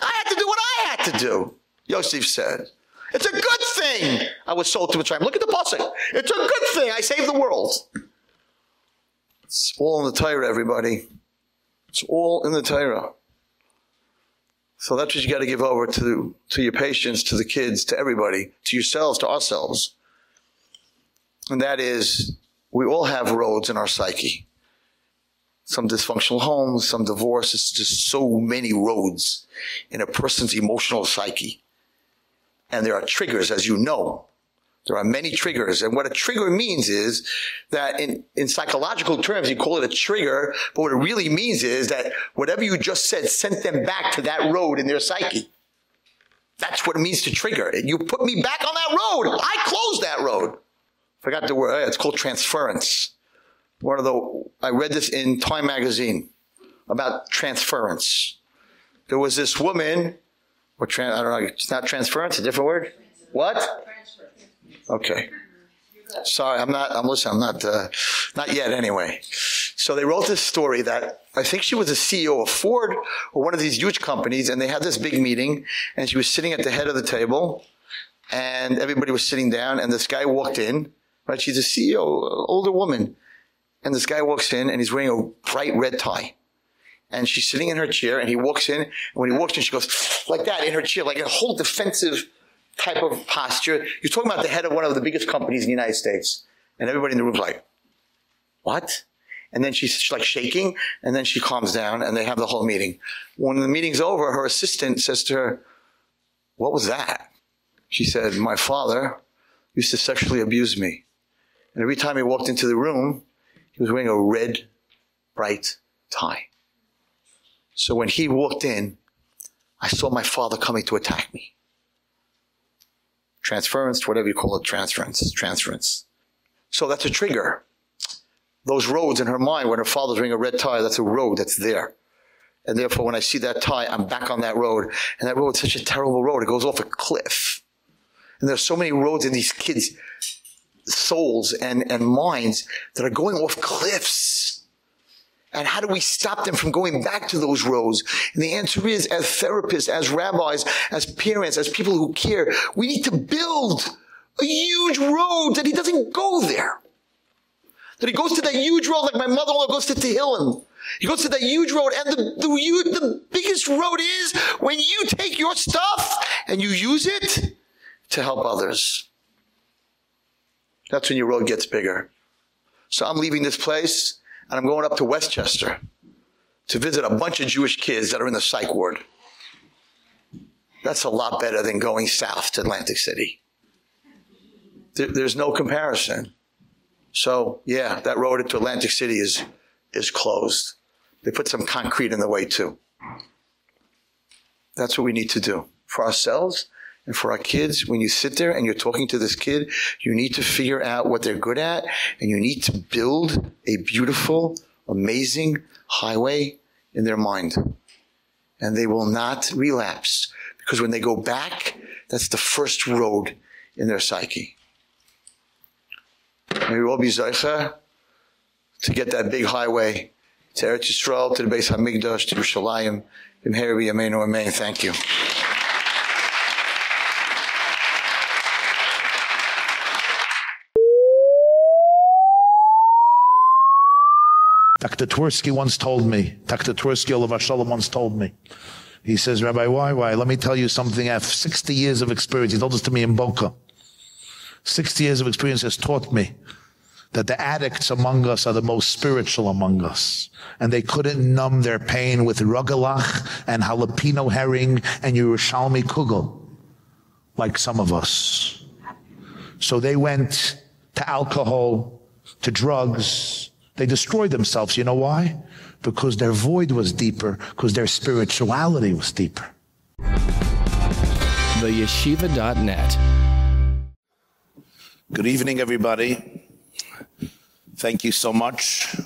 Speaker 21: I had to do what I had to do, Yosef said. It's a good thing I was sold to Mitzrayim. Look at the pasuk. It's a good thing I saved the world. It's all in the Torah, everybody. It's all in the Torah. So that's what you got to give over to, to your patients, to the kids, to everybody, to yourselves, to ourselves. And that is, we all have roads in our psyche. Some dysfunctional homes, some divorce. It's just so many roads in a person's emotional psyche. And there are triggers, as you know. There are many triggers. And what a trigger means is that in, in psychological terms, you call it a trigger, but what it really means is that whatever you just said sent them back to that road in their psyche. That's what it means to trigger. You put me back on that road. I closed that road. Forgot the word. It's called transference. One of the, I read this in Time magazine about transference. There was this woman, or tran, I don't know, it's not transference, a different word? What? Okay. Sorry, I'm not, I'm listening, I'm not, uh, not yet anyway. So they wrote this story that I think she was a CEO of Ford or one of these huge companies and they had this big meeting and she was sitting at the head of the table and everybody was sitting down and this guy walked in, right? She's a CEO, older woman. And this guy walks in and he's wearing a bright red tie. And she's sitting in her chair and he walks in and when he walks in she goes like that in her chair like a whole defensive type of posture. You're talking about the head of one of the biggest companies in the United States. And everybody in the room's like, what? And then she's like shaking and then she calms down and they have the whole meeting. When the meeting's over, her assistant says to her, what was that? She said, my father used to sexually abuse me. And every time he walked into the room, he was wearing a red, bright tie. So when he walked in, I saw my father coming to attack me transference, whatever you call it, transference, transference. So that's a trigger. Those roads in her mind, when her father's wearing a red tie, that's a road that's there. And therefore, when I see that tie, I'm back on that road. And that road's such a terrible road. It goes off a cliff. And there's so many roads in these kids' souls and, and minds that are going off cliffs. And how do we stop them from going back to those roads? And the answer is, as therapists, as rabbis, as parents, as people who care, we need to build a huge road that he doesn't go there. That he goes to that huge road like my mother-in-law goes to Tehillim. He goes to that huge road and the, the, the biggest road is when you take your stuff and you use it to help others. That's when your road gets bigger. So I'm leaving this place and I'm going up to Westchester to visit a bunch of Jewish kids that are in the psych ward. That's a lot better than going south to Atlantic City. There, there's no comparison. So, yeah, that road to Atlantic City is is closed. They put some concrete in the way too. That's what we need to do for ourselves and for our kids. When you sit there and you're talking to this kid, you need to figure out what they're good at and you need to build a beautiful, amazing highway in their mind. And they will not relapse because when they go back, that's the first road in their psyche. Maybe we'll be Zaycha to get that big highway to Eretz Yisrael, to the Beis Hamikdash, to Yerushalayim. Yameinu Amen. Thank you.
Speaker 22: Dr. Twersky once told me, Dr. Twersky Olav Shalom once told me, he says, Rabbi, why, why? Let me tell you something. I have 60 years of experience. He told this to me in Boca. 60 years of experience has taught me that the addicts among us are the most spiritual among us. And they couldn't numb their pain with rugelach and jalapeno herring and Yerushalmi kugel like some of us. So they went to alcohol, to drugs. They destroyed themselves. You know why? Because their void was deeper, because their spirituality was deeper.
Speaker 23: TheYeshiva.net.
Speaker 22: Good evening, everybody. Thank you so much.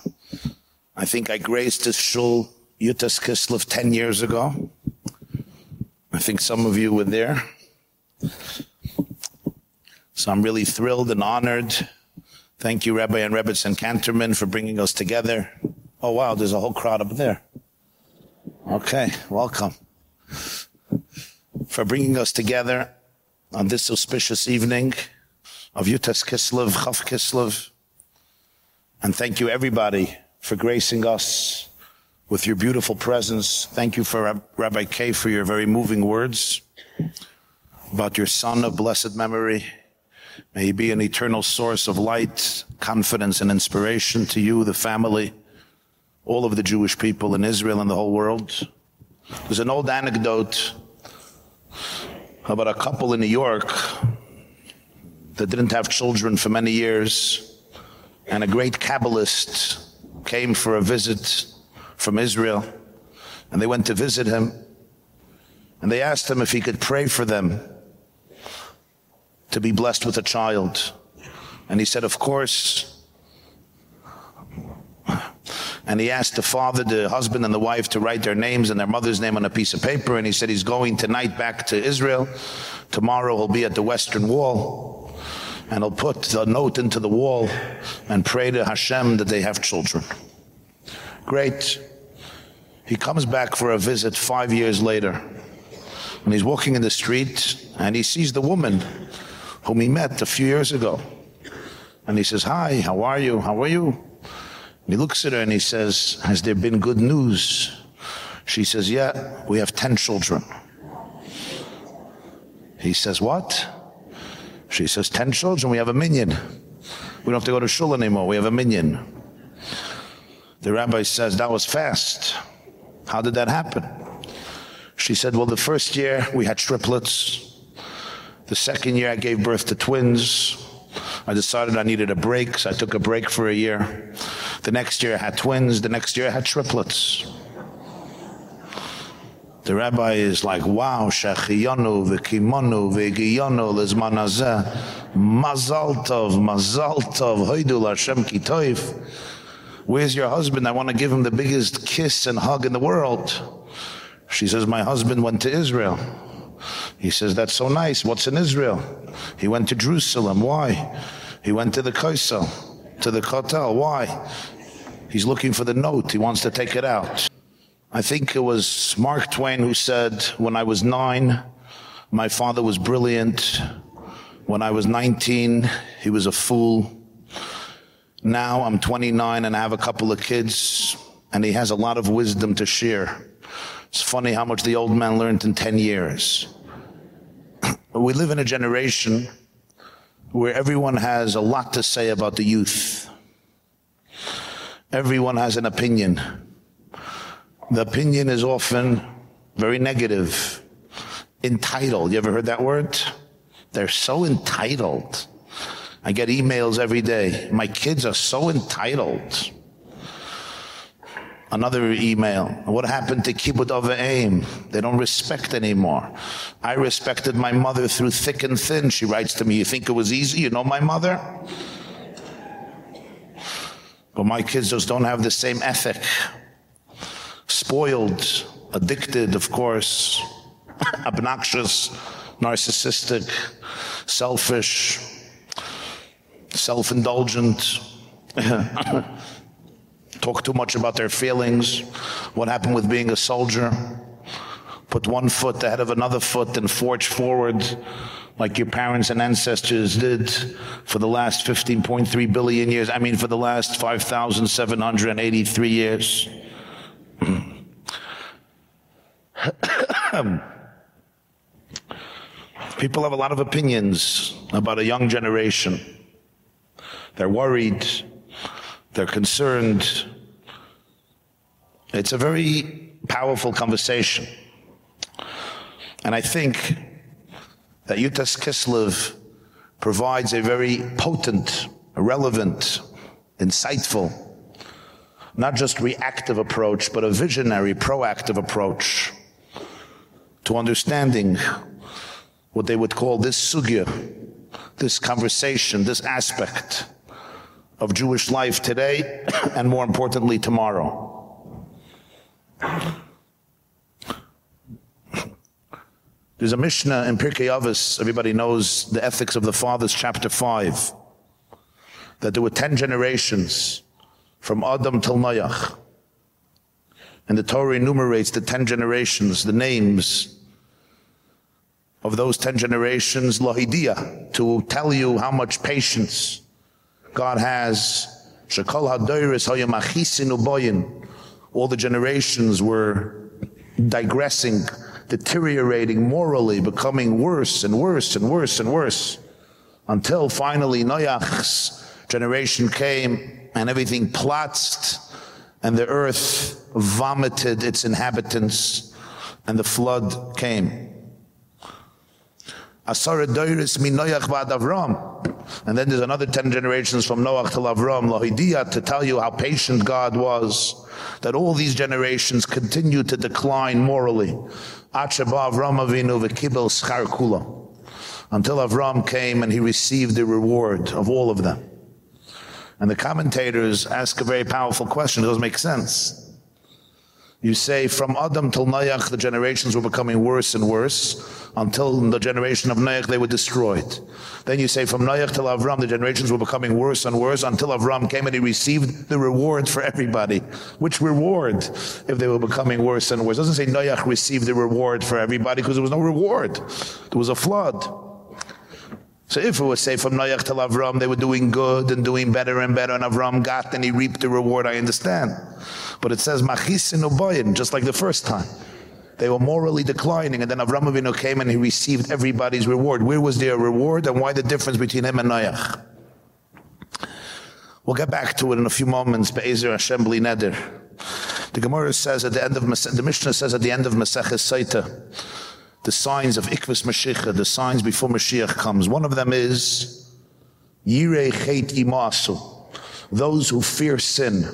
Speaker 22: I think I graced this shul Yutas Kislev 10 years ago. I think some of you were there. So I'm really thrilled and honored. Thank you, Rabbi and Rebbitzin Cantorman, for bringing us together. Oh, wow, there's a whole crowd up there. Okay, welcome. For bringing us together on this auspicious evening of Yutas Kislev, Chav Kislev. And thank you, everybody, for gracing us with your beautiful presence. Thank you for Rab- Rabbi Kay for your very moving words about your son of blessed memory. May he be an eternal source of light, confidence, and inspiration to you, the family, all of the Jewish people in Israel and the whole world. There's an old anecdote about a couple in New York that didn't have children for many years, and a great Kabbalist came for a visit from Israel, and they went to visit him, and they asked him if he could pray for them to be blessed with a child. And he said, Of course. And he asked the father, the husband, and the wife to write their names and their mother's name on a piece of paper. And he said he's going tonight back to Israel. Tomorrow he'll be at the Western Wall. And he'll put the note into the wall and pray to Hashem that they have children. Great. He comes back for a visit five years later. And he's walking in the street and he sees the woman whom he met a few years ago. And he says, Hi, how are you? How are you? And he looks at her and he says, Has there been good news? She says, Yeah, we have 10 children. He says, What? She says, 10 children, we have a minion. We don't have to go to shul anymore, we have a minion. The rabbi says, That was fast. How did that happen? She said, Well, the first year we had triplets. The second year I gave birth to twins. I decided I needed a break, so I took a break for a year. The next year I had twins. The next year I had triplets. The rabbi is like, wow, shachiyanu v'kimonu v'giyanu lezman hazeh. Mazal tov, mazal tov, kitoif. Where's your husband? I want to give him the biggest kiss and hug in the world. She says, my husband went to Israel. He says, that's so nice. What's in Israel? He went to Jerusalem. Why? He went to the Kosel, to the Kotel. Why? He's looking for the note. He wants to take it out. I think it was Mark Twain who said, when I was nine, my father was brilliant. When I was 19, he was a fool. Now I'm 29 and I have a couple of kids and he has a lot of wisdom to share. It's funny how much the old man learned in 10 years. We live in a generation where everyone has a lot to say about the youth. Everyone has an opinion. The opinion is often very negative. Entitled. You ever heard that word? They're so entitled. I get emails every day. My kids are so entitled. Another email. What happened to kibbutz of Aim? They don't respect anymore. I respected my mother through thick and thin. She writes to me, you think it was easy? You know my mother? But my kids just don't have the same ethic. Spoiled, addicted, of course, obnoxious, narcissistic, selfish, self-indulgent. Talk too much about their feelings. What happened with being a soldier? Put one foot ahead of another foot and forge forward like your parents and ancestors did for the last 15.3 billion years. I mean, for the last 5,783 years. People have a lot of opinions about a young generation. They're worried. They're concerned. It's a very powerful conversation. And I think that Yutas Kislev provides a very potent, relevant, insightful, not just reactive approach, but a visionary, proactive approach to understanding what they would call this sugya, this conversation, this aspect of Jewish life today and more importantly tomorrow. There's a Mishnah in Pirkei Avos, everybody knows the ethics of the fathers chapter 5 that there were 10 generations from Adam till Noach. And the Torah enumerates the 10 generations, the names of those 10 generations, Lahidia, to tell you how much patience God has. Shekol hadoiris hayamachisinu boyin. All the generations were digressing, deteriorating morally, becoming worse and worse and worse and worse. Until finally Noach's generation came and everything platzed and the earth vomited its inhabitants and the flood came. Asara Doiris min Noach ba'ad Avram. And then there's another 10 generations from Noach till Avram, Lahidia, to tell you how patient God was. That all these generations continue to decline morally. Achaba Avram Avinu v'kibel schar kula. Until Avram came and he received the reward of all of them. And the commentators ask a very powerful question. It doesn't make sense. You say from Adam till Noach the generations were becoming worse and worse until the generation of Noach they were destroyed. Then you say from Noach till Avram the generations were becoming worse and worse until Avram came and he received the reward for everybody. Which reward if they were becoming worse and worse? It doesn't say Noach received the reward for everybody because there was no reward. There was a flood. So if it was say from Noach to Avram they were doing good and doing better and better and Avram got and he reaped the reward I understand. But it says machisin uboyin just like the first time. They were morally declining and then Avram Avinu came and he received everybody's reward. Where was their reward and why the difference between him and Noach? We'll get back to it in a few moments Be'ezer Hashem Bli Neder. The Gemara says at the end of the Mishnah says at the end of Maseches Sotah the signs of Ikvas Mashiach, the signs before Mashiach comes. One of them is Yirei Chet Yimasu. Those who fear sin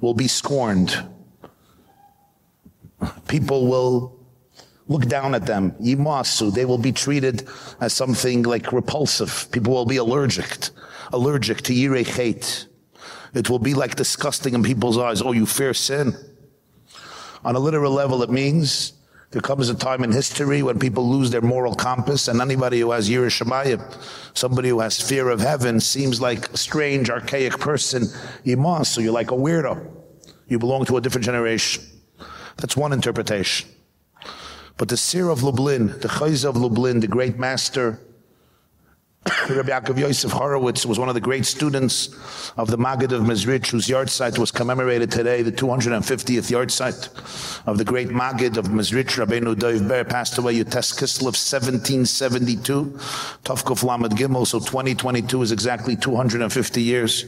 Speaker 22: will be scorned. People will look down at them. Yimasu, they will be treated as something like repulsive. People will be allergic, allergic to Yirei Chet. It will be like disgusting in people's eyes. Oh, you fear sin? On a literal level, it means there comes a time in history when people lose their moral compass and anybody who has Yiras Shamayim, somebody who has fear of heaven seems like a strange, archaic person. Iman, so you're like a weirdo. You belong to a different generation. That's one interpretation. But the Seer of Lublin, the Chozeh of Lublin, the great master, Rabbi Yaakov Yosef Horowitz was one of the great students of the Maggid of Mezrich, whose yahrzeit was commemorated today, the 250th yahrzeit of the great Maggid of Mezrich, Rabbeinu Dov Ber, passed away Yutes Kislev 1772, Tovkuf Lamed Gimel, so 2022 is exactly 250 years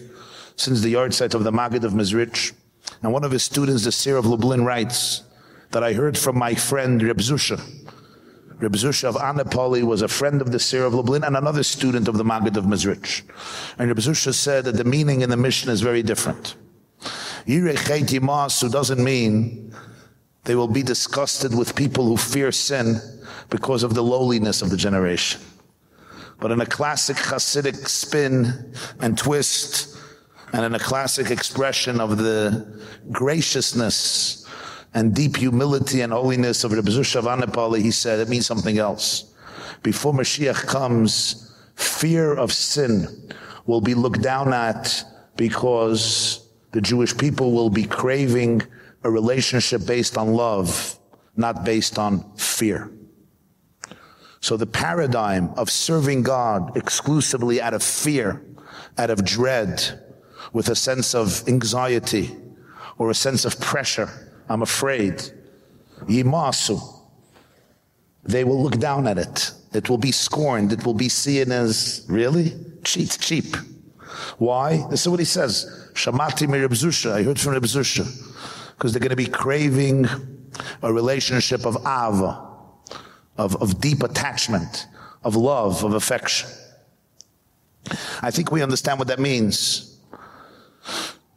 Speaker 22: since the yahrzeit of the Maggid of Mezrich. And one of his students, the Seer of Lublin, writes that I heard from my friend Reb Zusha, Reb Zusha of Anapoli was a friend of the Seer of Lublin and another student of the Maggid of Mezrich. And Reb Zusha said that the meaning in the mission is very different. Yirei Masu doesn't mean they will be disgusted with people who fear sin because of the lowliness of the generation. But in a classic Hasidic spin and twist, and in a classic expression of the graciousness and deep humility and holiness of Rabbi Zusha Anapali, he said it means something else. Before Mashiach comes, fear of sin will be looked down at because the Jewish people will be craving a relationship based on love, not based on fear. So the paradigm of serving God exclusively out of fear, out of dread, with a sense of anxiety or a sense of pressure, I'm afraid. Yimasu. They will look down at it. It will be scorned. It will be seen as, really? Cheap, cheap. Why? This is what he says. Shamati mi. I heard from Reb Zusha. Because they're going to be craving a relationship of ava, of, of deep attachment, of love, of affection. I think we understand what that means.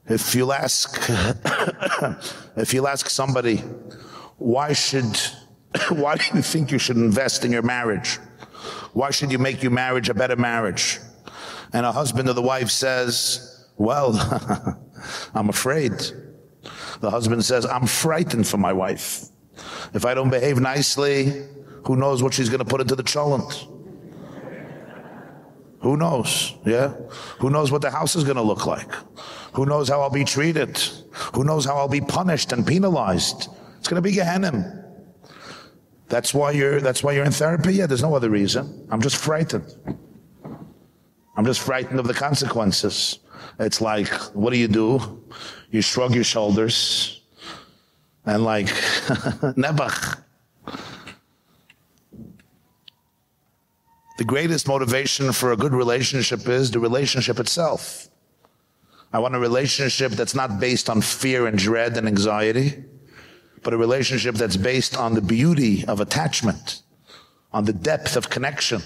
Speaker 22: If you'll ask, if you'll ask somebody, why should, why do you think you should invest in your marriage? Why should you make your marriage a better marriage? And a husband or the wife says, Well, I'm afraid. The husband says, I'm frightened for my wife. If I don't behave nicely, who knows what she's going to put into the cholent? Who knows? Yeah? Who knows what the house is going to look like? Who knows how I'll be treated? Who knows how I'll be punished and penalized? It's going to be Gehenna. That's why you're that's why you're in therapy. Yeah, there's no other reason. I'm just frightened. I'm just frightened of the consequences. It's like what do you do? You shrug your shoulders and like Nebach. The greatest motivation for a good relationship is the relationship itself. I want a relationship that's not based on fear and dread and anxiety but a relationship that's based on the beauty of attachment, on the depth of connection.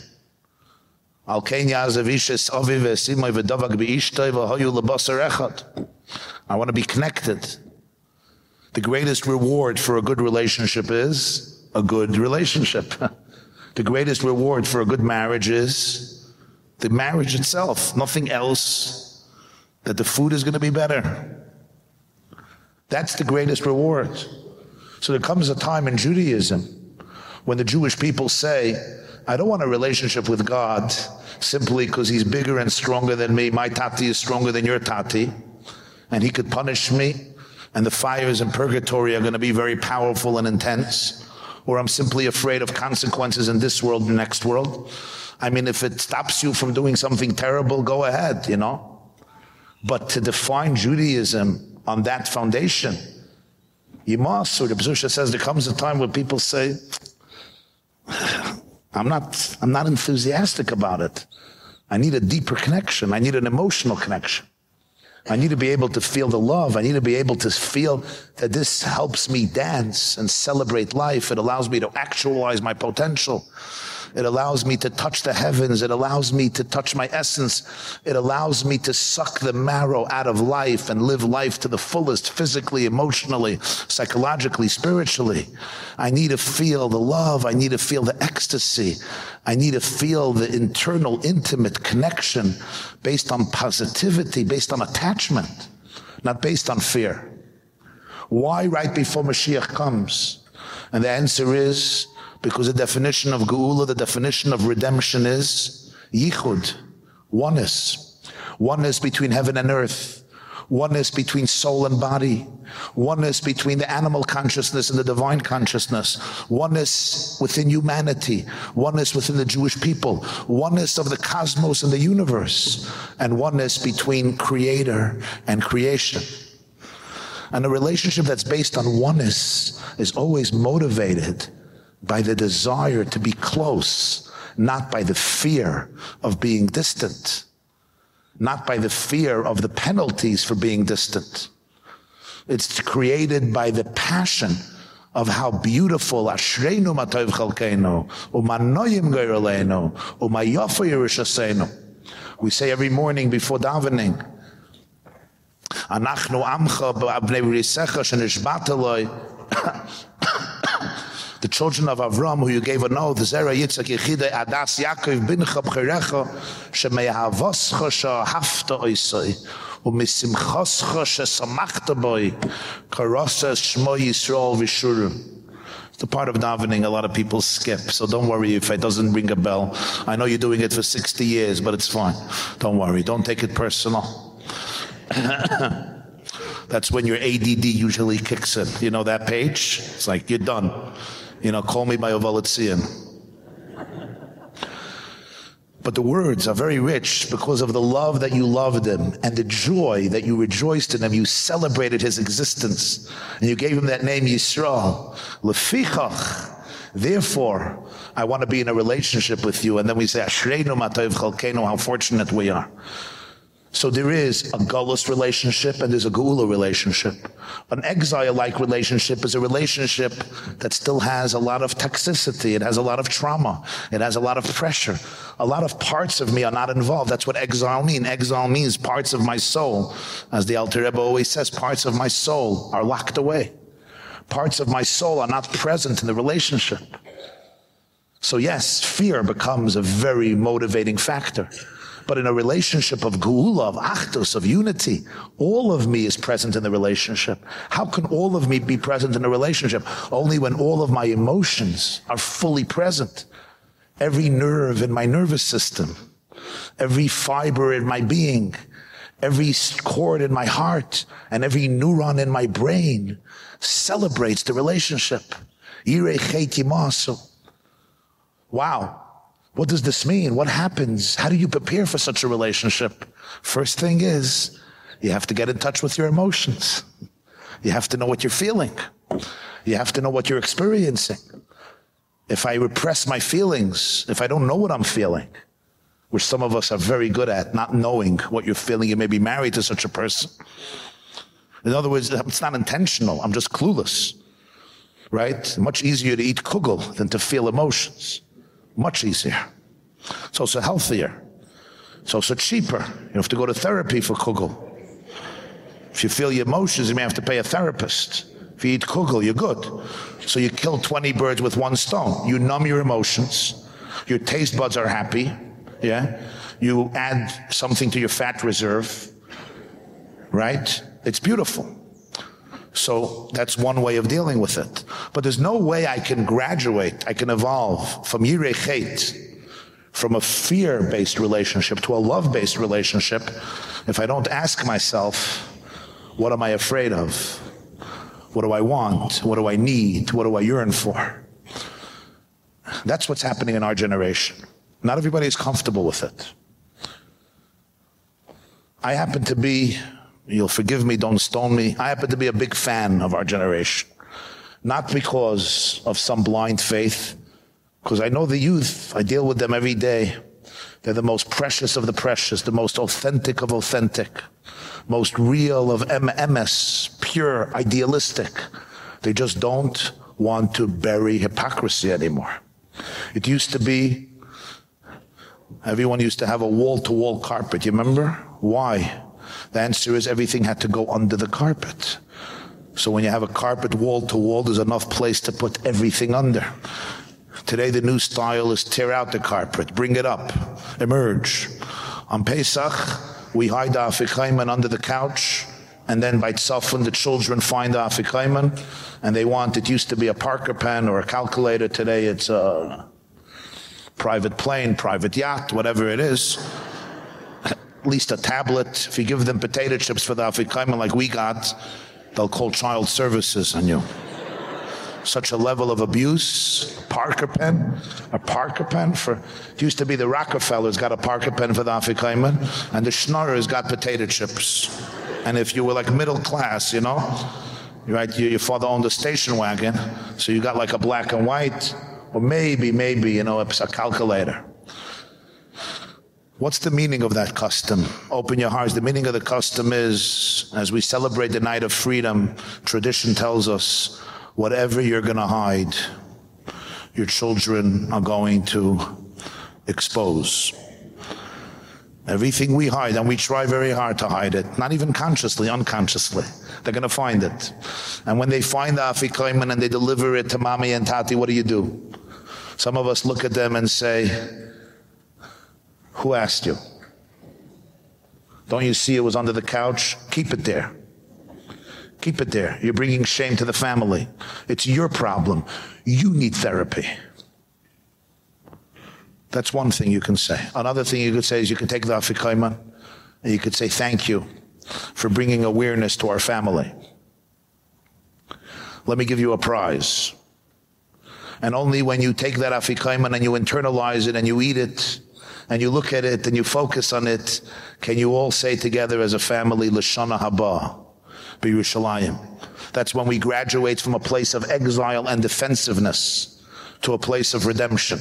Speaker 22: Al Kenya Aviv Vedavak Labasar Echad. I want to be connected. The greatest reward for a good relationship is a good relationship. the greatest reward for a good marriage is the marriage itself, nothing else. That the food is going to be better. That's the greatest reward. So there comes a time in Judaism when the Jewish people say, I don't want a relationship with God simply because he's bigger and stronger than me. My tati is stronger than your tati. And he could punish me. And the fires in purgatory are going to be very powerful and intense. Or I'm simply afraid of consequences in this world and next world. I mean, if it stops you from doing something terrible, go ahead, you know. But to define Judaism on that foundation, Yimas, or the Bezusha says there comes a time when people say, I'm not, I'm not enthusiastic about it. I need a deeper connection. I need an emotional connection. I need to be able to feel the love. I need to be able to feel that this helps me dance and celebrate life. It allows me to actualize my potential. It allows me to touch the heavens. It allows me to touch my essence. It allows me to suck the marrow out of life and live life to the fullest physically, emotionally, psychologically, spiritually. I need to feel the love. I need to feel the ecstasy. I need to feel the internal intimate connection based on positivity, based on attachment, not based on fear. Why right before Mashiach comes? And the answer is because the definition of geula, the definition of redemption is yichud, oneness. Oneness between heaven and earth. Oneness between soul and body. Oneness between the animal consciousness and the divine consciousness. Oneness within humanity. Oneness within the Jewish people. Oneness of the cosmos and the universe. And oneness between creator and creation. And a relationship that's based on oneness is always motivated by the desire to be close, not by the fear of being distant, not by the fear of the penalties for being distant. It's created by the passion of how beautiful Ashreinu Matov Chalkeinu, Umanoyim Geiraleinu, Umayofa Yerushaseinu. We say every morning before davening, Anachnu Amcha B'Abnei Risecha Shenishbateloi children of Avram who you gave an oath, the Zera Yitzchak Yechide Adas Yaakov bin Chabcherecha shemeyahavoscha shahafta oisai umisimchoscha shesamachta boi karosas shmo Yisrael vishurim. The part of davening. A lot of people skip so don't worry if it doesn't ring a bell. I know you're doing it for 60 years but it's fine. Don't worry. Don't take it personal. That's when your ADD usually kicks in. You know that page? It's like you're done you know, call me by Ovaletzian. But the words are very rich because of the love that you loved him and the joy that you rejoiced in him. You celebrated his existence and you gave him that name Yisrael. Lefichach. Therefore, I want to be in a relationship with you. And then we say, Ashreinu matayv chalkeinu, how fortunate we are. So there is a gullus relationship and there's a geula relationship. An exile-like relationship is a relationship that still has a lot of toxicity. It has a lot of trauma. It has a lot of pressure. A lot of parts of me are not involved. That's what exile means. Exile means parts of my soul. As the Alter Rebbe always says, parts of my soul are locked away. Parts of my soul are not present in the relationship. So yes, fear becomes a very motivating factor. But in a relationship of geula, of achdus, of unity, all of me is present in the relationship. How can all of me be present in a relationship? Only when all of my emotions are fully present. Every nerve in my nervous system, every fiber in my being, every chord in my heart, and every neuron in my brain celebrates the relationship. Wow. What does this mean? What happens? How do you prepare for such a relationship? First thing is, you have to get in touch with your emotions. You have to know what you're feeling. You have to know what you're experiencing. If I repress my feelings, if I don't know what I'm feeling, which some of us are very good at, not knowing what you're feeling, you may be married to such a person. In other words, it's not intentional. I'm just clueless. Right? Much easier to eat kugel than to feel emotions. Much easier. It's also healthier. It's also cheaper. You have to go to therapy for kugel. If you feel your emotions, you may have to pay a therapist. If you eat kugel, you're good. So you kill 20 birds with one stone. You numb your emotions. Your taste buds are happy. Yeah? You add something to your fat reserve. Right? It's beautiful. So that's one way of dealing with it. But there's no way I can graduate, I can evolve from yirei from a fear-based relationship to a love-based relationship if I don't ask myself, what am I afraid of? What do I want? What do I need? What do I yearn for? That's what's happening in our generation. Not everybody is comfortable with it. I happen to be You'll forgive me, don't stone me. I happen to be a big fan of our generation. Not because of some blind faith, because I know the youth. I deal with them every day. They're the most precious of the precious, the most authentic of authentic, most real of MMS, pure, idealistic. They just don't want to bury hypocrisy anymore. It used to be everyone used to have a wall-to-wall -wall carpet, you remember? Why? The answer is everything had to go under the carpet. So when you have a carpet wall to wall, there's enough place to put everything under. Today the new style is tear out the carpet, bring it up, emerge. On Pesach, we hide the Afikaiman under the couch, and then by Tzafun the children find the Afikaiman, and they want, it used to be a Parker pen or a calculator, today it's a private plane, private yacht, whatever it is at least a tablet. If you give them potato chips for the Afikoima like we got, they'll call child services on you. Such a level of abuse. A Parker pen, a Parker pen for, it used to be the Rockefellers got a Parker pen for the Afikoima, and the Schnorrers got potato chips. And if you were like middle class, you know, right, your father owned a station wagon, so you got like a black and white, or maybe, maybe, you know, a calculator. What's the meaning of that custom? Open your hearts. The meaning of the custom is as we celebrate the night of freedom, tradition tells us whatever you're going to hide, your children are going to expose. Everything we hide, and we try very hard to hide it, not even consciously, unconsciously. They're going to find it. And when they find the Afikoiman and they deliver it to mommy and tati, what do you do? Some of us look at them and say, who asked you? Don't you see it was under the couch? Keep it there. Keep it there. You're bringing shame to the family. It's your problem. You need therapy. That's one thing you can say. Another thing you could say is you can take the afikoima and you could say thank you for bringing awareness to our family. Let me give you a prize. And only when you take that afikoima and you internalize it and you eat it and you look at it and you focus on it, can you all say together as a family, Lashana Haba, B'Yerushalayim? That's when we graduate from a place of exile and defensiveness to a place of redemption.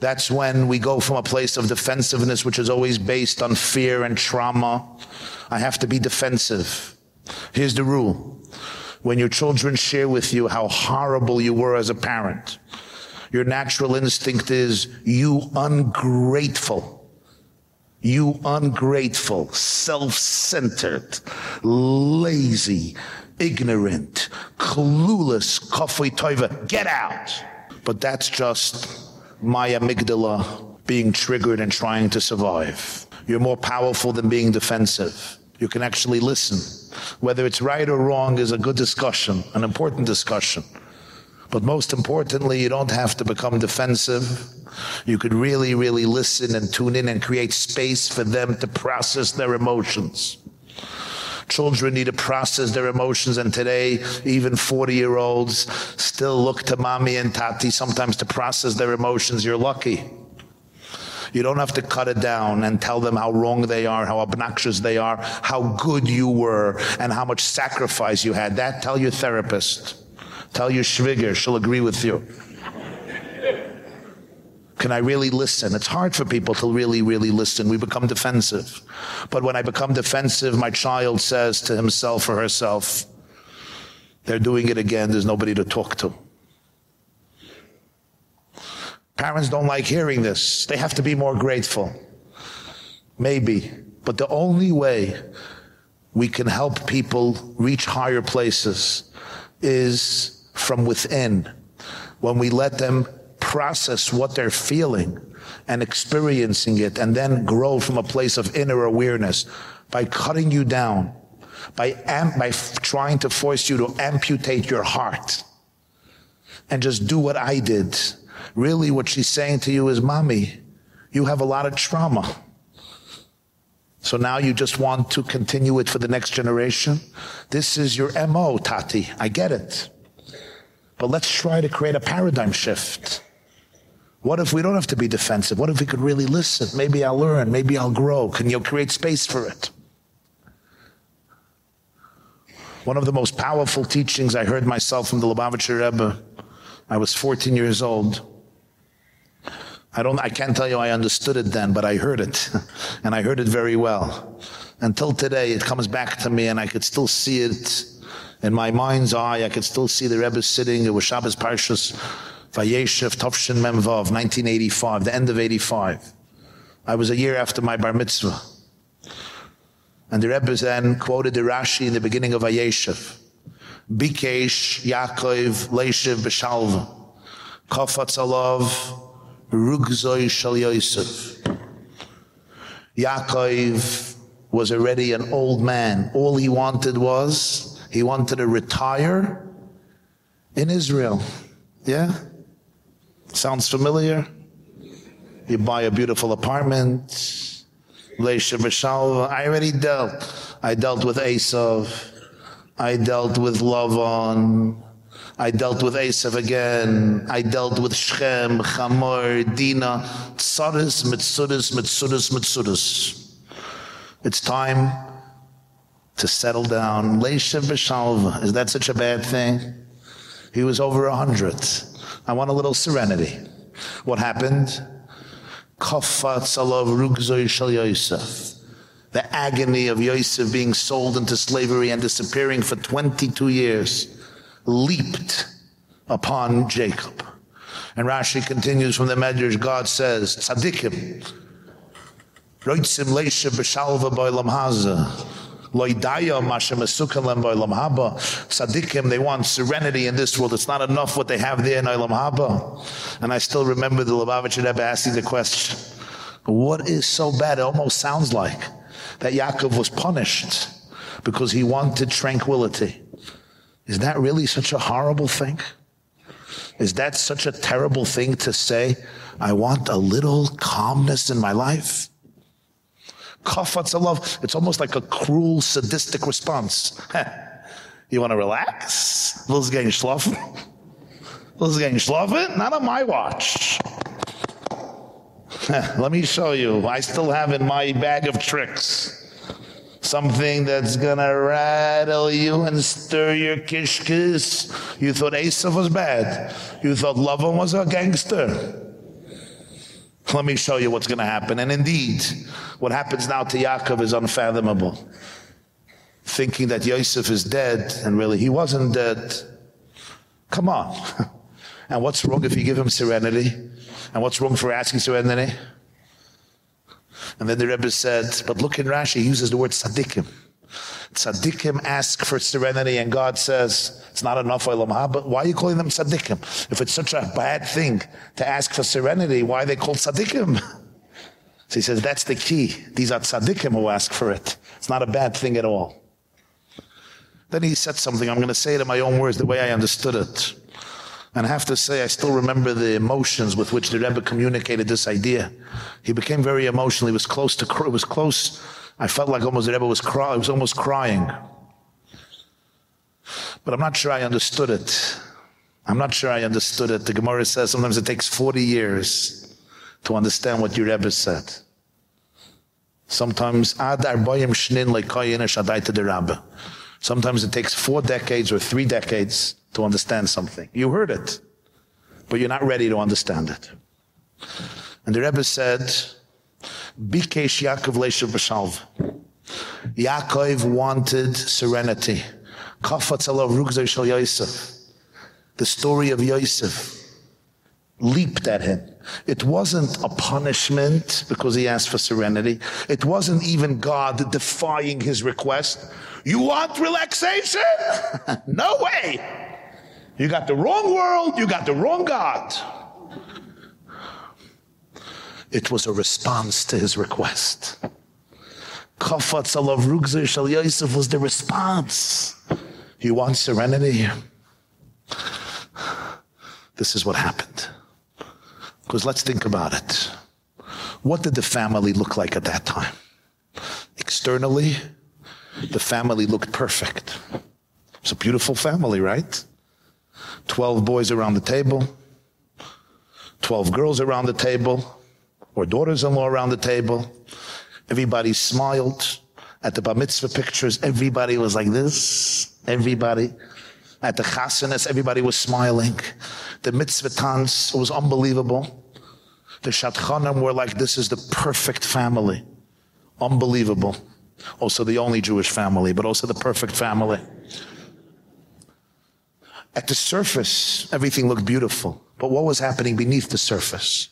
Speaker 22: That's when we go from a place of defensiveness, which is always based on fear and trauma. I have to be defensive. Here's the rule. When your children share with you how horrible you were as a parent, your natural instinct is you ungrateful. You ungrateful, self-centered, lazy, ignorant, clueless, kafui toiva, get out. But that's just my amygdala being triggered and trying to survive. you're more powerful than being defensive. You can actually listen. Whether it's right or wrong is a good discussion, an important discussion. But most importantly, you don't have to become defensive. You could really, really listen and tune in and create space for them to process their emotions. Children need to process their emotions and today even 40-year-olds still look to mommy and tati sometimes to process their emotions. You're lucky. You don't have to cut it down and tell them how wrong they are, how obnoxious they are, how good you were and how much sacrifice you had. That tell your therapist. Tell your schwigger, she'll agree with you. Can I really listen? It's hard for people to really, really listen. We become defensive. But when I become defensive, my child says to himself or herself, they're doing it again. There's nobody to talk to. Parents don't like hearing this. They have to be more grateful. Maybe. But the only way we can help people reach higher places is from within. When we let them process what they're feeling and experiencing it and then grow from a place of inner awareness by cutting you down by by trying to force you to amputate your heart and just do what I did. Really what she's saying to you is mommy you have a lot of trauma. So now you just want to continue it for the next generation? This is your MO tati. I get it but let's try to create a paradigm shift what if we don't have to be defensive? What if we could really listen? Maybe I'll learn, maybe I'll grow. Can you create space for it? One of the most powerful teachings I heard myself from the Lubavitcher Rebbe. I was 14 years old. I don't I can't tell you I understood it then, but I heard it. and I heard it very well. Until today it comes back to me and I could still see it in my mind's eye. I could still see the Rebbe sitting. It was Shabbos Parshas Vayeshev Tovshin Memvav 1985 the end of 85 I was a year after my bar mitzvah and the Rebbe then quoted the Rashi in the beginning of Vayeshev Bikesh Yaakov Leishev Beshalva Kofatz Alav Rugzoi Yosef Yaakov was already an old man all he wanted was he wanted to retire in Israel yeah Sounds familiar? You buy a beautiful apartment. Leisha. I already dealt. I dealt with Esav. I dealt with Lavan. I dealt with Esav again. I dealt with Shechem, Chamor, Dina, Tsaris, Mitsuris, Mitsuris, Mitsuris. It's time to settle down. Leisha B'Shalva. Is that such a bad thing? He was over a hundred. I want a little serenity. What happened? Kafatz alav rugzoy shel Yosef. The agony of Yosef being sold into slavery and disappearing for 22 years leaped upon Jacob. And Rashi continues from the Medrash, God says, Tzadikim, Roitzim leisha b'shalva b'olam hazah, loidaya mashem esukan lem haba. Sadikim they want serenity in this world. It's not enough what they have there in olam haba. And i still remember the Lubavitcher Rebbe asking the question what is so bad? It almost sounds like that Yaakov was punished because he wanted tranquility. Is that really such a horrible thing? Is that such a terrible thing to say i want a little calmness in my life Kafatz love. It's almost like a cruel, sadistic response. you want to relax? Will's getting schlafen? Will's getting schlafen? Not on my watch. Let me show you. I still have in my bag of tricks something that's gonna rattle you and stir your kishkis. You thought Esav was bad. You thought Lavan was a gangster. Let me show you what's going to happen. And indeed, what happens now to Yaakov is unfathomable. Thinking that Yosef is dead, and really he wasn't dead. Come on. and what's wrong if you give him serenity? And what's wrong for asking serenity? And then the Rebbe said, but look in Rashi, he uses the word tzaddikim. Tzaddikim ask for serenity and God says, it's not enough for But why are you calling them tzaddikim? If it's such a bad thing to ask for serenity, why are they called tzaddikim? So he says, that's the key. These are tzaddikim who ask for it. It's not a bad thing at all. Then he said something, I'm going to say it in my own words, the way I understood it. And I have to say, I still remember the emotions with which the Rebbe communicated this idea. He became very emotional. He was close to, was close. I felt like almost the Rebbe was crying. I was almost crying. But I'm not sure I understood it. I'm not sure I understood it. The Gemara says sometimes it takes 40 years to understand what your Rebbe said. Sometimes ad arbayim shnin lekoyin shadaita de Rabbe. Sometimes it takes four decades or three decades to understand something. You heard it, but you're not ready to understand it. And the Rebbe said, Bikesh Yaakov Leshav Bashalv. Yaakov wanted serenity. Kafatz alav rugzay shal Yosef. The story of Yosef leaped at him. It wasn't a punishment because he asked for serenity. It wasn't even God defying his request. You want relaxation? no way. You got the wrong world, you got the wrong God. It was a response to his request. Kafatz alav rugzer shal Yosef was the response. You want serenity? This is what happened. Because let's think about it. What did the family look like at that time? Externally, the family looked perfect. It's a beautiful family, right? 12 boys around the table, 12 girls around the table, or daughters-in-law around the table. Everybody smiled at the bar mitzvah pictures. Everybody was like this. Everybody. At the chasanas, everybody was smiling. The mitzvah tantz was unbelievable. The shatchanim were like, this is the perfect family. Unbelievable. Also the only Jewish family, but also the perfect family. At the surface, everything looked beautiful. But what was happening beneath the surface?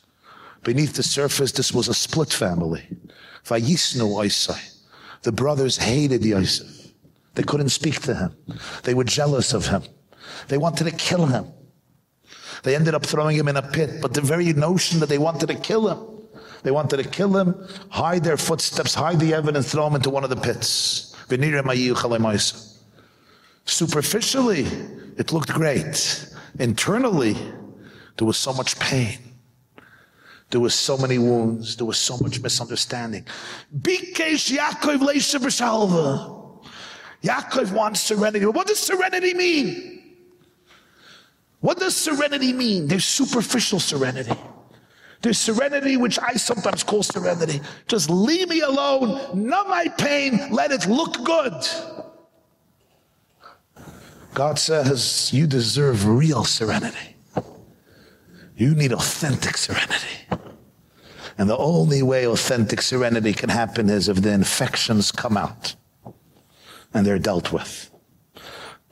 Speaker 22: Beneath the surface, this was a split family. Vayisnu Isai. The brothers hated Yosef. They couldn't speak to him. They were jealous of him. They wanted to kill him. They ended up throwing him in a pit, but the very notion that they wanted to kill him, they wanted to kill him, hide their footsteps, hide the evidence, throw him into one of the pits. Superficially, it looked great. Internally, there was so much pain. There was so many wounds. There was so much misunderstanding. Bikesh Yaakov Leisha B'Shalva. Yaakov wants serenity. What does serenity mean? What does serenity mean? There's superficial serenity. There's serenity, which I sometimes call serenity. Just leave me alone, numb my pain, let it look good. God says, you deserve real serenity. You need authentic serenity. And the only way authentic serenity can happen is if the infections come out and they're dealt with.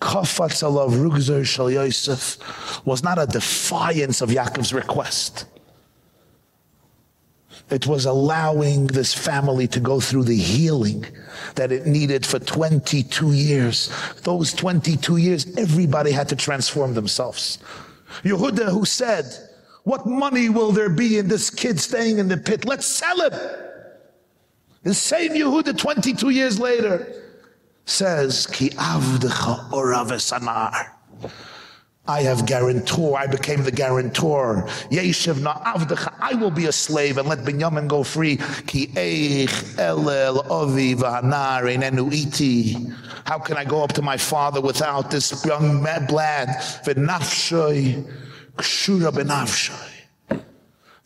Speaker 22: Kafatz alav rugzer shal Yosef was not a defiance of Yaakov's request. It was allowing this family to go through the healing that it needed for 22 years. Those 22 years, everybody had to transform themselves. Yehuda who said, what money will there be in this kid staying in the pit? Let's sell him. The same Yehuda 22 years later says, Ki avdecha oravesanar. I have guarantor. I became the guarantor. Yeshiv na avdecha. I will be a slave and let Binyamin go free. Ki eich elel ovi v'hanar enenu iti. How can I go up to my father without this young lad? V'nafshoy kshura benafshoy.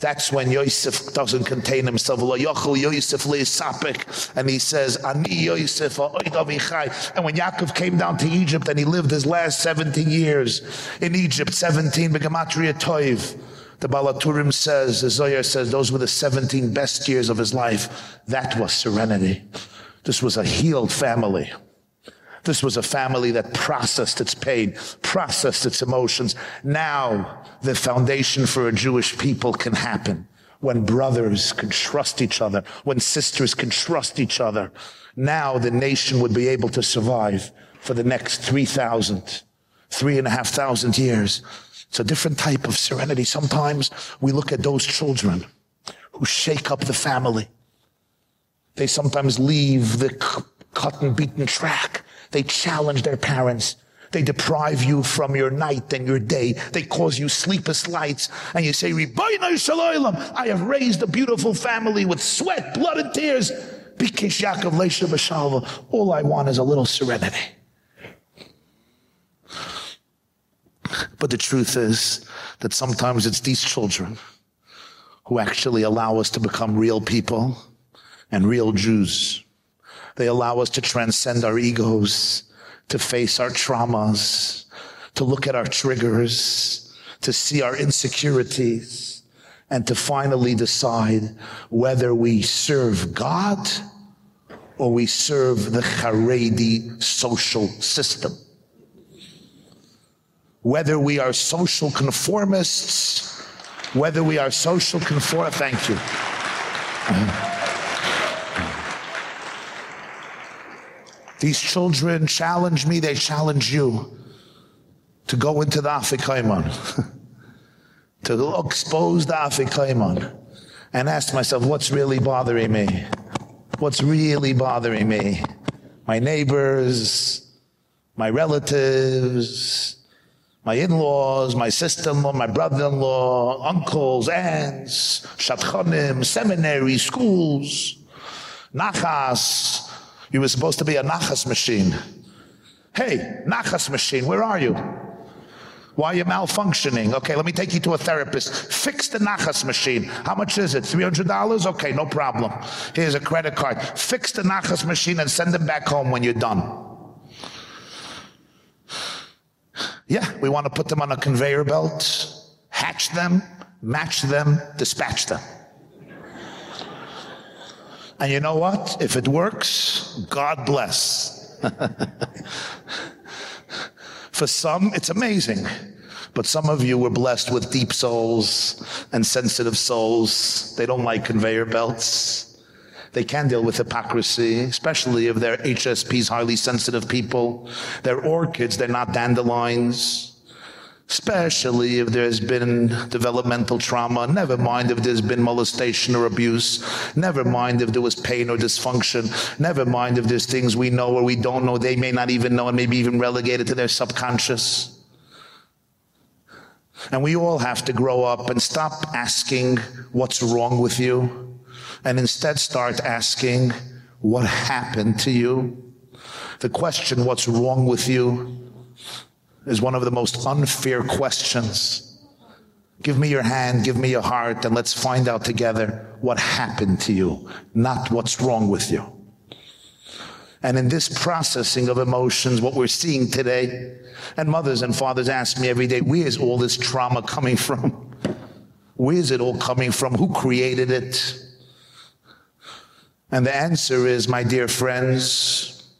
Speaker 22: That's when Yosef doesn't contain himself. Lo yochel Yosef and he says, Ani Yosef And when Yaakov came down to Egypt and he lived his last 17 years in Egypt, 17 Begamatria Toiv. The Baal HaTurim says, the Zohar says, those were the 17 best years of his life. That was serenity. This was a healed family. This was a family that processed its pain, processed its emotions. Now the foundation for a Jewish people can happen when brothers can trust each other, when sisters can trust each other. Now the nation would be able to survive for the next 3,000, three and a half thousand years. It's a different type of serenity. Sometimes we look at those children who shake up the family. They sometimes leave the cotton beaten track. They challenge their parents. They deprive you from your night and your day. They cause you sleepless nights. And you say, Ribono shel I have raised a beautiful family with sweat, blood, and tears. Bikish Yaakov Leisha Bashalva. All I want is a little serenity. But the truth is that sometimes it's these children who actually allow us to become real people and real Jews. They allow us to transcend our egos, to face our traumas, to look at our triggers, to see our insecurities, and to finally decide whether we serve God or we serve the Haredi social system. Whether we are social conformists, whether we are social conform, thank you. These children challenge me, they challenge you to go into the Afikoimon, to expose the Afikoimon, and ask myself, what's really bothering me? What's really bothering me? My neighbors, my relatives, my in-laws, my sister-in-law, my brother-in-law, uncles, aunts, shatchonim, seminary, schools, nachas, you were supposed to be a nachas machine. Hey, nachas machine, where are you? Why are you malfunctioning? Okay, let me take you to a therapist. Fix the nachas machine. How much is it? $300? Okay, no problem. Here's a credit card. Fix the nachas machine and send them back home when you're done. Yeah, we want to put them on a conveyor belt, hatch them, match them, dispatch them. And you know what? If it works, God bless. For some, it's amazing. But some of you were blessed with deep souls and sensitive souls. They don't like conveyor belts. They can deal with hypocrisy, especially if they're HSPs, highly sensitive people. They're orchids, they're not dandelions especially if there's been developmental trauma, never mind if there's been molestation or abuse, never mind if there was pain or dysfunction, never mind if there's things we know or we don't know, they may not even know and maybe even relegated to their subconscious. And we all have to grow up and stop asking what's wrong with you and instead start asking what happened to you. The question what's wrong with you is one of the most unfair questions. Give me your hand, give me your heart, and let's find out together what happened to you, not what's wrong with you. And in this processing of emotions, what we're seeing today, and mothers and fathers ask me every day, where is all this trauma coming from? Where is it all coming from? Who created it? And the answer is, my dear friends,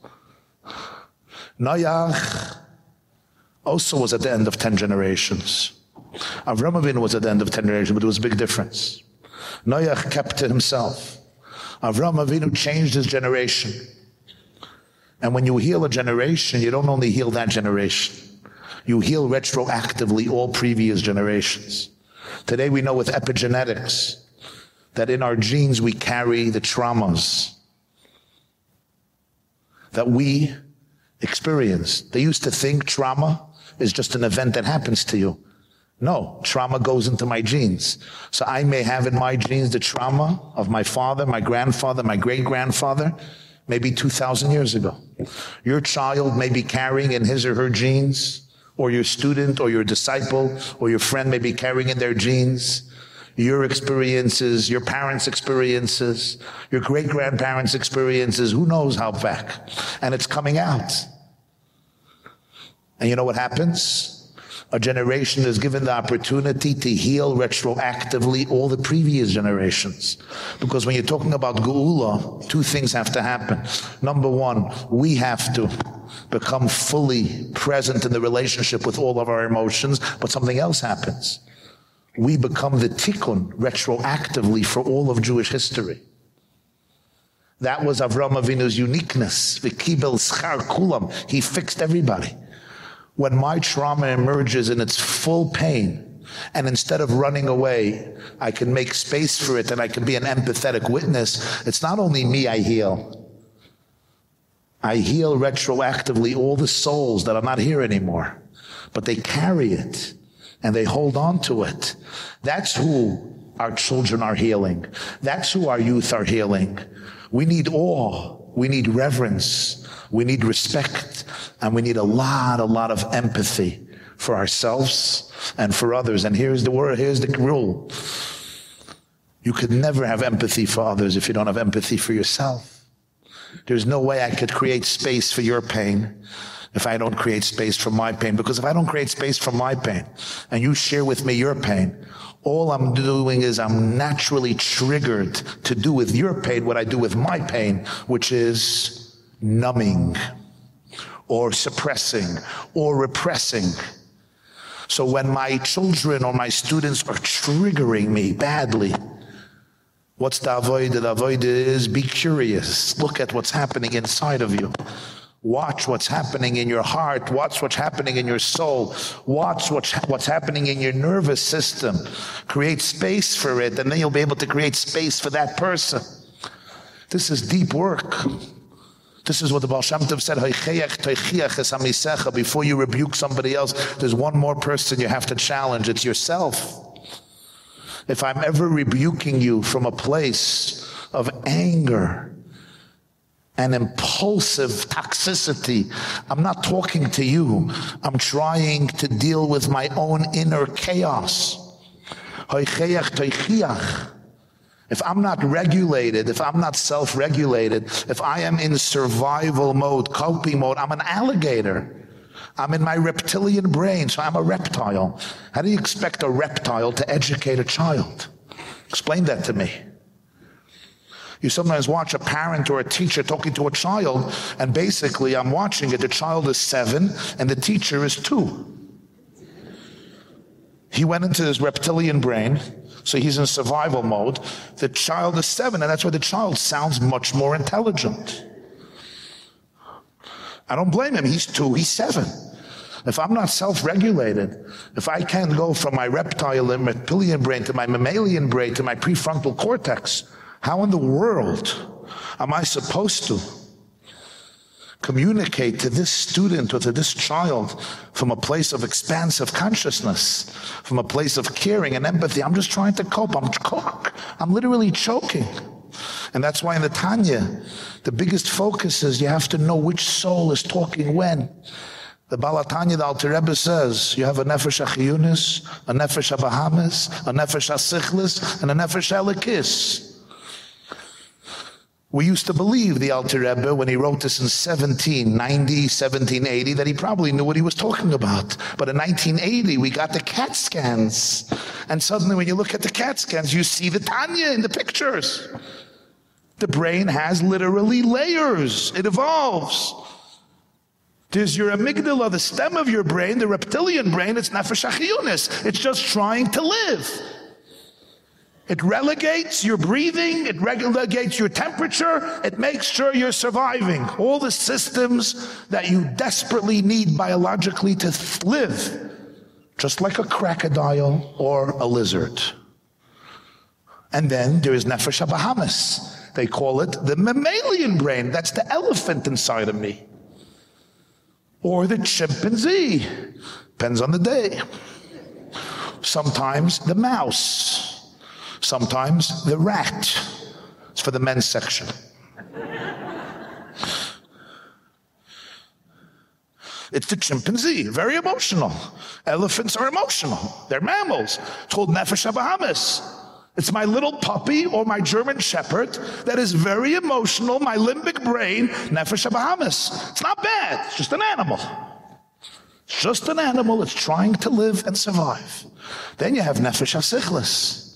Speaker 22: Noach also was at the end of 10 generations. Avram Avinu was at the end of 10 generations, but there was a big difference. Noach kept to himself. Avram Avinu changed his generation. And when you heal a generation, you don't only heal that generation. You heal retroactively all previous generations. Today we know with epigenetics that in our genes we carry the traumas that we experienced. They used to think trauma is just an event that happens to you. No, trauma goes into my genes. So I may have in my genes the trauma of my father, my grandfather, my great-grandfather, maybe 2000 years ago. Your child may be carrying in his or her genes, or your student or your disciple or your friend may be carrying in their genes your experiences, your parents' experiences, your great-grandparents' experiences, who knows how back. And it's coming out. And you know what happens? A generation is given the opportunity to heal retroactively all the previous generations. Because when you're talking about Geula, two things have to happen. Number one, we have to become fully present in the relationship with all of our emotions, but something else happens. We become the tikkun retroactively for all of Jewish history. That was Avram Avinu's uniqueness. He fixed everybody when my trauma emerges in its full pain, And instead of running away, I can make space for it and I can be an empathetic witness. It's not only me I heal. I heal retroactively all the souls that are not here anymore. But they carry it and they hold on to it. That's who our children are healing. That's who our youth are healing. We need awe. We need reverence. We need respect. And we need a lot, a lot of empathy for ourselves and for others. And here's the word, here's the rule. You could never have empathy for others if you don't have empathy for yourself. There's no way I could create space for your pain if I don't create space for my pain. Because if I don't create space for my pain and you share with me your pain, all I'm doing is I'm naturally triggered to do with your pain what I do with my pain, which is numbing or suppressing or repressing. So when my children or my students are triggering me badly, what's the avoid? The avoid is be curious. Look at what's happening inside of you. Watch what's happening in your heart. Watch what's happening in your soul. Watch what's, what's happening in your nervous system. Create space for it, and then you'll be able to create space for that person. This is deep work. This is what the Baal Shem Tov said, before you rebuke somebody else, there's one more person you have to challenge. It's yourself. If I'm ever rebuking you from a place of anger, and impulsive toxicity. I'm not talking to you. I'm trying to deal with my own inner chaos. If I'm not regulated, if I'm not self-regulated, if I am in survival mode, coping mode, I'm an alligator. I'm in my reptilian brain, so I'm a reptile. How do you expect a reptile to educate a child? Explain that to me. You sometimes watch a parent or a teacher talking to a child and basically I'm watching it the child is 7 and the teacher is 2. He went into his reptilian brain so he's in survival mode. The child is 7 and that's why the child sounds much more intelligent. I don't blame him. He's 2, he's 7. If I'm not self-regulated, if I can't go from my reptile and reptilian brain to my mammalian brain to my prefrontal cortex, how in the world am I supposed to communicate to this student or to this child from a place of expansive consciousness, from a place of caring and empathy? I'm just trying to cope. I'm I'm literally choking. And that's why in the Tanya, the biggest focus is you have to know which soul is talking when. The Balatanya, the Alter Rebbe says, you have a Nefesh HaChiyunis, a Nefesh HaBahamis, a Nefesh HaSichlis, and a Nefesh HaElokis. We used to believe the Alter Rebbe when he wrote this in 1790, 1780 that he probably knew what he was talking about. But in 1980 we got the CAT scans. And suddenly when you look at the CAT scans you see the Tanya in the pictures. The brain has literally layers. It evolves. There's your amygdala, the stem of your brain, the reptilian brain, it's nefesh It's just trying to live. It relegates your breathing, it relegates your temperature, it makes sure you're surviving. All the systems that you desperately need biologically to live, just like a crocodile or a lizard. And then there is Nefesh Bahamis. They call it the mammalian brain. That's the elephant inside of me. Or the chimpanzee. Depends on the day. Sometimes the mouse Sometimes the rat. It's for the men's section. It's the chimpanzee, very emotional. Elephants are emotional. They're mammals. It's called Nefesh Bahamis. It's my little puppy or my German shepherd that is very emotional, my limbic brain, Nefesh Bahamis. It's not bad. It's just an animal. It's just an animal. It's trying to live and survive. Then you have Nefesh HaSichlis.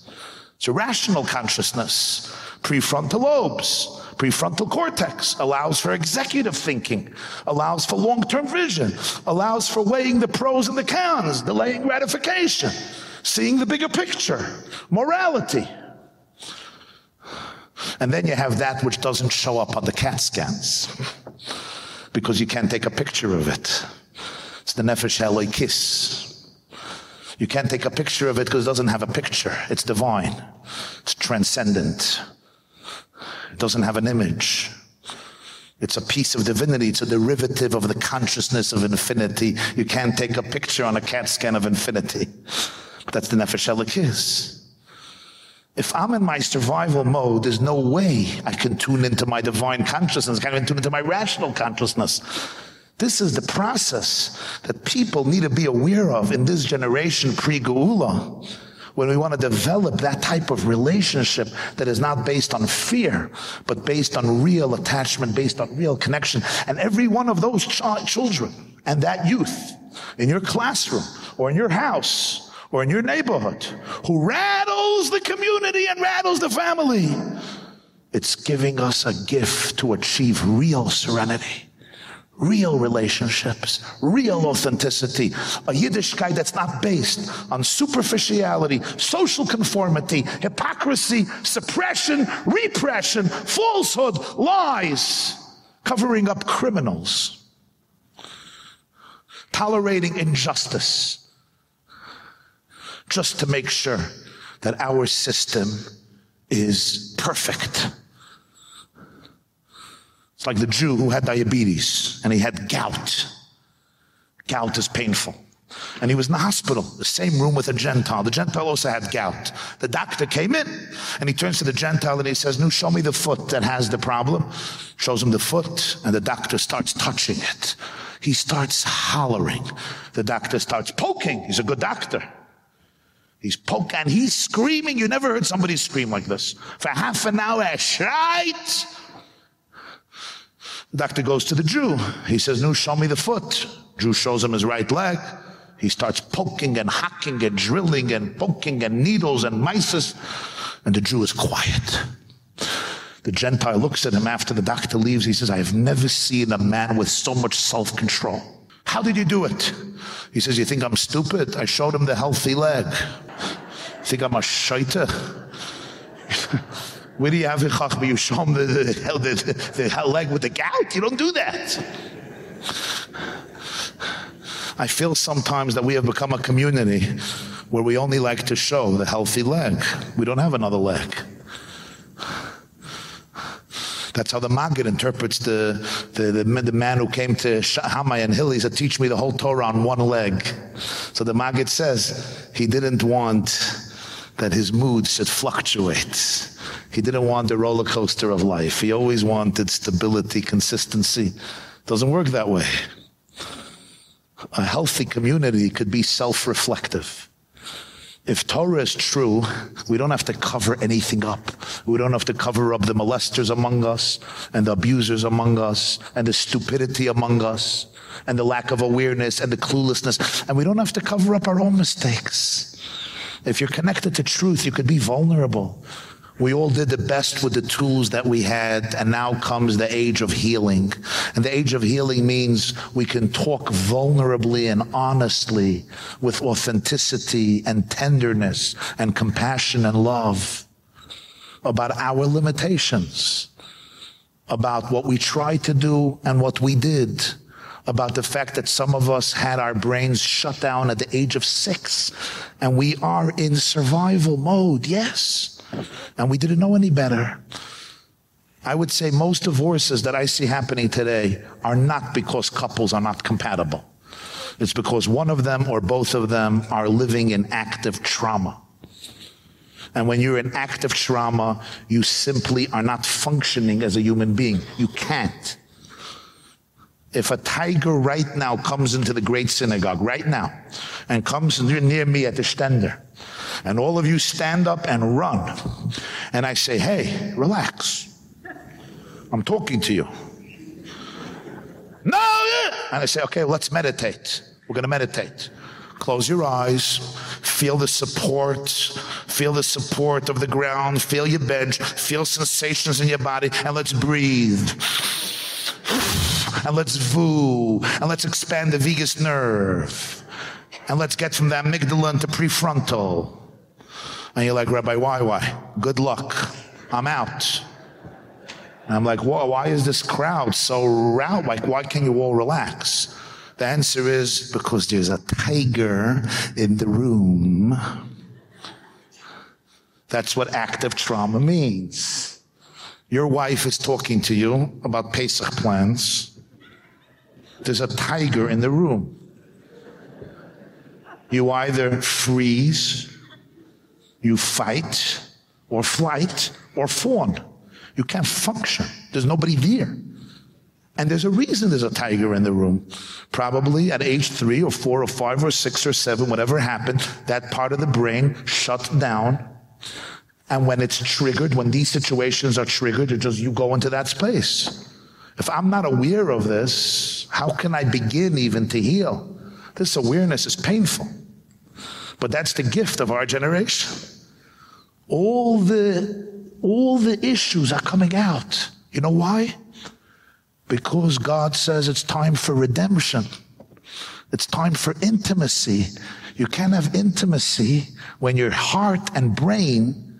Speaker 22: A rational consciousness. Prefrontal lobes, prefrontal cortex allows for executive thinking, allows for long-term vision, allows for weighing the pros and the cons, delaying gratification, seeing the bigger picture, morality. And then you have that which doesn't show up on the CAT scans because you can't take a picture of it. It's the Nefesh kiss. You can't take a picture of it because it doesn't have a picture. It's divine. It's transcendent. It doesn't have an image. It's a piece of divinity. It's a derivative of the consciousness of infinity. You can't take a picture on a CAT scan of infinity. That's the Nefesh Elokis. If I'm in my survival mode, there's no way I can tune into my divine consciousness. I can't even tune into my rational consciousness. This is the process that people need to be aware of in this generation pre-Geula when we want to develop that type of relationship that is not based on fear, but based on real attachment, based on real connection. And every one of those ch children and that youth in your classroom or in your house or in your neighborhood who rattles the community and rattles the family, it's giving us a gift to achieve real serenity real relationships, real authenticity, a Yiddishkeit that's not based on superficiality, social conformity, hypocrisy, suppression, repression, falsehood, lies, covering up criminals, tolerating injustice, just to make sure that our system is perfect like the Jew who had diabetes and he had gout. Gout is painful. And he was in the hospital, the same room with a Gentile. The Gentile also had gout. The doctor came in and he turns to the Gentile and he says, No, show me the foot that has the problem. Shows him the foot and the doctor starts touching it. He starts hollering. The doctor starts poking. He's a good doctor. He's poking and he's screaming. You never heard somebody scream like this. For half an hour, right? Doctor goes to the Jew. He says, no, show me the foot. Jew shows him his right leg. He starts poking and hacking and drilling and poking and needles and mices. And the Jew is quiet. The Gentile looks at him after the doctor leaves. He says, I have never seen a man with so much self-control. How did you do it? He says, you think I'm stupid? I showed him the healthy leg. Think I'm a shaita? Where do you have a Chachma? You show him the, the, the, the leg with the gout? You don't do that. I feel sometimes that we have become a community where we only like to show the healthy leg. We don't have another leg. That's how the Maggid interprets the, the, the, the man who came to Shammai and Hillel. He said, teach me the whole Torah on one leg. So the Maggid says he didn't want that his mood should fluctuate. He didn't want the roller coaster of life. He always wanted stability, consistency. Doesn't work that way. A healthy community could be self-reflective. If Torah is true, we don't have to cover anything up. We don't have to cover up the molesters among us and the abusers among us and the stupidity among us and the lack of awareness and the cluelessness. And we don't have to cover up our own mistakes. If you're connected to truth, you could be vulnerable. We all did the best with the tools that we had and now comes the age of healing. And the age of healing means we can talk vulnerably and honestly with authenticity and tenderness and compassion and love about our limitations, about what we tried to do and what we did about the fact that some of us had our brains shut down at the age of six and we are in survival mode. Yes. And we didn't know any better. I would say most divorces that I see happening today are not because couples are not compatible. It's because one of them or both of them are living in active trauma. And when you're in active trauma, you simply are not functioning as a human being. You can't. If a tiger right now comes into the great synagogue right now and comes near me at the stender and all of you stand up and run and I say, "Hey, relax. I'm talking to you." No! And I say, "Okay, let's meditate. We're going to meditate." Close your eyes. Feel the support. Feel the support of the ground. Feel your bench. Feel sensations in your body and let's breathe and let's voo. And let's expand the vagus nerve. And let's get from the amygdala into prefrontal. And you're like rabbi why why? Good luck. I'm out. And i'm like why, why is this crowd so round like why can't you all relax? The answer is because there's a tiger in the room. That's what active trauma means. Your wife is talking to you about Pesach plans. There's a tiger in the room. You either freeze, you fight, or flight, or fawn. You can't function. There's nobody there. And there's a reason there's a tiger in the room. Probably at age three or four or five or six or seven, whatever happened, that part of the brain shut down. And when it's triggered, when these situations are triggered, it just you go into that space. If I'm not aware of this, how can I begin even to heal? This awareness is painful. But that's the gift of our generation. All the all the issues are coming out. You know why? Because God says it's time for redemption. It's time for intimacy. You can't have intimacy when your heart and brain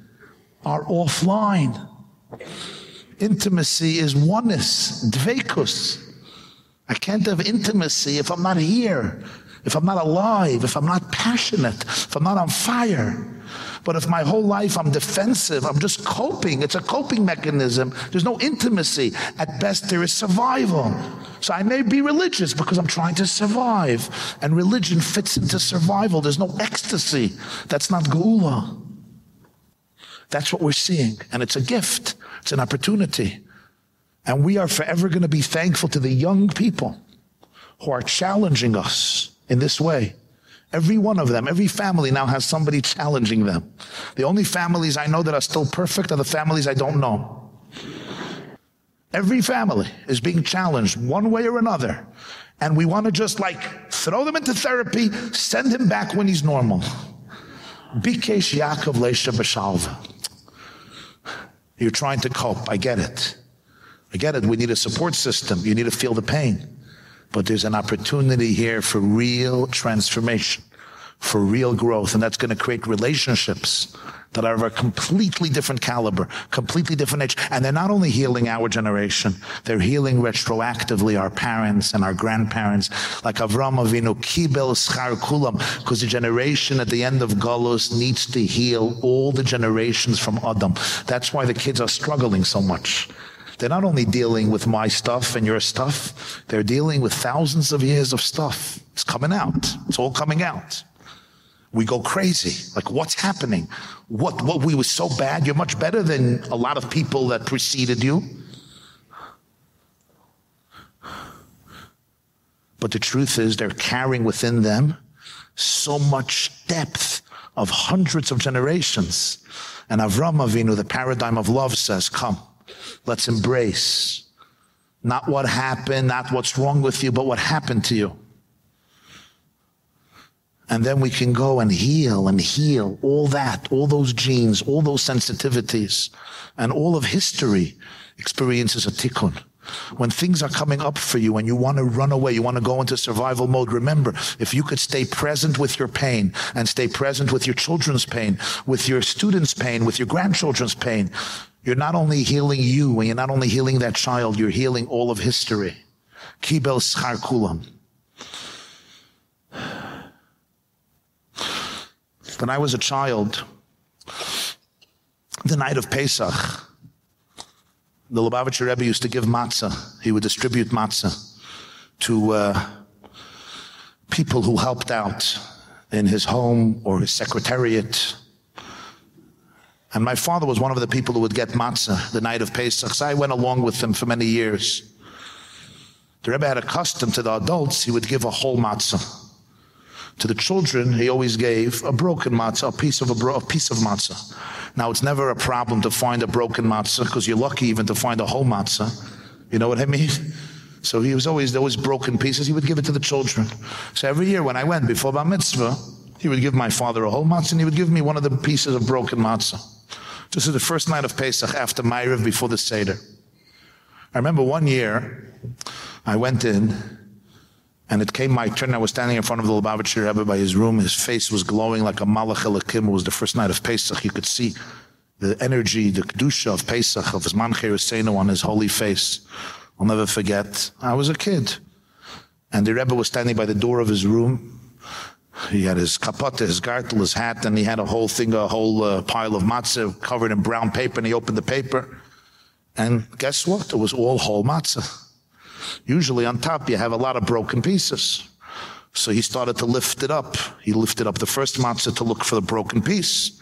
Speaker 22: are offline. Intimacy is oneness, dveikus. I can't have intimacy if I'm not here, if I'm not alive, if I'm not passionate, if I'm not on fire. But if my whole life I'm defensive, I'm just coping, it's a coping mechanism. There's no intimacy. At best, there is survival. So I may be religious because I'm trying to survive. And religion fits into survival. There's no ecstasy. That's not geula. That's what we're seeing. And it's a gift. It's an opportunity. And we are forever going to be thankful to the young people who are challenging us in this way. Every one of them, every family now has somebody challenging them. The only families I know that are still perfect are the families I don't know. Every family is being challenged one way or another. And we want to just like throw them into therapy, send him back when he's normal. Bikesh Yaakov Leisha Bashalva. You're trying to cope. I get it. I get it. We need a support system. You need to feel the pain. But there's an opportunity here for real transformation, for real growth. And that's going to create relationships that are of a completely different caliber, completely different age. And they're not only healing our generation, they're healing retroactively our parents and our grandparents, like Avram Avinu, Kibel Schar Kulam, because the generation at the end of Golos needs to heal all the generations from Adam. That's why the kids are struggling so much. They're not only dealing with my stuff and your stuff, they're dealing with thousands of years of stuff. It's coming out. It's all coming out. We go crazy. Like what's happening? What what we were so bad? You're much better than a lot of people that preceded you. But the truth is they're carrying within them so much depth of hundreds of generations. And Avram Avinu, the paradigm of love says, come, let's embrace not what happened, not what's wrong with you, but what happened to you. And then we can go and heal and heal all that, all those genes, all those sensitivities, and all of history experiences a tikkun. When things are coming up for you and you want to run away, you want to go into survival mode, remember, if you could stay present with your pain and stay present with your children's pain, with your students' pain, with your grandchildren's pain, you're not only healing you and you're not only healing that child, you're healing all of history. Kibel schar kulam. When I was a child, the night of Pesach, the Lubavitcher Rebbe used to give matzah. He would distribute matzah to uh, people who helped out in his home or his secretariat. And my father was one of the people who would get matzah the night of Pesach. So I went along with him for many years. The Rebbe had a custom to the adults, he would give a whole matzah. To the children, he always gave a broken matzah, a piece of a, a piece of matzah. Now, it's never a problem to find a broken matzah because you're lucky even to find a whole matzah. You know what I mean? So he was always, those broken pieces, he would give it to the children. So every year when I went before Bar Mitzvah, he would give my father a whole matzah and he would give me one of the pieces of broken matzah. This is the first night of Pesach after Ma'ariv before the Seder. I remember one year I went in and it came my turn. I was standing in front of the Lubavitcher Rebbe by his room. His face was glowing like a Malach Elikim. It was the first night of Pesach. You could see the energy, the Kedusha of Pesach, of his Zman Cheiruseinu on his holy face. I'll never forget. I was a kid. and the Rebbe was standing by the door of his room. He had his kapota, his gartel, his hat, and he had a whole thing, a whole uh, pile of matzah covered in brown paper, and he opened the paper. And guess what? It was all whole matzah. Usually on top you have a lot of broken pieces. So he started to lift it up. He lifted up the first matzah to look for the broken piece.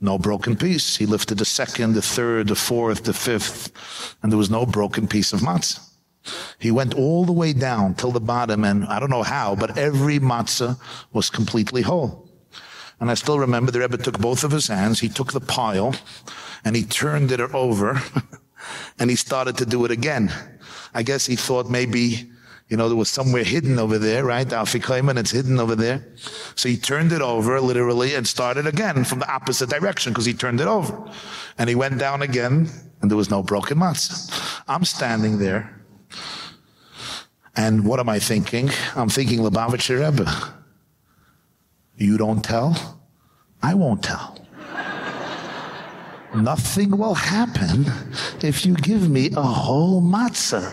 Speaker 22: No broken piece. He lifted the second, the third, the fourth, the fifth, and there was no broken piece of matzah. He went all the way down till the bottom, and I don't know how, but every matzah was completely whole. And I still remember the Rebbe took both of his hands, he took the pile, and he turned it over, and he started to do it again. I guess he thought maybe, you know, there was somewhere hidden over there, right? Afikoman, it's hidden over there. So he turned it over literally and started again from the opposite direction because he turned it over. And he went down again and there was no broken matzah. I'm standing there. And what am I thinking? I'm thinking Lubavitcher Rebbe. You don't tell, I won't tell. Nothing will happen if you give me a whole matzah.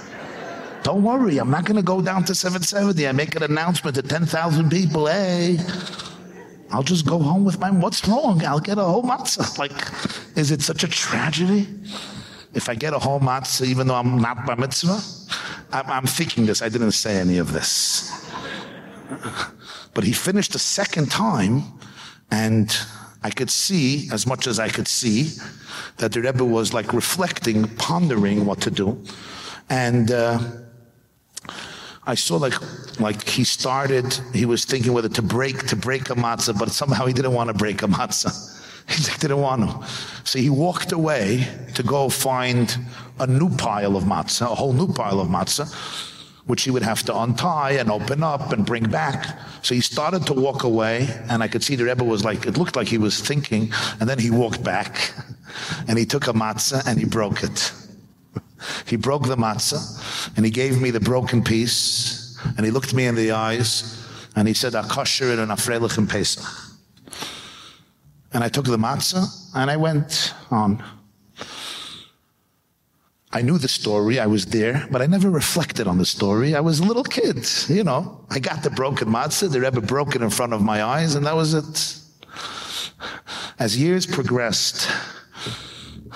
Speaker 22: Don't worry, I'm not going to go down to 770. I make an announcement to 10,000 people. Hey, I'll just go home with my, what's wrong? I'll get a whole matzah. Like, is it such a tragedy? If I get a whole matzah, even though I'm not by mitzvah? I'm, I'm thinking this. I didn't say any of this. But he finished the second time and I could see, as much as I could see, that the Rebbe was like reflecting, pondering what to do. And, uh, I saw like like he started he was thinking whether to break to break a matzah but somehow he didn't want to break a matzah. He didn't want to. So he walked away to go find a new pile of matzah a whole new pile of matzah which he would have to untie and open up and bring back. So he started to walk away and I could see the Rebbe was like it looked like he was thinking and then he walked back and he took a matzah and he broke it he broke the matzah and he gave me the broken piece and he looked me in the eyes and he said, Akosher and Afrelich and Pesach. And I took the matzah and I went on. I knew the story, I was there, but I never reflected on the story. I was a little kid, you know. I got the broken matzah, the Rebbe broke it in front of my eyes, and that was it. As years progressed,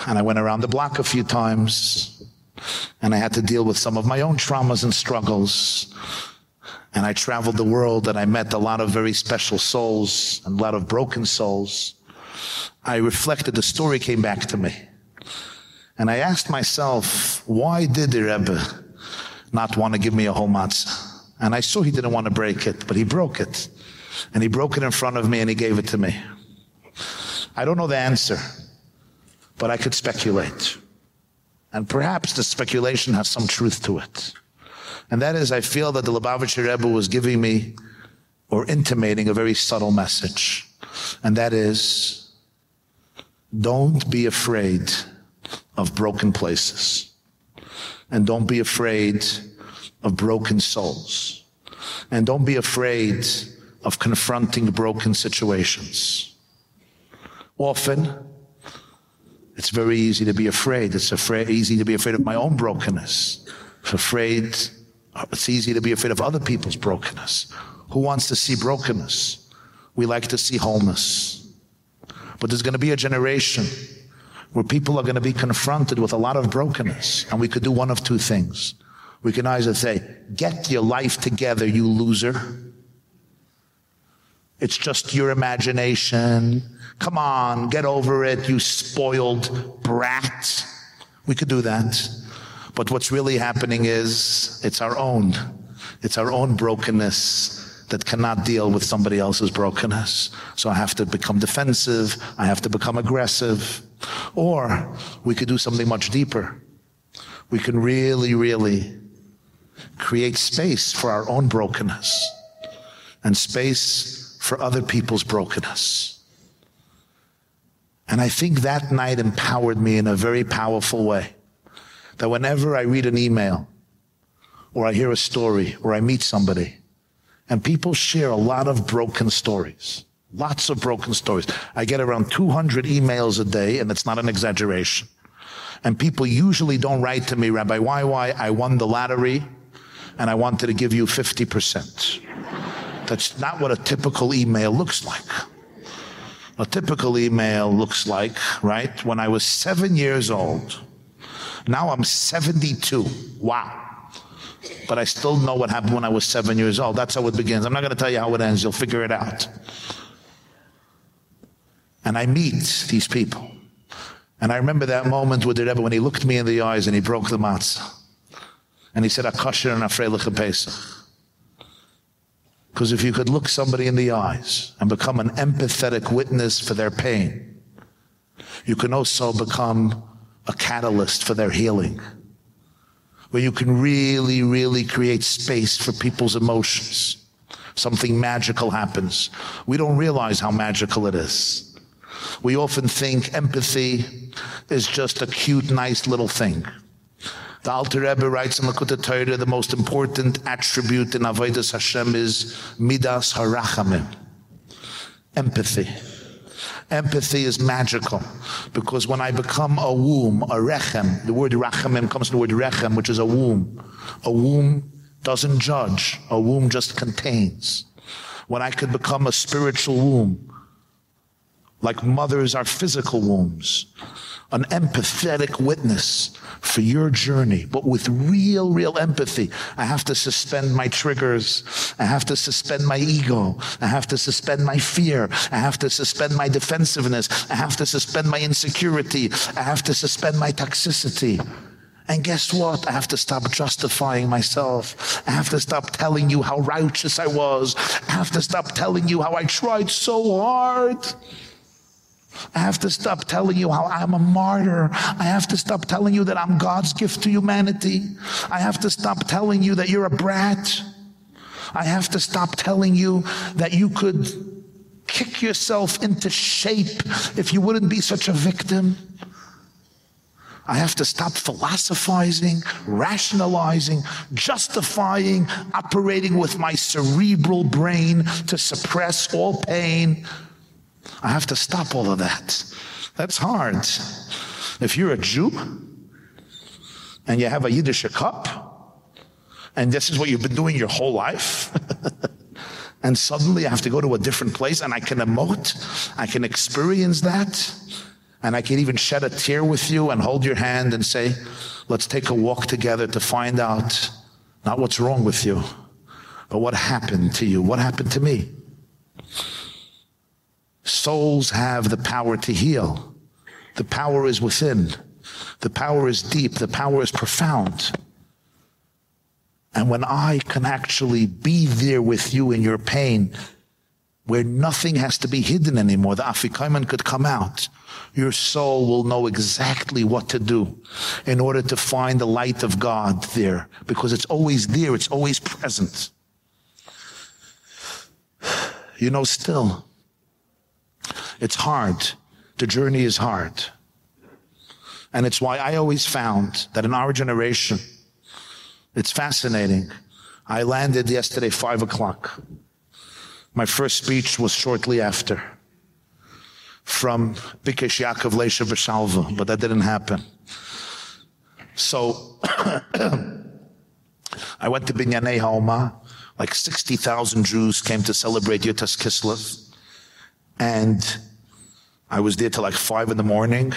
Speaker 22: and I went around the block a few times, and I had to deal with some of my own traumas and struggles. And I traveled the world and I met a lot of very special souls and a lot of broken souls. I reflected, the story came back to me. And I asked myself, why did the Rebbe not want to give me a whole? And I saw he didn't want to break it, but he broke it. And he broke it in front of me and he gave it to me. I don't know the answer, but I could speculate. And perhaps the speculation has some truth to it. And that is, I feel that the Lubavitcher Rebbe was giving me or intimating a very subtle message. And that is, don't be afraid of broken places. And don't be afraid of broken souls. And don't be afraid of confronting broken situations. Often, it's very easy to be afraid. It's afraid, easy to be afraid of my own brokenness. It's afraid, uh, it's easy to be afraid of other people's brokenness. Who wants to see brokenness? We like to see wholeness. But there's going to be a generation where people are going to be confronted with a lot of brokenness. And we could do one of two things. We can either say, get your life together, you loser. It's just your imagination. Come on, get over it, you spoiled brat. We could do that. But what's really happening is it's our own. It's our own brokenness that cannot deal with somebody else's brokenness. So I have to become defensive. I have to become aggressive. Or we could do something much deeper. We can really, really create space for our own brokenness and space for other people's brokenness. And I think that night empowered me in a very powerful way. That whenever I read an email, or I hear a story, or I meet somebody, and people share a lot of broken stories, lots of broken stories. I get around 200 emails a day, and it's not an exaggeration. And people usually don't write to me, Rabbi, why, why, I won the lottery, and I wanted to give you 50%. That's not what a typical email looks like. A typical email looks like, right? When I was seven years old, now I'm 72. Wow. But I still know what happened when I was seven years old. That's how it begins. I'm not going to tell you how it ends. You'll figure it out. And I meet these people. And I remember that moment with the Rebbe when he looked me in the eyes and he broke the matzah. And he said, Akasher and Afreilich Pesach. Because if you could look somebody in the eyes and become an empathetic witness for their pain, you can also become a catalyst for their healing. Where you can really, really create space for people's emotions. Something magical happens. We don't realize how magical it is. We often think empathy is just a cute, nice little thing. The Alter Rebbe writes in Likkutei Torah, the most important attribute in Avodah Hashem is Midas Harachamim. Empathy. Empathy is magical because when I become a womb, a rechem, the word rachamim comes from the word rechem, which is a womb. A womb doesn't judge. A womb just contains. When I could become a spiritual womb, like mothers are physical wombs, an empathetic witness for your journey, but with real, real empathy. I have to suspend my triggers. I have to suspend my ego. I have to suspend my fear. I have to suspend my defensiveness. I have to suspend my insecurity. I have to suspend my toxicity. And guess what? I have to stop justifying myself. I have to stop telling you how righteous I was. I have to stop telling you how I tried so hard. I have to stop telling you how I'm a martyr. I have to stop telling you that I'm God's gift to humanity. I have to stop telling you that you're a brat. I have to stop telling you that you could kick yourself into shape if you wouldn't be such a victim. I have to stop philosophizing, rationalizing, justifying, operating with my cerebral brain to suppress all pain. I have to stop all of that. That's hard. If you're a Jew and you have a Yiddish cup and this is what you've been doing your whole life and suddenly I have to go to a different place and I can emote, I can experience that and I can even shed a tear with you and hold your hand and say, let's take a walk together to find out not what's wrong with you, but what happened to you, what happened to me. Souls have the power to heal. The power is within. The power is deep. The power is profound. And when I can actually be there with you in your pain, where nothing has to be hidden anymore, the Afikoman could come out. Your soul will know exactly what to do in order to find the light of God there, because it's always there, it's always present. You know, still, it's hard. The journey is hard. And it's why I always found that in our generation, it's fascinating. I landed yesterday, five o'clock. My first speech was shortly after from Bikesh Yaakov Lesha Veshalva, but that didn't happen. So I went to Binyanei Haoma. Like 60,000 Jews came to celebrate Yud Tes Kislev. And I was there till like five in the morning.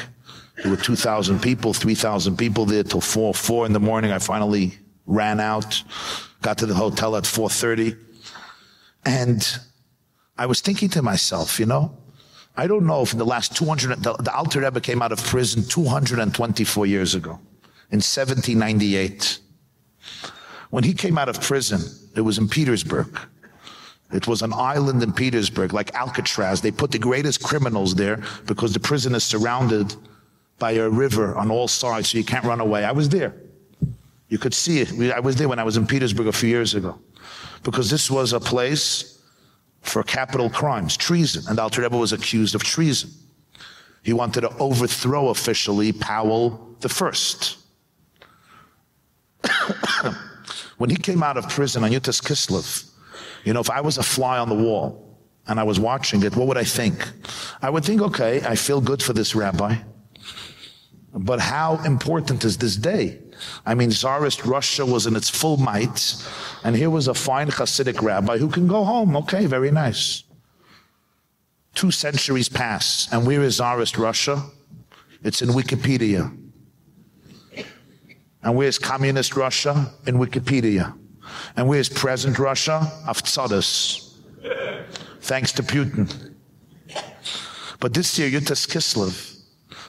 Speaker 22: There were 2,000 people, 3,000 people there till four, four in the morning. I finally ran out, got to the hotel at 4.30. And I was thinking to myself, you know, I don't know if in the last 200, the, the Alter Rebbe came out of prison 224 years ago in 1798. When he came out of prison, it was in Petersburg. It was an island in Petersburg, like Alcatraz. They put the greatest criminals there because the prison is surrounded by a river on all sides, so you can't run away. I was there. You could see it. I was there when I was in Petersburg a few years ago. Because this was a place for capital crimes, treason. And Alter Rebbe was accused of treason. He wanted to overthrow officially Paul the First. when he came out of prison on Yud Tes Kislev, you know, if I was a fly on the wall and I was watching it, what would I think? I would think, okay, I feel good for this rabbi. But how important is this day? I mean, Tsarist Russia was in its full might, and here was a fine Hasidic rabbi who can go home. Okay, very nice. Two centuries pass, and where is Tsarist Russia? It's in Wikipedia. And where's communist Russia? In Wikipedia. And where's present Russia? Avtsadas. Thanks to Putin. But this year, Yud Tes Kislev,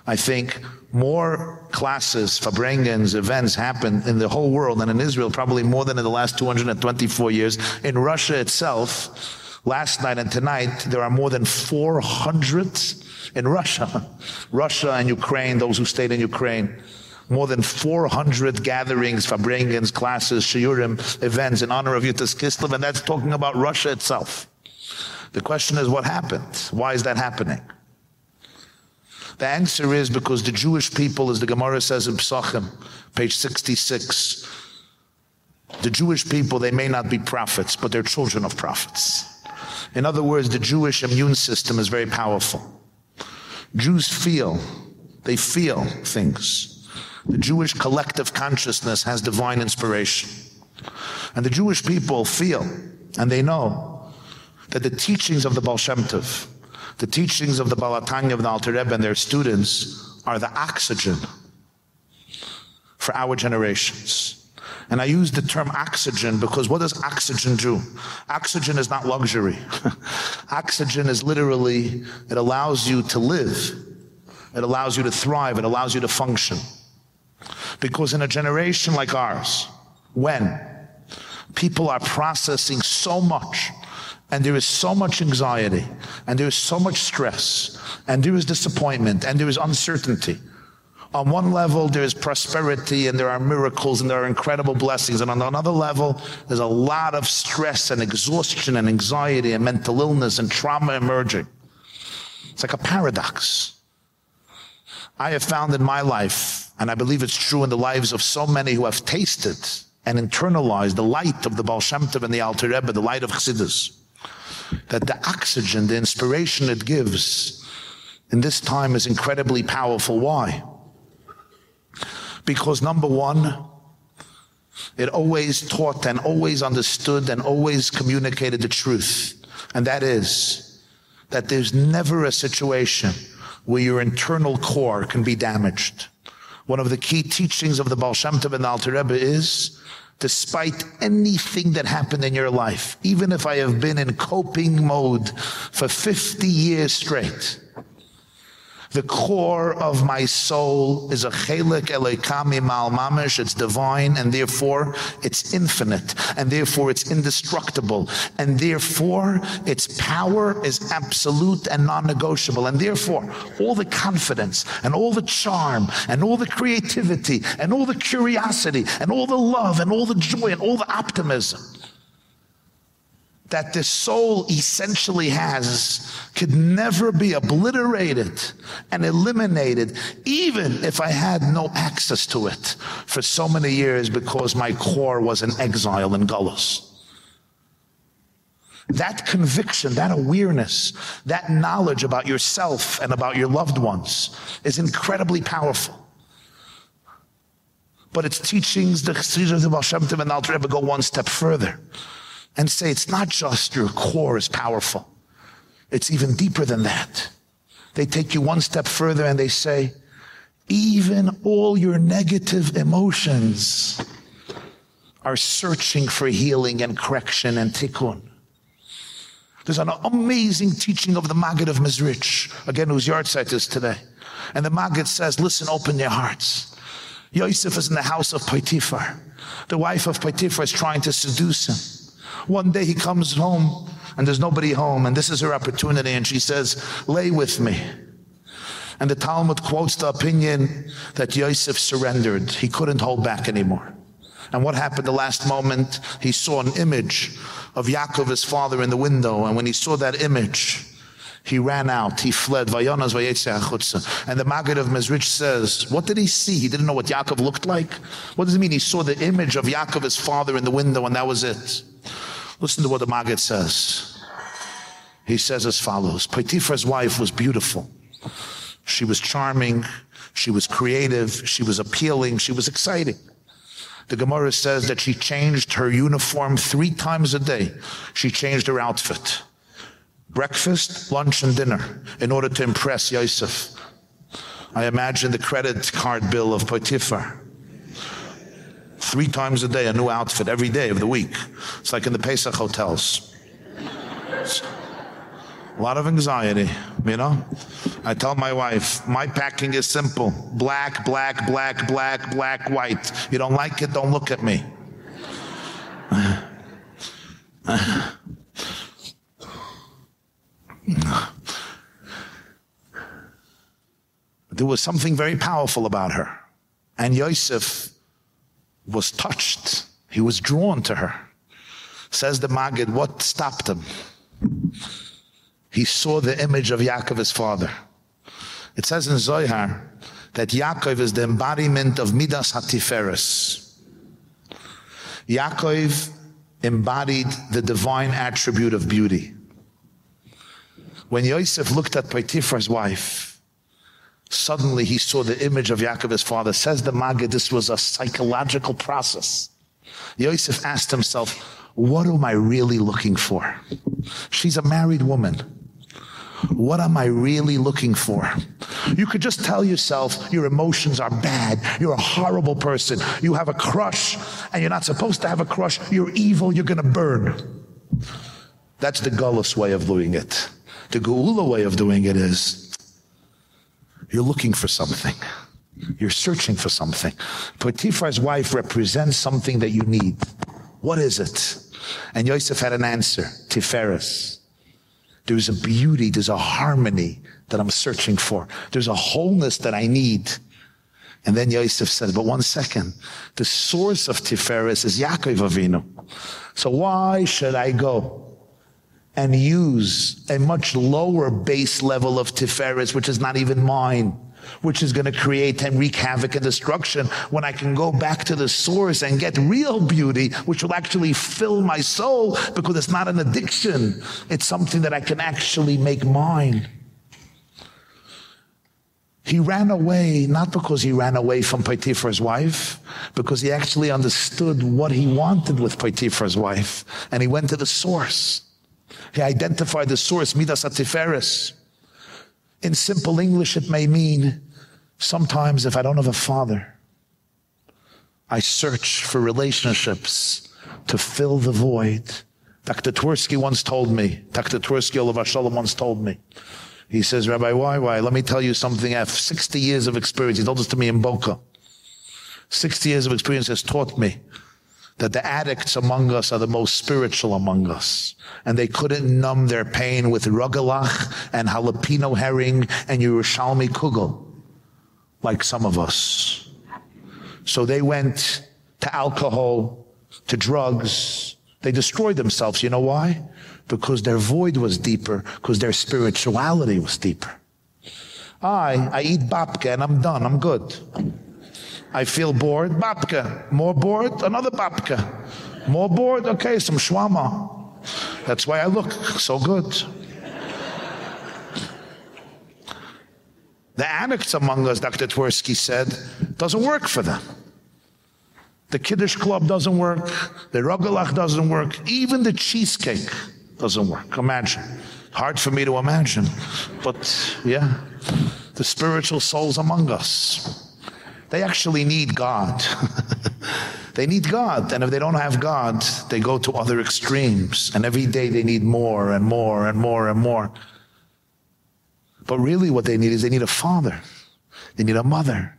Speaker 22: I think more classes, Farbrengens, events happen in the whole world and in Israel probably more than in the last 224 years. In Russia itself, last night and tonight, there are more than 400 in Russia. Russia and Ukraine, those who stayed in Ukraine. More than 400 gatherings, Farbrengens, classes, Shiurim, events in honor of Yud Tes Kislev, and that's talking about Russia itself. The question is what happened? Why is that happening? The answer is because the Jewish people, as the Gemara says in Psachim, page 66, the Jewish people, they may not be prophets, but they're children of prophets. In other words, the Jewish immune system is very powerful. Jews feel, they feel things. The Jewish collective consciousness has divine inspiration. And the Jewish people feel, and they know, that the teachings of the Baal Shem Tov, the teachings of the Baal HaTanya of the Alter Rebbe and their students are the oxygen for our generations. And I use the term oxygen because what does oxygen do? Oxygen is not luxury. oxygen is literally, it allows you to live. It allows you to thrive. It allows you to function. Because in a generation like ours, when people are processing so much and there is so much anxiety and there is so much stress and there is disappointment and there is uncertainty on one level there is prosperity and there are miracles and there are incredible blessings and on another level there's a lot of stress and exhaustion and anxiety and mental illness and trauma emerging. It's like a paradox i have found in my life and i believe it's true in the lives of so many who have tasted and internalized the light of the Baal Shem Tov and the Alter Rebbe the light of Chassidus that the oxygen, the inspiration it gives in this time is incredibly powerful. Why? Because number one, it always taught and always understood and always communicated the truth. And that is that there's never a situation where your internal core can be damaged. One of the key teachings of the Baal Shem Tov and the Alter Rebbe is despite anything that happened in your life, even if I have been in coping mode for 50 years straight, the core of my soul is a chelik elekami mal mamish. It's divine and therefore it's infinite and therefore it's indestructible and therefore its power is absolute and non-negotiable and therefore all the confidence and all the charm and all the creativity and all the curiosity and all the love and all the joy and all the optimism that the soul essentially has could never be obliterated and eliminated even if I had no access to it for so many years because my core was in exile in Gullus. That conviction, that awareness, that knowledge about yourself and about your loved ones is incredibly powerful. But its teachings, the Chassidus of Baal Shem Tov and Alter Rebbe go one step further and say it's not just your core is powerful. It's even deeper than that. They take you one step further and they say, even all your negative emotions are searching for healing and correction and tikkun. There's an amazing teaching of the Maggid of Mezrich, again, whose yahrzeit is today. And the Maggid says, listen, open your hearts. Yosef is in the house of Potiphar. The wife of Potiphar is trying to seduce him. One day he comes home and there's nobody home and this is her opportunity and she says, lay with me. And the Talmud quotes the opinion that Yosef surrendered. He couldn't hold back anymore. And what happened the last moment? He saw an image of Yaakov, his father, in the window. And when he saw that image, he ran out. He fled. Vayonas And the Maggid of Mezrich says, what did he see? He didn't know what Yaakov looked like. What does it mean? He saw the image of Yaakov, his father, in the window, and that was it. Listen to what the Maggid says. He says as follows. Potiphar's wife was beautiful. She was charming. She was creative, she was appealing, she was exciting. The Gemara says that she changed her uniform 3 times a day. She changed her outfit. Breakfast, lunch and dinner in order to impress Yosef. I imagine the credit card bill of Potiphar. Three times a day, a new outfit every day of the week. It's like in the Pesach hotels. A lot of anxiety, you know? I tell my wife, my packing is simple. Black, black, black, black, black, white. You don't like it, don't look at me. There was something very powerful about her. And Yosef was touched. He was drawn to her. Says the Maggid, what stopped him? He saw the image of Yaakov, his father. It says in Zohar that Yaakov is the embodiment of Midas Hatiferes. Yaakov embodied the divine attribute of beauty. When Yosef looked at Potiphar's wife, suddenly he saw the image of Yaakov, his father. Says the Maggid, this was a psychological process. Yosef asked himself, what am I really looking for? She's a married woman. What am I really looking for? You could just tell yourself your emotions are bad. You're a horrible person. You have a crush and you're not supposed to have a crush. You're evil. You're going to burn. That's the gullus way of doing it. The geula way of doing it is you're looking for something. You're searching for something. Potiphar's wife represents something that you need. What is it? And Yosef had an answer. Tiferes. There's a beauty, there's a harmony that I'm searching for. There's a wholeness that I need. And then Yosef said, but one second, the source of Tiferes is Yaakov Avinu. So why should I go and use a much lower base level of Tiferes, which is not even mine? which is going to create and wreak havoc and destruction when I can go back to the source and get real beauty which will actually fill my soul because it's not an addiction it's something that I can actually make mine he ran away not because he ran away from Potiphar's wife because he actually understood what he wanted with Potiphar's wife and he went to the source he identified the source Midas Atiferes in simple English, it may mean sometimes if I don't have a father, I search for relationships to fill the void. Dr. Twersky once told me, Dr. Twersky Olav Shalom once told me, he says, Rabbi, why, why? Let me tell you something. I have 60 years of experience. He told this to me in Boca. 60 years of experience has taught me that the addicts among us are the most spiritual among us. And they couldn't numb their pain with rugelach and jalapeno herring and Yerushalmi kugel like some of us. So they went to alcohol, to drugs. They destroyed themselves. You know why? Because their void was deeper, because their spirituality was deeper. I, I eat babka and I'm done. I'm good. I feel bored, babka. More bored, another babka. More bored, okay, some shwama. That's why I look so good. The addicts among us, Dr. Twersky said, doesn't work for them. The Kiddush Club doesn't work. The Rugelach doesn't work. Even the cheesecake doesn't work. Imagine. Hard for me to imagine. But yeah, the spiritual souls among us. They actually need God. they need God. And if they don't have God, they go to other extremes. And every day they need more and more and more and more. But really what they need is they need a father. They need a mother.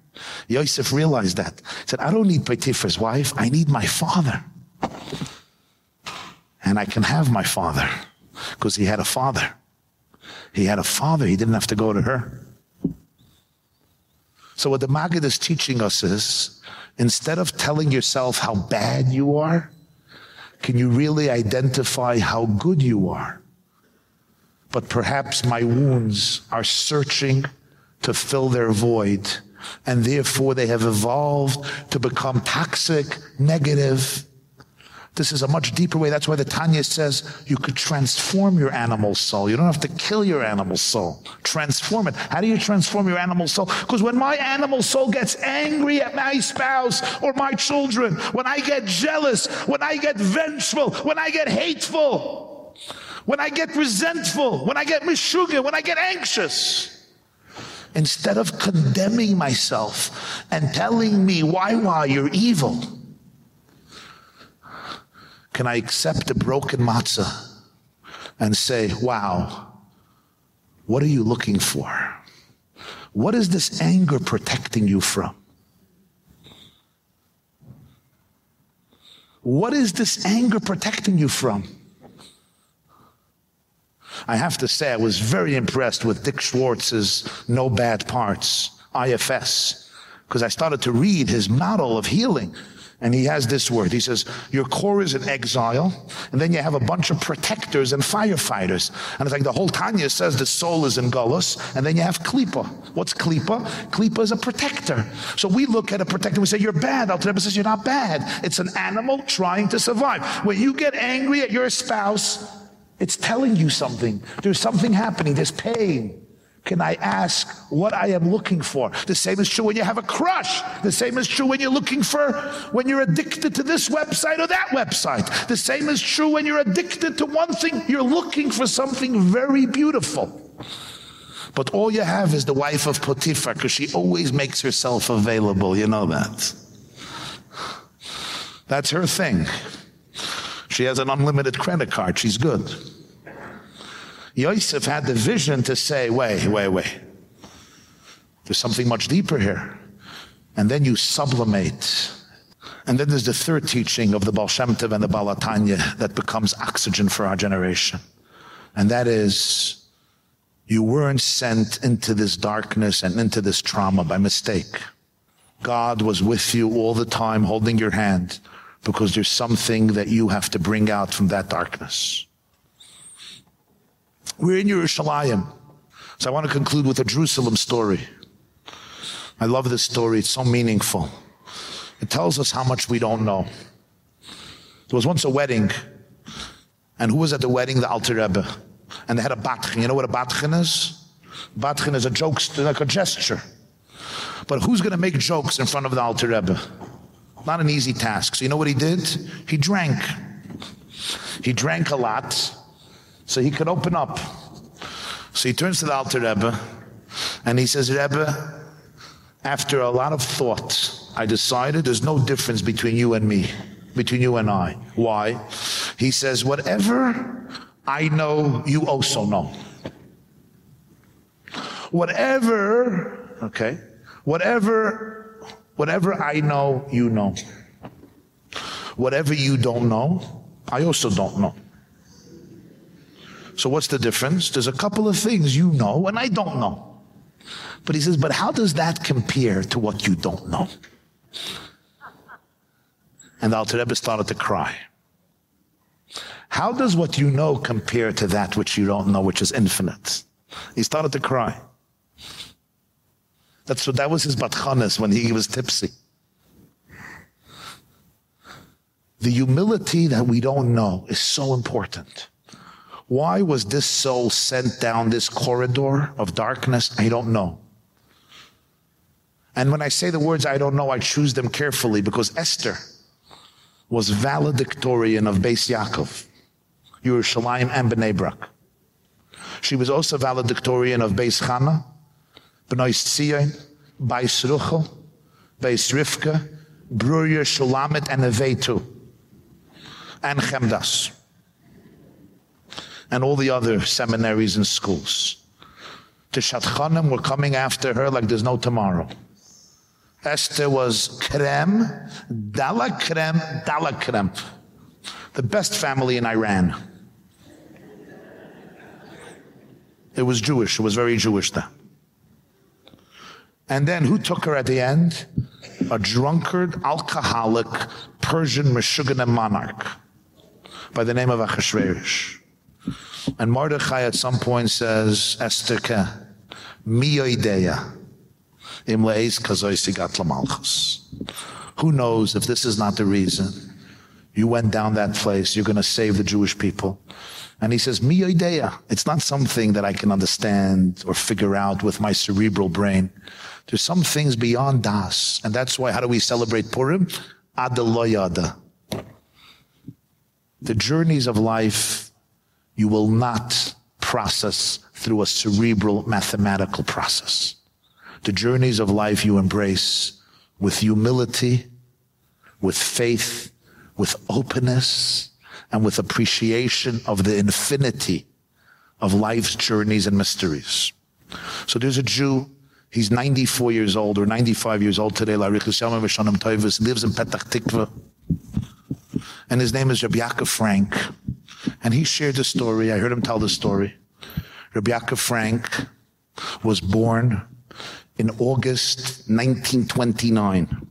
Speaker 22: Yosef realized that. He said, I don't need Potiphar's wife. I need my father. And I can have my father because he had a father. He had a father. He didn't have to go to her. So what the Maggid is teaching us is, instead of telling yourself how bad you are, can you really identify how good you are? But perhaps my wounds are searching to fill their void, and therefore they have evolved to become toxic, negative, This is a much deeper way. That's why the Tanya says you could transform your animal soul. You don't have to kill your animal soul. Transform it. How do you transform your animal soul? Because when my animal soul gets angry at my spouse or my children, when I get jealous, when I get vengeful, when I get hateful, when I get resentful, when I get mishuga, when I get anxious, instead of condemning myself and telling me, why, why, you're evil, can I accept a broken matzah and say, wow, what are you looking for? What is this anger protecting you from? What is this anger protecting you from? I have to say, I was very impressed with Dick Schwartz's No Bad Parts, IFS, because I started to read his model of healing. And he has this word. He says, Your core is in exile, and then you have a bunch of protectors and firefighters. And it's like the whole Tanya says the soul is in Gullus, and then you have Klippa. What's Klippa? Klippa is a protector. So we look at a protector, we say, You're bad. Alter Rebbe says, You're not bad. It's an animal trying to survive. When you get angry at your spouse, it's telling you something. There's something happening, there's pain. Can I ask what I am looking for? The same is true when you have a crush. The same is true when you're looking for, when you're addicted to this website or that website. The same is true when you're addicted to one thing. You're looking for something very beautiful. But all you have is the wife of Potiphar because she always makes herself available. You know that. That's her thing. She has an unlimited credit card. She's good. Yosef had the vision to say, wait, wait, wait. There's something much deeper here. And then you sublimate. And then there's the third teaching of the Baal Shem Tov and the Baal HaTanya that becomes oxygen for our generation. And that is, you weren't sent into this darkness and into this trauma by mistake. God was with you all the time, holding your hand, because there's something that you have to bring out from that darkness. We're in Yerushalayim. So I want to conclude with a Jerusalem story. I love this story. It's so meaningful. It tells us how much we don't know. There was once a wedding. And who was at the wedding? The Alter Rebbe. And they had a batchen. You know what a batchen is? Batchen is a joke, like a gesture. But who's going to make jokes in front of the Alter Rebbe? Not an easy task. So you know what he did? He drank. He drank a lot so he could open up. So he turns to the Alter Rebbe and he says, Rebbe, after a lot of thought, I decided there's no difference between you and me, between you and I. Why? He says, whatever I know, you also know. Whatever, okay, whatever, whatever I know, you know. Whatever you don't know, I also don't know. So what's the difference? There's a couple of things you know and I don't know. But he says, but how does that compare to what you don't know? And the Alter Rebbe started to cry. How does what you know compare to that which you don't know, which is infinite? He started to cry. That's what that was his batchanas when he was tipsy. The humility that we don't know is so important. Why was this soul sent down this corridor of darkness? I don't know. And when I say the words I don't know, I choose them carefully because Esther was valedictorian of Beis Yaakov, Yerushalayim and Bnei Brak. She was also valedictorian of Beis Chana, Bnei Tzion, Beis Ruchel, Beis Rivka, Brurya Shulamit and Avetu, and Chemdas and all the other seminaries and schools. The Shadchanim were coming after her like there's no tomorrow. Esther was krem, dala krem, dala krem. The best family in Iran. It was Jewish. It was very Jewish then. And then who took her at the end? A drunkard, alcoholic, Persian Meshuggah monarch by the name of Achashverosh. And Mordechai at some point says, Esther mi yoideya, im leis kazoy sigat lamalchus. Who knows if this is not the reason You went down that place. You're going to save the Jewish people. And he says, Mi idea. It's not something that I can understand or figure out with my cerebral brain. There's some things beyond das. And that's why, how do we celebrate Purim? Adaloyada. The journeys of life, you will not process through a cerebral mathematical process. The journeys of life you embrace with humility, with faith, with openness, and with appreciation of the infinity of life's journeys and mysteries. So there's a Jew, he's 94 years old or 95 years old today, lives in Petach Tikva, and his name is Rabbi Yaakov Frank. And he shared the story, I heard him tell the story. Rabbi Yaakov Frank was born in August 1929.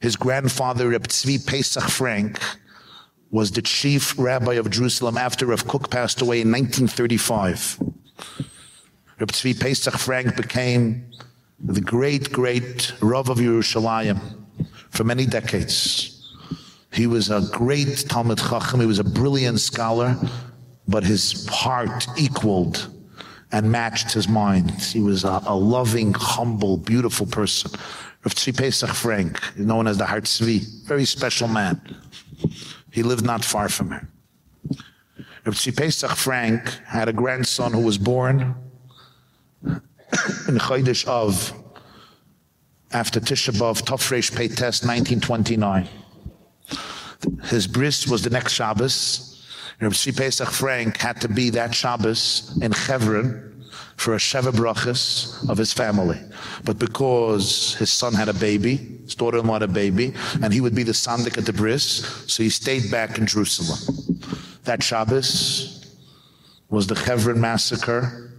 Speaker 22: His grandfather, Reb Pesach Frank, was the chief rabbi of Jerusalem after Rav Kook passed away in 1935. Reb Pesach Frank became the great, great Rav of Yerushalayim for many decades. He was a great Talmud Chacham. He was a brilliant scholar, but his heart equaled and matched his mind. He was a, a loving, humble, beautiful person. Rav Tzvi Pesach Frank, known as the Har Tzvi, very special man. He lived not far from here. Rav Tzvi Pesach Frank had a grandson who was born in Chodesh of after Tisha B'Av, Tofresh Peites, 1929. His bris was the next Shabbos. Rabbi Tzvi Pesach Frank had to be that Shabbos in Chevron for a Sheva Brachas of his family. But because his son had a baby, his daughter-in-law had a baby, and he would be the Sandik at the bris, so he stayed back in Jerusalem. That Shabbos was the Chevron massacre,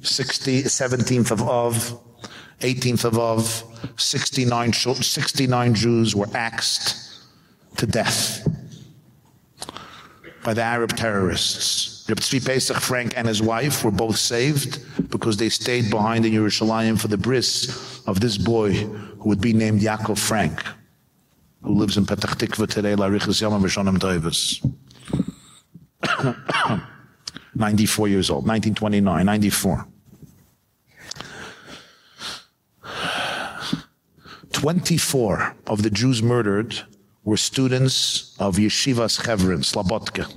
Speaker 22: 60, 17th of Av, 18th of Av, 69, 69 Jews were axed to death by the Arab terrorists. Reb Tzvi Pesach Frank and his wife were both saved because they stayed behind in Yerushalayim for the bris of this boy who would be named Yaakov Frank, who lives in Petach Tikva today, Larichas Yamam Vishonim Toivus. 94 years old, 1929, 94. 24 of the Jews murdered were students of Yeshivas Chevron, Slobodka.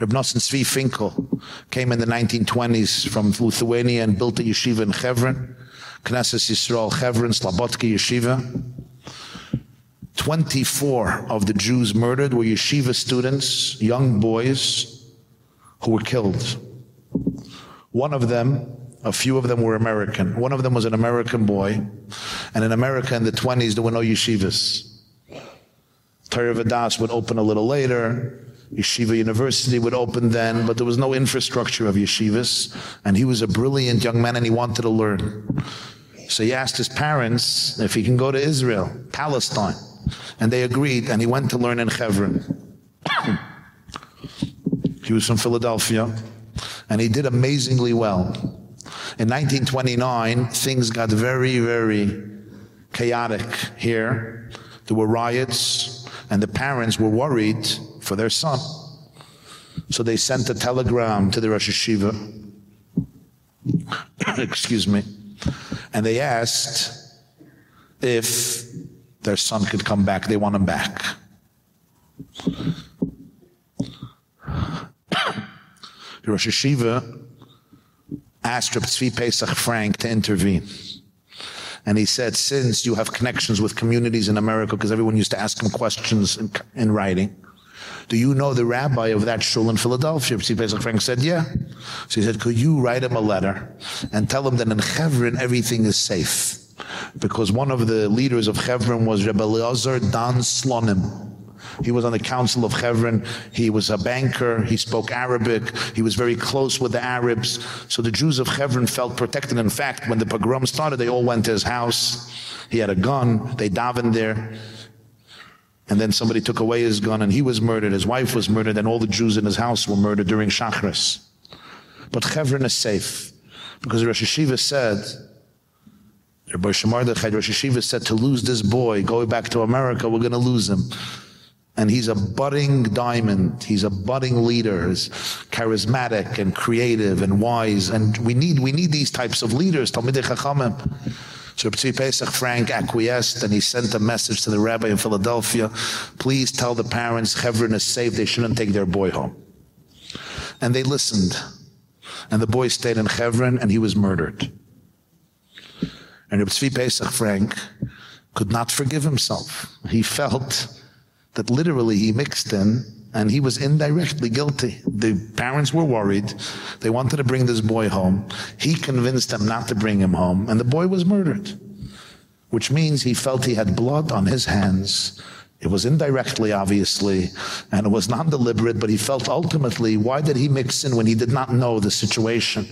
Speaker 22: Reb Nosson Tzvi Finkel came in the 1920s from Lithuania and built a yeshiva in Chevron, Knesset Yisrael Chevron, Slobodka Yeshiva. 24 of the Jews murdered were yeshiva students, young boys who were killed. One of them, a few of them were American. One of them was an American boy. And in America in the 20s, there were no yeshivas. Torah would open a little later. Yeshiva University would open then, but there was no infrastructure of yeshivas. And he was a brilliant young man and he wanted to learn. So he asked his parents if he can go to Israel, Palestine. And they agreed and he went to learn in Hebron. he was from Philadelphia and he did amazingly well. In 1929, things got very, very chaotic here. There were riots and the parents were worried for their son. So they sent a telegram to the Rosh Hashiva. Excuse me. And they asked if their son could come back. They want him back. the Rosh Hashiva asked Reb Tzvi Pesach Frank to intervene. And he said, since you have connections with communities in America, because everyone used to ask him questions in, in writing, do you know the rabbi of that shul in Philadelphia? Pesach Frank said, yeah. So he said, could you write him a letter and tell him that in Hebron everything is safe? Because one of the leaders of Hebron was Rebbe Leazar Dan Slonim. He was on the council of Hebron. He was a banker. He spoke Arabic. He was very close with the Arabs. So the Jews of Hebron felt protected. In fact, when the pogrom started, they all went to his house. He had a gun. They davened there. And then somebody took away his gun and he was murdered. His wife was murdered and all the Jews in his house were murdered during Shachris. But Hebron is safe because Rosh Hashiva said, Rabbi Shemar the Rosh Hashiva said to lose this boy, going back to America, we're going to lose him. And he's a budding diamond. He's a budding leader. He's charismatic and creative and wise. And we need we need these types of leaders. Talmidei Chachamim. So Tzvi Pesach Frank acquiesced and he sent a message to the rabbi in Philadelphia. Please tell the parents Hebron is safe. They shouldn't take their boy home. And they listened. And the boy stayed in Hebron and he was murdered. And Tzvi Pesach Frank could not forgive himself. He felt that literally he mixed in and he was indirectly guilty. The parents were worried. They wanted to bring this boy home. He convinced them not to bring him home and the boy was murdered. Which means he felt he had blood on his hands. It was indirectly, obviously, and it was not deliberate, but he felt ultimately, why did he mix in when he did not know the situation?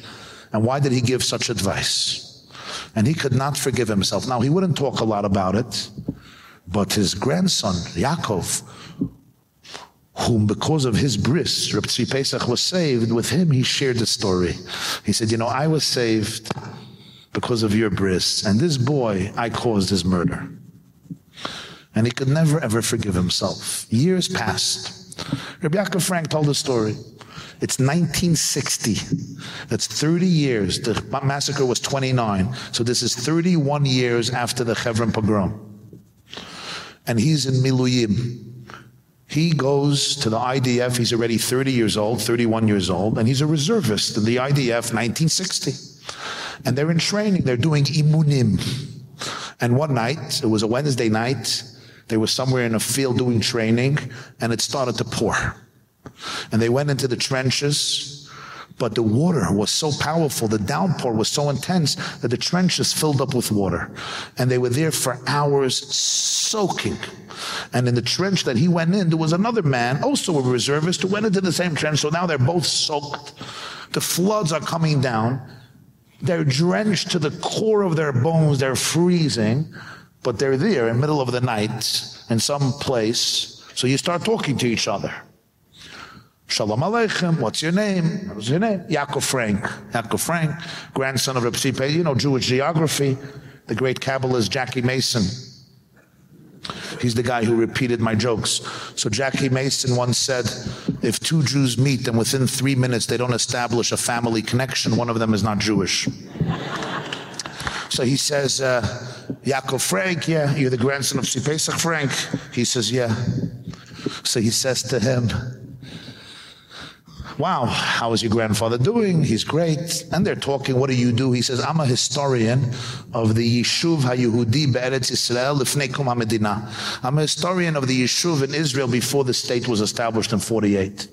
Speaker 22: And why did he give such advice? And he could not forgive himself. Now, he wouldn't talk a lot about it, but his grandson, Yaakov, whom because of his bris, Reb Tzvi Pesach was saved, with him he shared the story. He said, you know, I was saved because of your bris, and this boy, I caused his murder. And he could never ever forgive himself. Years passed. Rabbi Yaakov Frank told a story. It's 1960. That's 30 years. The massacre was 29. So this is 31 years after the Hebron pogrom. And he's in Miluyim. He goes to the IDF. He's already 30 years old, 31 years old, and he's a reservist in the IDF 1960. And they're in training. They're doing imunim. And one night, it was a Wednesday night, they were somewhere in a field doing training and it started to pour. And they went into the trenches, but the water was so powerful, the downpour was so intense that the trenches filled up with water. And they were there for hours soaking. And in the trench that he went in, there was another man, also a reservist, who went into the same trench. So now they're both soaked. The floods are coming down. They're drenched to the core of their bones. They're freezing but they're there in the middle of the night in some place. So you start talking to each other. Shalom Aleichem, what's your name? What's your name? Yaakov Frank. Yaakov Frank, grandson of Reb Sipe, you know, Jewish geography. The great Kabbalist Jackie Mason. He's the guy who repeated my jokes. So Jackie Mason once said, if two Jews meet and within three minutes they don't establish a family connection, one of them is not Jewish. So he says, uh, Yaakov Frank, yeah, you're the grandson of Tzvi Pesach Frank. He says, yeah. So he says to him, wow, how is your grandfather doing? He's great. And they're talking, what do you do? He says, I'm a historian of the Yishuv HaYehudi Be'eretz Yisrael Lifnei Kum HaMedina. I'm a historian of the Yishuv in Israel before the state was established in 48.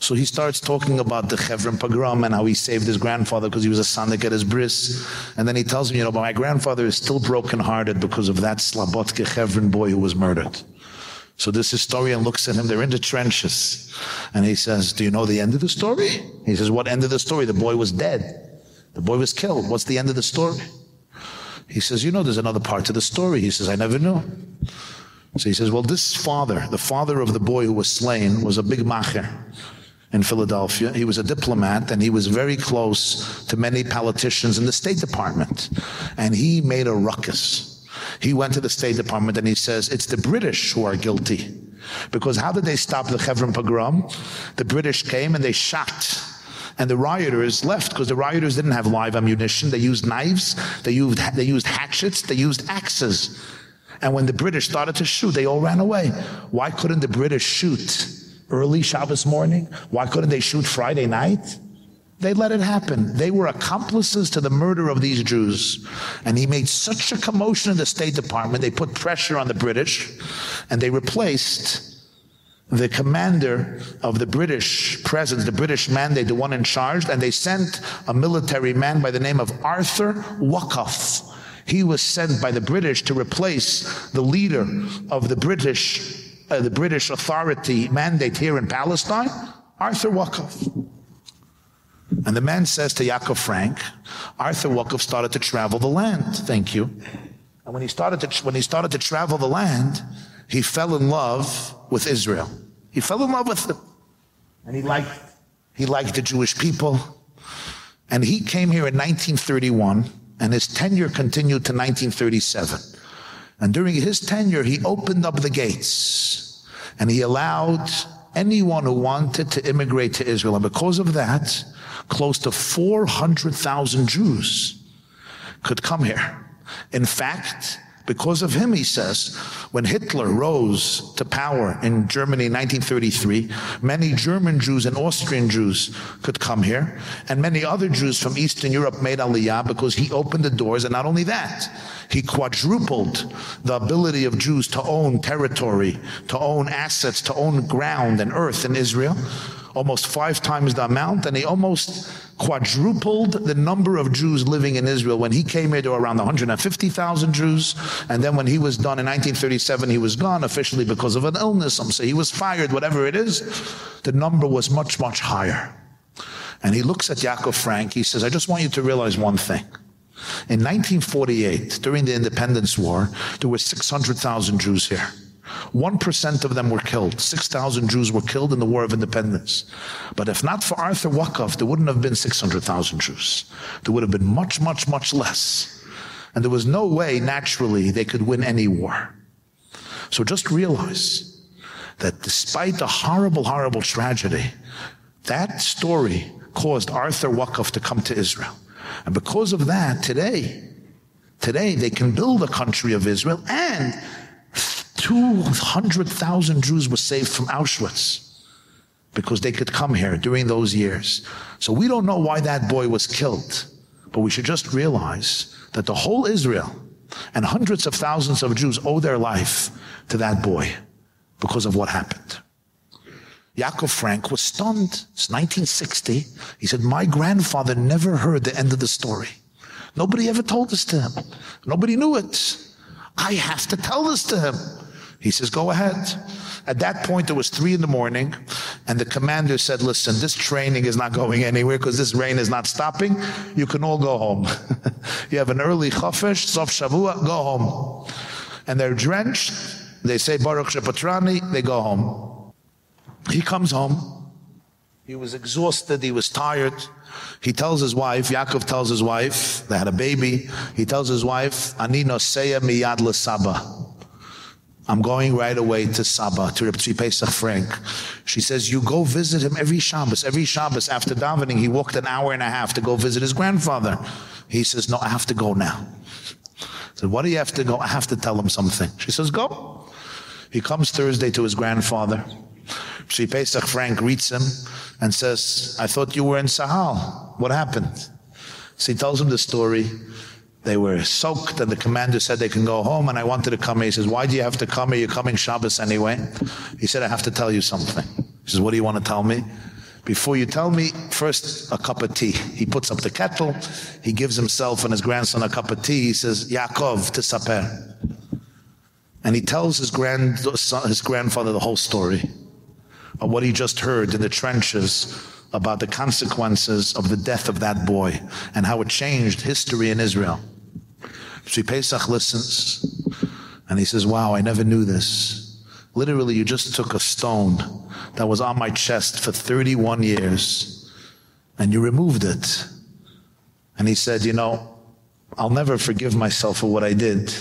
Speaker 22: So he starts talking about the Hebron pogrom and how he saved his grandfather because he was a sandik at his bris. And then he tells me, you know, my grandfather is still brokenhearted because of that Slabotke Hebron boy who was murdered. So this historian looks at him, they're in the trenches. And he says, do you know the end of the story? He says, what end of the story? The boy was dead. The boy was killed. What's the end of the story? He says, you know, there's another part to the story. He says, I never knew. So he says, well, this father, the father of the boy who was slain, was a big macher in Philadelphia. He was a diplomat and he was very close to many politicians in the State Department. And he made a ruckus. He went to the State Department and he says, it's the British who are guilty. Because how did they stop the Hebron pogrom? The British came and they shot and the rioters left because the rioters didn't have live ammunition they used knives they used they used hatchets they used axes and when the british started to shoot they all ran away why couldn't the british shoot early Shabbos morning? Why couldn't they shoot Friday night? They let it happen. They were accomplices to the murder of these Jews. And he made such a commotion in the State Department, they put pressure on the British and they replaced the commander of the British presence, the British mandate, the one in charge, and they sent a military man by the name of Arthur Wauchope. He was sent by the British to replace the leader of the British uh, the British authority mandate here in Palestine? Arthur Wauchope. And the man says to Yaakov Frank, Arthur Wauchope started to travel the land. Thank you. And when he started to when he started to travel the land, he fell in love with Israel. He fell in love with them. And he liked he liked the Jewish people. And he came here in 1931 and his tenure continued to 1937. And during his tenure, he opened up the gates. And he allowed anyone who wanted to immigrate to Israel. And because of that, close to 400,000 Jews could come here. In fact, because of him, he says, when Hitler rose to power in Germany in 1933, many German Jews and Austrian Jews could come here, and many other Jews from Eastern Europe made Aliyah because he opened the doors, and not only that, he quadrupled the ability of Jews to own territory, to own assets, to own ground and earth in Israel almost five times the amount and he almost quadrupled the number of Jews living in Israel. When he came here to around 150,000 Jews and then when he was done in 1937 he was gone officially because of an illness. Some say he was fired whatever it is. The number was much much higher. And he looks at Yaakov Frank. He says I just want you to realize one thing. In 1948 during the independence war there were 600,000 Jews here 1% of them were killed. 6,000 Jews were killed in the War of Independence. But if not for Arthur Wauchope, there wouldn't have been 600,000 Jews. There would have been much, much, much less. And there was no way, naturally, they could win any war. So just realize that despite the horrible, horrible tragedy, that story caused Arthur Wauchope to come to Israel. And because of that, today, today they can build a country of Israel and 200,000 Jews were saved from Auschwitz because they could come here during those years. So we don't know why that boy was killed, but we should just realize that the whole Israel and hundreds of thousands of Jews owe their life to that boy because of what happened. Yaakov Frank was stunned. It's 1960. He said, my grandfather never heard the end of the story. Nobody ever told this to him. Nobody knew it. I have to tell this to him. He says, go ahead. At that point, it was three in the morning, and the commander said, listen, this training is not going anywhere because this rain is not stopping. You can all go home. you have an early chafesh, sof shavua, go home. And they're drenched. They say, Baruch Shepatrani, they go home. He comes home. He was exhausted. He was tired. He tells his wife, Yaakov tells his wife, they had a baby. He tells his wife, Ani noseya miyad l'saba. I'm going right away to Saba, to Reb Tzvi Pesach Frank. She says, you go visit him every Shabbos. Every Shabbos after davening, he walked an hour and a half to go visit his grandfather. He says, no, I have to go now. I said, what do you have to go? I have to tell him something. She says, go. He comes Thursday to his grandfather. Tzvi Pesach Frank greets him and says, I thought you were in Sahal. What happened? So he tells him the story they were soaked and the commander said they can go home and I wanted to come. He says, why do you have to come here? You're coming Shabbos anyway. He said, I have to tell you something. He says, what do you want to tell me? Before you tell me, first a cup of tea. He puts up the kettle. He gives himself and his grandson a cup of tea. He says, Yaakov to Saper. And he tells his, grand, his grandfather the whole story of what he just heard in the trenches about the consequences of the death of that boy and how it changed history in Israel. Tzvi Pesach listens and he says, wow, I never knew this. Literally, you just took a stone that was on my chest for 31 years and you removed it. And he said, you know, I'll never forgive myself for what I did.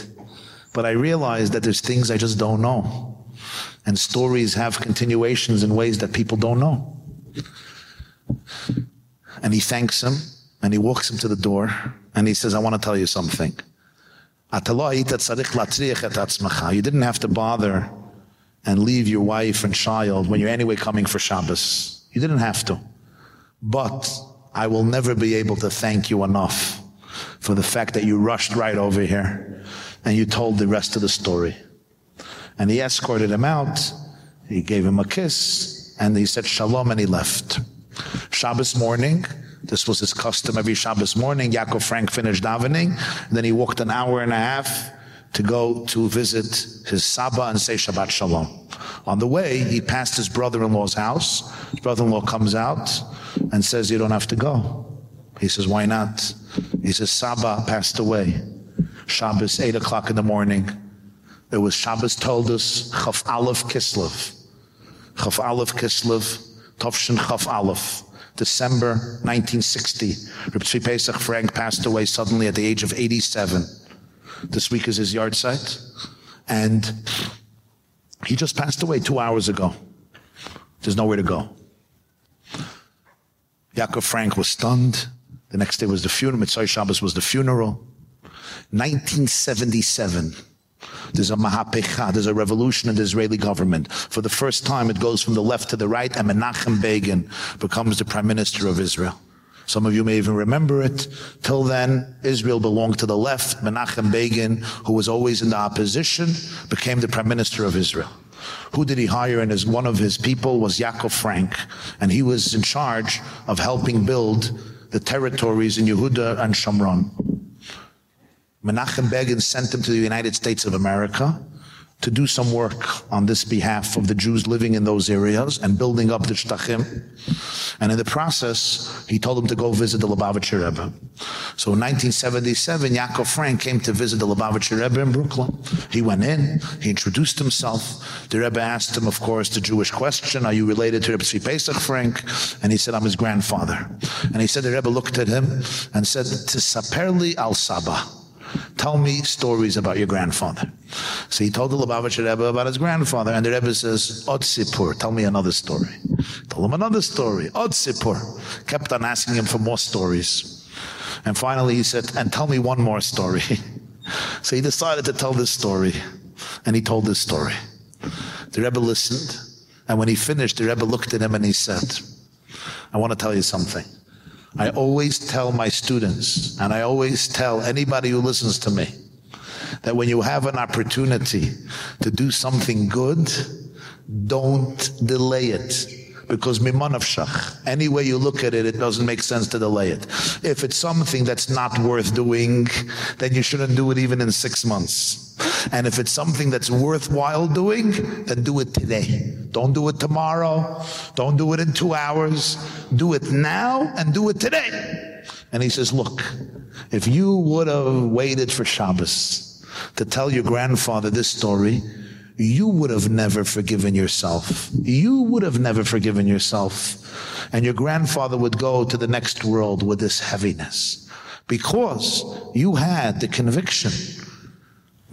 Speaker 22: But I realized that there's things I just don't know. And stories have continuations in ways that people don't know. And he thanks him and he walks him to the door and he says, I want to tell you something. You didn't have to bother and leave your wife and child when you're anyway coming for Shabbos. You didn't have to. But I will never be able to thank you enough for the fact that you rushed right over here and you told the rest of the story. And he escorted him out. He gave him a kiss and he said shalom and he left. Shabbos morning, this was his custom every Shabbos morning. Yaakov Frank finished davening. Then he walked an hour and a half to go to visit his Saba and say Shabbat Shalom. On the way, he passed his brother-in-law's house. His brother-in-law comes out and says, you don't have to go. He says, why not? He says, Saba passed away. Shabbos, 8 o'clock in the morning. It was Shabbos told us, Chaf Aleph Kislev. Chaf Aleph Kislev, Tovshin Chaf Aleph. December 1960. Reb Tzvi Pesach Frank passed away suddenly at the age of 87. This week is his yahrzeit. And He just passed away two hours ago. There's nowhere to go. Yaakov Frank was stunned. The next day was the funeral. Mitzvah Shabbos was the funeral. 1977. There's a mahapecha, there's a revolution in the Israeli government. For the first time, it goes from the left to the right, and Menachem Begin becomes the prime minister of Israel. Some of you may even remember it. Till then, Israel belonged to the left. Menachem Begin, who was always in the opposition, became the prime minister of Israel. Who did he hire? And one of his people was Yaakov Frank, and he was in charge of helping build the territories in Yehuda and Shomron. Menachem Begin sent him to the United States of America to do some work on this behalf of the Jews living in those areas and building up the Shtachim. And in the process, he told him to go visit the Lubavitcher Rebbe. So in 1977, Yaakov Frank came to visit the Lubavitcher Rebbe in Brooklyn. He went in, he introduced himself. The Rebbe asked him, of course, the Jewish question, are you related to Rebbe Tzvi Pesach Frank? And he said, I'm his grandfather. And he said, the Rebbe looked at him and said, Tisaperli al Saba. Tell me stories about your grandfather. So he told the Lubavitcher Rebbe about his grandfather, and the Rebbe says, Otsipur, tell me another story. Told him another story, Otsipur. Kept on asking him for more stories. And finally he said, and tell me one more story. so he decided to tell this story, and he told this story. The Rebbe listened, and when he finished, the Rebbe looked at him and he said, I want to tell you something. I always tell my students, and I always tell anybody who listens to me, that when you have an opportunity to do something good, don't delay it. Because mimanavshach, any way you look at it, it doesn't make sense to delay it. If it's something that's not worth doing, then you shouldn't do it even in six months. And if it's something that's worthwhile doing, then do it today. Don't do it tomorrow. Don't do it in two hours. Do it now and do it today. And he says, look, if you would have waited for Shabbos to tell your grandfather this story, you would have never forgiven yourself. You would have never forgiven yourself. And your grandfather would go to the next world with this heaviness. Because you had the conviction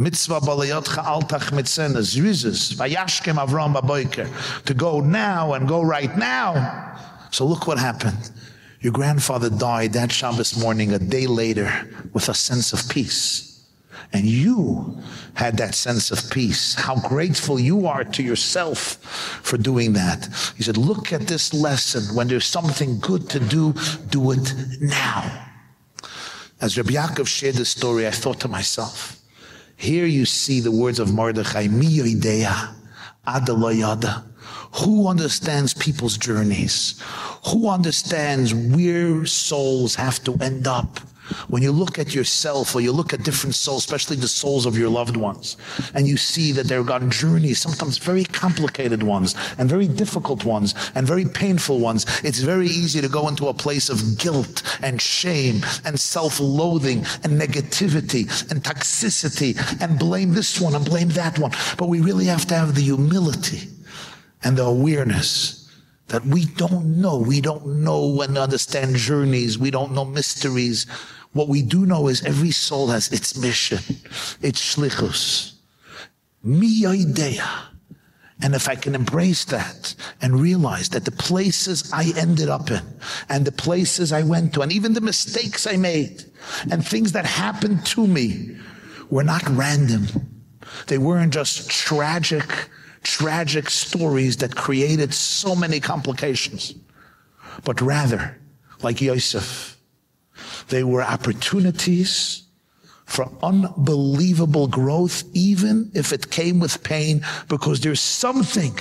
Speaker 22: mitzvah balayotcha altach mitzena zrizes vayashkem avram baboiker to go now and go right now so look what happened your grandfather died that Shabbos morning a day later with a sense of peace and you had that sense of peace how grateful you are to yourself for doing that he said look at this lesson when there's something good to do do it now as Rabbi Yaakov shared this story I thought to myself here you see the words of Mordechai, mi yoidea, adalayada. Who understands people's journeys? Who understands where souls have to end up? When you look at yourself or you look at different souls, especially the souls of your loved ones, and you see that they're on journeys, sometimes very complicated ones and very difficult ones and very painful ones, it's very easy to go into a place of guilt and shame and self-loathing and negativity and toxicity and blame this one and blame that one. But we really have to have the humility and the awareness that we don't know. We don't know and understand journeys. We don't know mysteries. What we do know is every soul has its mission, its shlichus. Mi idea. And if I can embrace that and realize that the places I ended up in and the places I went to and even the mistakes I made and things that happened to me were not random. They weren't just tragic, tragic stories that created so many complications, but rather, like Yosef, they were opportunities for unbelievable growth, even if it came with pain, because there's something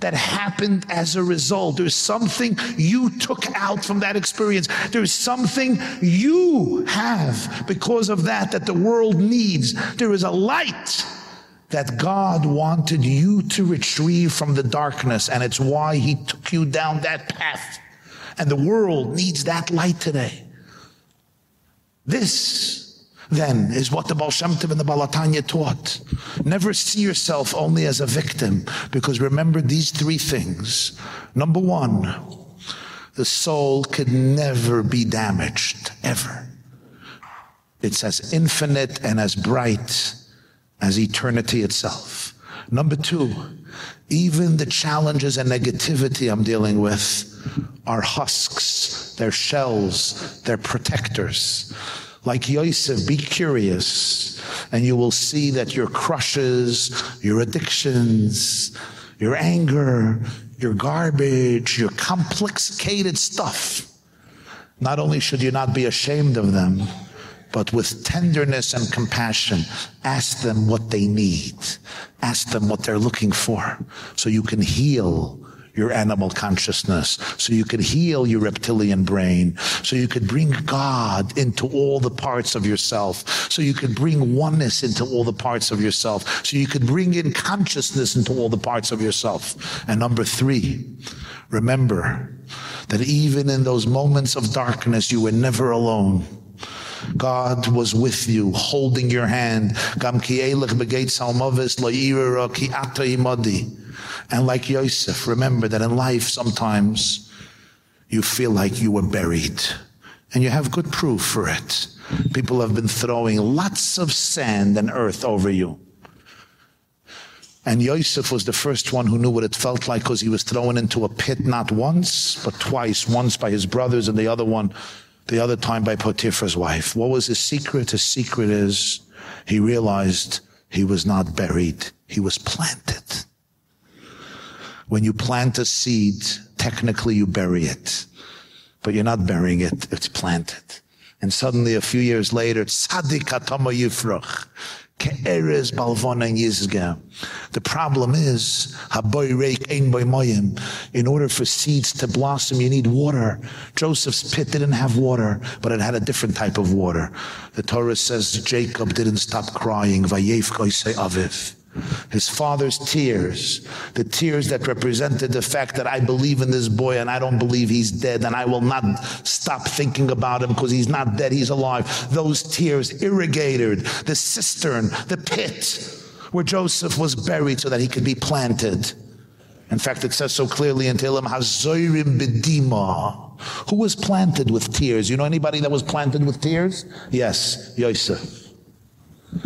Speaker 22: that happened as a result. There's something you took out from that experience. There's something you have because of that that the world needs. There is a light that God wanted you to retrieve from the darkness, and it's why He took you down that path. And the world needs that light today. This, then, is what the Baal Shem Tov and the Baal HaTanya taught. Never see yourself only as a victim, because remember these three things. Number one, the soul could never be damaged, ever. It's as infinite and as bright as eternity itself. Number two, Even the challenges and negativity I'm dealing with are husks, they're shells, they're protectors. Like Yosef, be curious, and you will see that your crushes, your addictions, your anger, your garbage, your complicated stuff, not only should you not be ashamed of them, but with tenderness and compassion, ask them what they need. Ask them what they're looking for so you can heal your animal consciousness, so you could heal your reptilian brain, so you could bring God into all the parts of yourself, so you could bring oneness into all the parts of yourself, so you could bring in consciousness into all the parts of yourself. And number three, remember that even in those moments of darkness, you were never alone. God was with you, holding your hand. Gam ki begeit ki. And like Yosef, remember that in life sometimes you feel like you were buried. And you have good proof for it. People have been throwing lots of sand and earth over you. And Yosef was the first one who knew what it felt like because he was thrown into a pit not once, but twice. Once by his brothers and the other one, the other time by Potiphar's wife. What was his secret? His secret is he realized he was not buried. He was planted. When you plant a seed, technically you bury it, but you're not burying it, it's planted. And suddenly a few years later, tzaddik atama yifrach. The problem is. In order for seeds to blossom, you need water. Joseph's pit didn't have water, but it had a different type of water. The Torah says Jacob didn't stop crying. Vayef koisei aviv his father's tears, the tears that represented the fact that I believe in this boy and I don't believe he's dead and I will not stop thinking about him because he's not dead, he's alive. Those tears irrigated the cistern, the pit where Joseph was buried so that he could be planted. In fact, it says so clearly in Tehillim, Hazoirim Bedima. Who was planted with tears? You know anybody that was planted with tears? Yes, Yosef.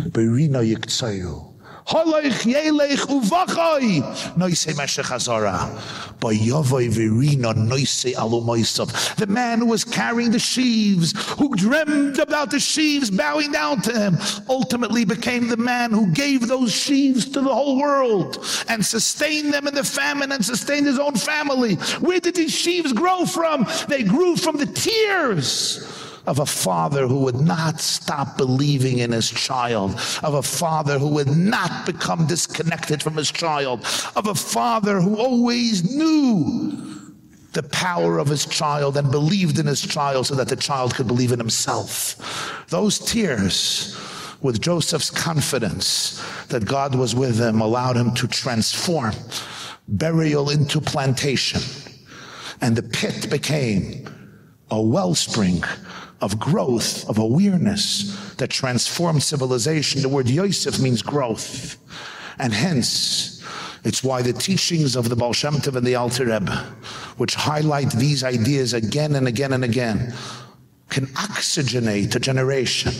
Speaker 22: Berina Yiktsayu. Holoich yelech uvachoi. Noise meshech hazara. Bayovoi virina noise alumoisav. The man who was carrying the sheaves, who dreamed about the sheaves bowing down to him, ultimately became the man who gave those sheaves to the whole world and sustained them in the famine and sustained his own family. Where did these sheaves grow from? They grew from the tears of a father who would not stop believing in his child, of a father who would not become disconnected from his child, of a father who always knew the power of his child and believed in his child so that the child could believe in himself. Those tears with Joseph's confidence that God was with him allowed him to transform burial into plantation. And the pit became a wellspring of growth, of awareness that transformed civilization. The word Yosef means growth. And hence, it's why the teachings of the Tov and the Alter Rebbe, which highlight these ideas again and again and again, can oxygenate a generation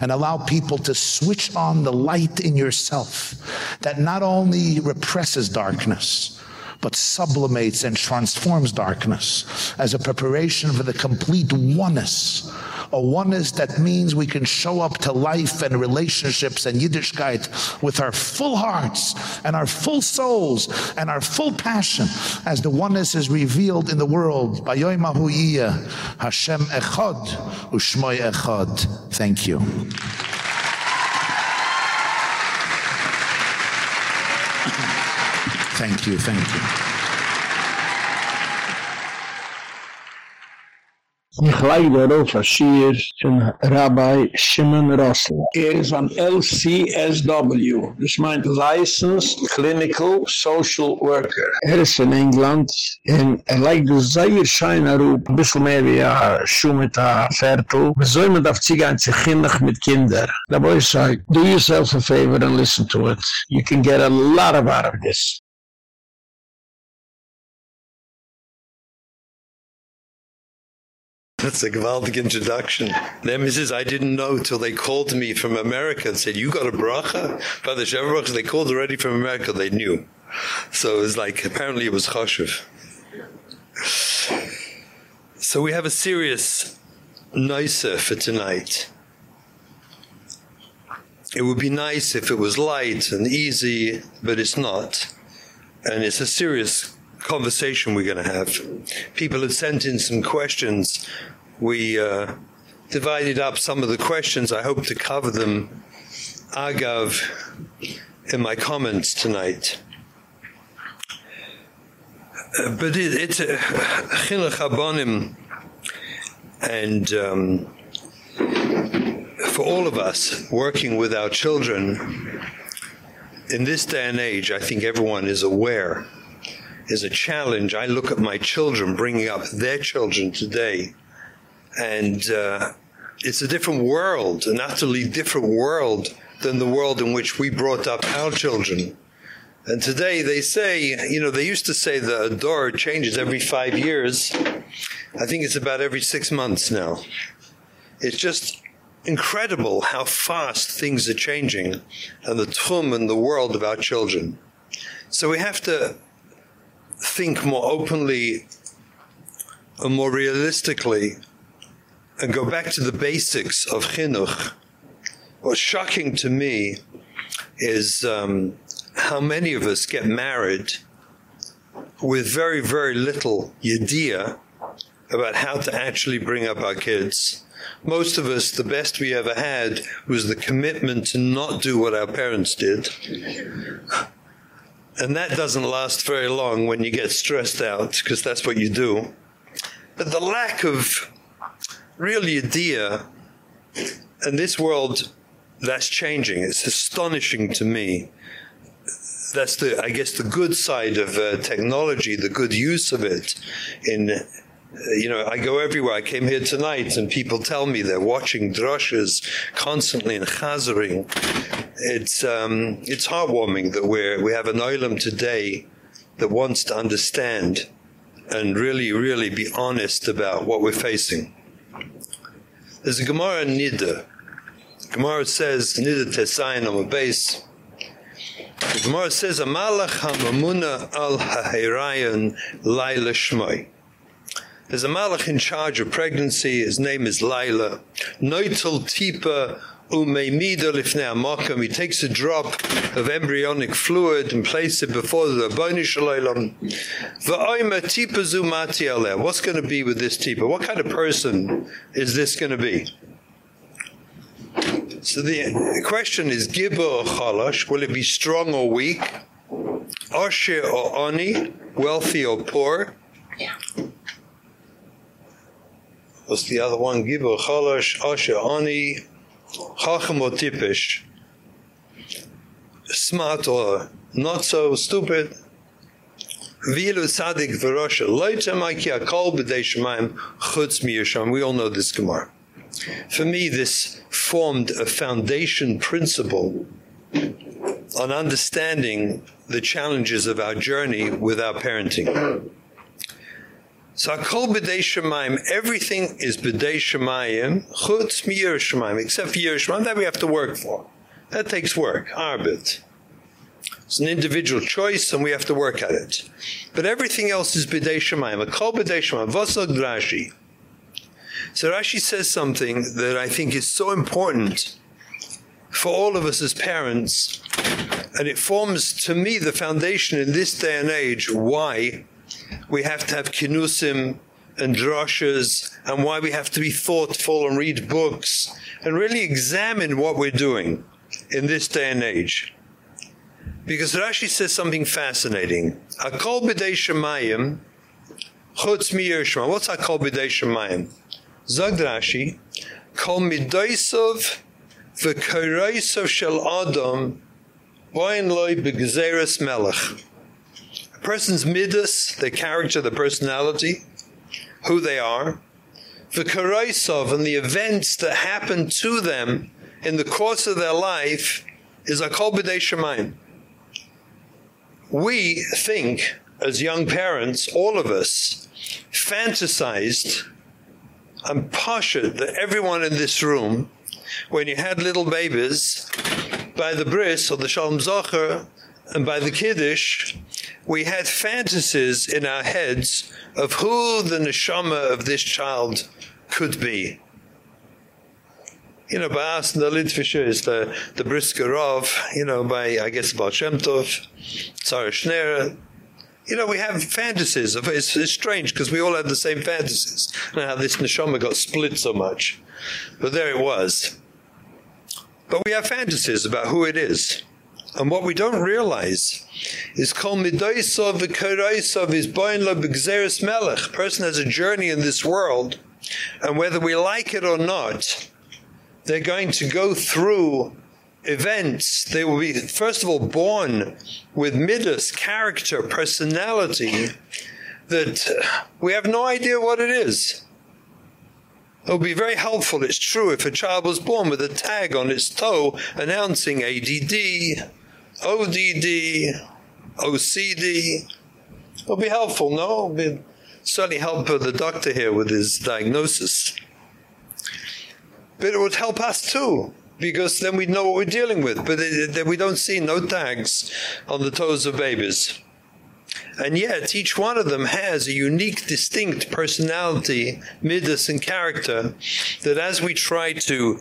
Speaker 22: and allow people to switch on the light in yourself that not only represses darkness, but sublimates and transforms darkness as a preparation for the complete oneness a oneness that means we can show up to life and relationships and Yiddishkeit with our full hearts and our full souls and our full passion as the oneness is revealed in the world. Hashem Echad Ushmoy Echad. Thank you. Thank you, thank you.
Speaker 2: Ich leide darauf ein Schier von Rabbi Shimon Rossel. Er ist von LCSW. Das meint Licensed Clinical Social Worker. Er ist in England und er leid das sehr scheiner Rup, ein bisschen mehr wie ein Schuh mit einem Viertel. Wir sollen mit auf Ziege ein Zichinnig mit Kinder. Da boy sagt, do yourself a favor and listen to it. You can get a lot of out of this.
Speaker 24: That's a gewaltig introduction. Then Mrs. I didn't know till they called me from America and said, you got a bracha? By the Shem They called already from America. They knew. So it was like apparently it was choshev. So we have a serious nicer for tonight. It would be nice if it was light and easy, but it's not. And it's a serious conversation we're going to have. People had sent in some questions. We uh, divided up some of the questions. I hope to cover them agav in my comments tonight. But it, it's chinuch habonim and um, for all of us working with our children in this day and age I think everyone is aware is a challenge I look at my children bringing up their children today and uh, it's a different world an utterly different world than the world in which we brought up our children and today they say, you know, they used to say the door changes every 5 years. I think it's about every 6 months now. It's just incredible how fast things are changing and the trum and the world of our children. So we have to think more openly and more realistically and go back to the basics of chinuch. What's shocking to me is um, how many of us get married with very very little idea about how to actually bring up our kids most of us the best we ever had was the commitment to not do what our parents did and that doesn't last very long when you get stressed out because that's what you do. But the lack of real idea in this world that's changing. It's astonishing to me. That's the I guess the good side of uh, technology, the good use of it in you know, I go everywhere. I came here tonight and people tell me they're watching drushes constantly and chazering. It's um it's heartwarming that we're we have an oilam today that wants to understand and really really be honest about what we're facing. There's a Gemara Nida. Gemara says Nida Tesayin on the base The Gemara says, Amalach hamamuna al ha'hirayan Laila Shmoi. There's a malach in charge of pregnancy. His name is Laila. Noitel tipa umeimida lifnei amakam. He takes a drop of embryonic fluid and places it before the Rabboni Shalom. V'oima tipa zumati aleh. What's going to be with this tipa? What kind of person is this going to be? So the question is gibber or chalash, will it be strong or weak? Osher or oni, wealthy or poor? Yeah. What's the other one? Gibber or chalash, osher oni, chacham or tipish? Smart or not so stupid? Vilu tzadik v'rosha loitzah ma'ki akol b'dei shemayim chutz mi We all know this Gemara. For me, this formed a foundation principle on understanding the challenges of our journey with our parenting. So kol b'dei shemayim, everything is b'dei shemayim, chutz miyir shemayim, except for yir that we have to work for. That takes work, arbit. It's an individual choice and we have to work at it. But everything else is b'dei shemayim, a kol b'dei shemayim, v'osag drashi. So Rashi says something that I think is so important for all of us as parents and it forms to me the foundation in this day and age why we have to have kinusim and droshes and why we have to be thoughtful and read books and really examine what we're doing in this day and age. Because Rashi says something fascinating. Akol b'dei shemayim chutz mi What's akol b'dei shemayim? Zog Rashi, kol midoisov v'koiroisov shel Adam boin loy begzeres melech. Person's midas, the character, the personality, who they are, v'koiroisov and the events that happen to them in the course of their life is a kol b'dei shemayim. We think, as young parents, all of us, fantasized I'm passionate that everyone in this room, when you had little babies, by the bris or the Shalom Zocher, and by the Kiddush, we had fantasies in our heads of who the neshama of this child could be. You know, by us, the Litvisher is the, the Brisker of, you know, by, I guess, Baal Shem Tov, Tzara Shnera. You know, we have fantasies. Of, it's, it's strange because we all have the same fantasies. And how this neshama got split so much. But there it was. But we have fantasies about who it is. And what we don't realize is kol midoisov v'koroisov is boin lo b'gzeres melech. Person has a journey in this world, and whether we like it or not, they're going to go through events. They will be, first of all, born with midas, character, personality, that we have no idea what it is. It would be very helpful, it's true, if a child was born with a tag on its toe announcing ADD, ODD, OCD. It would be helpful, no? It would certainly help uh, the doctor here with his diagnosis. But it would help us too, because then we know what we're dealing with. But then we don't see no tags on the toes of babies. And yet, each one of them has a unique, distinct personality, midas, and character that as we try to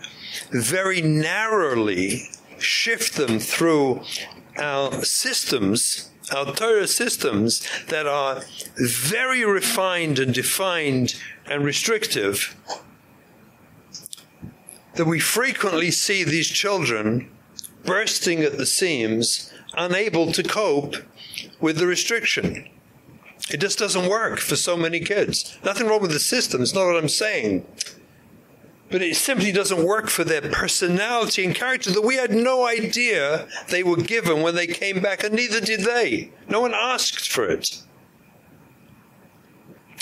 Speaker 24: very narrowly shift them through our systems, our Torah systems that are very refined and defined and restrictive, that we frequently see these children bursting at the seams, unable to cope with the restriction. It just doesn't work for so many kids. Nothing wrong with the system, it's not what I'm saying. But it simply doesn't work for their personality and character that we had no idea they were given when they came back, and neither did they. No one asked for it.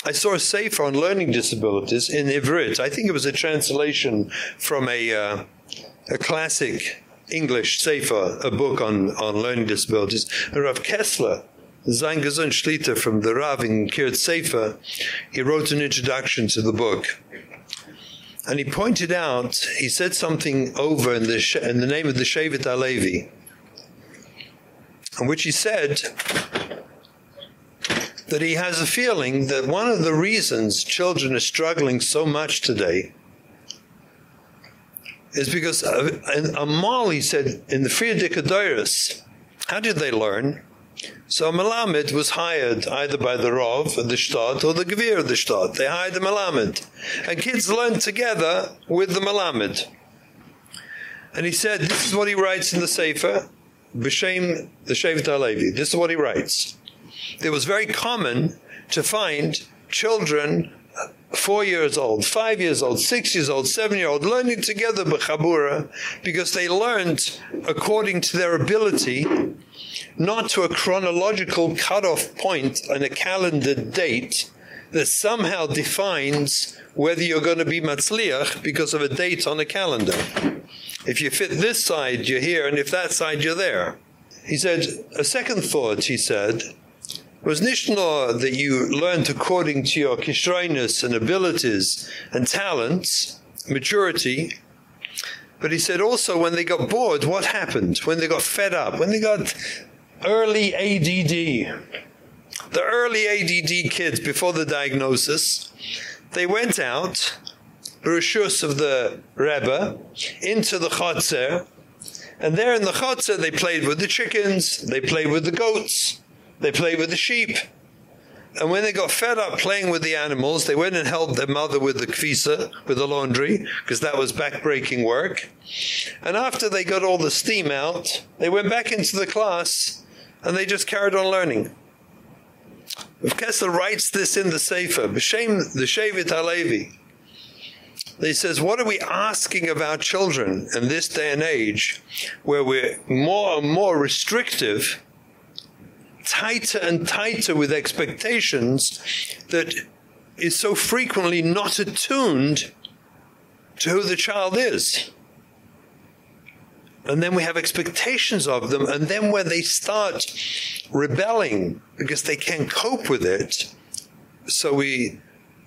Speaker 24: I saw a sefer on learning disabilities in Ivrit. I think it was a translation from a uh, a classic English sefer, a book on on learning disabilities. And Rav Kessler, Zain Gesund Shlita from the Rav in Kiryat Sefer, he wrote an introduction to the book. And he pointed out, he said something over in the in the name of the Shevet HaLevi, in which he said that he has a feeling that one of the reasons children are struggling so much today is because a, a mall, he said, in the Friedrich Adoris, how did they learn? So Malamed was hired either by the Rav of the Shtad or the Gvir of the Shtad. They hired the Malamed. And kids learned together with the Malamed. And he said, this is what he writes in the Sefer, B'Shem, the Shevet HaLevi. This is what he writes it was very common to find children four years old, five years old, six years old, seven year old, learning together b'chabura because they learned according to their ability, not to a chronological cutoff point on a calendar date that somehow defines whether you're going to be matzliach because of a date on a calendar. If you fit this side, you're here, and if that side, you're there. He said, a second thought, he said, was nicht that you learned according to your kishroinus and abilities and talents, maturity, but he said also when they got bored, what happened? When they got fed up, when they got early ADD, the early ADD kids before the diagnosis, they went out, Rishus of the Rebbe, into the Chotzer, and there in the Chotzer they played with the chickens, they played with the goats, they played with the sheep. And when they got fed up playing with the animals, they went and helped their mother with the kfisa, with the laundry, because that was backbreaking work. And after they got all the steam out, they went back into the class and they just carried on learning. If Kessler writes this in the Sefer, B'Shem, the Shevet HaLevi, he says, what are we asking of our children in this day and age where we're more and more restrictive tighter and tighter with expectations that is so frequently not attuned to who the child is. And then we have expectations of them and then when they start rebelling because they can't cope with it so we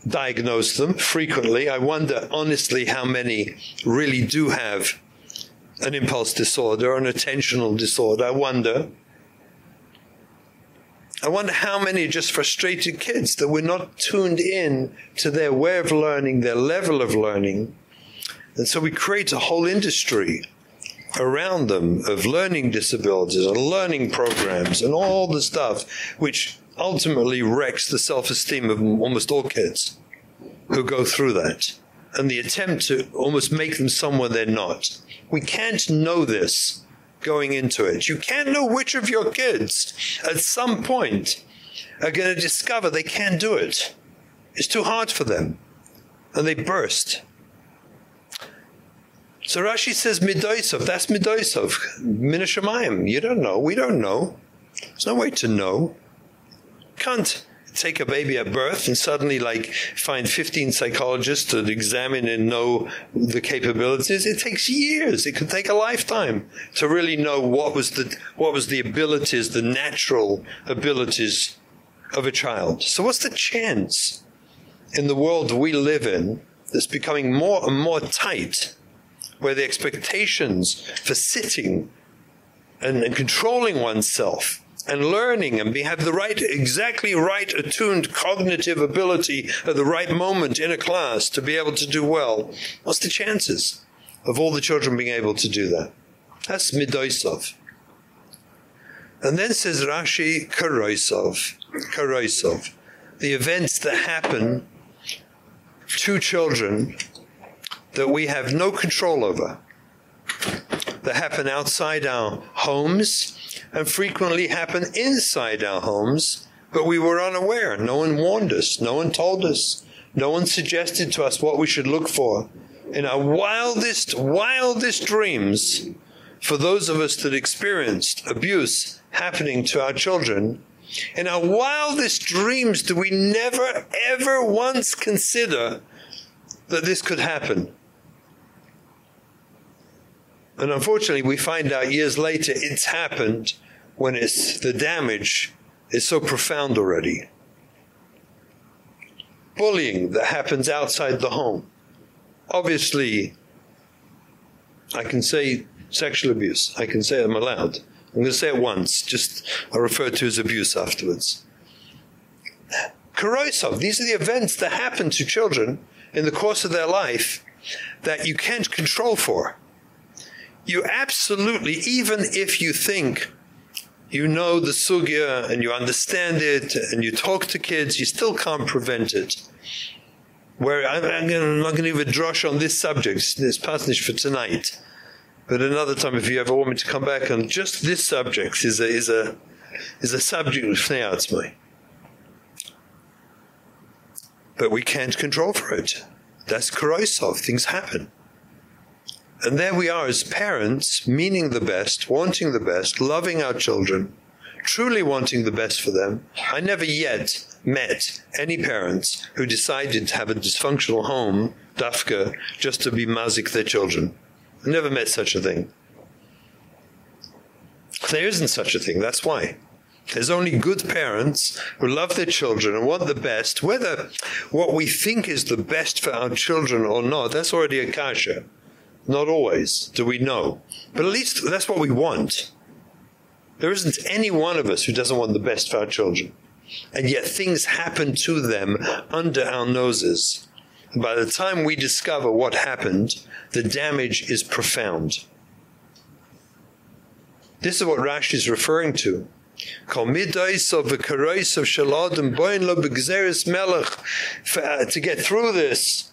Speaker 24: diagnose them frequently. I wonder honestly how many really do have an impulse disorder or an attentional disorder. I wonder. I wonder how many just frustrated kids that we're not tuned in to their way of learning, their level of learning. And so we create a whole industry around them of learning disabilities and learning programs and all the stuff which ultimately wrecks the self-esteem of almost all kids who go through that and the attempt to almost make them someone they're not. We can't know this going into it. You can't know which of your kids at some point are going to discover they can't do it. It's too hard for them. And they burst. So Rashi says Midoisov, that's Midoisov, Minashamayim. You don't know, we don't know. There's no way to know. Can't take a baby at birth and suddenly like find 15 psychologists to examine and know the capabilities it takes years it could take a lifetime to really know what was the what was the abilities the natural abilities of a child so what's the chance in the world we live in that's becoming more and more tight where the expectations for sitting and, and controlling oneself and learning and we have the right exactly right attuned cognitive ability at the right moment in a class to be able to do well what's the chances of all the children being able to do that? That's midoisov. And then says Rashi Karoisov Karoisov. The events that happen to children that we have no control over that happen outside our homes and frequently happen inside our homes, but we were unaware. No one warned us, no one told us, no one suggested to us what we should look for. In our wildest, wildest dreams, for those of us that experienced abuse happening to our children, in our wildest dreams do we never ever once consider that this could happen. And unfortunately, we find out years later it's happened when it's the damage is so profound already. Bullying that happens outside the home. Obviously, I can say sexual abuse. I can say I'm allowed. I'm going to say it once, just I refer to as abuse afterwards. Korosov, these are the events that happen to children in the course of their life that you can't control for. You absolutely, even if you think you know the sugya and you understand it and you talk to kids, you still can't prevent it. Where I'm, I'm, not going to a drush on this subject, this passage for tonight. But another time, if you ever want me to come back on just this subject, is a is a is a subject of me. But we can't control for it. That's Korosov Things happen. And there we are as parents, meaning the best, wanting the best, loving our children, truly wanting the best for them. I never yet met any parents who decided to have a dysfunctional home, dafka, just to be mazik their children. I never met such a thing. There isn't such a thing, that's why. There's only good parents who love their children and want the best, whether what we think is the best for our children or not, that's already a kasha. Not always do we know. But at least that's what we want. There isn't any one of us who doesn't want the best for our children. And yet things happen to them under our noses. And by the time we discover what happened, the damage is profound. This is what Rashi is referring to. Kol midais of karais of shaladam boin lo begzeres melech uh, to get through this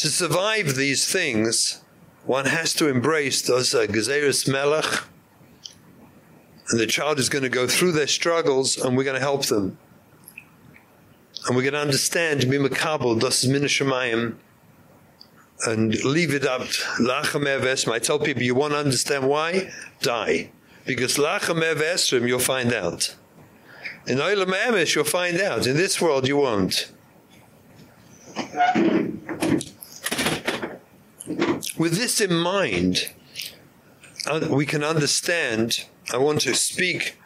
Speaker 24: to survive these things one has to embrace those uh, gezeres melech and the child is going to go through their struggles and we're going to help them. And we're going to understand be makabel das min and leave it up. Lachem eves I tell people you want to understand why? Die. Because lachem evesrim you'll find out. In olam emes you'll find out. In this world you won't with this in mind, uh, we can understand, I want to speak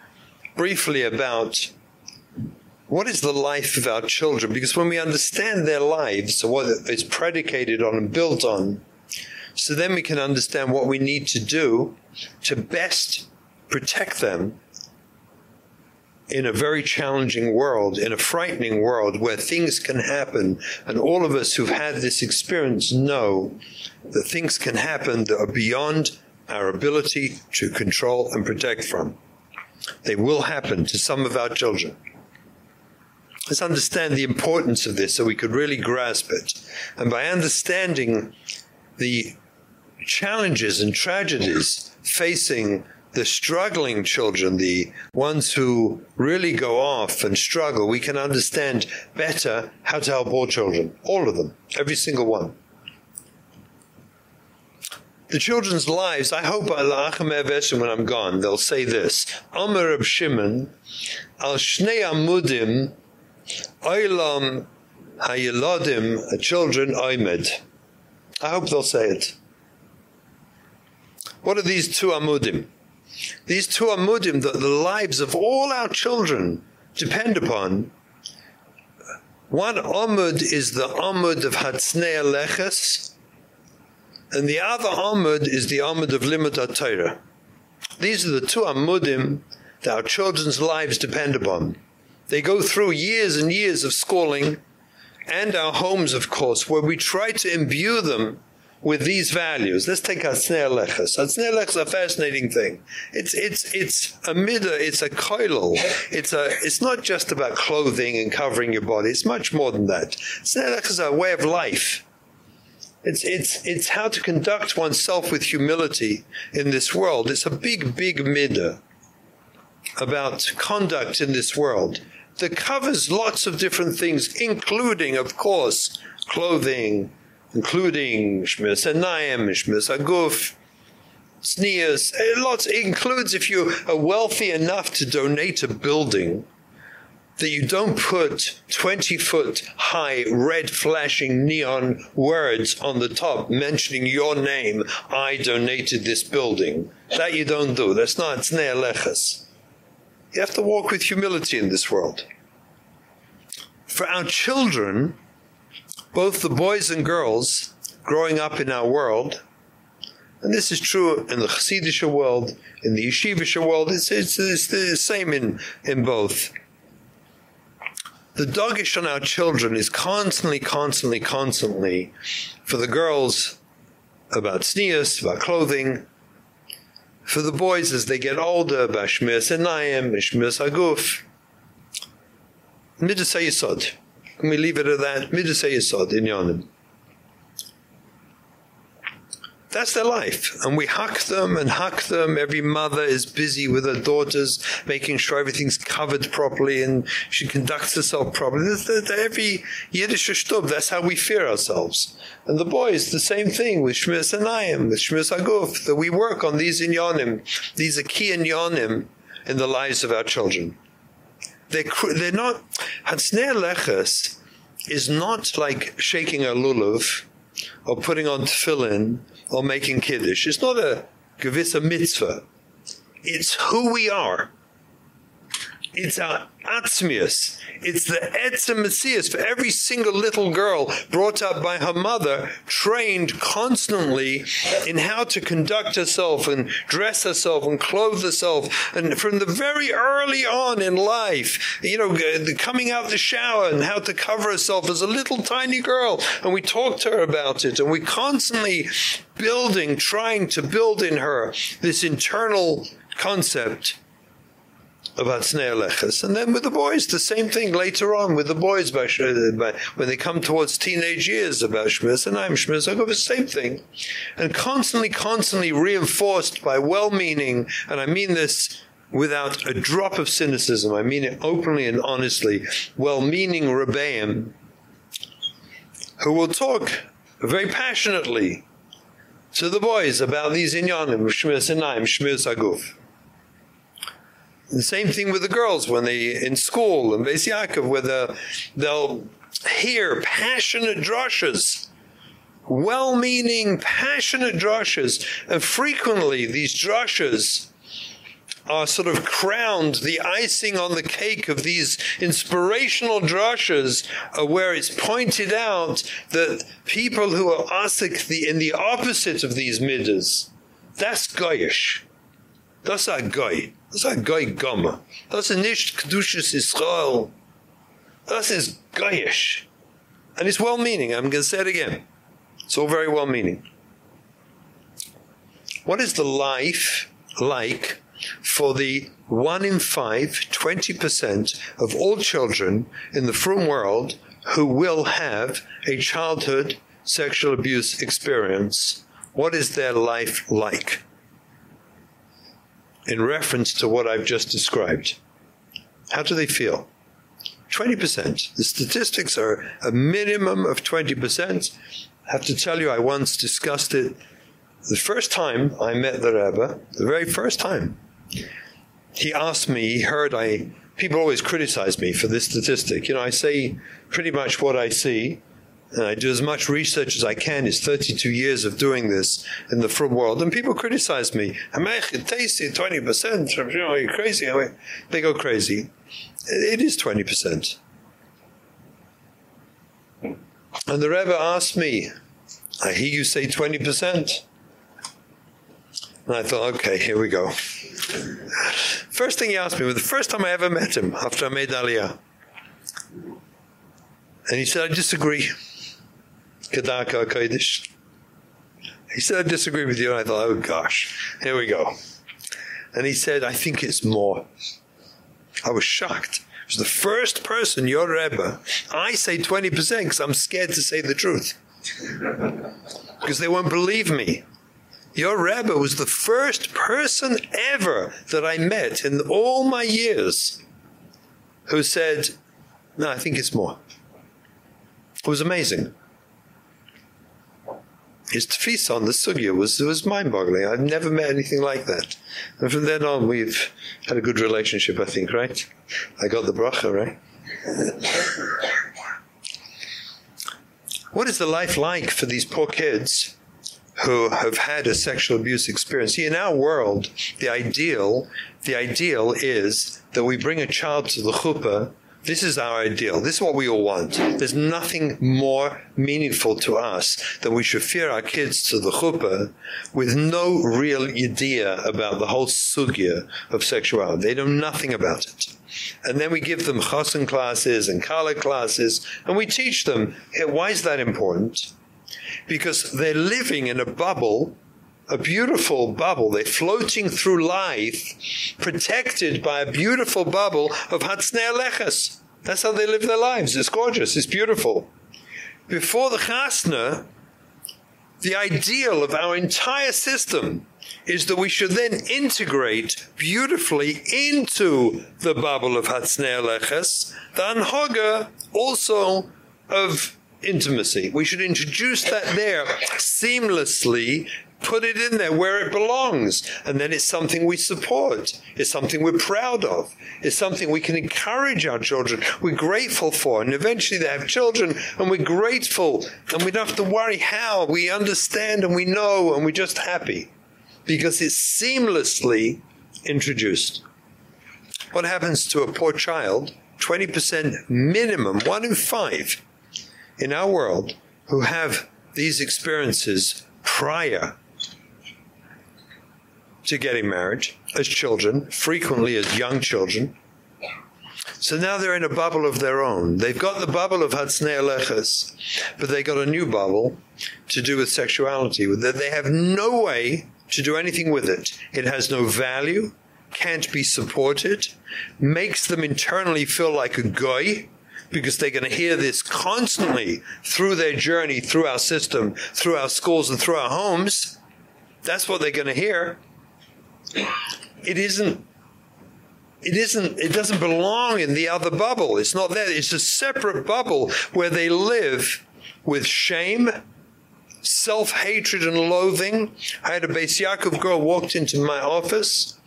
Speaker 24: briefly about what is the life of our children because when we understand their lives what it's predicated on and built on so then we can understand what we need to do to best protect them in a very challenging world, in a frightening world where things can happen, and all of us who've had this experience know that things can happen that are beyond our ability to control and protect from. They will happen to some of our children. Let's understand the importance of this so we could really grasp it. And by understanding the challenges and tragedies facing the struggling children, the ones who really go off and struggle, we can understand better how to help all children, all of them, every single one. The children's lives, I hope when I'm gone, they'll say this. Amar Reb Shimon, al shnei amudim, oilam hayeladim, children oimed. I hope they'll say it. What are these two amudim? These two amudim that the lives of all our children depend upon. One amud is the amud of Hatznei Leches, and the other amud is the amud of Limud Torah. These are the two amudim that our children's lives depend upon. They go through years and years of schooling, and our homes, of course, where we try to imbue them with these values. Let's take Hasnei Leches. Hasnei Leches is a fascinating thing. It's it's it's a midah, it's a koilel. It's a it's not just about clothing and covering your body. It's much more than that. Hasnei Leches is a way of life. It's it's it's how to conduct oneself with humility in this world. It's a big big midah about conduct in this world that covers lots of different things including of course clothing including Shmiras Einayim, Shmiras Aguf, Sneers, lots, it includes if you are wealthy enough to donate a building, that you don't put 20 foot high red flashing neon words on the top mentioning your name, I donated this building. That you don't do. That's not Tznei Leches. You have to walk with humility in this world. For our children, both the boys and girls growing up in our world, and this is true in the Hasidic world, in the Yeshivish world, it's, it's, it's the same in, in both. The dogish on our children is constantly, constantly, constantly, for the girls, about sneas, about clothing, for the boys as they get older, about shmiras enayim, shmiras aguf. Midas Yisod. Can we leave it at that? Midas Yisod in Yonim. That's their life. And we huck them and huck them. Every mother is busy with her daughters, making sure everything's covered properly and she conducts herself properly. Every Yiddish shtub, that's how we fear ourselves. And the boys, the same thing with Shmiras Einayim, with Aguf, that we work on these inyanim. These are key inyanim in the lives of our children they're they're not Hatsnei Leches is not like shaking a lulav or putting on tefillin or making kiddush. It's not a gewisse mitzvah. It's who we are. It's our atzmius. It's the etzem for every single little girl brought up by her mother, trained constantly in how to conduct herself and dress herself and clothe herself. And from the very early on in life, you know, coming out of the shower and how to cover herself as a little tiny girl. And we talked to her about it and we constantly building, trying to build in her this internal concept about Snei Leches. And then with the boys, the same thing later on with the boys when they come towards teenage years about Shmiras Einayim Shmiras, I go the same thing. And constantly, constantly reinforced by well-meaning, and I mean this without a drop of cynicism, I mean it openly and honestly, well-meaning Rebbeim, who will talk very passionately to the boys about these inyanim, Shmiras Einayim Shmiras Aguf. The same thing with the girls when they in school in Beis where the, they'll hear passionate drushes well-meaning passionate drushes and frequently these drushes are sort of crowned the icing on the cake of these inspirational drushes where it's pointed out that people who are asik the in the opposite of these middas that's goyish Das a Goy. Das ein Goy Gomme. Das ist nicht Kedushas Israel. Das ist Goyish. And it's well-meaning. I'm going to say it again. It's all very well-meaning. What is the life like for the 1 in 5, 20% of all children in the frum world who will have a childhood sexual abuse experience? What is their life like? In reference to what I've just described. How do they feel? 20%. The statistics are a minimum of 20%. I have to tell you I once discussed it the first time I met the Rebbe, the very first time. He asked me, he heard I people always criticize me for this statistic. You know, I say pretty much what I see and I do as much research as I can. It's 32 years of doing this in the frum world, and people criticize me. I'm tasty 20%. You know, you're crazy. They go crazy. It is 20%. And the Rebbe asked me, I hear you say 20%. And I thought, okay, here we go. First thing he asked me was the first time I ever met him after I made Aliyah. And he said, I disagree. Kedaka Kodesh. He said, I disagree with you. And I thought, oh gosh, here we go. And he said, I think it's more. I was shocked. It was the first person, your Rebbe. I say 20% because I'm scared to say the truth. because they won't believe me. Your Rebbe was the first person ever that I met in all my years who said, no, I think it's more. It was amazing. His tefisa on the sugya was was mind-boggling. I've never met anything like that. And from then on, we've had a good relationship, I think, right? I got the bracha, right? what is the life like for these poor kids who have had a sexual abuse experience? See, in our world, the ideal, the ideal is that we bring a child to the chuppah this is our ideal. This is what we all want. There's nothing more meaningful to us than we should fear our kids to the chuppah with no real idea about the whole sugya of sexuality. They know nothing about it. And then we give them chassan classes and kala classes and we teach them. Why is that important? Because they're living in a bubble a beautiful bubble. They're floating through life protected by a beautiful bubble of Hatznei Leches. That's how they live their lives. It's gorgeous. It's beautiful. Before the Chasna, the ideal of our entire system is that we should then integrate beautifully into the bubble of Hatznei Leches, the Anhoga also of intimacy. We should introduce that there seamlessly put it in there where it belongs. And then it's something we support. It's something we're proud of. It's something we can encourage our children. We're grateful for. And eventually they have children and we're grateful. And we don't have to worry how. We understand and we know and we're just happy because it's seamlessly introduced. What happens to a poor child? 20% minimum 1 in 5 in our world who have these experiences prior to getting married as children, frequently as young children. So now they're in a bubble of their own. They've got the bubble of Hatznei Aleches, but they got a new bubble to do with sexuality. That they have no way to do anything with it. It has no value, can't be supported, makes them internally feel like a guy because they're going to hear this constantly through their journey, through our system, through our schools and through our homes. That's what they're going to hear it isn't it isn't it doesn't belong in the other bubble. It's not there. It's a separate bubble where they live with shame self-hatred and loathing. I had a Yaakov girl walked into my office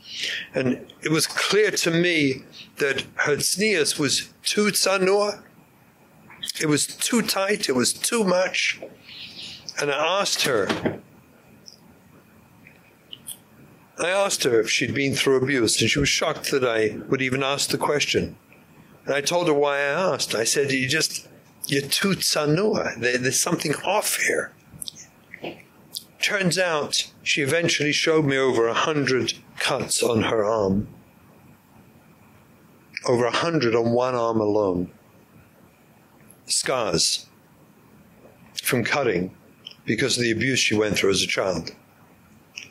Speaker 24: and it was clear to me that her tznius was too tzanua it was too tight. It was too much. And i asked her I asked her if she'd been through abuse and she was shocked that I would even ask the question. And I told her why I asked. I said you just you're too tsanua. there's something off here. Turns out she eventually showed me over a hundred cuts on her arm. Over a hundred on one arm alone. Scars from cutting because of the abuse she went through as a child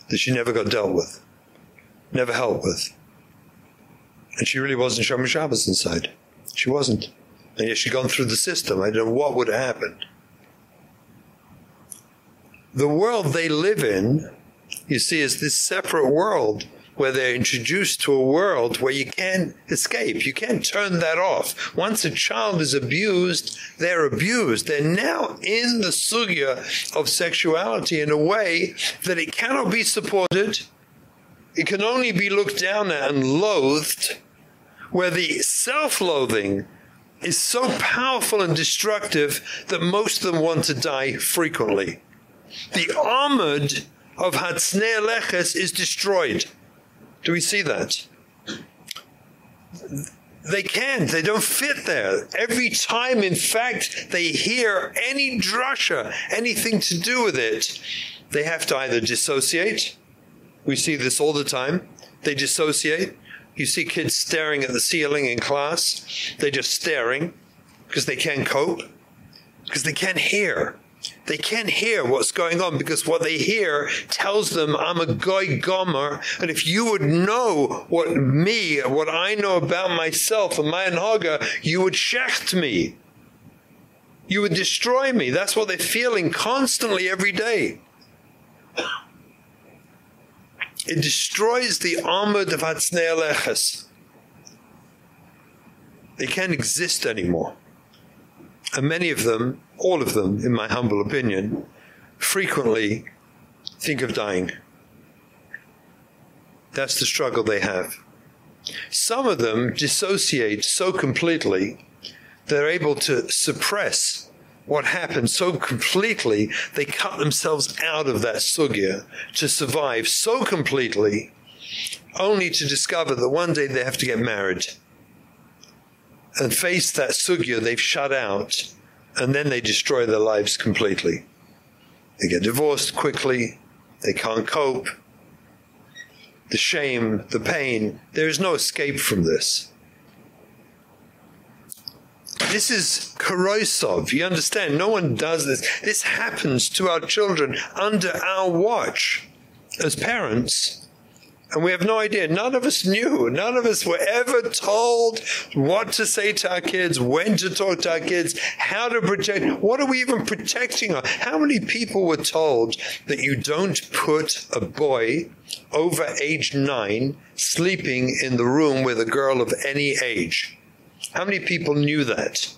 Speaker 24: that she never got dealt with, never helped with. And she really wasn't Shomer Shabbos inside. She wasn't. And yet she'd gone through the system. I don't know what would have happened. The world they live in, you see, is this separate world where they're introduced to a world where you can't escape. You can't turn that off. Once a child is abused, they're abused. They're now in the sugya of sexuality in a way that it cannot be supported. It can only be looked down at and loathed, where the self-loathing is so powerful and destructive that most of them want to die frequently. The armored of Hatznei Leches is destroyed. Do we see that? They can't. They don't fit there. Every time, in fact, they hear any drasha, anything to do with it, they have to either dissociate. We see this all the time. They dissociate. You see kids staring at the ceiling in class. They're just staring because they can't cope, because they can't hear. They can't hear what's going on because what they hear tells them I'm a goy gomer. And if you would know what me what I know about myself and my anhaga you would shecht me. You would destroy me. That's what they're feeling constantly every day. It destroys the armor of Hatznei Aleches they can't exist anymore. And many of them all of them in my humble opinion frequently think of dying. That's the struggle they have. Some of them dissociate so completely they're able to suppress what happened so completely they cut themselves out of that sugya to survive so completely only to discover that one day they have to get married and face that sugya they've shut out and then they destroy their lives completely. They get divorced quickly, they can't cope. The shame, the pain, there is no escape from this. This is corrosive. You understand? No one does this. This happens to our children under our watch as parents. And we have no idea. None of us knew. None of us were ever told what to say to our kids, when to talk to our kids, how to protect. What are we even protecting? How many people were told that you don't put a boy over age 9 sleeping in the room with a girl of any age? How many people knew that?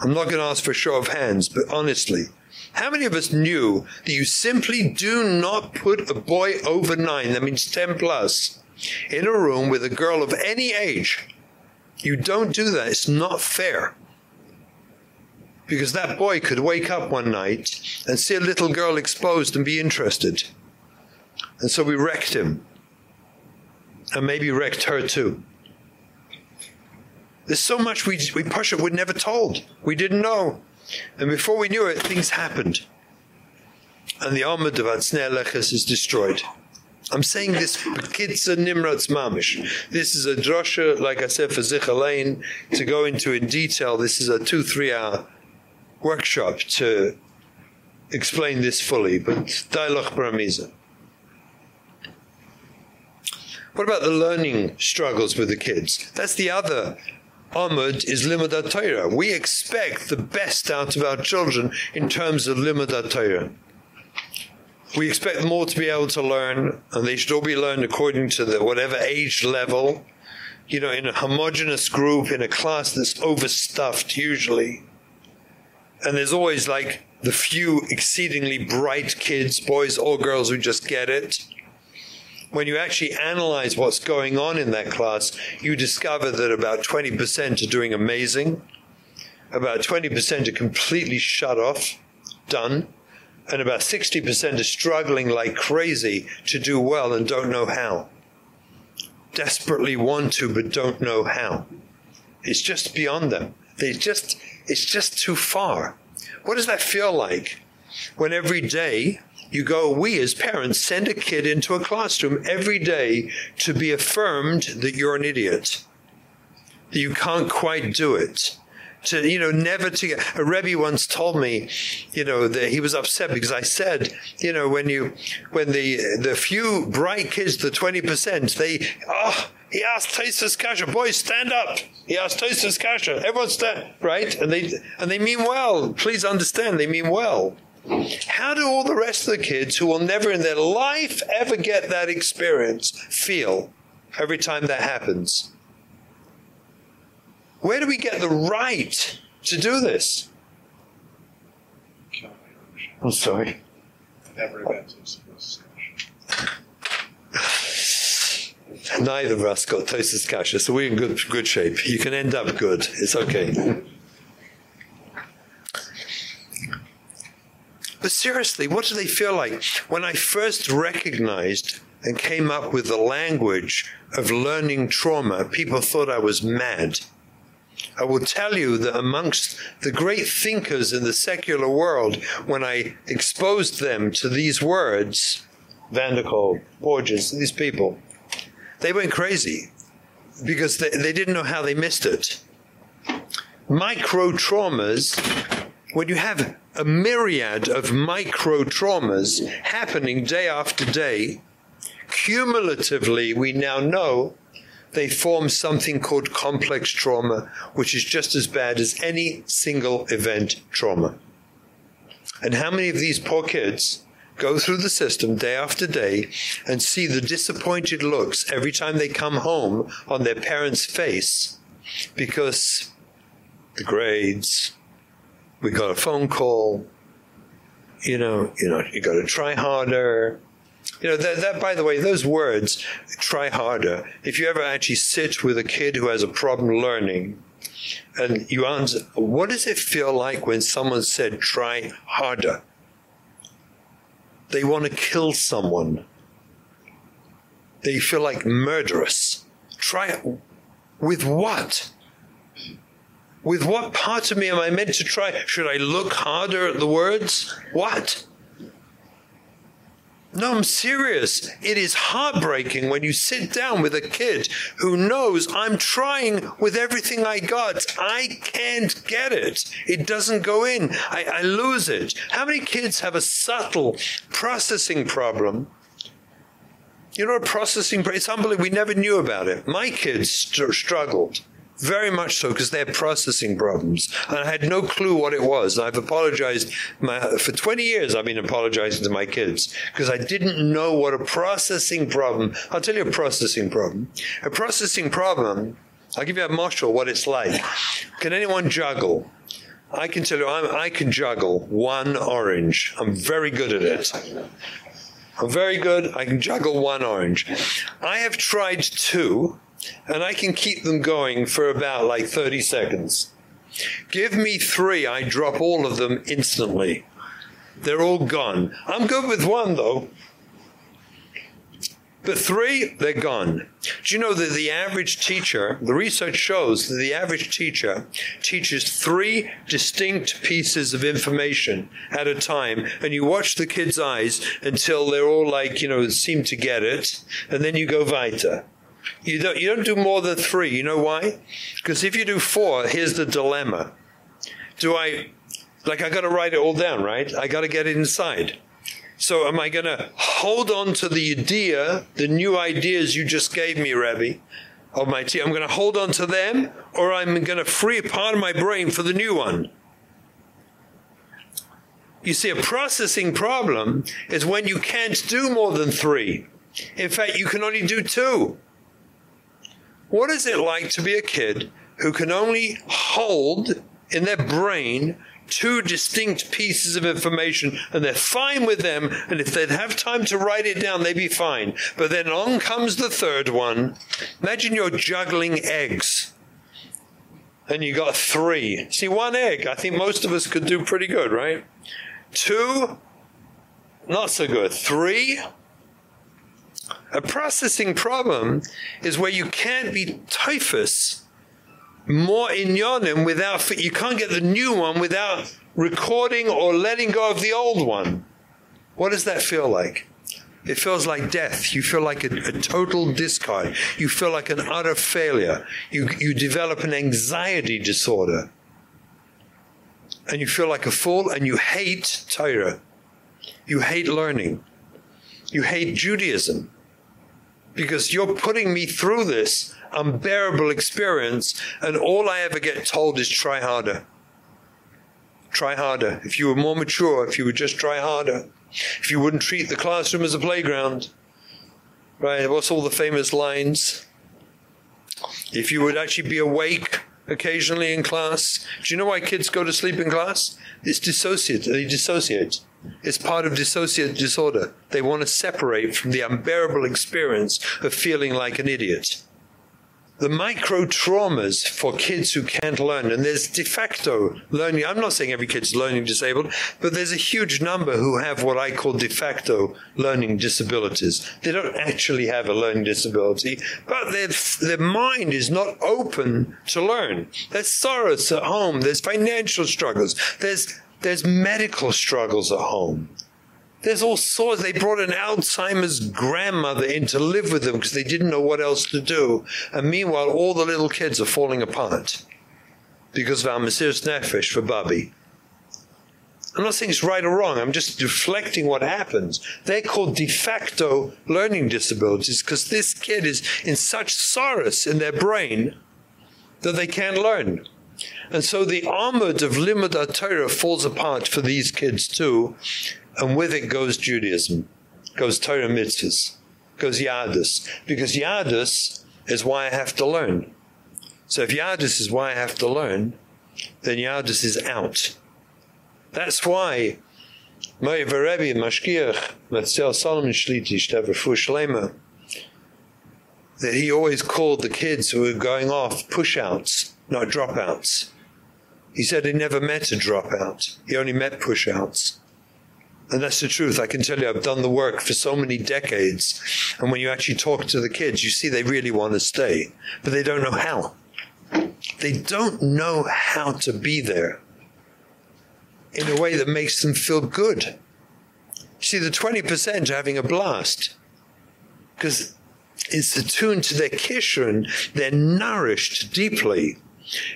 Speaker 24: I'm not going to ask for a show of hands, but honestly, how many of us knew that you simply do not put a boy over 9, that means 10 plus, in a room with a girl of any age? You don't do that. It's not fair. Because that boy could wake up one night and see a little girl exposed and be interested. And so we wrecked him. And maybe wrecked her too. There's so much we we push it we're never told. We didn't know. And before we knew it, things happened. And the armor of Hatznei Leches is destroyed. I'm saying this Bekitza Nimratz Mamish. This is a drosha, like I said, for Zichalain, to go into in detail. This is a two, three hour workshop to explain this fully, but Dailach Bramiza. What about the learning struggles with the kids? That's the other Amud is Limud Torah. We expect the best out of our children in terms of Limud Torah. We expect all to be able to learn, and they should all be learned according to the whatever age level. You know, in a homogenous group, in a class that's overstuffed usually. And there's always like the few exceedingly bright kids, boys or girls who just get it when you actually analyze what's going on in that class, you discover that about 20% are doing amazing, about 20% are completely shut off, done, and about 60% are struggling like crazy to do well and don't know how. Desperately want to but don't know how. It's just beyond them. They just it's just too far. What does that feel like when every day you go we as parents send a kid into a classroom every day to be affirmed that you're an idiot. That you can't quite do it. To you know never to get a rebbe once told me you know that he was upset because I said you know when you when the the few bright kids the 20% they oh he asked Tosus Kasha boys stand up. He asked Tosus Kasha everyone stand right? And they and they mean well. Please understand they mean well how do all the rest of the kids who will never in their life ever get that experience feel every time that happens where do we get the right to do this? I'm sorry. Never Neither of us got Tosis Kasha, so we're in good good shape. You can end up good. It's okay. But seriously, what do they feel like? When I first recognized and came up with the language of learning trauma, people thought I was mad. I will tell you that amongst the great thinkers in the secular world, when I exposed them to these words, Van der Kolk, Porges, these people, they went crazy because they, they didn't know how they missed it. Micro traumas, when you have a myriad of micro traumas happening day after day, cumulatively we now know they form something called complex trauma, which is just as bad as any single event trauma. And how many of these poor kids go through the system day after day and see the disappointed looks every time they come home on their parents' face because the grades, we got a phone call, you know, you know, you got to try harder, you know, that, that, by the way, those words, try harder. If you ever actually sit with a kid who has a problem learning and you answer, what does it feel like when someone said, try harder? They want to kill someone. They feel like murderous. Try with what? With what part of me am I meant to try? Should I look harder at the words? What? No, I'm serious. It is heartbreaking when you sit down with a kid who knows I'm trying with everything I got. I can't get it. It doesn't go in. I, I lose it. How many kids have a subtle processing problem? You know, a processing, it's unbelievable. We never knew about it. My kids st struggled very much so because they had processing problems and I had no clue what it was. I've apologized my, for 20 years I've been apologizing to my kids because I didn't know what a processing problem. I'll tell you a processing problem. A processing problem, I'll give you a marshal what it's like. Can anyone juggle? I can tell you I'm, I can juggle one orange. I'm very good at it. I'm very good. I can juggle one orange. I have tried two and I can keep them going for about like 30 seconds. Give me 3, I drop all of them instantly. They're all gone. I'm good with one though. But three, they're gone. Do you know that the average teacher, the research shows that the average teacher teaches three distinct pieces of information at a time and you watch the kids' eyes until they're all like, you know, seem to get it and then you go weiter. You don't you don't do more than 3. You know why? Because if you do 4, here's the dilemma. Do I like I got to write it all down, right? I got to get it inside. So am I going to hold on to the idea, the new ideas you just gave me, Rabbi, of my team? I'm going to hold on to them or I'm going to free a part of my brain for the new one. You see a processing problem is when you can't do more than 3. In fact, you can only do 2. What is it like to be a kid who can only hold in their brain two distinct pieces of information and they're fine with them and if they'd have time to write it down they'd be fine. But then on comes the third one. Imagine you're juggling eggs and you got 3 see one egg i think most of us could do pretty good right? Two not so good. 3 a processing problem is where you can't be typhus more in yonim without you can't get the new one without recording or letting go of the old one. What does that feel like? It feels like death. You feel like a, a, total discard. You feel like an utter failure. You you develop an anxiety disorder. And you feel like a fool and you hate Torah. You hate learning. You hate Judaism. Because you're putting me through this unbearable experience and all I ever get told is try harder. Try harder. If you were more mature, if you would just try harder if you wouldn't treat the classroom as a playground, right? What's all the famous lines? If you would actually be awake occasionally in class, do you know why kids go to sleep in class? It's dissociate. They dissociate. It's part of dissociative disorder. They want to separate from the unbearable experience of feeling like an idiot. The micro traumas for kids who can't learn and there's de facto learning I'm not saying every kid's learning disabled but there's a huge number who have what I call de facto learning disabilities. They don't actually have a learning disability but their their mind is not open to learn. There's sorrows at home. There's financial struggles. There's there's medical struggles at home there's all sorts. They brought an Alzheimer's grandmother in to live with them because they didn't know what else to do. And meanwhile, all the little kids are falling apart because of our Mesiris Nefesh for Bobby. I'm not saying it's right or wrong. I'm just deflecting what happens. They're called de facto learning disabilities because this kid is in such sorrows in their brain that they can't learn. And so the armor of Limud Torah falls apart for these kids too and with it goes Judaism, goes Torah mitzvahs, goes Yadus, because Yadus is why I have to learn. So if Yadus is why I have to learn, then Yadus is out. That's why my Rebbe Mashgiach Matzel Solomon Shliti Shtever Shlema that he always called the kids who were going off push-outs, not dropouts. He said he never met a dropout. He only met push-outs. And that's the truth. I can tell you I've done the work for so many decades. And when you actually talk to the kids, you see they really want to stay, but they don't know how. They don't know how to be there in a way that makes them feel good. See, the 20% are having a blast because it's attuned to their kishron. They're nourished deeply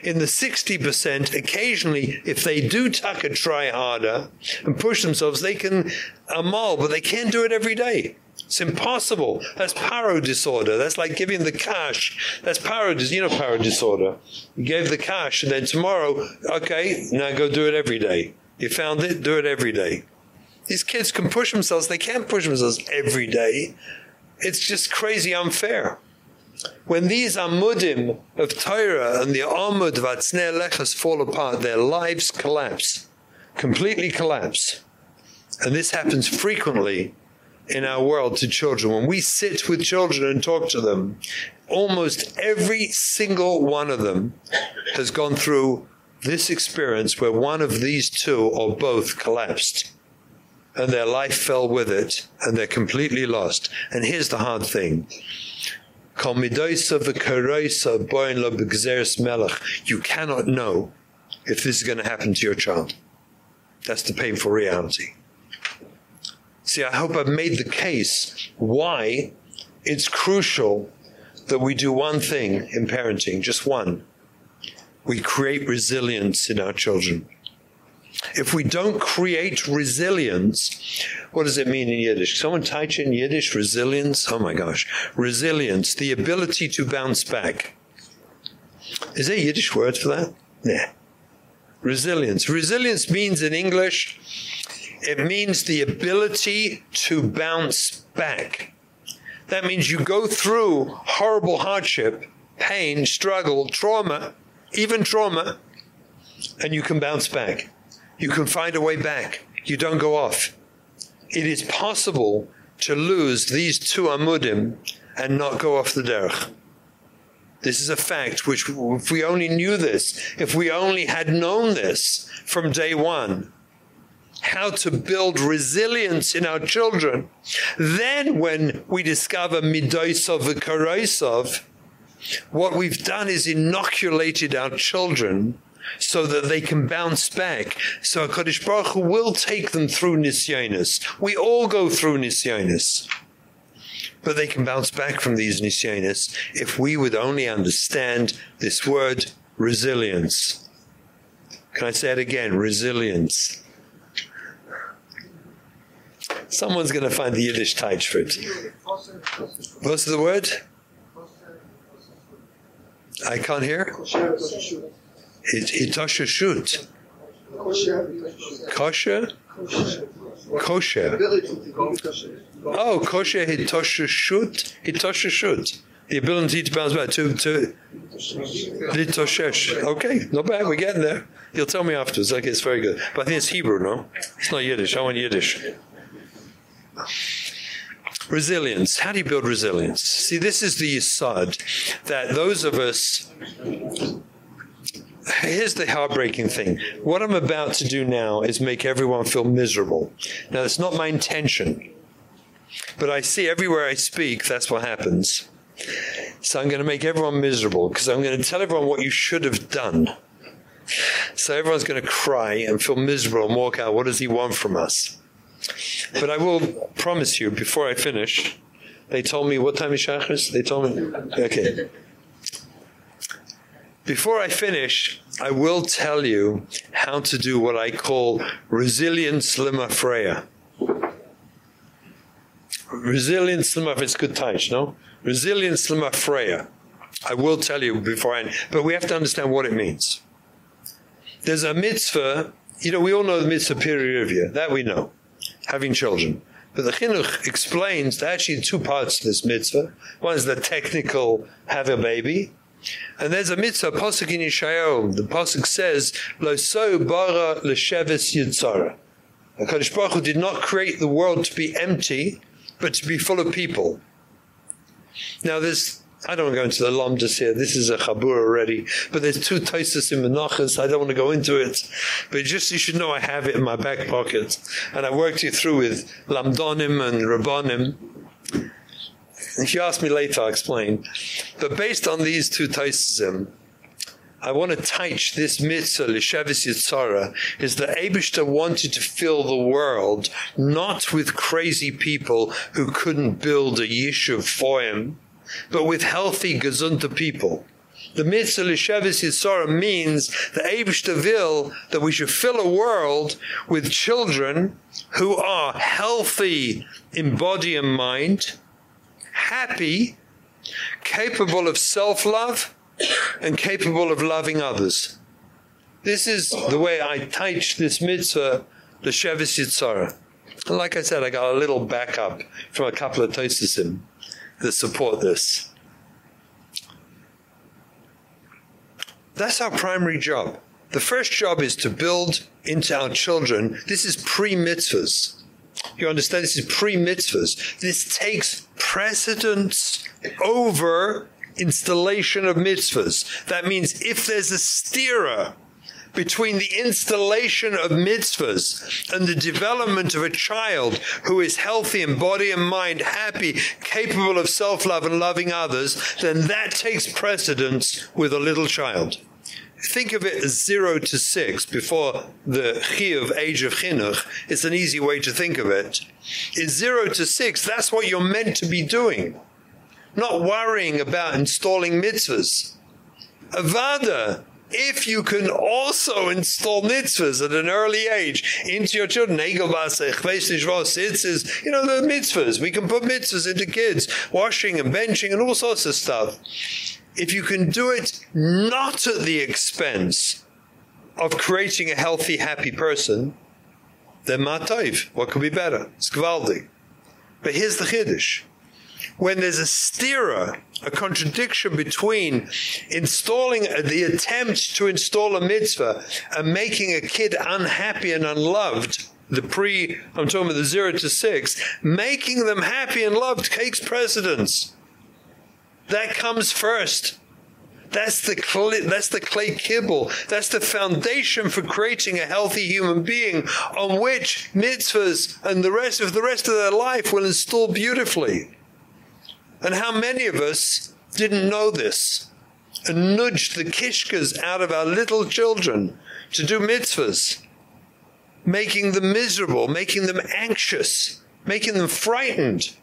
Speaker 24: in the 60%, occasionally, if they do tuck a try harder and push themselves, they can amal, but they can't do it every day. It's impossible. That's paro disorder. That's like giving the cash. That's paro, you know paro disorder. You gave the cash and then tomorrow, okay, now go do it every day. You found it, do it every day. These kids can push themselves. They can't push themselves every day. It's just crazy unfair. When these amudim of Torah and the amud of Atznei Lechas fall apart, their lives collapse, completely collapse. And this happens frequently in our world to children. When we sit with children and talk to them, almost every single one of them has gone through this experience where one of these two or both collapsed and their life fell with it and they're completely lost. And here's the hard thing. You cannot know if this is going to happen to your child. That's the painful reality. See, I hope I've made the case why it's crucial that we do one thing in parenting, just one. We create resilience in our children. If we don't create resilience, what does it mean in Yiddish? Someone type in Yiddish resilience. Oh my gosh. Resilience, the ability to bounce back. Is there a Yiddish word for that? Yeah. Resilience. Resilience means in English it means the ability to bounce back. That means you go through horrible hardship, pain, struggle, trauma, even trauma, and you can bounce back. You can find a way back. You don't go off. It is possible to lose these two amudim and not go off the derech. This is a fact which if we only knew this, if we only had known this from day 1, how to build resilience in our children, then when we discover midoisov and what we've done is inoculated our children so that they can bounce back. So HaKadosh Baruch Hu will take them through Nisyonis. We all go through Nisyonis. But they can bounce back from these Nisyonis if we would only understand this word resilience. Can I say it again? Resilience. Someone's going to find the Yiddish teich for it. What's the word? I can't hear. It Hitashashut. Kosher? Kosher. Oh, kosher hitashashut. Hitashashut. The ability to bounce back to to Litoshesh. Okay, not bad. We're getting there. You'll tell me afterwards. Okay, it's very good. But I think it's Hebrew, no? It's not Yiddish. I want Yiddish. Resilience. How do you build resilience? See, this is the yisad that those of us Here's the heartbreaking thing. What I'm about to do now is make everyone feel miserable. Now, that's not my intention. But I see everywhere I speak, that's what happens. So I'm going to make everyone miserable because I'm going to tell everyone what you should have done. So everyone's going to cry and feel miserable and walk out. What does he want from us? But I will promise you before I finish, they told me what time is Shachris? They told me okay. Before I finish, I will tell you how to do what I call resilience limafreya. Resilience limafreya, it's good touch, no? Resilience limafreya. I will tell you beforehand, but we have to understand what it means. There's a mitzvah, you know, we all know the mitzvah period that we know, having children. But the chinuch explains there are actually two parts to this mitzvah. One is the technical have a baby, and there's a mitzvah pasuk in Yeshayahu. The pasuk says, "Lo so bara l'sheves yitzara." Hakadosh Baruch Hu did not create the world to be empty, but to be full of people. Now there's I don't want to go into the lamdas here. This is a chabur already, but there's two taisus in Menachos. I don't want to go into it, but just you should know I have it in my back pocket, and I worked you through with lamdonim and rabbanim. If you ask me later, I'll explain. But based on these two taisim, I want to teach this mitzvah, Lishavis Yitzhara, is that Abishta wanted to fill the world not with crazy people who couldn't build a yishuv for him, but with healthy, gazunta people. The mitzvah Lishavis Yitzhara means that Abishta will that we should fill a world with children who are healthy in body and mind, happy, capable of self-love, and capable of loving others. This is the way I teach this mitzvah, the Shevis Yitzhara. Like I said, I got a little backup from a couple of Tosasim that support this. That's our primary job. The first job is to build into our children. This is pre-mitzvahs. You understand? This is pre-mitzvahs. This takes precedence over installation of mitzvahs. That means if there's a stira between the installation of mitzvahs and the development of a child who is healthy in body and mind, happy, capable of self-love and loving others, then that takes precedence with a little child. Think of it as 0 to 6 before the chiyuv age of chinuch. It's an easy way to think of it. it. Is 0 to 6, that's what you're meant to be doing not worrying about installing mitzvahs. Avada, if you can also install mitzvahs at an early age into your children, you know, the mitzvahs, we can put mitzvahs into kids, washing and benching and all sorts of stuff. If you can do it not at the expense of creating a healthy, happy person, then matayv, what could be better? It's. But here's the chiddush when there's a stira, a contradiction between installing uh, the attempt to install a mitzvah and making a kid unhappy and unloved, the pre I'm talking about the 0 to 6, making them happy and loved takes precedence. That comes first. That's the clay, that's the clay kibble. That's the foundation for creating a healthy human being on which mitzvahs and the rest of the rest of their life will install beautifully. And how many of us didn't know this? and nudged the kishkas out of our little children to do mitzvahs, making them miserable, making them anxious, making them frightened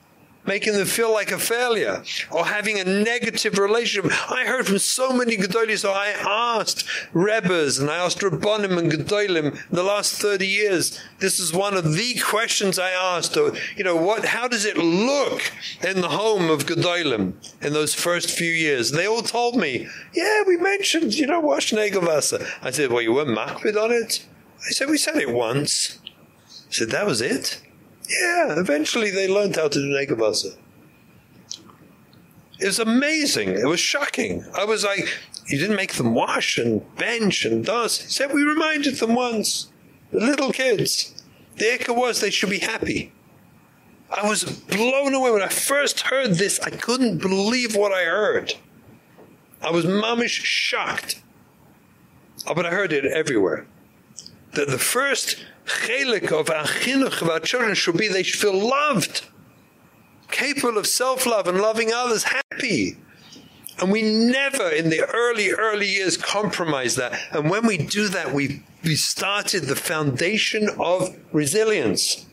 Speaker 24: making them feel like a failure or having a negative relationship. I heard from so many Gedolim, so I asked Rebbes and I asked Rabbanim and Gedolim the last 30 years. This is one of the questions I asked. You know, what, how does it look in the home of Gedolim in those first few years? And they all told me, yeah, we mentioned, you know, wash Negelwasser. I said, well, you weren't makbid on it? I said, we said it once. I said, that was it? Yeah, eventually they learned how to do Negavasa. It was amazing. It was shocking. I was like, you didn't make them wash and bench and dust. He said, we reminded them once. The little kids. The echo was they should be happy. I was blown away when I first heard this. I couldn't believe what I heard. I was mamish shocked. Oh, but I heard it everywhere. That the first chelik of our chinuch of our children should be they should feel loved, capable of self-love and loving others, happy. And we never in the early, early years compromise that. And when we do that, we we started the foundation of resilience.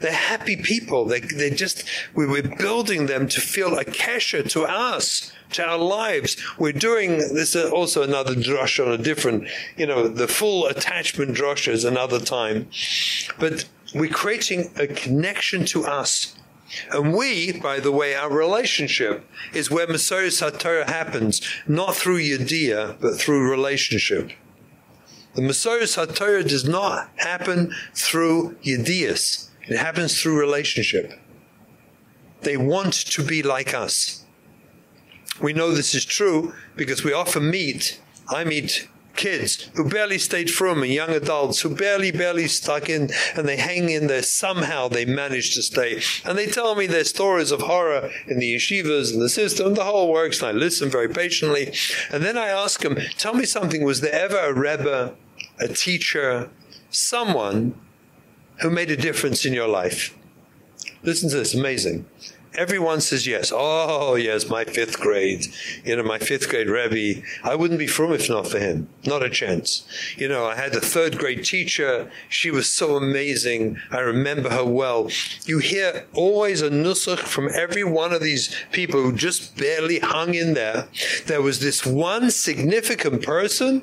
Speaker 24: They're happy people. They they just we were building them to feel a kesher to us to our lives. We're doing this is also another drush on a different, you know, the full attachment drush is another time. But we're creating a connection to us. And we, by the way, our relationship is where Masoris HaTorah happens, not through Yediyah, but through relationship. The Masoris HaTorah does not happen through Yediyas. It happens through relationship. They want to be like us. We know this is true because we often meet, I meet kids who barely stayed from and young adults who barely barely stuck in and they hang in there. Somehow they manage to stay. And they tell me their stories of horror in the yeshivas and the system. The whole works and I listen very patiently. And then I ask them tell me something. Was there ever a rebbe a teacher someone who made a difference in your life? Listen to this. Amazing everyone says yes. Oh, yes, my fifth grade. You know, my fifth grade Rebbe. I wouldn't be from if not for him. Not a chance. You know, I had a third grade teacher. She was so amazing. I remember her well. You hear always a nusach from every one of these people who just barely hung in there. There was this one significant person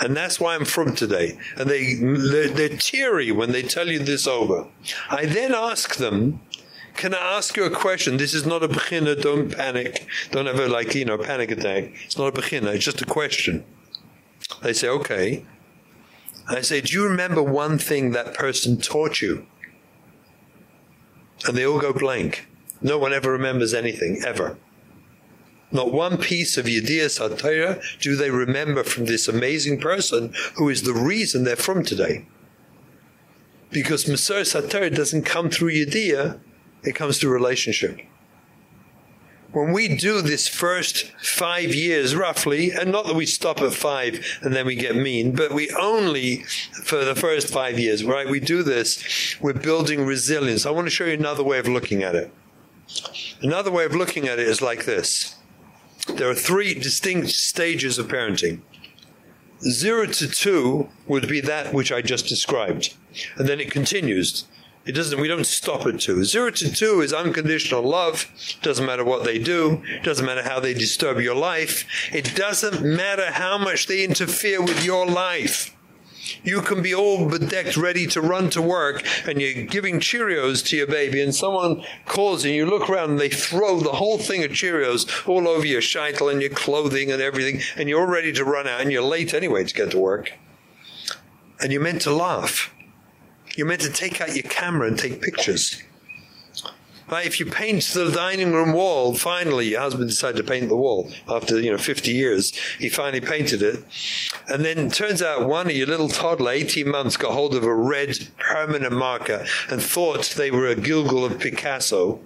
Speaker 24: and that's why I'm from today. And they they're, they're, teary when they tell you this over. I then ask them, can I ask you a question? This is not a bechina, don't panic. Don't ever like, you know, panic attack. It's not a bechina, it's just a question. They say, okay. I say, do you remember one thing that person taught you? And they all go blank. No one ever remembers anything, ever. Not one piece of Yediyas HaTorah do they remember from this amazing person who is the reason they're from today. Because Masoris HaTorah doesn't come through Yediyah, it comes to relationship. When we do this first 5 years roughly and not that we stop at 5 and then we get mean but we only for the first 5 years right? We do this we're building resilience. I want to show you another way of looking at it. Another way of looking at it is like this. There are three distinct stages of parenting. 0 to 2 would be that which I just described. And then it continues it doesn't we don't stop at 2. 0 to 2 is unconditional love. Doesn't matter what they do, doesn't matter how they disturb your life. It doesn't matter how much they interfere with your life. You can be all bedecked ready to run to work and you're giving Cheerios to your baby and someone calls and you look around and they throw the whole thing of Cheerios all over your shaitel and your clothing and everything and you're ready to run out and you're late anyway to get to work. And you're meant to laugh you're meant to take out your camera and take pictures. If you paint the dining room wall, finally your husband decided to paint the wall after, you know, 50 years. He finally painted it. And then turns out one of your little toddler, 18 months, got hold of a red permanent marker and thought they were a Gilgul of Picasso.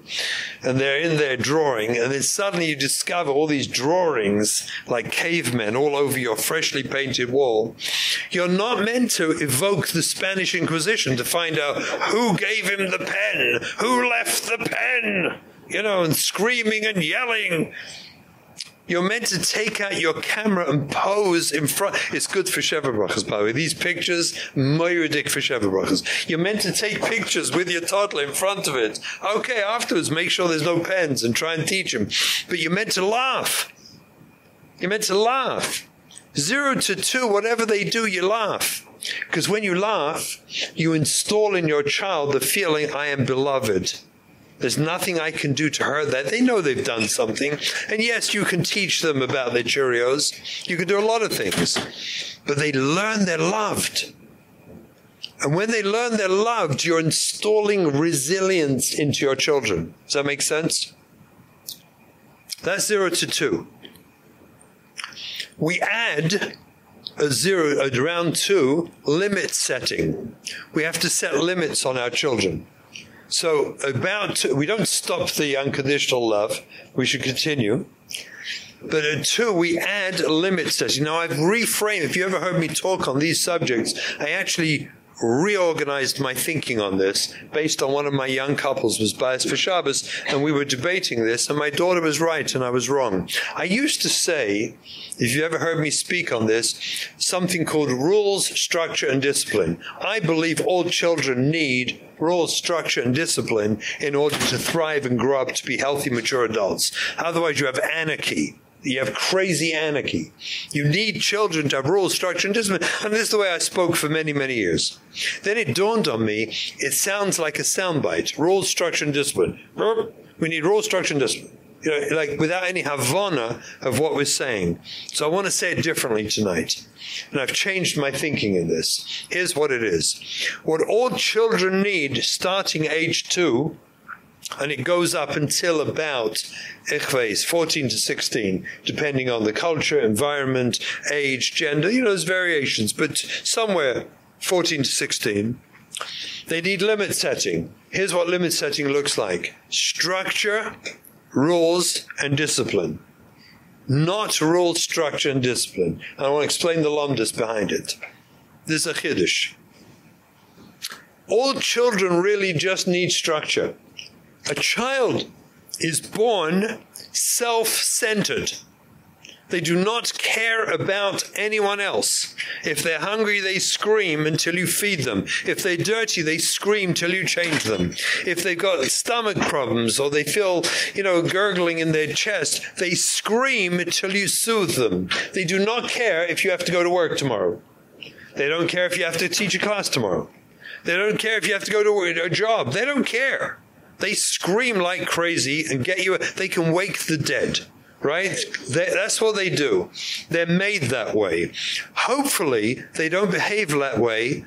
Speaker 24: And they're in there drawing. And then suddenly you discover all these drawings like cavemen all over your freshly painted wall. You're not meant to evoke the Spanish Inquisition to find out who gave him the pen, who left the pen, you know, and screaming and yelling. You're meant to take out your camera and pose in front. It's good for Sheva Brachas, by the way. These pictures, moiridik for Sheva Brachas. You're meant to take pictures with your toddler in front of it. Okay, afterwards, make sure there's no pens and try and teach him. But you're meant to laugh. You're meant to laugh. Zero to two, whatever they do, you laugh. Because when you laugh, you install in your child the feeling, I am beloved. There's nothing I can do to hurt that. They know they've done something. And yes, you can teach them about their Cheerios. You can do a lot of things. But they learn they're loved. And when they learn they're loved, you're installing resilience into your children. Does that make sense? That's 0 to 2. We add a zero a round 2 limit setting. We have to set limits on our children. So about we don't stop the unconditional love. We should continue. But at two, we add limit setting. Now, I've reframed, if you ever heard me talk on these subjects, I actually reorganized my thinking on this based on one of my young couples was biased for Shabbos and we were debating this and my daughter was right and I was wrong. I used to say if you ever heard me speak on this something called rules, structure and discipline. I believe all children need rules, structure and discipline in order to thrive and grow up to be healthy mature adults. Otherwise you have anarchy you have crazy anarchy. You need children to have rules, structure, and discipline. And this is the way I spoke for many, many years. Then it dawned on me, it sounds like a soundbite. Rules, structure, and discipline. We need rules, structure, and discipline. You know, like without any havana of what we're saying. So I want to say it differently tonight. And I've changed my thinking in this. Here's what it is. What all children need starting age 2 and it goes up until about ikhves 14 to 16 depending on the culture environment age gender you know there's variations. But somewhere 14 to 16 they need limit setting. Here's what limit setting looks like. Structure rules and discipline. Not rule structure and discipline. And i want to explain the lumdus behind it. This is a chiddush. All children really just need structure a child is born self-centered. They do not care about anyone else. If they're hungry, they scream until you feed them. If they're dirty, they scream till you change them. If they've got stomach problems or they feel, you know, gurgling in their chest, they scream until you soothe them. They do not care if you have to go to work tomorrow. They don't care if you have to teach a class tomorrow. They don't care if you have to go to a job. They don't care. They scream like crazy and get you they can wake the dead right that's what they do they're made that way hopefully they don't behave that way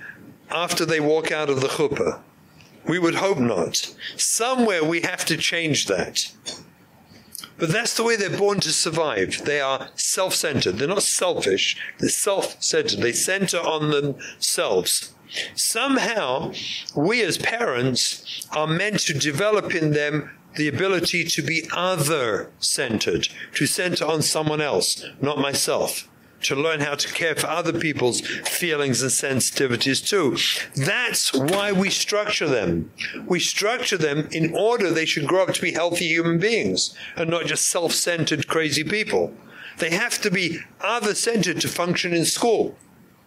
Speaker 24: after they walk out of the chuppah we would hope not somewhere we have to change that but that's the way they're born to survive. They are self-centered. They're not selfish. They're self-centered. They center on themselves. Somehow, we as parents are meant to develop in them the ability to be other-centered, to center on someone else, not myself to learn how to care for other people's feelings and sensitivities too. That's why we structure them. We structure them in order they should grow up to be healthy human beings and not just self-centered crazy people. They have to be other-centered to function in school,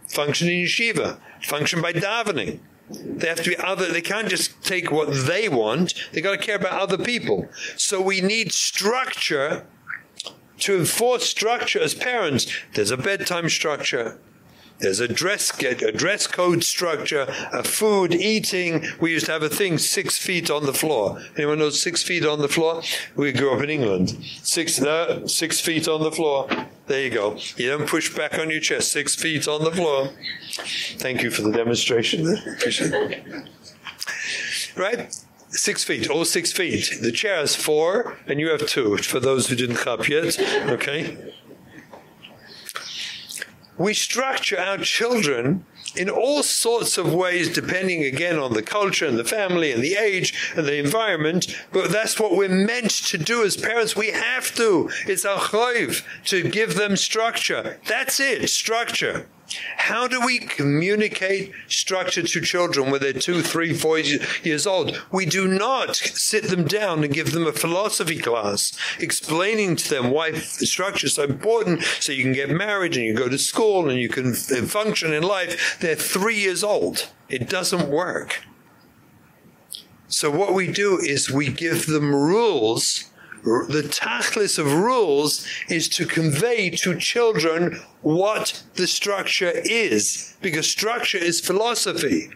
Speaker 24: function in yeshiva, function by davening. They have to be other they can't just take what they want. They got to care about other people. So we need structure to enforce structure as parents. There's a bedtime structure. There's a dress a dress code structure, a food eating. We used to have a thing 6 feet on the floor. Anyone knows 6 feet on the floor? We grew up in England. 6 uh, 6 feet on the floor. There you go. You don't push back on your chest. 6 feet on the floor. Thank you for the demonstration. right? six feet, all six feet. The chair has four, and you have two, for those who didn't clap yet, okay? We structure our children in all sorts of ways depending again on the culture and the family and the age and the environment but that's what we're meant to do as parents. We have to. It's our chayv to give them structure. That's it structure How do we communicate structure to children when they're two, three, four years old? We do not sit them down and give them a philosophy class explaining to them why structure is so important so you can get married and you go to school and you can uh, function in life. They're 3 years old. It doesn't work. So what we do is we give them rules the tachlis of rules is to convey to children what the structure is because structure is philosophy.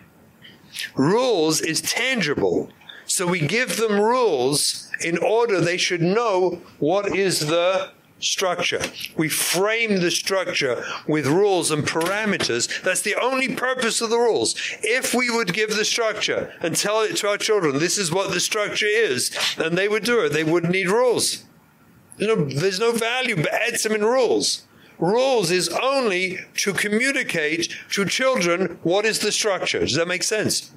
Speaker 24: Rules is tangible. So we give them rules in order they should know what is the structure. We frame the structure with rules and parameters. That's the only purpose of the rules. If we would give the structure and tell it to our children, this is what the structure is, and they would do it, they wouldn't need rules. You know, there's no value but some in rules. Rules is only to communicate to children what is the structure. Does that make sense?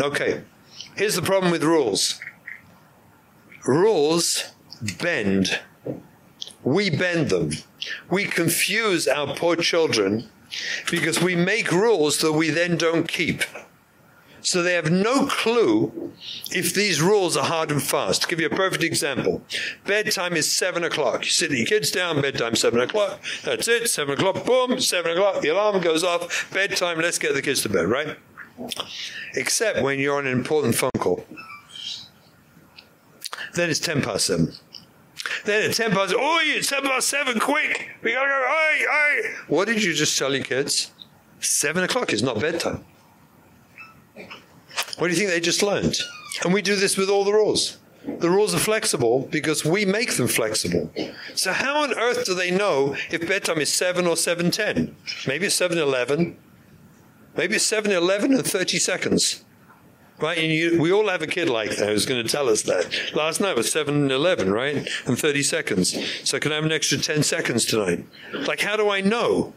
Speaker 24: Okay. Here's the problem with rules. Rules bend we bend them. We confuse our poor children because we make rules that we then don't keep. So they have no clue if these rules are hard and fast. To give you a perfect example, bedtime is 7 o'clock. You sit your kids down, bedtime 7 o'clock. That's it, 7 o'clock, boom, 7 o'clock, the alarm goes off, bedtime, let's get the kids to bed, right? Except when you're on an important phone call. Then it's 10 past 7. Then at 10 past, oh, it's 10 past 7, quick. We gotta go, aye, aye. What did you just tell your kids? 7 o'clock is not bedtime. What do you think they just learned? And we do this with all the rules. The rules are flexible because we make them flexible. So how on earth do they know if bedtime is 7 or 7:10? Maybe it's 7:11. Maybe it's 7:11 and 30 seconds. Right, and you, we all have a kid like that who's going to tell us that. Last night was 7:11, right? And 30 seconds. So can I have an extra 10 seconds tonight? Like how do I know?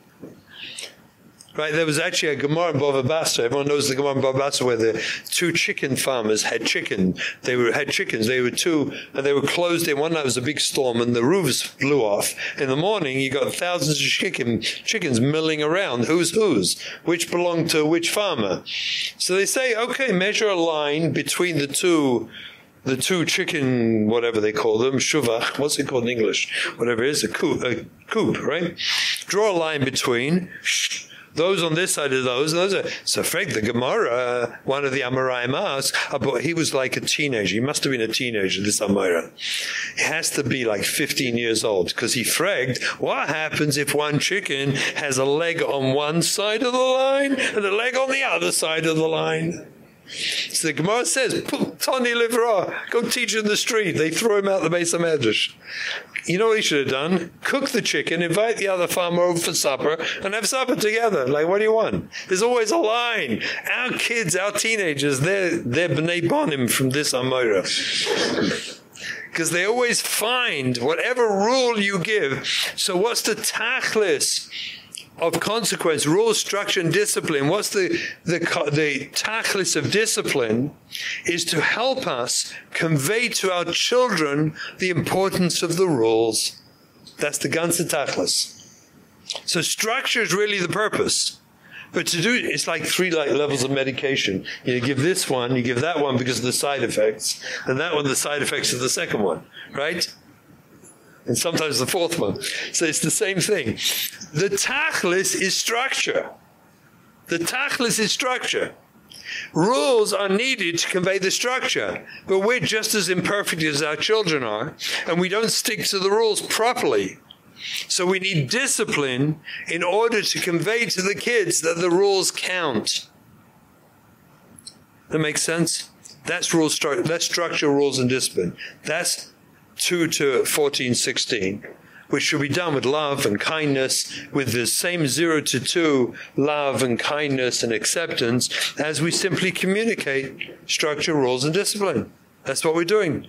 Speaker 24: Right, there was actually a Gemara in Bava Basra. Everyone knows the Gemara in Bava Basra where the two chicken farmers had chicken. They were had chickens. They were two, and they were closed in. One night was a big storm, and the roofs blew off. In the morning, you got thousands of chicken chickens milling around. Who's whose? Which belonged to which farmer? So they say, okay, measure a line between the two the two chicken whatever they call them shuvach what's it called in english whatever it is a coop, a coop right draw a line between those on this side of those, those are, so Frank the Gemara, one of the Amoraim asked, uh, he was like a teenager. He must have been a teenager, this Amora. He has to be like 15 years old because he fragged, what happens if one chicken has a leg on one side of the line and a leg on the other side of the line? So the Gemara says, Tony Livra, go teach in the street. They throw him out the base of Medrash. You know what he should have done? Cook the chicken, invite the other farmer over for supper, and have supper together. Like, what do you want? There's always a line. Our kids, our teenagers, they're, they're B'nai Bonim from this Amora. Because they always find whatever rule you give. So what's the tachlis? Of consequence, rules, structure, and discipline, what's the, the, the tachlis of discipline, is to help us convey to our children the importance of the rules. That's the ganze tachlis. So structure is really the purpose. But to do it, it's like three like levels of medication. You give this one, you give that one because of the side effects, and that one the side effects of the second one, right? And sometimes the fourth one. So it's the same thing. The tachlis is structure. The tachlis is structure. Rules are needed to convey the structure, but we're just as imperfect as our children are, and we don't stick to the rules properly. So we need discipline in order to convey to the kids that the rules count. That makes sense? That's rule stru that's structure rules and discipline. That's 2 to 14, 16, which should be done with love and kindness, with the same 0 to 2 love and kindness and acceptance as we simply communicate structure, rules and discipline. That's what we're doing.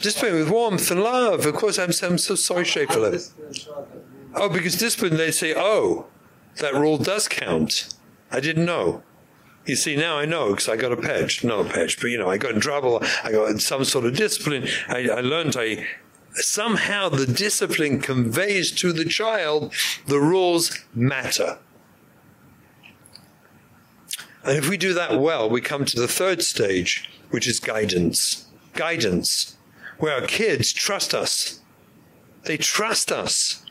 Speaker 24: Discipline with warmth and love. Of course, I'm, so sorry, Sheffield. Oh, because discipline, they say, oh, that rule does count. I didn't know. You see, now I know because I got a patch. No patch, but you know, I got in trouble. I got in some sort of discipline. I, I learned I somehow the discipline conveys to the child the rules matter. And if we do that well, we come to the third stage, which is guidance. Guidance, where our kids trust us. They trust us.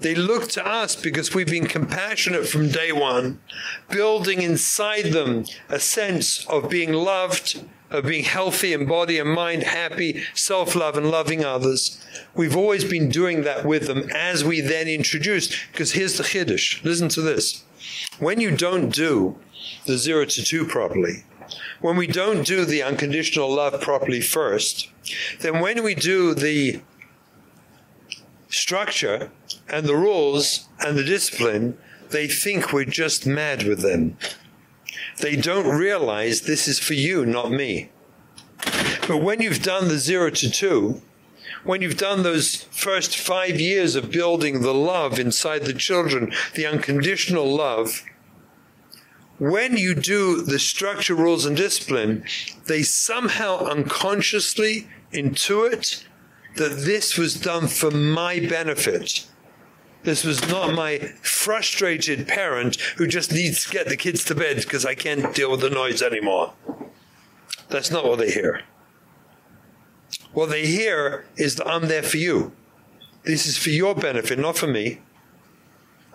Speaker 24: They look to us because we've been compassionate from day one, building inside them a sense of being loved, of being healthy in body and mind, happy, self-love and loving others. We've always been doing that with them as we then introduce because here's the chiddush. Listen to this. When you don't do the 0 to 2 properly, when we don't do the unconditional love properly first, then when we do the structure and the rules and the discipline, they think we're just mad with them. They don't realize this is for you, not me. But when you've done the 0 to 2, when you've done those first 5 years of building the love inside the children, the unconditional love, when you do the structure, rules and discipline, they somehow unconsciously intuit that this was done for my benefit. This was not my frustrated parent who just needs to get the kids to bed because I can't deal with the noise anymore. That's not what they hear. What they hear is that I'm there for you. This is for your benefit, not for me.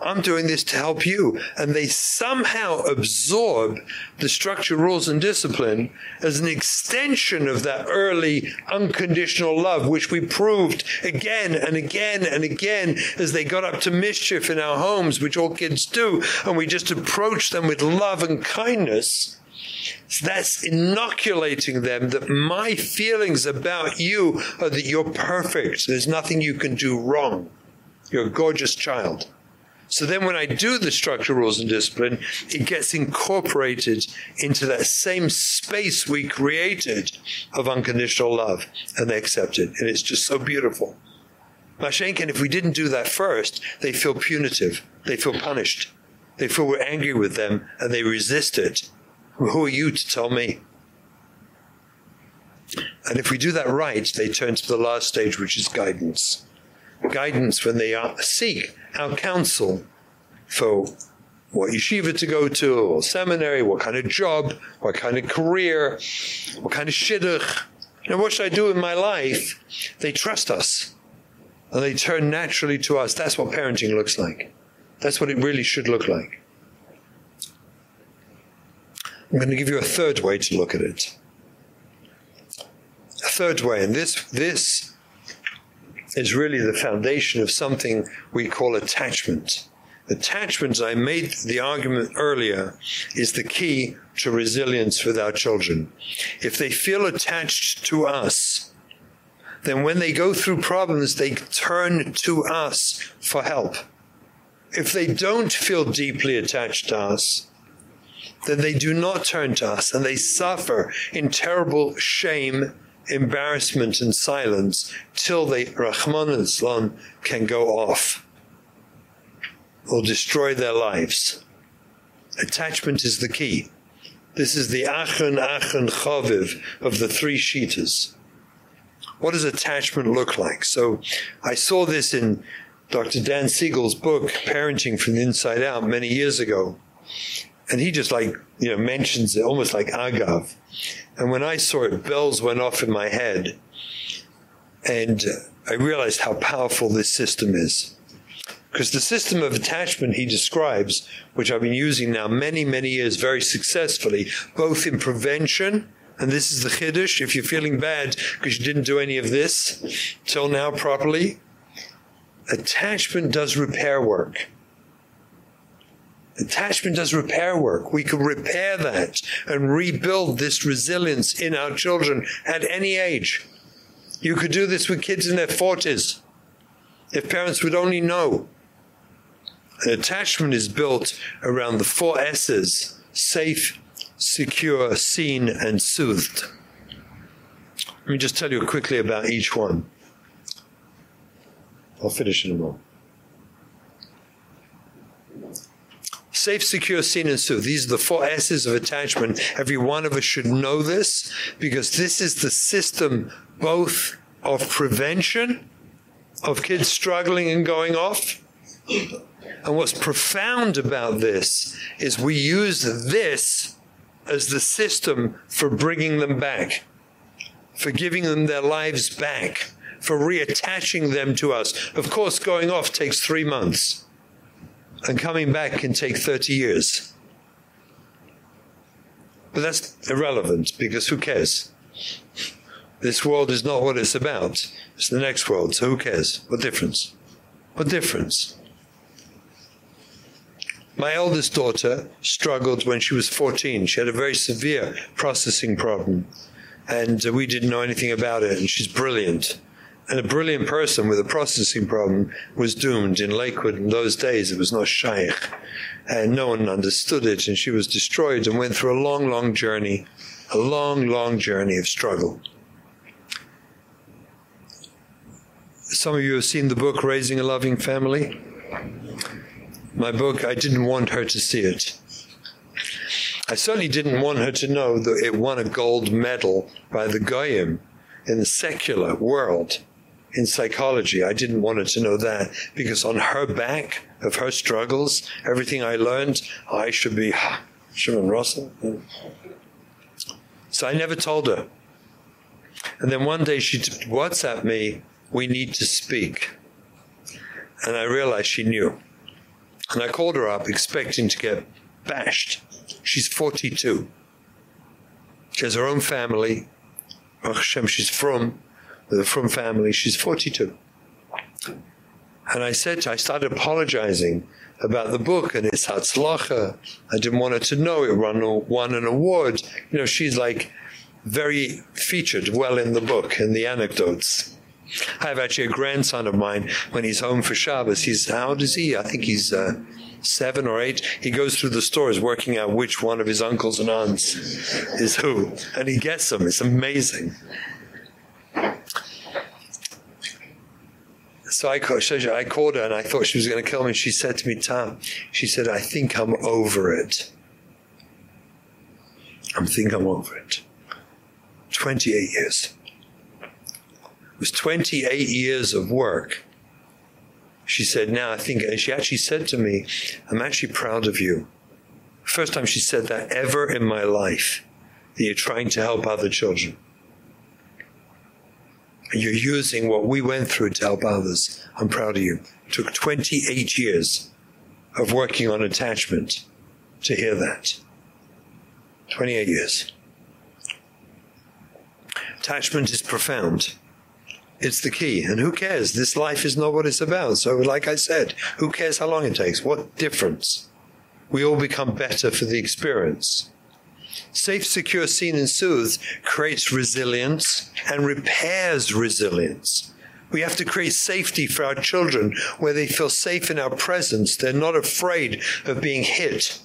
Speaker 24: I'm doing this to help you. And they somehow absorb the structure, rules, and discipline as an extension of that early unconditional love, which we proved again and again and again as they got up to mischief in our homes, which all kids do. And we just approach them with love and kindness. So that's inoculating them that my feelings about you are that you're perfect. There's nothing you can do wrong. You're a gorgeous child. So then when I do the structure, rules and discipline, it gets incorporated into that same space we created of unconditional love and they accept it. And it's just so beautiful. Mashenkin, if we didn't do that first, they feel punitive. They feel punished. They feel we're angry with them and they resist it. Who are you to tell me? And if we do that right, they turn to the last stage, which is guidance. Guidance when they are, seek our counsel for what yeshiva to go to or seminary, what kind of job, what kind of career, what kind of shidduch, and what should I do in my life? They trust us. And they turn naturally to us. That's what parenting looks like. That's what it really should look like. I'm going to give you a third way to look at it. A third way, and this this is really the foundation of something we call attachment. Attachment, I made the argument earlier, is the key to resilience with our children. If they feel attached to us, then when they go through problems, they turn to us for help. If they don't feel deeply attached to us, then they do not turn to us and they suffer in terrible shame embarrassment and silence till the Rachmana litzlan can go off or destroy their lives. Attachment is the key. This is the Achon Achon Chaviv of the three Shitas. What does attachment look like? So I saw this in Dr. Dan Siegel's book Parenting from the Inside Out many years ago. And he just like, you know, mentions it almost like agav. And when I saw it, bells went off in my head. And uh, I realized how powerful this system is. Because the system of attachment he describes, which I've been using now many, many years very successfully, both in prevention, and this is the chiddush, if you're feeling bad because you didn't do any of this till now properly, attachment does repair work. Attachment does repair work. We can repair that and rebuild this resilience in our children at any age. You could do this with kids in their 40s. If parents would only know. Attachment is built around the four S's safe, secure, seen, and soothed. Let me just tell you quickly about each one. I'll finish in a moment. Safe, secure, seen, and soothed. These are the four S's of attachment. Every one of us should know this because this is the system both of prevention of kids struggling and going off. And what's profound about this is we use this as the system for bringing them back, for giving them their lives back, for reattaching them to us. Of course, going off takes 3 months and coming back can take 30 years. But that's irrelevant because who cares? This world is not what it's about. It's the next world, so who cares? What difference? What difference? My eldest daughter struggled when she was 14. She had a very severe processing problem and we didn't know anything about it and she's brilliant. And a brilliant person with a processing problem was doomed. In Lakewood in those days it was not shaykh. And no one understood it and she was destroyed and went through a long long journey a long long journey of struggle. Some of you have seen the book raising a loving family. My book I didn't want her to see it. I certainly didn't want her to know that it won a gold medal by the Goyim in the secular world in psychology. I didn't want her to know that because on her back of her struggles, everything I learned, I should be Shimon Russell. So I never told her. And then one day she WhatsApp me, we need to speak. And I realized she knew. And I called her up expecting to get bashed. She's 42. She has her own family. Hashem, she's from from family. She's 42. And I said, I started apologizing about the book and its hatzlacha. I didn't want her to know it won, an award. You know, she's like very featured well in the book in the anecdotes. I have actually a grandson of mine when he's home for Shabbos. He's how old is he? I think he's uh, 7 or 8. He goes through the stores working out which one of his uncles and aunts is who and he gets them. It's amazing. So I called, I called her and I thought she was going to kill me. She said to me, Tom, she said, I think I'm over it. I'm think I'm over it. 28 years. It was 28 years of work. She said, now I think, and she actually said to me, I'm actually proud of you. First time she said that ever in my life, that you're trying to help other children and you're using what we went through to help others. I'm proud of you. It took 28 years of working on attachment to hear that. 28 years. Attachment is profound. It's the key. And who cares? This life is not what it's about. So like I said, who cares how long it takes? What difference? We all become better for the experience. Safe, secure, seen and soothed creates resilience and repairs resilience. We have to create safety for our children where they feel safe in our presence. They're not afraid of being hit.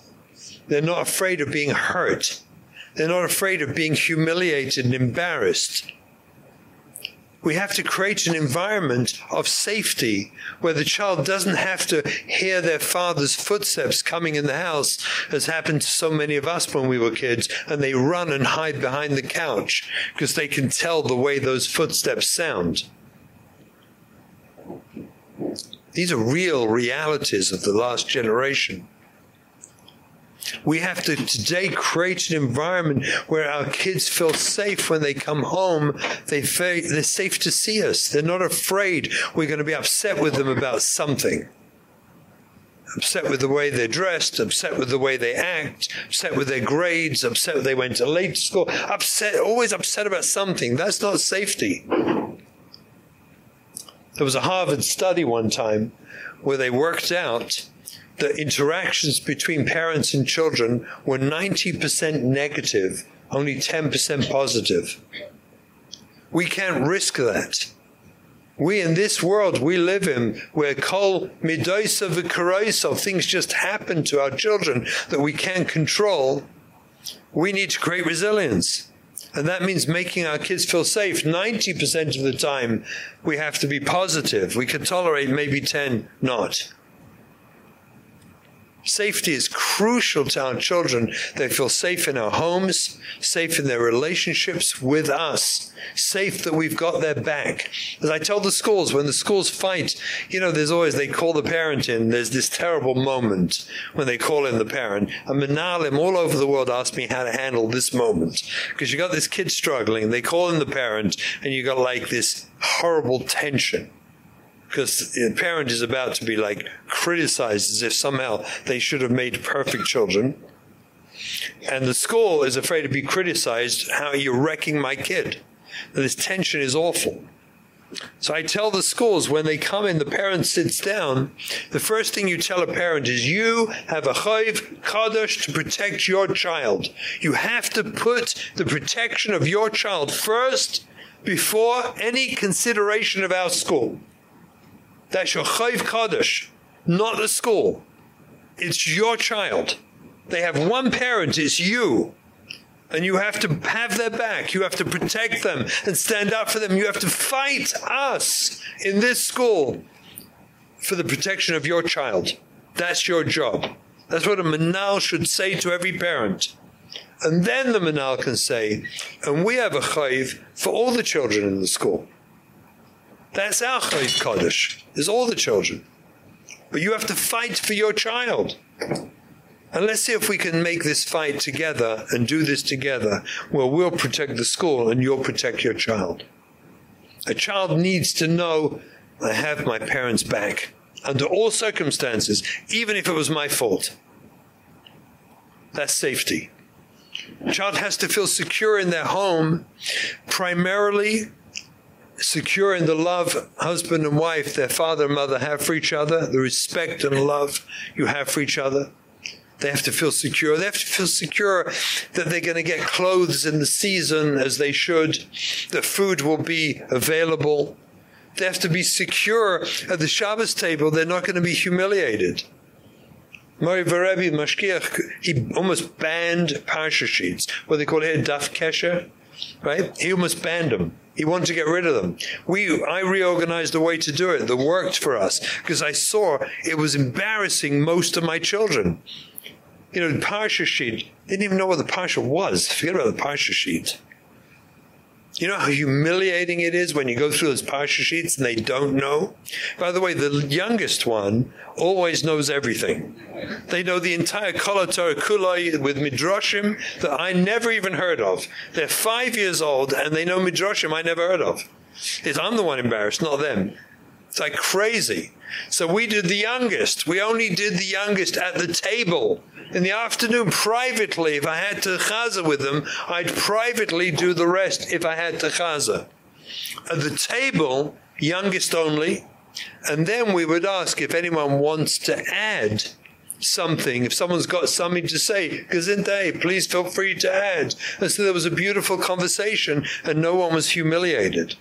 Speaker 24: They're not afraid of being hurt. They're not afraid of being humiliated and embarrassed we have to create an environment of safety where the child doesn't have to hear their father's footsteps coming in the house as happened to so many of us when we were kids and they run and hide behind the couch because they can tell the way those footsteps sound. These are real realities of the last generation we have to today create an environment where our kids feel safe when they come home. They they're safe to see us. They're not afraid we're going to be upset with them about something. Upset with the way they're dressed, upset with the way they act, upset with their grades, upset they went to late school, upset always upset about something. That's not safety. There was a Harvard study one time where they worked out the interactions between parents and children were 90% negative, only 10% positive. We can't risk that. We in this world we live in where kol midosa v'karoisa things just happen to our children that we can't control. We need to create resilience. And that means making our kids feel safe 90% of the time we have to be positive. We can tolerate maybe 10 not. Safety is crucial to our children. They feel safe in our homes, safe in their relationships with us, safe that we've got their back. As I tell the schools, when the schools fight, you know, there's always, they call the parent in. There's this terrible moment when they call in the parent. And Menalim all over the world ask me how to handle this moment. Because you've got this kid struggling, they call in the parent, and you've got like this horrible tension because the parent is about to be like criticized as if somehow they should have made perfect children. And the school is afraid to be criticized how you're wrecking my kid? This tension is awful. So I tell the schools when they come in the parent sits down the first thing you tell a parent is you have a chayv kadosh to protect your child. You have to put the protection of your child first before any consideration of our school that's your chayv kadosh, not the school. It's your child. They have one parent, it's you. And you have to have their back. You have to protect them and stand up for them. You have to fight us in this school for the protection of your child. That's your job. That's what a manal should say to every parent. And then the manal can say, and we have a chayv for all the children in the school. That's our Chayv kadosh. Is all the children. But you have to fight for your child. And let's see if we can make this fight together and do this together where we'll protect the school and you'll protect your child. A child needs to know I have my parents back under all circumstances, even if it was my fault. That's safety. A child has to feel secure in their home primarily secure in the love husband and wife their father and mother have for each other, the respect and love you have for each other. They have to feel secure. They have to feel secure that they're going to get clothes in the season as they should. The food will be available. They have to be secure at the Shabbos table. They're not going to be humiliated. Mori Varebi Mashgiach, he almost banned parsha sheets, what they call here daf kesher, right? He almost banned them he wanted to get rid of them. We I reorganized the way to do it that worked for us because I saw it was embarrassing most of my children. You know, the parsha sheet, they didn't even know what the parsha was. Forget about the parsha sheet. You know how humiliating it is when you go through those parsha sheets and they don't know? By the way, the youngest one always knows everything. They know the entire Kolator Kulai with Midrashim that I never even heard of. They're 5 years old and they know Midrashim I never heard of. It's I'm the one embarrassed, not them. It's like crazy. So we did the youngest. We only did the youngest at the table in the afternoon privately if I had to chaza with them I'd privately do the rest if I had to chaza. At the table youngest only and then we would ask if anyone wants to add something if someone's got something to say. Gesundheit please feel free to add. And so there was a beautiful conversation and no one was humiliated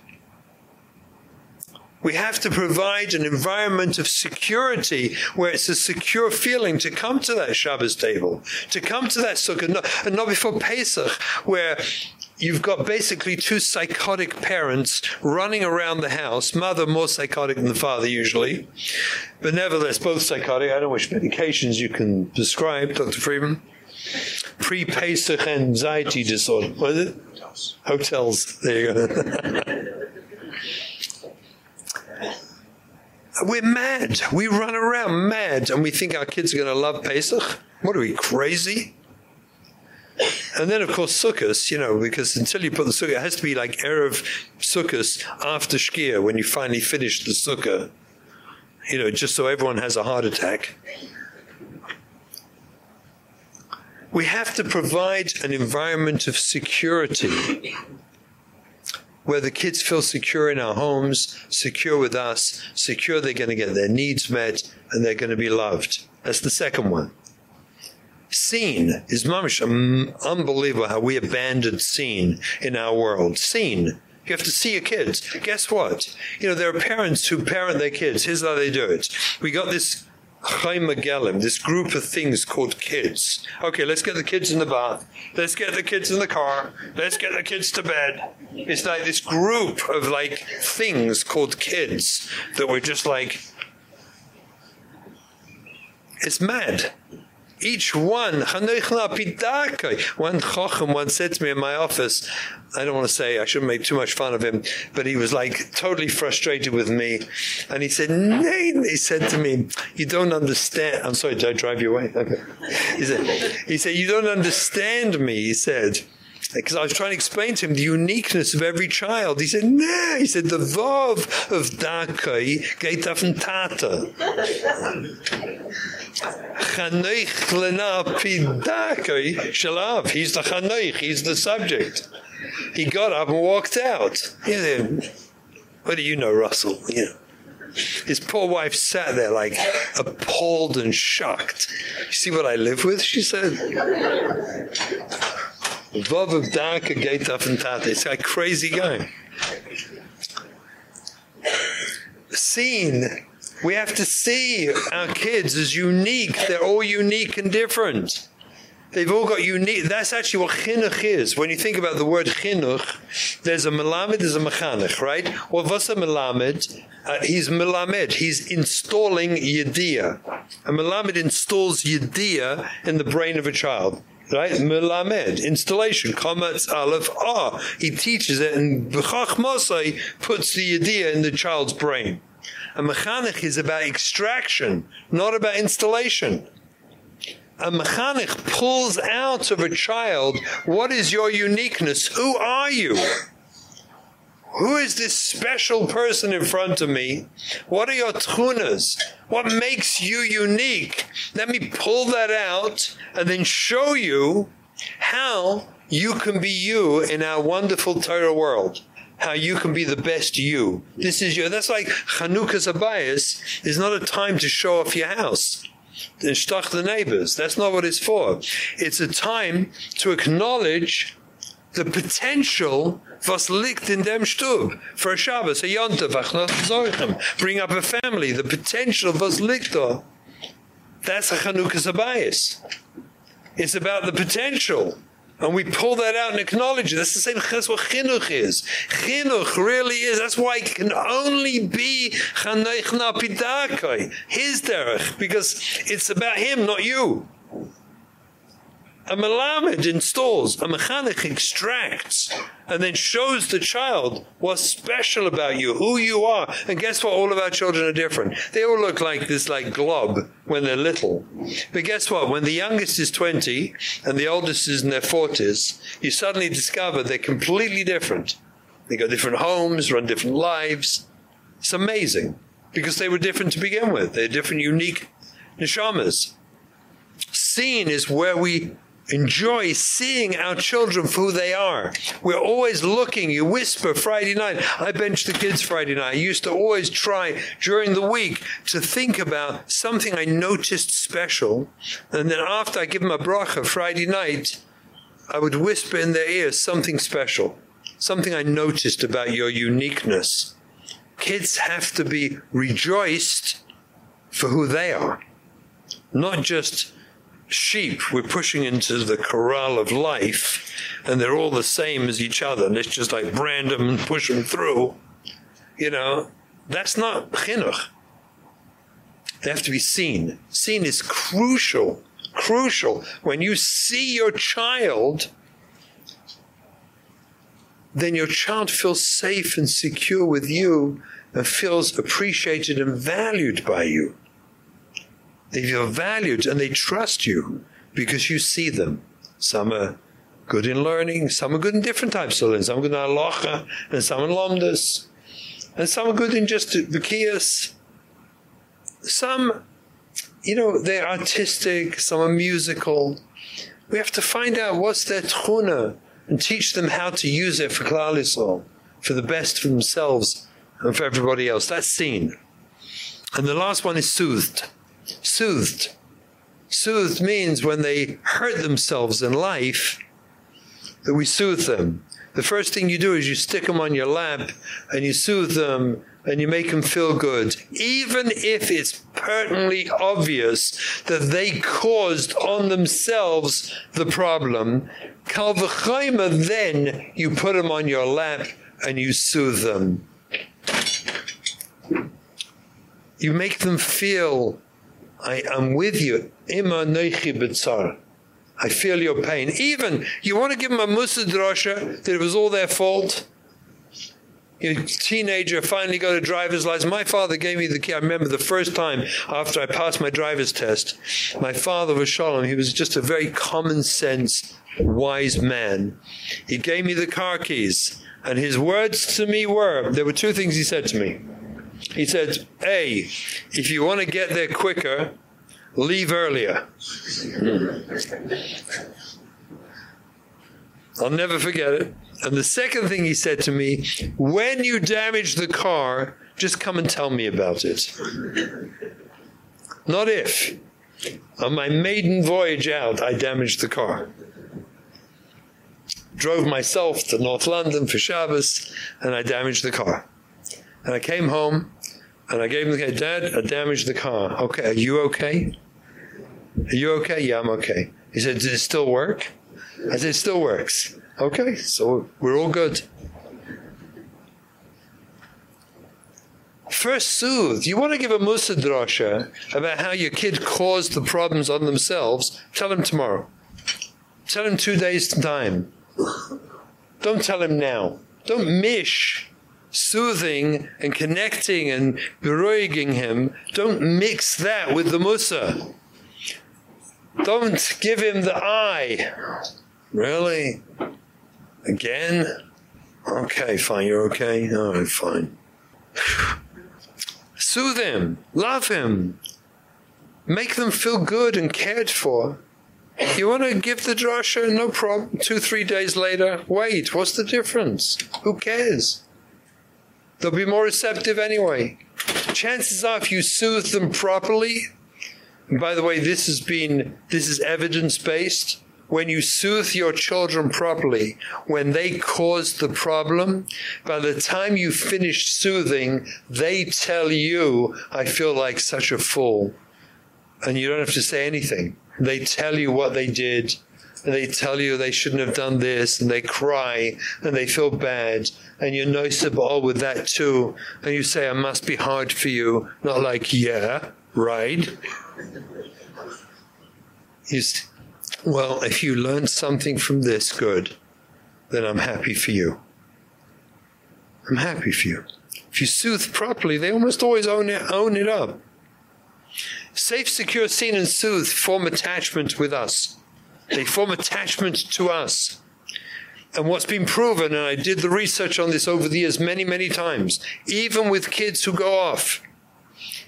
Speaker 24: we have to provide an environment of security where it's a secure feeling to come to that Shabbos table, to come to that sukkah, and not before Pesach, where you've got basically two psychotic parents running around the house, mother more psychotic than the father usually, but nevertheless both psychotic. I don't know which medications you can prescribe, Dr. Freeman. Pre-Pesach anxiety disorder. What is it? Hotels. Hotels. There you go. We're mad. We run around mad and we think our kids are going to love Pesach. What are we crazy? And then of course Sukkot, you know, because until you put the sukkah it has to be like erev Sukkot after Shkia when you finally finish the sukkah. You know, just so everyone has a heart attack. We have to provide an environment of security where the kids feel secure in our homes, secure with us, secure they're going to get their needs met and they're going to be loved. That's the second one. Seen is mamish um, unbelievable how we abandoned seen in our world. Seen you have to see your kids. Guess what? You know, there are parents who parent their kids. Here's how they do it. We got this Chaim Megalim, this group of things called kids. Okay, let's get the kids in the bath. Let's get the kids in the car. Let's get the kids to bed. It's like this group of like things called kids that we're just like It's mad. Each one, one chochem once said to me in my office, I don't want to say, I shouldn't make too much fun of him, but he was like totally frustrated with me. And he said, Nay, he said to me, you don't understand. I'm sorry, did I drive you away? Okay. He said, he said, you don't understand me, he said because I was trying to explain to him the uniqueness of every child. He said, "No." He said, "The vav of Dakai geht auf den Tata." Chanoich lena shalav. He's the chanoich. He's the subject. He got up and walked out. He said, what do you know, Russell? You know. His poor wife sat there like appalled and shocked. You see what I live with? She said. Vav of. It's a crazy guy. Scene. We have to see our kids as unique. They're all unique and different. They've all got unique. That's actually what chinuch is. When you think about the word chinuch, there's a melamed, there's a mechanech, right? Well, what's a melamed? Uh, he's melamed. He's installing yediyah. A melamed installs yediyah in the brain of a child right? Melamed installation comments aleph ah he teaches it and b'chachmasai puts the idea in the child's brain. A mechanech is about extraction not about installation. A mechanech pulls out of a child what is your uniqueness? Who are you who is this special person in front of me? What are your tunas? What makes you unique? Let me pull that out and then show you how you can be you in our wonderful Torah world. How you can be the best you. This is you. That's like Chanukas Habayis is not a time to show off your house and stach the neighbors. That's not what it's for. It's a time to acknowledge the potential was liegt in dem Stub for a Shabbos, a Yontav, a bring up a family, the potential was liegt. That's a Chanukas Habayis. It's about the potential. And we pull that out and acknowledge it. That's the same that's what chinuch is. Chinuch really is. That's why it can only be chanech napidakai. His derech. Because it's about him, not you. A melamed installs, a mechanech extracts, and then shows the child what's special about you, who you are. And guess what? All of our children are different. They all look like this like glob when they're little. But guess what? When the youngest is 20 and the oldest is in their 40s, you suddenly discover they're completely different. They got different homes, run different lives. It's amazing because they were different to begin with. They're different, unique neshamas. Seen is where we enjoy seeing our children for who they are. We're always looking, you whisper Friday night, I bench the kids Friday night. I used to always try during the week to think about something I noticed special, and then after I give them a bracha Friday night, I would whisper in their ears something special, something I noticed about your uniqueness. Kids have to be rejoiced for who they are, not just sheep. We're pushing into the corral of life and they're all the same as each other and it's just like brand them and push them through. You know that's not chinuch. They have to be seen. Seen is crucial crucial. When you see your child then your child feels safe and secure with you and feels appreciated and valued by you they feel valued and they trust you because you see them. Some are good in learning, some are good in different types of learning. Some are good in halacha, and some in lomdus, and some are good in just vikias. Some, you know, they're artistic, some are musical. We have to find out what's their tchuna and teach them how to use it for Klal Yisrael, for the best for themselves and for everybody else. That's seen. And the last one is soothed soothed. Soothed means when they hurt themselves in life, that we soothe them. The first thing you do is you stick them on your lap and you soothe them and you make them feel good. Even if it's pertinently obvious that they caused on themselves the problem, kalvachaima then you put them on your lap and you soothe them. You make them feel I am with you. Ima neichi b'tzar. I feel your pain. Even you want to give them a musa drosha that it was all their fault. Your teenager finally got a driver's license. My father gave me the key. I remember the first time after I passed my driver's test. My father was Shalom. He was just a very common sense, wise man. He gave me the car keys. And his words to me were, there were two things he said to me. He said, A, if you want to get there quicker, leave earlier. I'll never forget it. And the second thing he said to me, when you damage the car, just come and tell me about it. Not if. On my maiden voyage out, I damaged the car. Drove myself to North London for Shabbos, and I damaged the car. And I came home, and I gave him the Dad, I damaged the car. Okay, are you okay? Are you okay? Yeah, I'm okay. He said, does it still work? I said, it still works. Okay, so we're all good. First soothe. You want to give a Musa drasha about how your kid caused the problems on themselves, tell him tomorrow. Tell him two days time. Don't tell him now. Don't mish soothing and connecting and beruhiging him. Don't mix that with the Musa. Don't give him the eye. Really? Again? Okay, fine, you're okay? All right, fine. Soothe him, love him, make them feel good and cared for. You want to give the drasha? No problem. Two, three days later, wait, what's the difference? Who cares? They'll be more receptive anyway. Chances are, if you soothe them properly, by the way, this has been, this is evidence based when you soothe your children properly, when they cause the problem, by the time you finish soothing, they tell you, I feel like such a fool. And you don't have to say anything. They tell you what they did. And they tell you they shouldn't have done this and they cry and they feel bad and you're noticeable with that too and you say I must be hard for you not like yeah right you well, if you learn something from this, good, then I'm happy for you. I'm happy for you. If you soothe properly, they almost always own it, own it up. Safe, secure, seen, and soothe form attachment with us. They form attachment to us. And what's been proven, and I did the research on this over the years many, many times, even with kids who go off,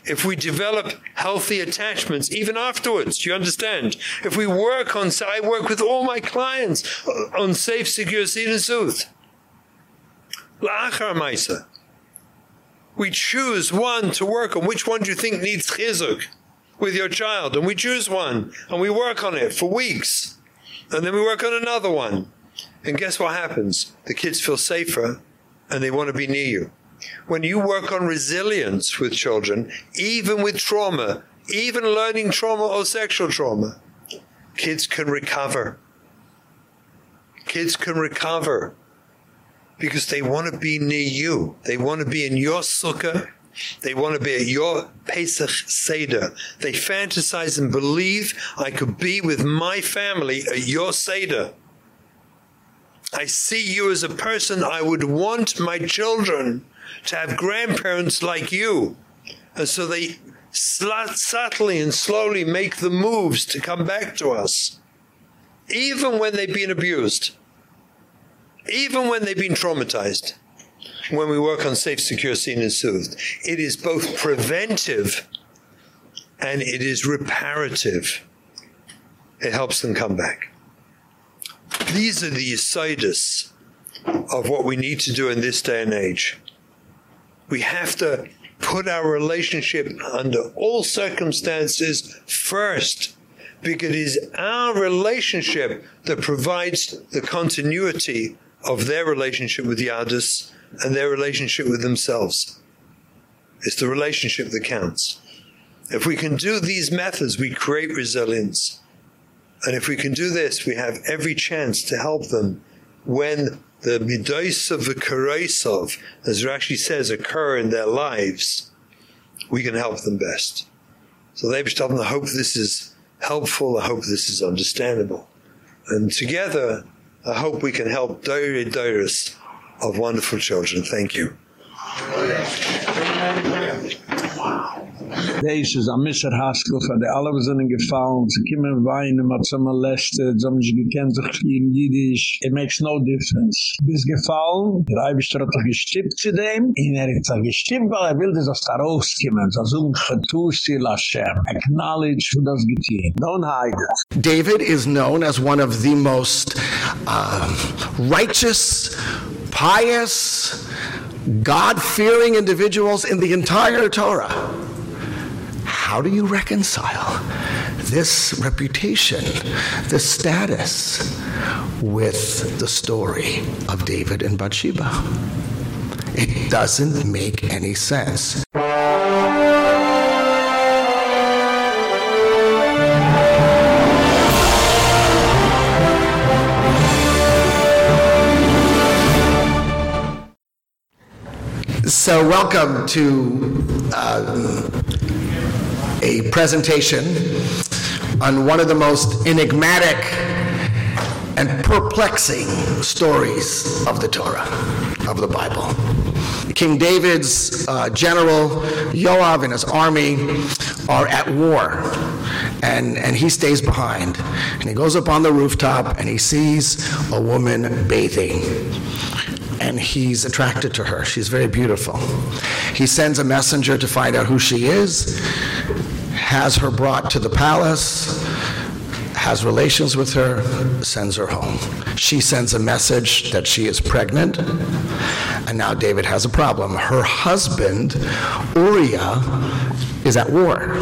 Speaker 24: if we develop healthy attachments even afterwards do you understand? If we work on I work with all my clients on safe secure soothe la'achar maisa we choose one to work on. Which one do you think needs chizuk with your child? And we choose one and we work on it for weeks and then we work on another one and guess what happens the kids feel safer and they want to be near you when you work on resilience with children, even with trauma, even learning trauma or sexual trauma, kids can recover. Kids can recover because they want to be near you. They want to be in your sukkah. They want to be at your Pesach Seder. They fantasize and believe I could be with my family at your Seder. I see you as a person I would want my children to have grandparents like you. And so they subtly and slowly make the moves to come back to us. Even when they've been abused. Even when they've been traumatized. When we work on safe, secure, seen and soothed. It is both preventive and it is reparative. It helps them come back. These are the isidus of what we need to do in this day and age we have to put our relationship under all circumstances first because it is our relationship that provides the continuity of their relationship with Yadus and their relationship with themselves. It's the relationship that counts. If we can do these methods, we create resilience. And if we can do this, we have every chance to help them when the midos of the kareisov, as Rashi says, occur in their lives, we can help them best. So they I hope this is helpful. I hope this is understandable. And together, I hope we can help Doire Doiris of wonderful children. Thank you.
Speaker 2: Deze is een misser haskell van de alle zijn gefallen. Ze komen weinen, maar ze molested. Ze hebben zich gekend zich in Jiddisch. It makes no difference. Bis gefallen, der Eibischter hat doch gestippt zu dem. En er hat sich gestippt, weil er will, das da rauskommen. So so ein Getusi Lashem. Acknowledge who das getehen. Don't hide it.
Speaker 25: David is known as one of the most uh, righteous, pious, God-fearing individuals in the entire Torah. How do you reconcile this reputation, this status, with the story of David and Bathsheba? It doesn't make any sense. So, welcome to uh, a presentation on one of the most enigmatic and perplexing stories of the Torah, of the Bible. King David's uh, general Joab and his army are at war, and, and he stays behind. And he goes up on the rooftop and he sees a woman bathing and he's attracted to her. She's very beautiful. He sends a messenger to find out who she is, has her brought to the palace, has relations with her, sends her home. She sends a message that she is pregnant, and now David has a problem. Her husband, Uriah, is at war.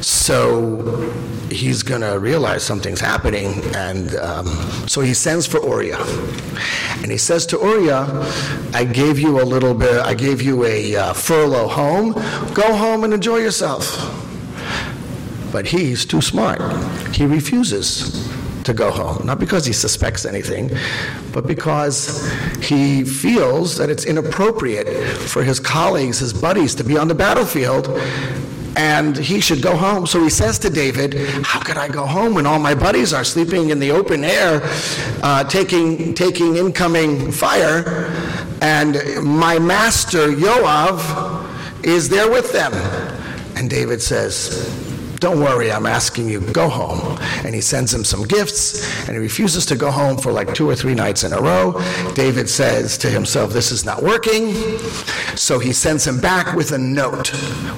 Speaker 25: So he's going to realize something's happening, and um, so he sends for Uriah. And he says to Uriah, I gave you a little bit, I gave you a uh, furlough home. Go home and enjoy yourself. But he's too smart. He refuses to go home. Not because he suspects anything, but because he feels that it's inappropriate for his colleagues, his buddies, to be on the battlefield and he should go home. So he says to David, How could I go home when all my buddies are sleeping in the open air, uh, taking, taking incoming fire, and my master Joab is there with them? And David says, don't worry, I'm asking you, go home. And he sends him some gifts, and he refuses to go home for like two or three nights in a row. David says to himself, This is not working. So he sends him back with a note,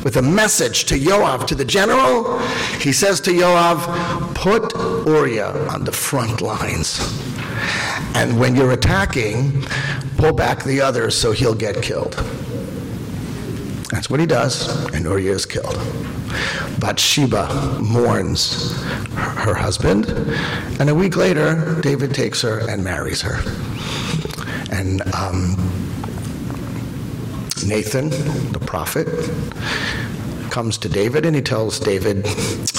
Speaker 25: with a message to Joab, to the general. He says to Joab, Put Uriah on the front lines. And when you're attacking, pull back the others so he'll get killed. That's what he does, and Uriah is killed. Bathsheba mourns her husband, and a week later, David takes her and marries her. And um, Nathan, the prophet, comes to David and he tells David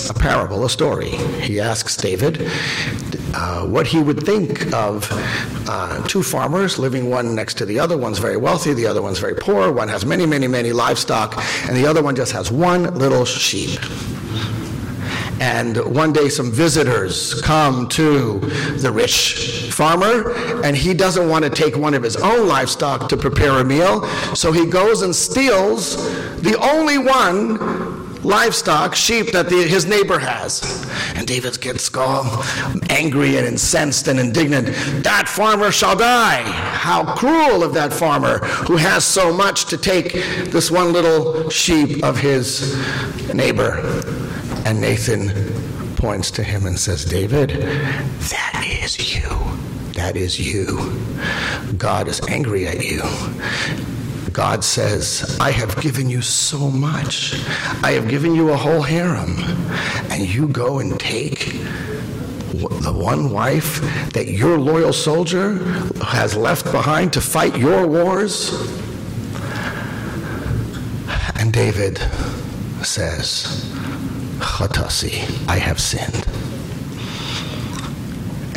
Speaker 25: a parable, a story. He asks David uh, what he would think of uh, two farmers living one next to the other. One's very wealthy, the other one's very poor. One has many, many, many livestock, and the other one just has one little sheep. And one day, some visitors come to the rich farmer, and he doesn't want to take one of his own livestock to prepare a meal, so he goes and steals the only one livestock, sheep that the, his neighbor has. And David gets all angry and incensed and indignant. That farmer shall die. How cruel of that farmer who has so much to take this one little sheep of his neighbor. And Nathan points to him and says, David, that is you. That is you. God is angry at you. God says, I have given you so much. I have given you a whole harem. And you go and take the one wife that your loyal soldier has left behind to fight your wars? And David says, Chatasi, I have sinned.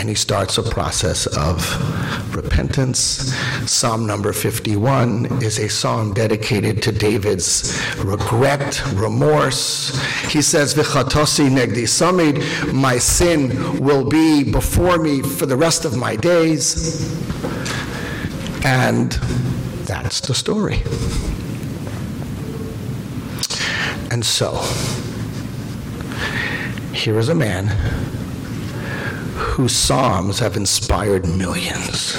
Speaker 25: and he starts a process of repentance. Psalm number 51 is a psalm dedicated to David's regret, remorse. He says, V'chatosi negdi samid, my sin will be before me for the rest of my days. And that's the story. And so, here is a man whose Psalms have inspired millions,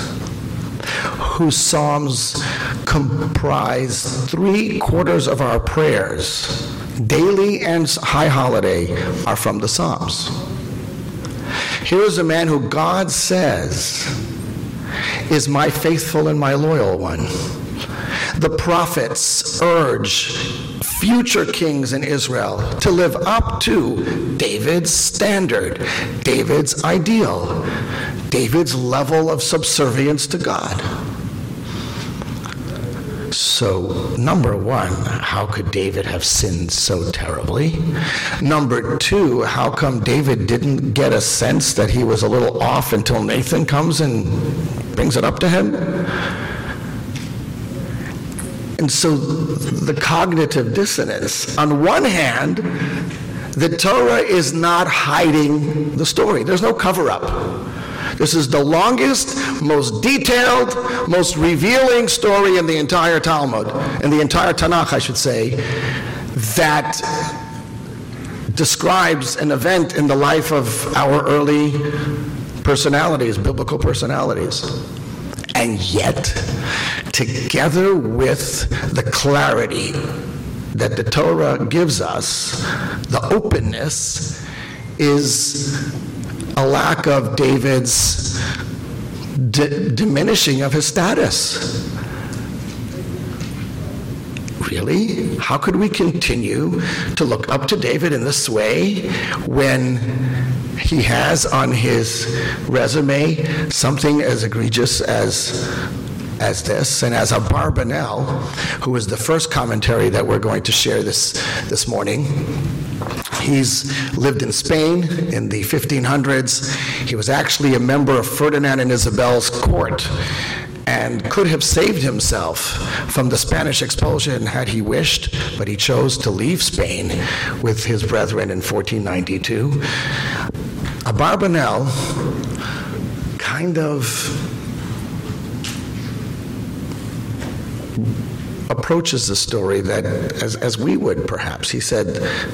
Speaker 25: whose Psalms comprise three quarters of our prayers, daily and high holiday, are from the Psalms. Here is a man who God says is my faithful and my loyal one. The prophets urge future kings in Israel to live up to David's standard, David's ideal, David's level of subservience to God. So, number one, how could David have sinned so terribly? Number two, how come David didn't get a sense that he was a little off until Nathan comes and brings it up to him? And so the cognitive dissonance, on one hand, the Torah is not hiding the story, there's no cover up. This is the longest, most detailed, most revealing story in the entire Talmud, in the entire Tanakh, I should say, that describes an event in the life of our early personalities, biblical personalities. And yet, together with the clarity that the Torah gives us, the openness is a lack of David's d- diminishing of his status. Really? How could we continue to look up to David in this way when he has on his resume something as egregious as as this, and as Abarbanel, who is the first commentary that we're going to share this this morning, He's lived in Spain in the 1500s. He was actually a member of Ferdinand and Isabel's court and could have saved himself from the Spanish expulsion had he wished, but he chose to leave Spain with his brethren in 1492. Abarbanel kind of approaches the story that as, as we would perhaps. He said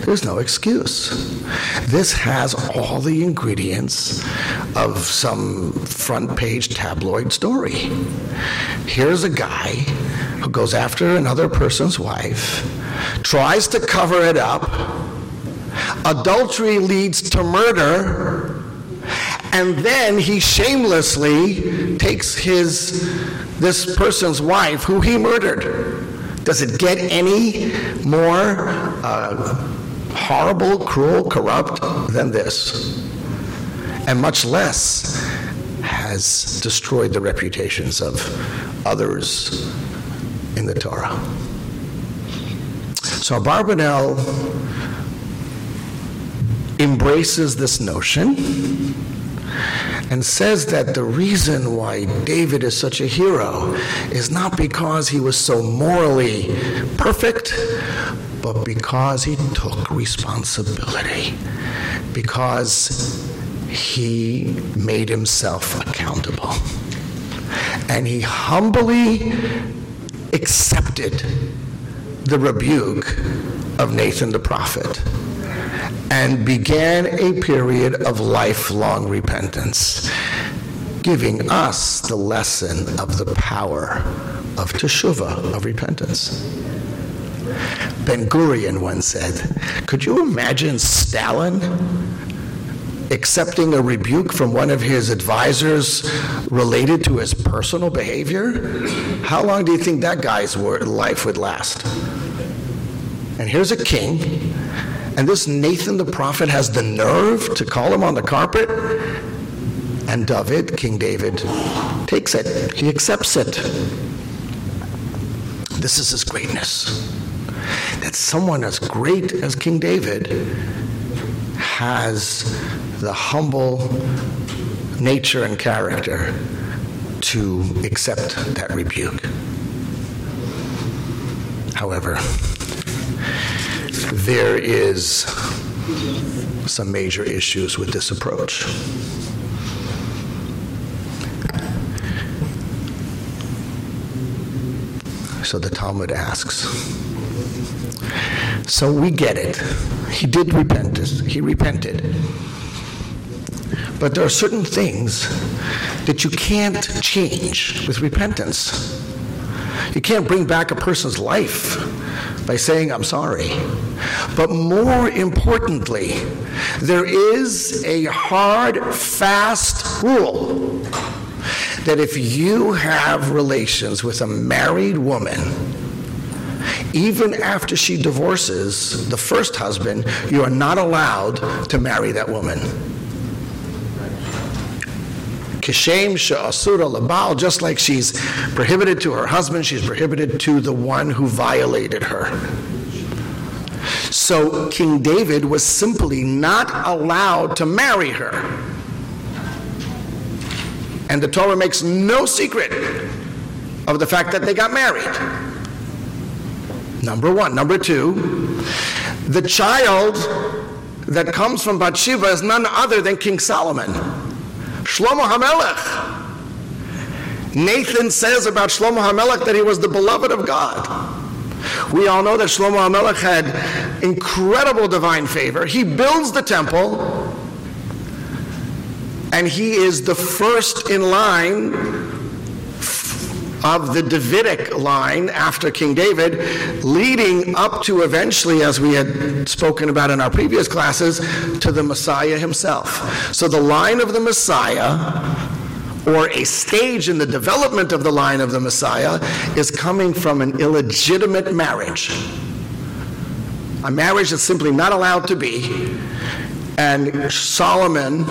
Speaker 25: there's no excuse. This has all the ingredients of some front page tabloid story. Here's a guy who goes after another person's wife tries to cover it up adultery leads to murder and then he shamelessly takes his this person's wife who he murdered. Does it get any more uh, horrible cruel corrupt than this? And much less has destroyed the reputations of others in the torah. So barbanel embraces this notion and says that the reason why David is such a hero is not because he was so morally perfect, but because he took responsibility, because he made himself accountable. And he humbly accepted the rebuke of Nathan the prophet and began a period of lifelong repentance, giving us the lesson of the power of teshuvah, of repentance. Ben Gurion once said, Could you imagine Stalin accepting a rebuke from one of his advisors related to his personal behavior? How long do you think that guy's life would last? And here's a king and this Nathan the prophet has the nerve to call him on the carpet. And David, King David, takes it. He accepts it. This is his greatness. That someone as great as King David has the humble nature and character to accept that rebuke. However, there is some major issues with this approach. So the Talmud asks. So we get it. He did repent. He repented. But there are certain things that you can't change with repentance. You can't bring back a person's life by saying, I'm sorry. But more importantly, there is a hard, fast rule that if you have relations with a married woman, even after she divorces the first husband, you are not allowed to marry that woman. Kishem she'asura labal, just like she's prohibited to her husband, she's prohibited to the one who violated her. So King David was simply not allowed to marry her. And the Torah makes no secret of the fact that they got married. Number one. Number two, the child that comes from Bathsheba is none other than King Solomon. Shlomo HaMelech. Nathan says about Shlomo HaMelech that he was the beloved of God. We all know that Shlomo HaMelech had incredible divine favor. He builds the temple, and he is the first in line of the Davidic line after King David, leading up to eventually, as we had spoken about in our previous classes, to the Messiah himself. So the line of the Messiah, or a stage in the development of the line of the Messiah, is coming from an illegitimate marriage. A marriage that's simply not allowed to be. And Solomon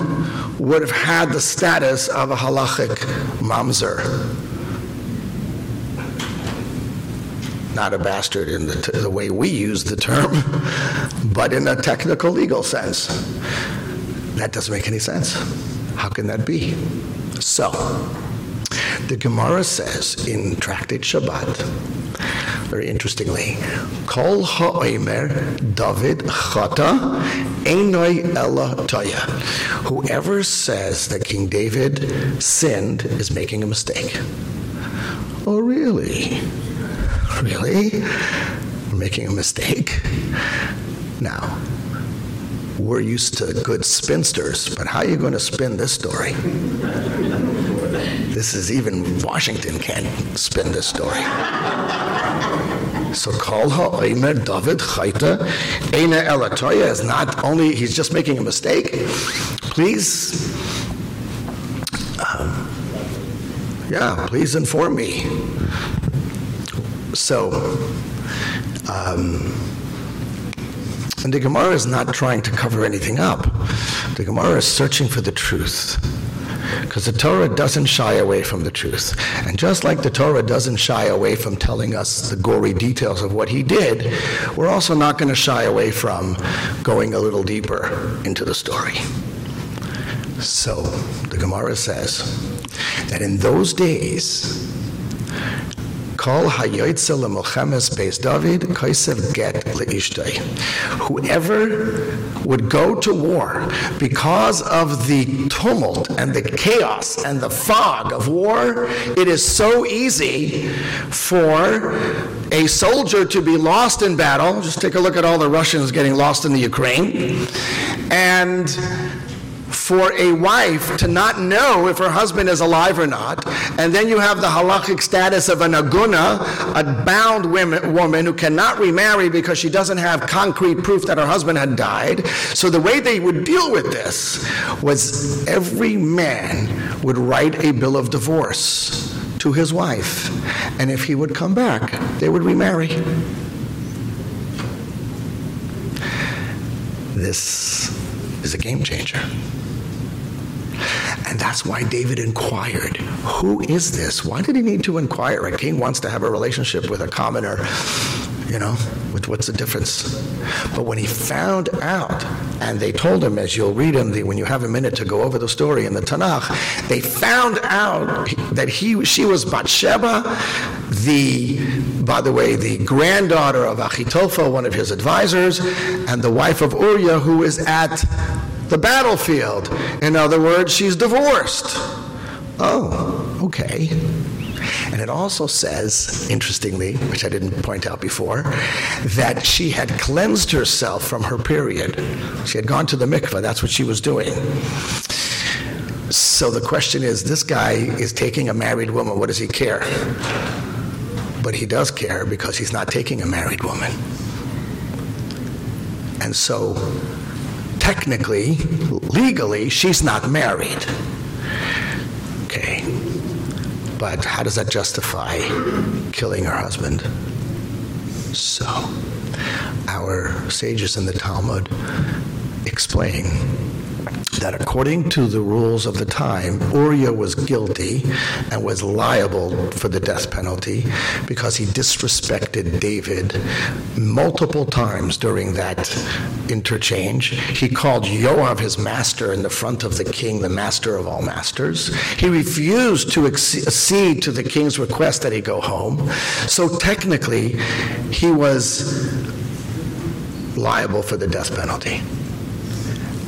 Speaker 25: would have had the status of a halachic mamzer. Not a bastard in the, t- the way we use the term, but in a technical legal sense. That doesn't make any sense. How can that be? So, the Gemara says in Tractate Shabbat, very interestingly, Kol ha'omer David chata einoi ella toya. Whoever says that King David sinned is making a mistake. Oh, really? Really? We're making a mistake. Now, we're used to good spinsters, but how are you going to spin this story? This is even Washington can't spin this story. So call her ha'omer David chayta eina elatoya is not only he's just making a mistake. Please, um, yeah, please inform me. So, um, and the Gemara is not trying to cover anything up. The Gemara is searching for the truth. Because the Torah doesn't shy away from the truth. And just like the Torah doesn't shy away from telling us the gory details of what he did, we're also not going to shy away from going a little deeper into the story. So the Gemara says that in those days, Kol hayoytze beis David get leishtay. Whoever would go to war because of the tumult and the chaos and the fog of war, it is so easy for a soldier to be lost in battle. Just take a look at all the Russians getting lost in the Ukraine. And for a wife to not know if her husband is alive or not, and then you have the halachic status of an aguna, a bound women, woman who cannot remarry because she doesn't have concrete proof that her husband had died. So the way they would deal with this was every man would write a bill of divorce to his wife, and if he would come back, they would remarry. This is a game changer. And that's why David inquired, Who is this? Why did he need to inquire? A king wants to have a relationship with a commoner. You know, what- what's the difference? But when he found out, and they told him, as you'll read in the, when you have a minute to go over the story in the Tanakh, they found out that he, she was Bathsheba, the, by the way, the granddaughter of Achitophel, one of his advisors, and the wife of Uriah, who is at the battlefield. In other words, she's divorced. Oh, okay. And it also says, interestingly, which I didn't point out before, that she had cleansed herself from her period. She had gone to the mikveh, that's what she was doing. So the question is this guy is taking a married woman, what does he care? But he does care because he's not taking a married woman. And so, technically, legally, she's not married. Okay. But how does that justify killing her husband? So, our sages in the Talmud explain that according to the rules of the time, Uriah was guilty and was liable for the death penalty because he disrespected David multiple times during that interchange. He called Joab his master in the front of the king, the master of all masters. He refused to accede to the king's request that he go home. So technically, he was liable for the death penalty.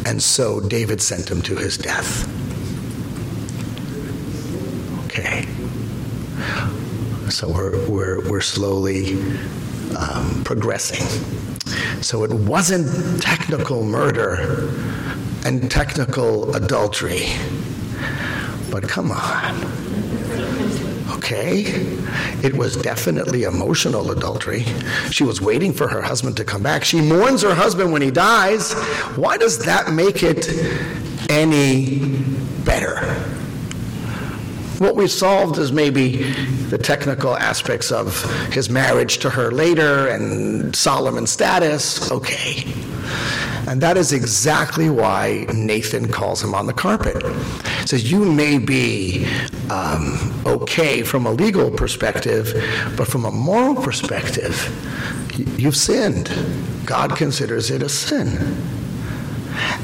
Speaker 25: And so David sent him to his death. Okay. So we're, we're, we're slowly um, progressing. So it wasn't technical murder and technical adultery. But come on. Okay? It was definitely emotional adultery. She was waiting for her husband to come back. She mourns her husband when he dies. Why does that make it any better? What we solved is maybe the technical aspects of his marriage to her later and Solomon's status. Okay. And that is exactly why Nathan calls him on the carpet. He says, You may be um, okay from a legal perspective, but from a moral perspective, you've sinned. God considers it a sin.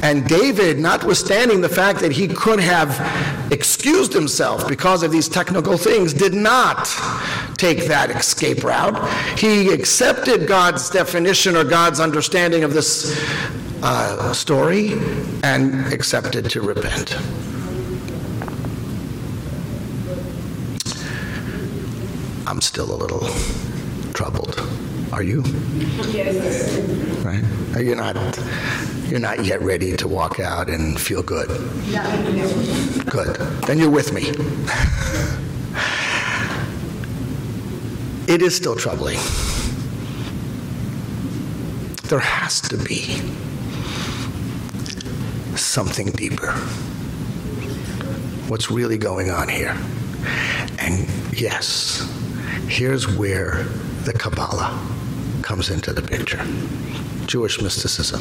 Speaker 25: And David, notwithstanding the fact that he could have excused himself because of these technical things, did not take that escape route. He accepted God's definition or God's understanding of this uh, story and accepted to repent. I'm still a little troubled. Are you? Yes. Right? You're not. You're not yet ready to walk out and feel good. Good. Then you're with me. it is still troubling. There has to be something deeper. What's really going on here? And yes, here's where the Kabbalah comes into the picture Jewish mysticism.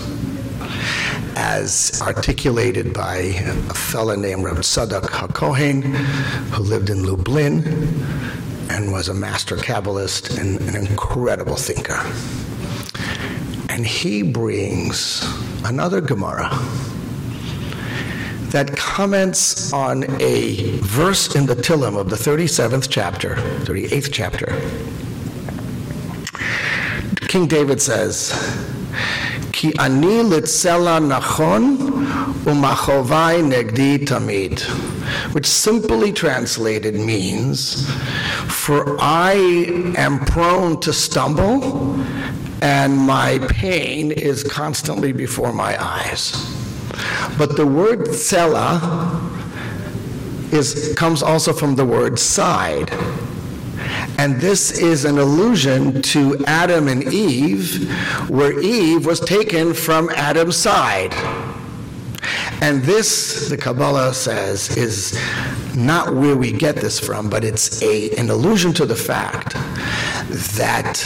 Speaker 25: As articulated by a fellow named Reb Tzadok HaKohen, who lived in Lublin and was a master Kabbalist and an incredible thinker. And he brings another Gemara that comments on a verse in the Tillim of the 37th chapter, 38th chapter. King David says, Ki ani nachon umachovai negdi tamid, which simply translated means, for I am prone to stumble and my pain is constantly before my eyes. But the word tsela is, comes also from the word side. And this is an allusion to Adam and Eve, where Eve was taken from Adam's side. And this, the Kabbalah says, is not where we get this from, but it's a, an allusion to the fact that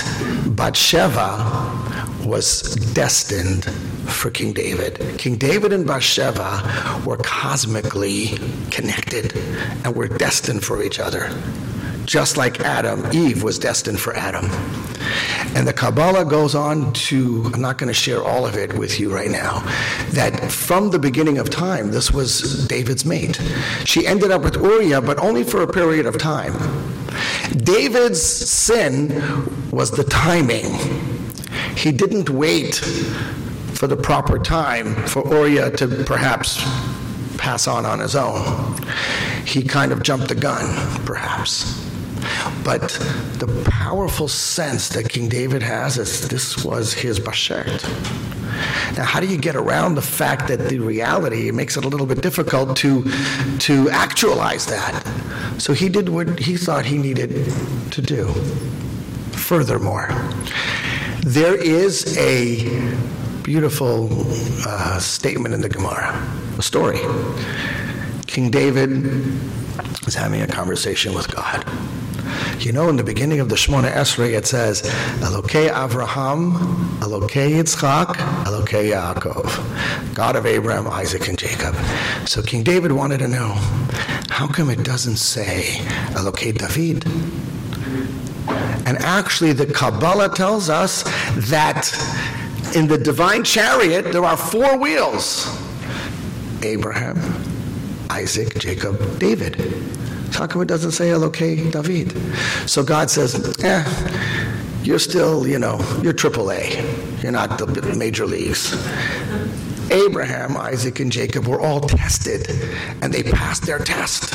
Speaker 25: Bathsheba was destined for King David. King David and Bathsheba were cosmically connected and were destined for each other. Just like Adam, Eve was destined for Adam. And the Kabbalah goes on to, I'm not going to share all of it with you right now, that from the beginning of time, this was David's mate. She ended up with Uriah, but only for a period of time. David's sin was the timing. He didn't wait for the proper time for Uriah to perhaps pass on on his own. He kind of jumped the gun, perhaps. But the powerful sense that King David has is this was his bashert. Now, how do you get around the fact that the reality makes it a little bit difficult to to actualize that? So he did what he thought he needed to do. Furthermore, there is a beautiful uh, statement in the Gemara, a story. King David is having a conversation with God. You know, in the beginning of the Shemona Esrei, it says, Elokei Avraham, Elokei Yitzchak, Elokei Yaakov, God of Abraham, Isaac, and Jacob. So King David wanted to know, how come it doesn't say Elokei David? And actually, the Kabbalah tells us that in the divine chariot, there are four wheels Abraham, Isaac, Jacob, David. How come it doesn't say hello, Elokei David? So God says, eh, you're still, you know, you're triple A. You're not the major leagues. Abraham, Isaac, and Jacob were all tested, and they passed their test.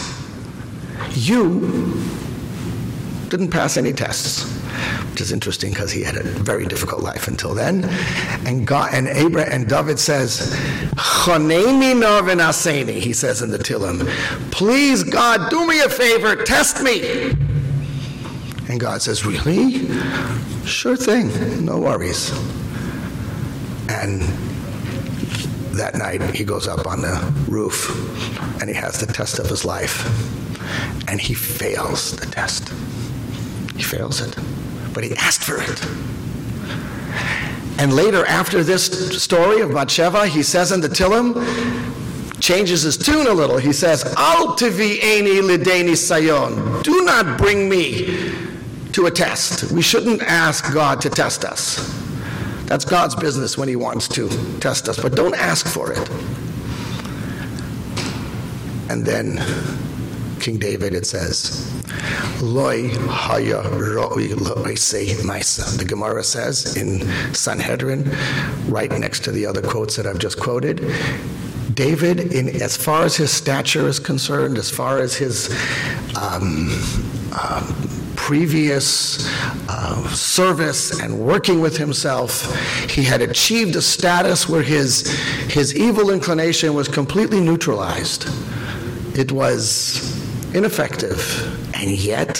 Speaker 25: You didn't pass any tests, which is interesting because he had a very difficult life until then. And God and Abraham and David says, he says in the Tillim. Please, God, do me a favor, test me. And God says, "Really? Sure thing, no worries." And that night he goes up on the roof and he has the test of his life and he fails the test. He fails it. But he asked for it. And later, after this story of Bathsheba, he says in the Tillim, changes his tune a little. He says, sayon. Do not bring me to a test. We shouldn't ask God to test us. That's God's business when he wants to test us, but don't ask for it. And then King David, it says, Loi haya roi loi say maisa. The Gemara says in Sanhedrin, right next to the other quotes that I've just quoted, David, in as far as his stature is concerned, as far as his um, uh, previous uh, service and working with himself, he had achieved a status where his his evil inclination was completely neutralized. It was ineffective, and yet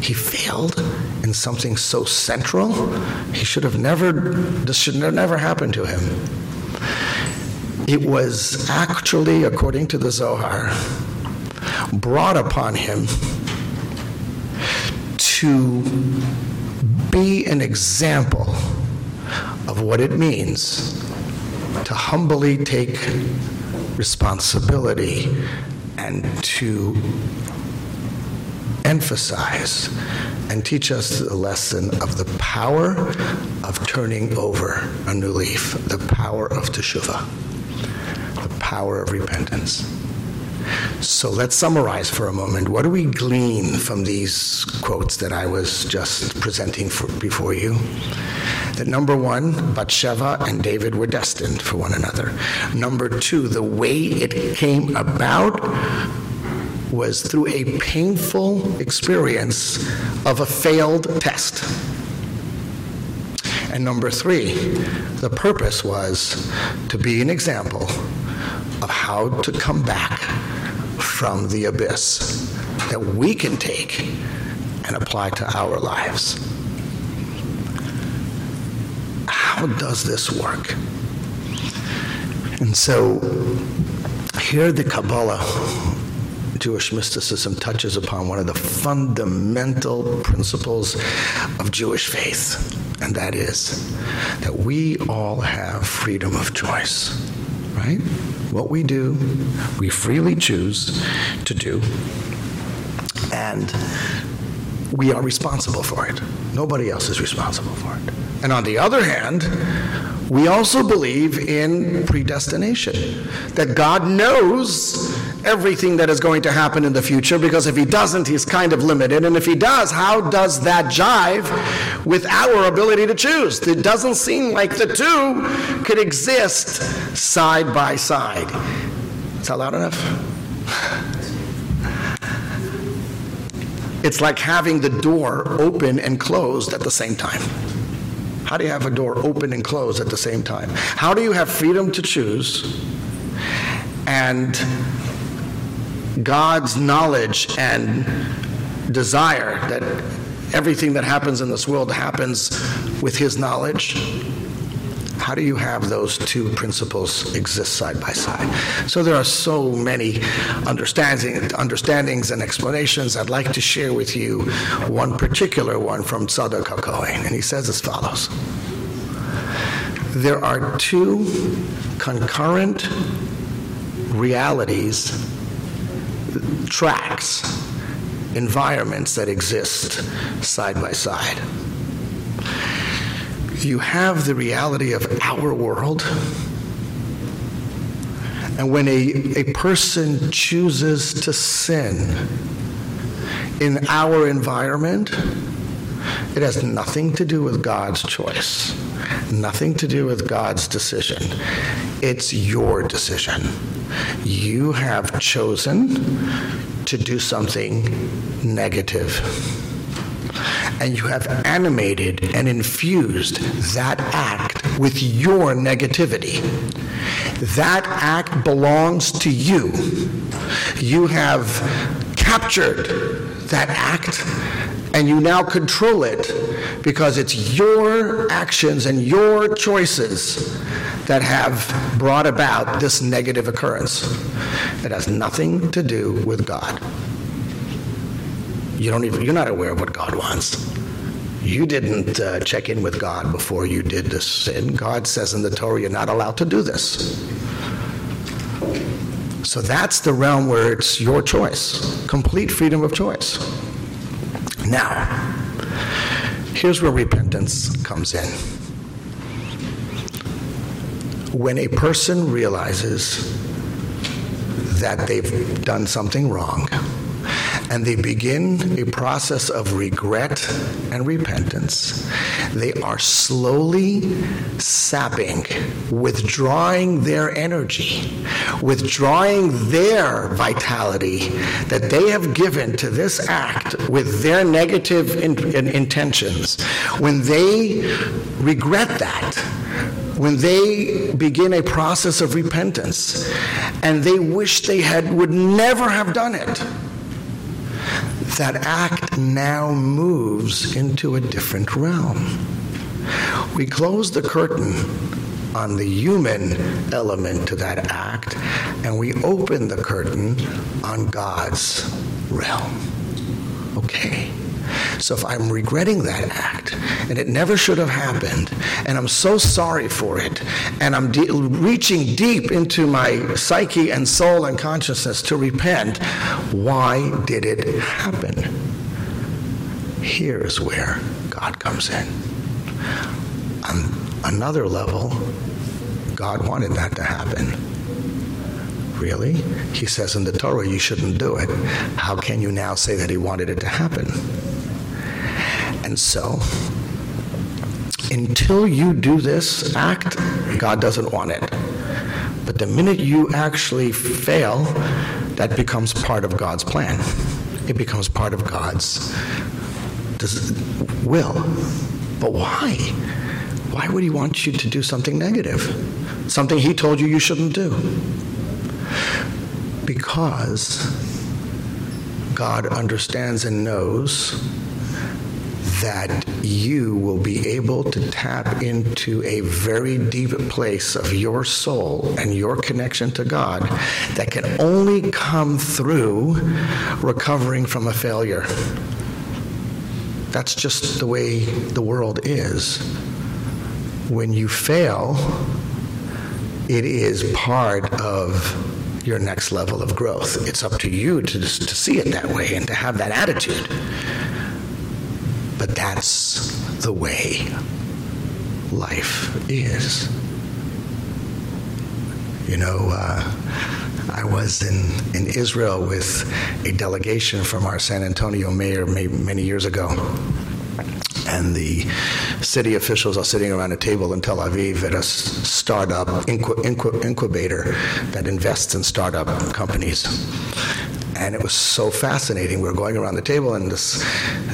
Speaker 25: he failed in something so central. He should have never. This should have never happened to him. It was actually, according to the Zohar, brought upon him to be an example of what it means to humbly take responsibility and to emphasize and teach us the lesson of the power of turning over a new leaf, the power of teshuvah, the power of repentance. So let's summarize for a moment. What do we glean from these quotes that I was just presenting for, before you? That number one, Bathsheba and David were destined for one another. Number two, the way it came about was through a painful experience of a failed test. And number three, the purpose was to be an example how to come back from the abyss that we can take and apply to our lives. How does this work? And so here the Kabbalah Jewish mysticism touches upon one of the fundamental principles of Jewish faith, and that is that we all have freedom of choice, right? What we do, we freely choose to do. And we are responsible for it. Nobody else is responsible for it. And on the other hand, we also believe in predestination, that God knows everything that is going to happen in the future because if he doesn't, he's kind of limited. And if he does, how does that jive with our ability to choose? It doesn't seem like the two could exist side by side. Is that loud enough? It's like having the door open and closed at the same time. How do you have a door open and closed at the same time? How do you have freedom to choose and God's knowledge and desire that everything that happens in this world happens with His knowledge? How do you have those two principles exist side by side? So there are so many understanding, understandings and explanations. I'd like to share with you one particular one from Tzadok HaKohen, and he says as follows. There are two concurrent realities, tracks, environments that exist side by side you have the reality of our world. And when a, a person chooses to sin in our environment, it has nothing to do with God's choice, nothing to do with God's decision. It's your decision. You have chosen to do something negative and you have animated and infused that act with your negativity. That act belongs to you. You have captured that act and you now control it because it's your actions and your choices that have brought about this negative occurrence. It has nothing to do with God. You don't even you're not aware of what God wants. You didn't uh, check in with God before you did this sin. God says in the Torah you're not allowed to do this. So that's the realm where it's your choice, complete freedom of choice. Now, here's where repentance comes in. When a person realizes that they've done something wrong, and they begin a process of regret and repentance. They are slowly sapping, withdrawing their energy, withdrawing their vitality that they have given to this act with their negative in, in, intentions. When they regret that, when they begin a process of repentance and they wish they had would never have done it that act now moves into a different realm. We close the curtain on the human element to that act, and we open the curtain on God's realm. Okay. So if I'm regretting that act and it never should have happened and I'm so sorry for it and I'm de- reaching deep into my psyche and soul and consciousness to repent, why did it happen? Here's where God comes in. On another level, God wanted that to happen. Really? He says in the Torah you shouldn't do it. How can you now say that he wanted it to happen? And so, until you do this act, God doesn't want it. But the minute you actually fail, that becomes part of God's plan. It becomes part of God's will. But why? Why would he want you to do something negative? Something he told you you shouldn't do? Because God understands and knows that you will be able to tap into a very deep place of your soul and your connection to God that can only come through recovering from a failure. That's just the way the world is. When you fail, it is part of your next level of growth. It's up to you to, to see it that way and to have that attitude. But that's the way life is. You know, uh, I was in, in Israel with a delegation from our San Antonio mayor many years ago. And the city officials are sitting around a table in Tel Aviv at a startup incu- incu- incubator that invests in startup companies and it was so fascinating. We were going around the table, and this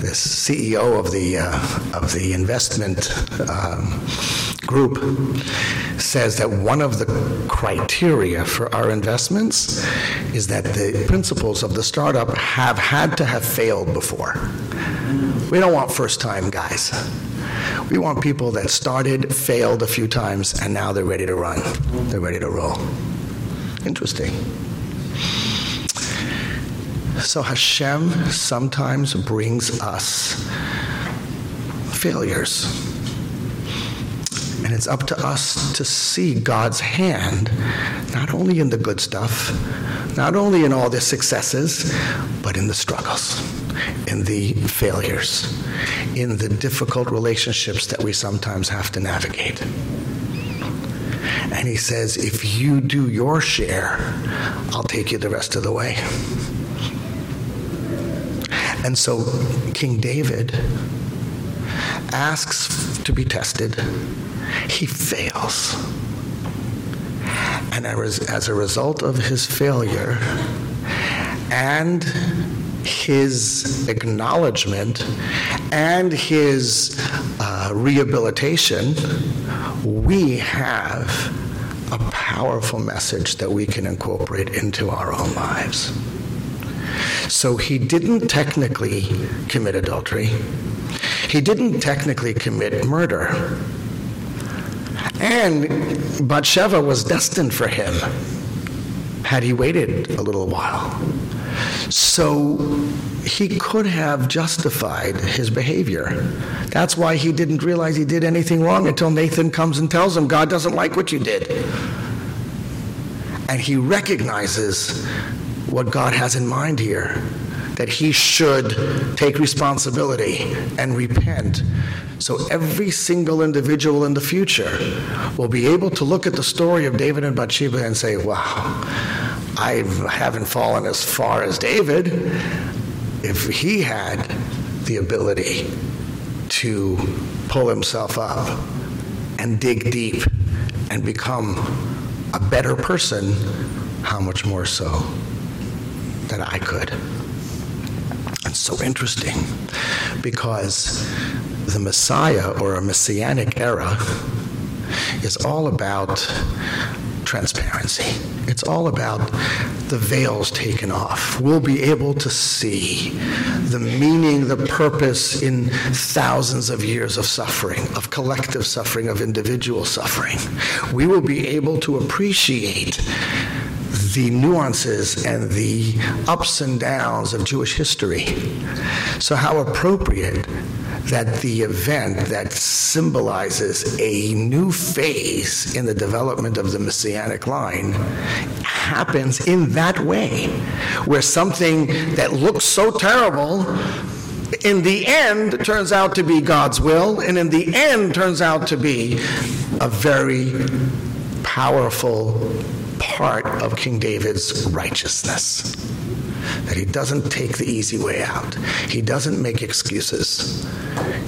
Speaker 25: this CEO of the uh, of the investment um, group says that one of the criteria for our investments is that the principals of the startup have had to have failed before. We don't want first time guys. We want people that started, failed a few times, and now they're ready to run. They're ready to roll. Interesting. So Hashem sometimes brings us failures. And it's up to us to see God's hand, not only in the good stuff, not only in all the successes, but in the struggles, in the failures, in the difficult relationships that we sometimes have to navigate. And he says, if you do your share, I'll take you the rest of the way. And so King David asks to be tested. He fails. And as a result of his failure and his acknowledgement and his uh, rehabilitation, we have a powerful message that we can incorporate into our own lives. So he didn't technically commit adultery. He didn't technically commit murder. And Bathsheba was destined for him had he waited a little while. So he could have justified his behavior. That's why he didn't realize he did anything wrong until Nathan comes and tells him, God doesn't like what you did. And he recognizes what God has in mind here that he should take responsibility and repent. So every single individual in the future will be able to look at the story of David and Bathsheba and say, wow, I haven't fallen as far as David. If he had the ability to pull himself up and dig deep and become a better person, how much more so? That I could. It's so interesting because the Messiah or a messianic era is all about transparency. It's all about the veils taken off. We'll be able to see the meaning, the purpose in thousands of years of suffering, of collective suffering, of individual suffering. We will be able to appreciate the nuances and the ups and downs of Jewish history. So, how appropriate that the event that symbolizes a new phase in the development of the messianic line happens in that way, where something that looks so terrible in the end turns out to be God's will, and in the end turns out to be a very powerful part of King David's righteousness. That he doesn't take the easy way out. He doesn't make excuses.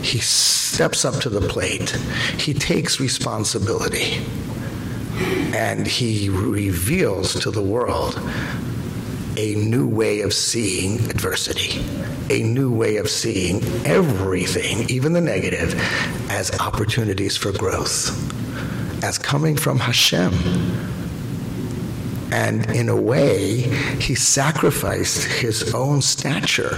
Speaker 25: He steps up to the plate. He takes responsibility. And he reveals to the world a new way of seeing adversity, a new way of seeing everything, even the negative, as opportunities for growth, as coming from Hashem and in a way, he sacrificed his own stature.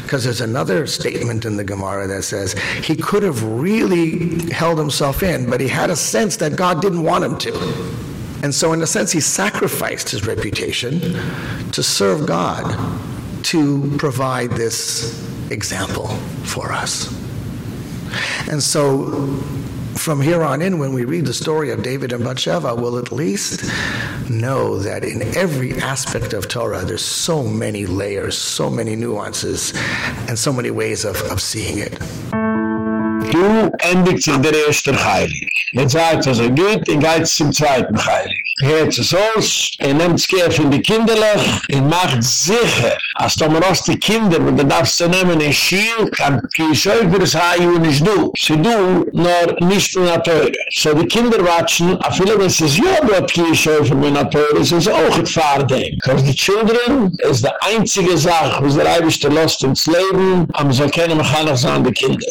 Speaker 25: Because there's another statement in the Gemara that says he could have really held himself in, but he had a sense that God didn't want him to. And so, in a sense, he sacrificed his reputation to serve God, to provide this example for us. And so, from here on in, when we read the story of David and Bathsheba, we'll at least know that in every aspect of Torah, there's so many layers, so many nuances, and so many ways of, of seeing it.
Speaker 2: Du endigt in der ersten Heilig. Jetzt sagt er so gut, in geiz zum zweiten Heilig. Hört es aus, er nimmt es kehr von die Kinderlech, er macht sicher, als du mir aus Kinder, wo du darfst du nehmen in Schiel, kann die Schäufer das Haie nicht du. Sie du, nur nicht in der Teure. So die Kinder watschen, a viele, wenn sie ja dort die Schäufer in der Teure, ist es auch ein Fahrding. Because the children is the einzige Sache, wo sie reibisch der Lust ins Leben, am so keine Mechanach sein, die Kinder.